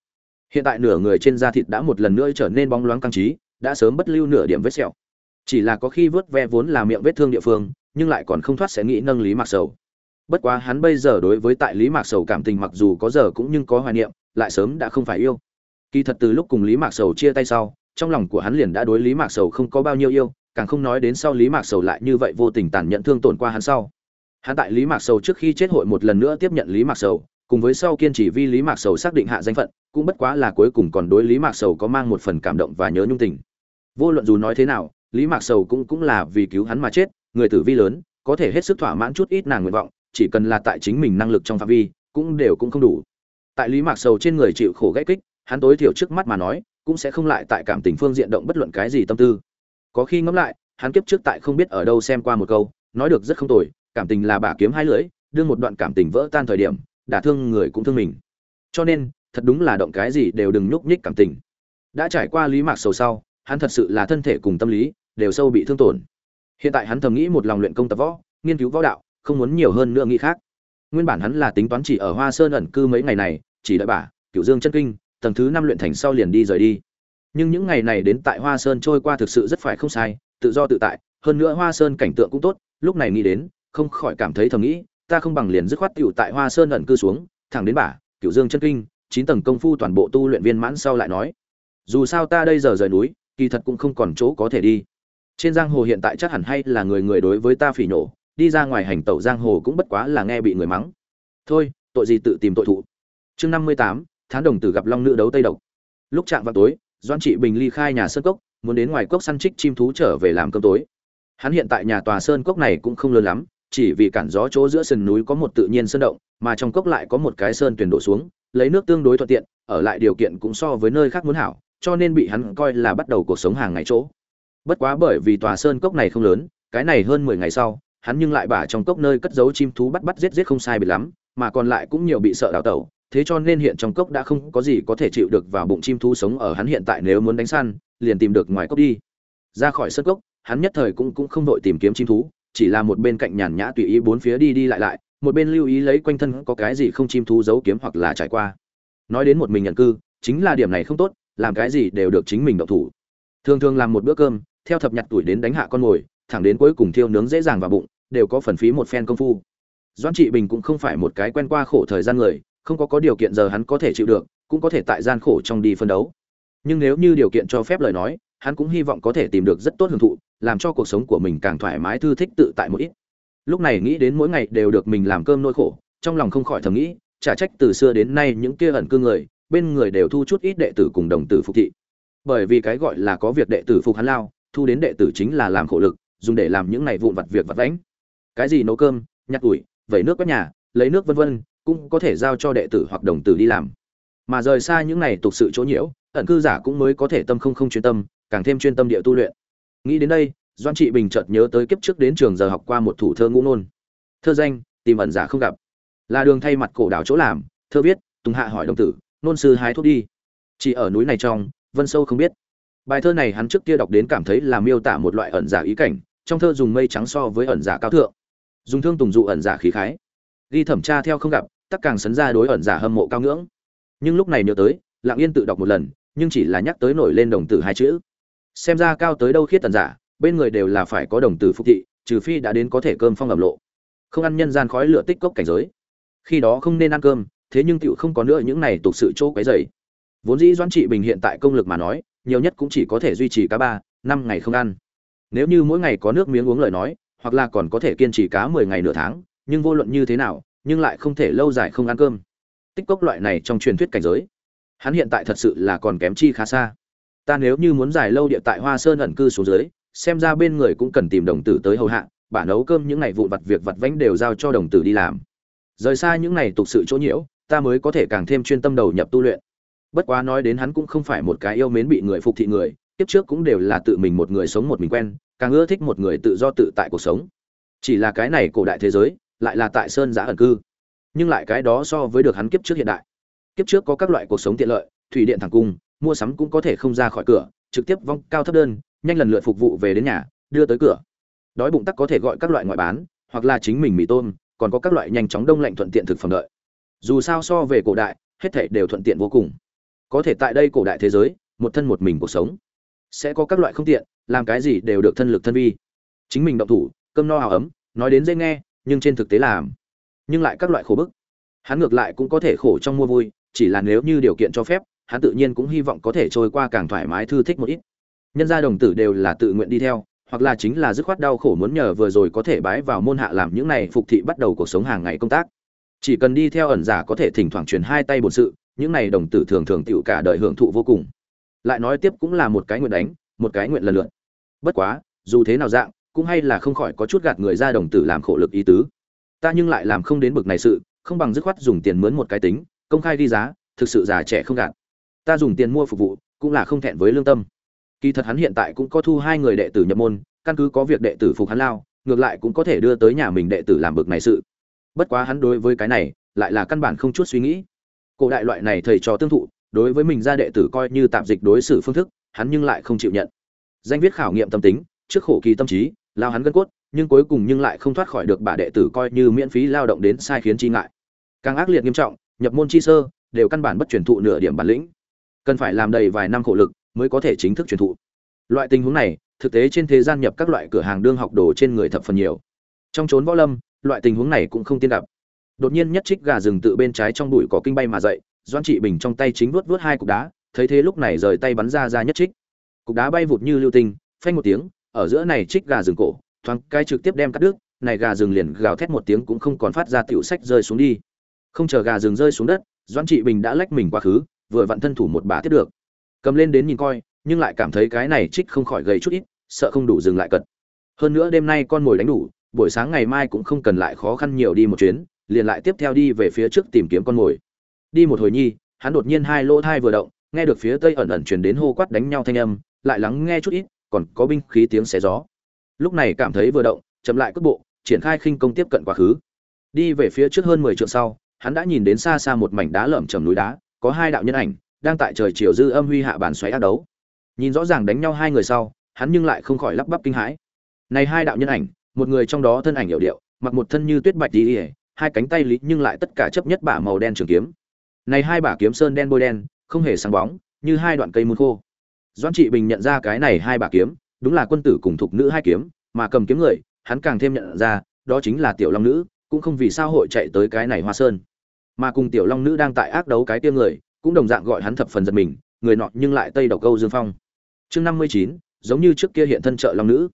Hiện tại nửa người trên da thịt đã một lần nữa trở nên bóng loáng căng trí, đã sớm bất lưu nửa điểm vết sẹo. Chỉ là có khi vớt ve vốn là miệng vết thương địa phương, nhưng lại còn không thoát sẽ nghĩ nâng lý mạc sầu. Bất quá hắn bây giờ đối với tại lý mạc sầu cảm tình mặc dù có giờ cũng nhưng có hoài niệm, lại sớm đã không phải yêu. Kỳ thật từ lúc cùng lý mạc sầu chia tay sau trong lòng của hắn liền đã đối lý mạc sầu không có bao nhiêu yêu, càng không nói đến sau lý mạc sầu lại như vậy vô tình tàn nhẫn thương tổn qua hắn sau. Hắn tại lý mạc sầu trước khi chết hội một lần nữa tiếp nhận lý mạc sầu, cùng với sau kiên trì vi lý mạc sầu xác định hạ danh phận, cũng bất quá là cuối cùng còn đối lý mạc sầu có mang một phần cảm động và nhớ nhung tình. Vô luận dù nói thế nào, lý mạc sầu cũng cũng là vì cứu hắn mà chết, người tử vi lớn, có thể hết sức thỏa mãn chút ít nàng nguyện vọng, chỉ cần là tại chính mình năng lực trong phạm vi, cũng đều cũng không đủ. Tại lý mạc sầu trên người chịu khổ gãy kích, hắn tối thiểu trước mắt mà nói cũng sẽ không lại tại cảm tình phương diện động bất luận cái gì tâm tư. Có khi ngẫm lại, hắn kiếp trước tại không biết ở đâu xem qua một câu, nói được rất không tồi, cảm tình là bả kiếm hai lưỡi đưa một đoạn cảm tình vỡ tan thời điểm, đả thương người cũng thương mình. Cho nên, thật đúng là động cái gì đều đừng nhúc nhích cảm tình. Đã trải qua lý mạc sầu sau, hắn thật sự là thân thể cùng tâm lý, đều sâu bị thương tổn. Hiện tại hắn thầm nghĩ một lòng luyện công tập võ, nghiên cứu võ đạo, không muốn nhiều hơn nữa nghĩ khác. Nguyên bản hắn là tính toán chỉ ở hoa sơn ẩn cư mấy ngày này, chỉ đợi bà cựu dương chân kinh tầng thứ năm luyện thành sau liền đi rời đi. Nhưng những ngày này đến tại hoa sơn trôi qua thực sự rất phải không sai tự do tự tại hơn nữa hoa sơn cảnh tượng cũng tốt lúc này nghĩ đến không khỏi cảm thấy thầm nghĩ ta không bằng liền dứt khoát cựu tại hoa sơn ẩn cư xuống thẳng đến bả, cựu dương chân kinh chín tầng công phu toàn bộ tu luyện viên mãn sau lại nói dù sao ta đây giờ rời núi kỳ thật cũng không còn chỗ có thể đi. Trên giang hồ hiện tại chắc hẳn hay là người người đối với ta phỉ nổ đi ra ngoài hành tẩu giang hồ cũng bất quá là nghe bị người mắng. Thôi tội gì tự tìm tội thụ. Chương năm mươi tám Thán đồng tử gặp long nữ đấu tây độc. Lúc chạm vào tối doan trị bình ly khai nhà sơn cốc, muốn đến ngoài cốc săn trích chim thú trở về làm cơm tối. Hắn hiện tại nhà tòa sơn cốc này cũng không lớn lắm, chỉ vì cản gió chỗ giữa sườn núi có một tự nhiên sơn động, mà trong cốc lại có một cái sơn tuyển đổ xuống, lấy nước tương đối thuận tiện, ở lại điều kiện cũng so với nơi khác muốn hảo, cho nên bị hắn coi là bắt đầu cuộc sống hàng ngày chỗ. Bất quá bởi vì tòa sơn cốc này không lớn, cái này hơn mười ngày sau, hắn nhưng lại bả trong cốc nơi cất giấu chim thú bắt bắt giết giết không sai biệt lắm, mà còn lại cũng nhiều bị sợ đào tẩu thế cho nên hiện trong cốc đã không có gì có thể chịu được vào bụng chim thú sống ở hắn hiện tại nếu muốn đánh săn, liền tìm được ngoài cốc đi. Ra khỏi sân cốc, hắn nhất thời cũng cũng không đội tìm kiếm chim thú, chỉ là một bên cạnh nhàn nhã tùy ý bốn phía đi đi lại lại, một bên lưu ý lấy quanh thân có cái gì không chim thú giấu kiếm hoặc là trải qua. Nói đến một mình nhận cư, chính là điểm này không tốt, làm cái gì đều được chính mình động thủ. Thường thường làm một bữa cơm, theo thập nhặt tuổi đến đánh hạ con mồi, thẳng đến cuối cùng thiêu nướng dễ dàng vào bụng, đều có phần phí một phen công phu. Doãn trị bình cũng không phải một cái quen qua khổ thời gian người không có có điều kiện giờ hắn có thể chịu được, cũng có thể tại gian khổ trong đi phân đấu. Nhưng nếu như điều kiện cho phép lời nói, hắn cũng hy vọng có thể tìm được rất tốt hưởng thụ, làm cho cuộc sống của mình càng thoải mái thư thích tự tại một ít. Lúc này nghĩ đến mỗi ngày đều được mình làm cơm nỗi khổ, trong lòng không khỏi thầm nghĩ trả trách từ xưa đến nay những kia ẩn cư người, bên người đều thu chút ít đệ tử cùng đồng tử phục thị. Bởi vì cái gọi là có việc đệ tử phục hắn lao, thu đến đệ tử chính là làm khổ lực, dùng để làm những này vụn vặt việc vặt vãnh. Cái gì nấu cơm, nhặt ủi, vẩy nước quét nhà, lấy nước vân vân cũng có thể giao cho đệ tử hoặc đồng tử đi làm. Mà rời xa những này tục sự chỗ nhiễu, ẩn cư giả cũng mới có thể tâm không không chuyên tâm, càng thêm chuyên tâm địa tu luyện. Nghĩ đến đây, doan trị bình chợt nhớ tới kiếp trước đến trường giờ học qua một thủ thơ ngũ nôn thơ danh, tìm ẩn giả không gặp. Là đường thay mặt cổ đảo chỗ làm, thơ viết, tùng hạ hỏi đồng tử, nôn sư hái thuốc đi. Chỉ ở núi này trong, vân sâu không biết. Bài thơ này hắn trước kia đọc đến cảm thấy là miêu tả một loại ẩn giả ý cảnh, trong thơ dùng mây trắng so với ẩn giả cao thượng. Dùng thương tùng dụ ẩn giả khí khái. Ghi thẩm tra theo không gặp tắc càng sấn ra đối ẩn giả hâm mộ cao ngưỡng. Nhưng lúc này nhớ tới, lặng yên tự đọc một lần, nhưng chỉ là nhắc tới nổi lên đồng tử hai chữ. Xem ra cao tới đâu khiết tần giả, bên người đều là phải có đồng tử phục thị, trừ phi đã đến có thể cơm phong ẩm lộ. Không ăn nhân gian khói lửa tích cốc cảnh giới. Khi đó không nên ăn cơm, thế nhưng tựu không có nữa những này tục sự chỗ quấy dày vốn dĩ doãn trị bình hiện tại công lực mà nói, nhiều nhất cũng chỉ có thể duy trì cá ba, năm ngày không ăn. Nếu như mỗi ngày có nước miếng uống lời nói, hoặc là còn có thể kiên trì cá mười ngày nửa tháng, nhưng vô luận như thế nào nhưng lại không thể lâu dài không ăn cơm. Tích cốc loại này trong truyền thuyết cảnh giới, hắn hiện tại thật sự là còn kém chi khá xa. Ta nếu như muốn dài lâu địa tại hoa sơn ẩn cư xuống dưới, xem ra bên người cũng cần tìm đồng tử tới hầu hạ bà nấu cơm những ngày vụn vặt việc vặt vãnh đều giao cho đồng tử đi làm. Rời xa những ngày tục sự chỗ nhiễu, ta mới có thể càng thêm chuyên tâm đầu nhập tu luyện. Bất quá nói đến hắn cũng không phải một cái yêu mến bị người phục thị người tiếp trước cũng đều là tự mình một người sống một mình quen, càng ưa thích một người tự do tự tại cuộc sống. Chỉ là cái này cổ đại thế giới lại là tại sơn giã ẩn cư. Nhưng lại cái đó so với được hắn kiếp trước hiện đại. Kiếp trước có các loại cuộc sống tiện lợi, thủy điện thẳng cung, mua sắm cũng có thể không ra khỏi cửa, trực tiếp vong cao thấp đơn, nhanh lần lượt phục vụ về đến nhà, đưa tới cửa. Đói bụng tắc có thể gọi các loại ngoại bán, hoặc là chính mình mì tôm, còn có các loại nhanh chóng đông lạnh thuận tiện thực phẩm đợi. Dù sao so về cổ đại, hết thảy đều thuận tiện vô cùng. Có thể tại đây cổ đại thế giới, một thân một mình cuộc sống. Sẽ có các loại không tiện, làm cái gì đều được thân lực thân vi. Chính mình động thủ, cơm no hào ấm, nói đến dễ nghe nhưng trên thực tế làm. Nhưng lại các loại khổ bức. Hắn ngược lại cũng có thể khổ trong mua vui, chỉ là nếu như điều kiện cho phép, hắn tự nhiên cũng hy vọng có thể trôi qua càng thoải mái thư thích một ít. Nhân gia đồng tử đều là tự nguyện đi theo, hoặc là chính là dứt khoát đau khổ muốn nhờ vừa rồi có thể bái vào môn hạ làm những này phục thị bắt đầu cuộc sống hàng ngày công tác. Chỉ cần đi theo ẩn giả có thể thỉnh thoảng truyền hai tay bổn sự, những này đồng tử thường thường tựu cả đời hưởng thụ vô cùng. Lại nói tiếp cũng là một cái nguyện đánh, một cái nguyện lần lượt. Bất quá, dù thế nào dạng cũng hay là không khỏi có chút gạt người ra đồng tử làm khổ lực ý tứ. Ta nhưng lại làm không đến bực này sự, không bằng dứt khoát dùng tiền mướn một cái tính, công khai ghi giá, thực sự già trẻ không gạt. Ta dùng tiền mua phục vụ, cũng là không thẹn với lương tâm. Kỳ thật hắn hiện tại cũng có thu hai người đệ tử nhập môn, căn cứ có việc đệ tử phục hắn lao, ngược lại cũng có thể đưa tới nhà mình đệ tử làm bực này sự. Bất quá hắn đối với cái này, lại là căn bản không chút suy nghĩ. Cổ đại loại này thầy trò tương thụ, đối với mình ra đệ tử coi như tạm dịch đối xử phương thức, hắn nhưng lại không chịu nhận. Danh viết khảo nghiệm tâm tính, trước khổ kỳ tâm trí lao hắn gân cốt, nhưng cuối cùng nhưng lại không thoát khỏi được bà đệ tử coi như miễn phí lao động đến sai khiến chi ngại. Càng ác liệt nghiêm trọng, nhập môn chi sơ, đều căn bản bất truyền thụ nửa điểm bản lĩnh. Cần phải làm đầy vài năm khổ lực mới có thể chính thức truyền thụ. Loại tình huống này, thực tế trên thế gian nhập các loại cửa hàng đương học đồ trên người thập phần nhiều. Trong trốn võ lâm, loại tình huống này cũng không tiên gặp. Đột nhiên nhất trích gà rừng tự bên trái trong bụi có kinh bay mà dậy doan trị bình trong tay chính vuốt vuốt hai cục đá, thấy thế lúc này rời tay bắn ra ra nhất trích. Cục đá bay vụt như lưu tinh, phanh một tiếng ở giữa này trích gà rừng cổ, thoáng cái trực tiếp đem cắt đứt, này gà rừng liền gào thét một tiếng cũng không còn phát ra tiểu sách rơi xuống đi. Không chờ gà rừng rơi xuống đất doan trị bình đã lách mình quá khứ, vừa vặn thân thủ một bà tiếp được. Cầm lên đến nhìn coi, nhưng lại cảm thấy cái này trích không khỏi gầy chút ít, sợ không đủ dừng lại cật. Hơn nữa đêm nay con mồi đánh đủ, buổi sáng ngày mai cũng không cần lại khó khăn nhiều đi một chuyến, liền lại tiếp theo đi về phía trước tìm kiếm con mồi. Đi một hồi nhi, hắn đột nhiên hai lỗ thai vừa động, nghe được phía tây ẩn ẩn truyền đến hô quát đánh nhau thanh âm, lại lắng nghe chút ít còn có binh khí tiếng xé gió. Lúc này cảm thấy vừa động, chậm lại cước bộ, triển khai khinh công tiếp cận quá khứ. Đi về phía trước hơn mười trượng sau, hắn đã nhìn đến xa xa một mảnh đá lởm chầm núi đá, có hai đạo nhân ảnh, đang tại trời chiều dư âm huy hạ bàn xoáy ác đấu. Nhìn rõ ràng đánh nhau hai người sau, hắn nhưng lại không khỏi lắp bắp kinh hãi. Này hai đạo nhân ảnh, một người trong đó thân ảnh hiệu điệu, mặc một thân như tuyết bạch đi ỉa hai cánh tay lý nhưng lại tất cả chấp nhất bả màu đen trường kiếm. Này hai bả kiếm sơn đen bôi đen, không hề sáng bóng, như hai đoạn cây muôn khô doãn trị bình nhận ra cái này hai bà kiếm, đúng là quân tử cùng thuộc nữ hai kiếm, mà cầm kiếm người, hắn càng thêm nhận ra, đó chính là tiểu long nữ, cũng không vì sao hội chạy tới cái này hoa sơn. Mà cùng tiểu long nữ đang tại ác đấu cái tiêm người, cũng đồng dạng gọi hắn thập phần giật mình, người nọ nhưng lại tây độc câu dương phong. Chương năm mươi chín, giống như trước kia hiện thân trợ long nữ.